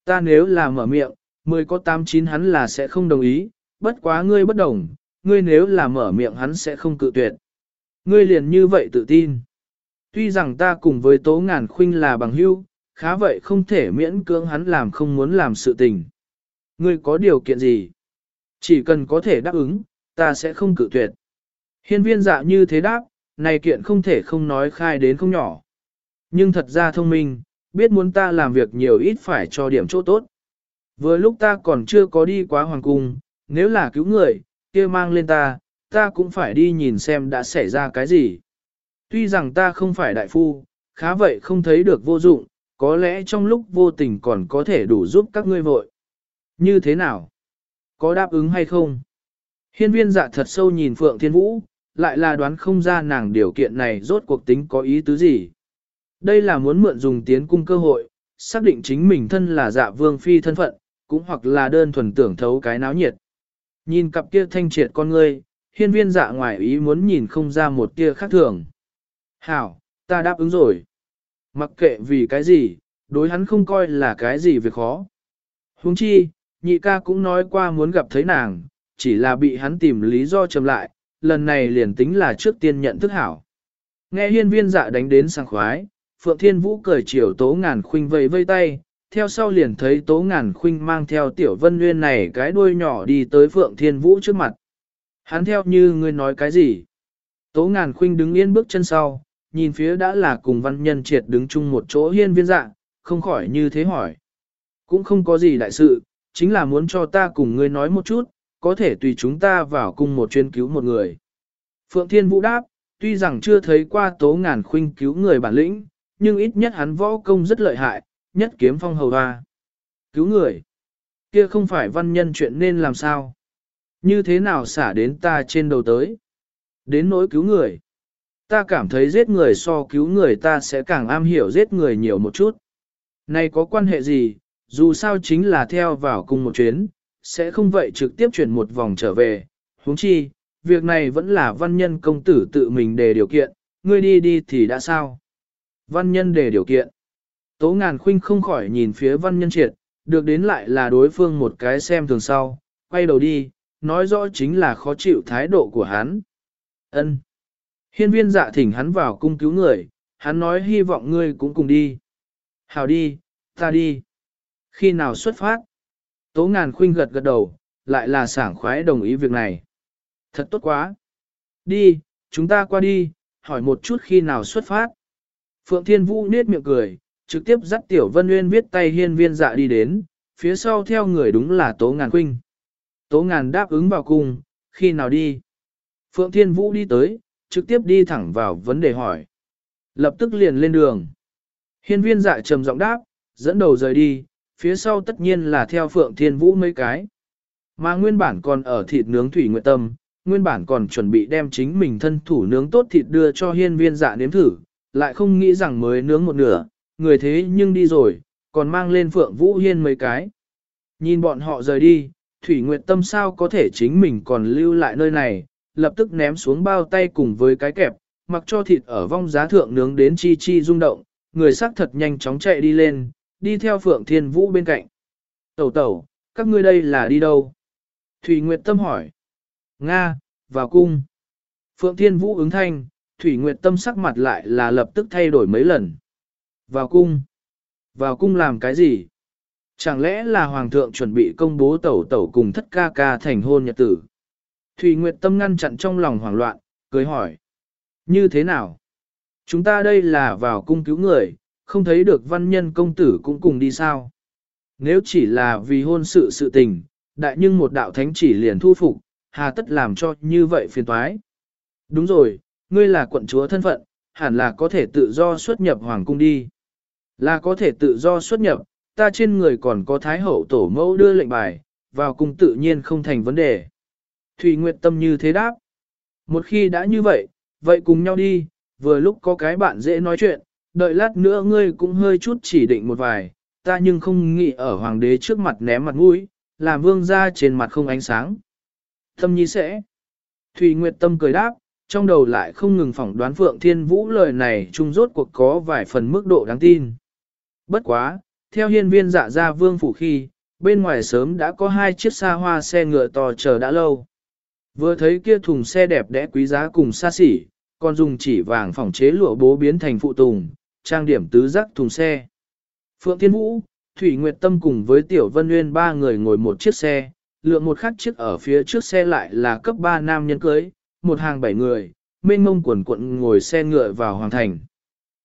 Ta nếu là mở miệng, mười có tám chín hắn là sẽ không đồng ý, bất quá ngươi bất đồng, ngươi nếu là mở miệng hắn sẽ không cự tuyệt. Ngươi liền như vậy tự tin. Tuy rằng ta cùng với tố ngàn khuynh là bằng hữu, khá vậy không thể miễn cưỡng hắn làm không muốn làm sự tình. Ngươi có điều kiện gì? Chỉ cần có thể đáp ứng, ta sẽ không cự tuyệt. Hiên viên dạ như thế đáp, này kiện không thể không nói khai đến không nhỏ. Nhưng thật ra thông minh, biết muốn ta làm việc nhiều ít phải cho điểm chỗ tốt. Vừa lúc ta còn chưa có đi quá hoàng cung, nếu là cứu người, kia mang lên ta, ta cũng phải đi nhìn xem đã xảy ra cái gì. Tuy rằng ta không phải đại phu, khá vậy không thấy được vô dụng, có lẽ trong lúc vô tình còn có thể đủ giúp các ngươi vội. Như thế nào? Có đáp ứng hay không? Hiên viên dạ thật sâu nhìn Phượng Thiên Vũ, lại là đoán không ra nàng điều kiện này rốt cuộc tính có ý tứ gì. Đây là muốn mượn dùng tiến cung cơ hội, xác định chính mình thân là dạ vương phi thân phận, cũng hoặc là đơn thuần tưởng thấu cái náo nhiệt. Nhìn cặp kia thanh triệt con ngươi, hiên viên dạ ngoài ý muốn nhìn không ra một tia khác thường. Hảo, ta đáp ứng rồi. Mặc kệ vì cái gì, đối hắn không coi là cái gì việc khó. huống chi, nhị ca cũng nói qua muốn gặp thấy nàng, chỉ là bị hắn tìm lý do chầm lại, lần này liền tính là trước tiên nhận thức hảo. Nghe hiên viên dạ đánh đến sang khoái, Phượng Thiên Vũ cười chiều tố ngàn khuynh vây vây tay, theo sau liền thấy tố ngàn khuynh mang theo tiểu vân nguyên này cái đuôi nhỏ đi tới Phượng Thiên Vũ trước mặt. Hắn theo như ngươi nói cái gì? Tố ngàn khuynh đứng yên bước chân sau, nhìn phía đã là cùng văn nhân triệt đứng chung một chỗ hiên viên dạ, không khỏi như thế hỏi. Cũng không có gì đại sự, chính là muốn cho ta cùng ngươi nói một chút, có thể tùy chúng ta vào cùng một chuyên cứu một người. Phượng Thiên Vũ đáp, tuy rằng chưa thấy qua tố ngàn khuynh cứu người bản lĩnh, nhưng ít nhất hắn võ công rất lợi hại, nhất kiếm phong hầu hoa. Cứu người. Kia không phải văn nhân chuyện nên làm sao. Như thế nào xả đến ta trên đầu tới. Đến nỗi cứu người. Ta cảm thấy giết người so cứu người ta sẽ càng am hiểu giết người nhiều một chút. Này có quan hệ gì, dù sao chính là theo vào cùng một chuyến, sẽ không vậy trực tiếp chuyển một vòng trở về. huống chi, việc này vẫn là văn nhân công tử tự mình đề điều kiện, ngươi đi đi thì đã sao. Văn nhân đề điều kiện. Tố ngàn khuynh không khỏi nhìn phía văn nhân triệt, được đến lại là đối phương một cái xem thường sau, quay đầu đi, nói rõ chính là khó chịu thái độ của hắn. Ân. Hiên viên dạ thỉnh hắn vào cung cứu người, hắn nói hy vọng ngươi cũng cùng đi. Hào đi, ta đi. Khi nào xuất phát? Tố ngàn khuynh gật gật đầu, lại là sảng khoái đồng ý việc này. Thật tốt quá. Đi, chúng ta qua đi, hỏi một chút khi nào xuất phát. Phượng Thiên Vũ nết miệng cười, trực tiếp dắt Tiểu Vân Nguyên viết tay hiên viên dạ đi đến, phía sau theo người đúng là Tố Ngàn Quynh. Tố Ngàn đáp ứng vào cung, khi nào đi? Phượng Thiên Vũ đi tới, trực tiếp đi thẳng vào vấn đề hỏi. Lập tức liền lên đường. Hiên viên dạ trầm giọng đáp, dẫn đầu rời đi, phía sau tất nhiên là theo Phượng Thiên Vũ mấy cái. Mà nguyên bản còn ở thịt nướng Thủy Nguyệt Tâm, nguyên bản còn chuẩn bị đem chính mình thân thủ nướng tốt thịt đưa cho hiên viên dạ nếm thử, lại không nghĩ rằng mới nướng một nửa, người thế nhưng đi rồi, còn mang lên Phượng Vũ Hiên mấy cái. Nhìn bọn họ rời đi, Thủy Nguyệt Tâm sao có thể chính mình còn lưu lại nơi này, lập tức ném xuống bao tay cùng với cái kẹp, mặc cho thịt ở vong giá thượng nướng đến chi chi rung động, người sắc thật nhanh chóng chạy đi lên, đi theo Phượng Thiên Vũ bên cạnh. Tẩu tẩu, các ngươi đây là đi đâu? Thủy Nguyệt Tâm hỏi. Nga, vào cung. Phượng Thiên Vũ ứng thanh, Thủy Nguyệt Tâm sắc mặt lại là lập tức thay đổi mấy lần. Vào cung. Vào cung làm cái gì? Chẳng lẽ là Hoàng thượng chuẩn bị công bố tẩu tẩu cùng thất ca ca thành hôn nhật tử? Thủy Nguyệt Tâm ngăn chặn trong lòng hoảng loạn, cười hỏi. Như thế nào? Chúng ta đây là vào cung cứu người, không thấy được văn nhân công tử cũng cùng đi sao? Nếu chỉ là vì hôn sự sự tình, đại nhưng một đạo thánh chỉ liền thu phục, hà tất làm cho như vậy phiền toái. Đúng rồi, ngươi là quận chúa thân phận, hẳn là có thể tự do xuất nhập hoàng cung đi. Là có thể tự do xuất nhập, ta trên người còn có thái hậu tổ mẫu đưa lệnh bài, vào cung tự nhiên không thành vấn đề. Thủy Nguyệt Tâm như thế đáp. Một khi đã như vậy, vậy cùng nhau đi, vừa lúc có cái bạn dễ nói chuyện, đợi lát nữa ngươi cũng hơi chút chỉ định một vài, ta nhưng không nghĩ ở hoàng đế trước mặt ném mặt mũi, làm vương ra trên mặt không ánh sáng. Tâm nhi sẽ. Thủy Nguyệt Tâm cười đáp, trong đầu lại không ngừng phỏng đoán Phượng Thiên Vũ lời này trung rốt cuộc có vài phần mức độ đáng tin. Bất quá, theo hiên viên dạ ra vương phủ khi, bên ngoài sớm đã có hai chiếc xa hoa xe ngựa to chờ đã lâu. Vừa thấy kia thùng xe đẹp đẽ quý giá cùng xa xỉ, còn dùng chỉ vàng phỏng chế lụa bố biến thành phụ tùng, trang điểm tứ giác thùng xe. Phượng Thiên Vũ, Thủy Nguyệt Tâm cùng với Tiểu Vân Nguyên ba người ngồi một chiếc xe, lượng một khắc chiếc ở phía trước xe lại là cấp 3 nam nhân cưới, một hàng bảy người, mênh mông quần quận ngồi xe ngựa vào hoàng thành.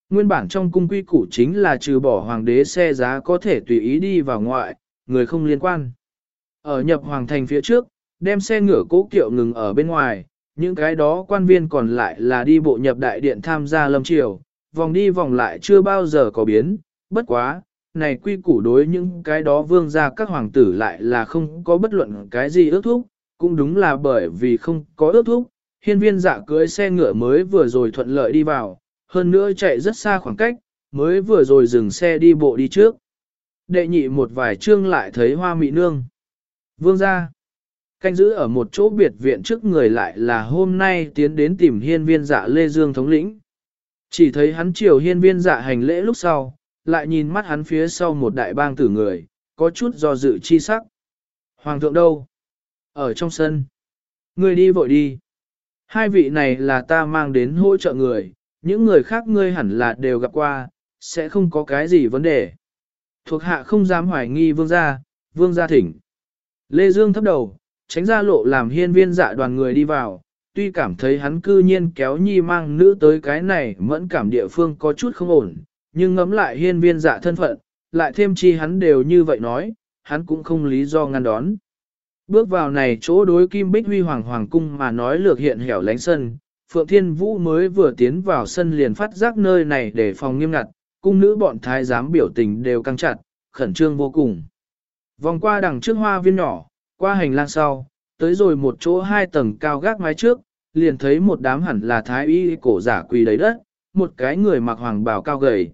Nguyên bản trong cung quy củ chính là trừ bỏ hoàng đế xe giá có thể tùy ý đi vào ngoại, người không liên quan. Ở nhập hoàng thành phía trước, đem xe ngựa cố kiệu ngừng ở bên ngoài, những cái đó quan viên còn lại là đi bộ nhập đại điện tham gia lâm triều, vòng đi vòng lại chưa bao giờ có biến, bất quá, này quy củ đối những cái đó vương gia các hoàng tử lại là không có bất luận cái gì ước thúc, cũng đúng là bởi vì không có ước thúc, hiên viên dạ cưới xe ngựa mới vừa rồi thuận lợi đi vào, hơn nữa chạy rất xa khoảng cách, mới vừa rồi dừng xe đi bộ đi trước. Đệ nhị một vài chương lại thấy hoa mị nương. Vương gia canh giữ ở một chỗ biệt viện trước người lại là hôm nay tiến đến tìm hiên viên dạ Lê Dương thống lĩnh. Chỉ thấy hắn chiều hiên viên dạ hành lễ lúc sau, lại nhìn mắt hắn phía sau một đại bang tử người, có chút do dự chi sắc. Hoàng thượng đâu? Ở trong sân. Người đi vội đi. Hai vị này là ta mang đến hỗ trợ người, những người khác ngươi hẳn là đều gặp qua, sẽ không có cái gì vấn đề. Thuộc hạ không dám hoài nghi vương gia, vương gia thỉnh. Lê Dương thấp đầu, tránh ra lộ làm hiên viên dạ đoàn người đi vào, tuy cảm thấy hắn cư nhiên kéo nhi mang nữ tới cái này mẫn cảm địa phương có chút không ổn, nhưng ngẫm lại hiên viên dạ thân phận, lại thêm chi hắn đều như vậy nói, hắn cũng không lý do ngăn đón. Bước vào này chỗ đối kim bích huy hoàng hoàng cung mà nói lược hiện hẻo lánh sân, Phượng Thiên Vũ mới vừa tiến vào sân liền phát giác nơi này để phòng nghiêm ngặt, cung nữ bọn thái giám biểu tình đều căng chặt, khẩn trương vô cùng. Vòng qua đằng trước hoa viên nhỏ, qua hành lang sau, tới rồi một chỗ hai tầng cao gác mái trước, liền thấy một đám hẳn là thái y cổ giả quỳ đấy đất, một cái người mặc hoàng bào cao gầy.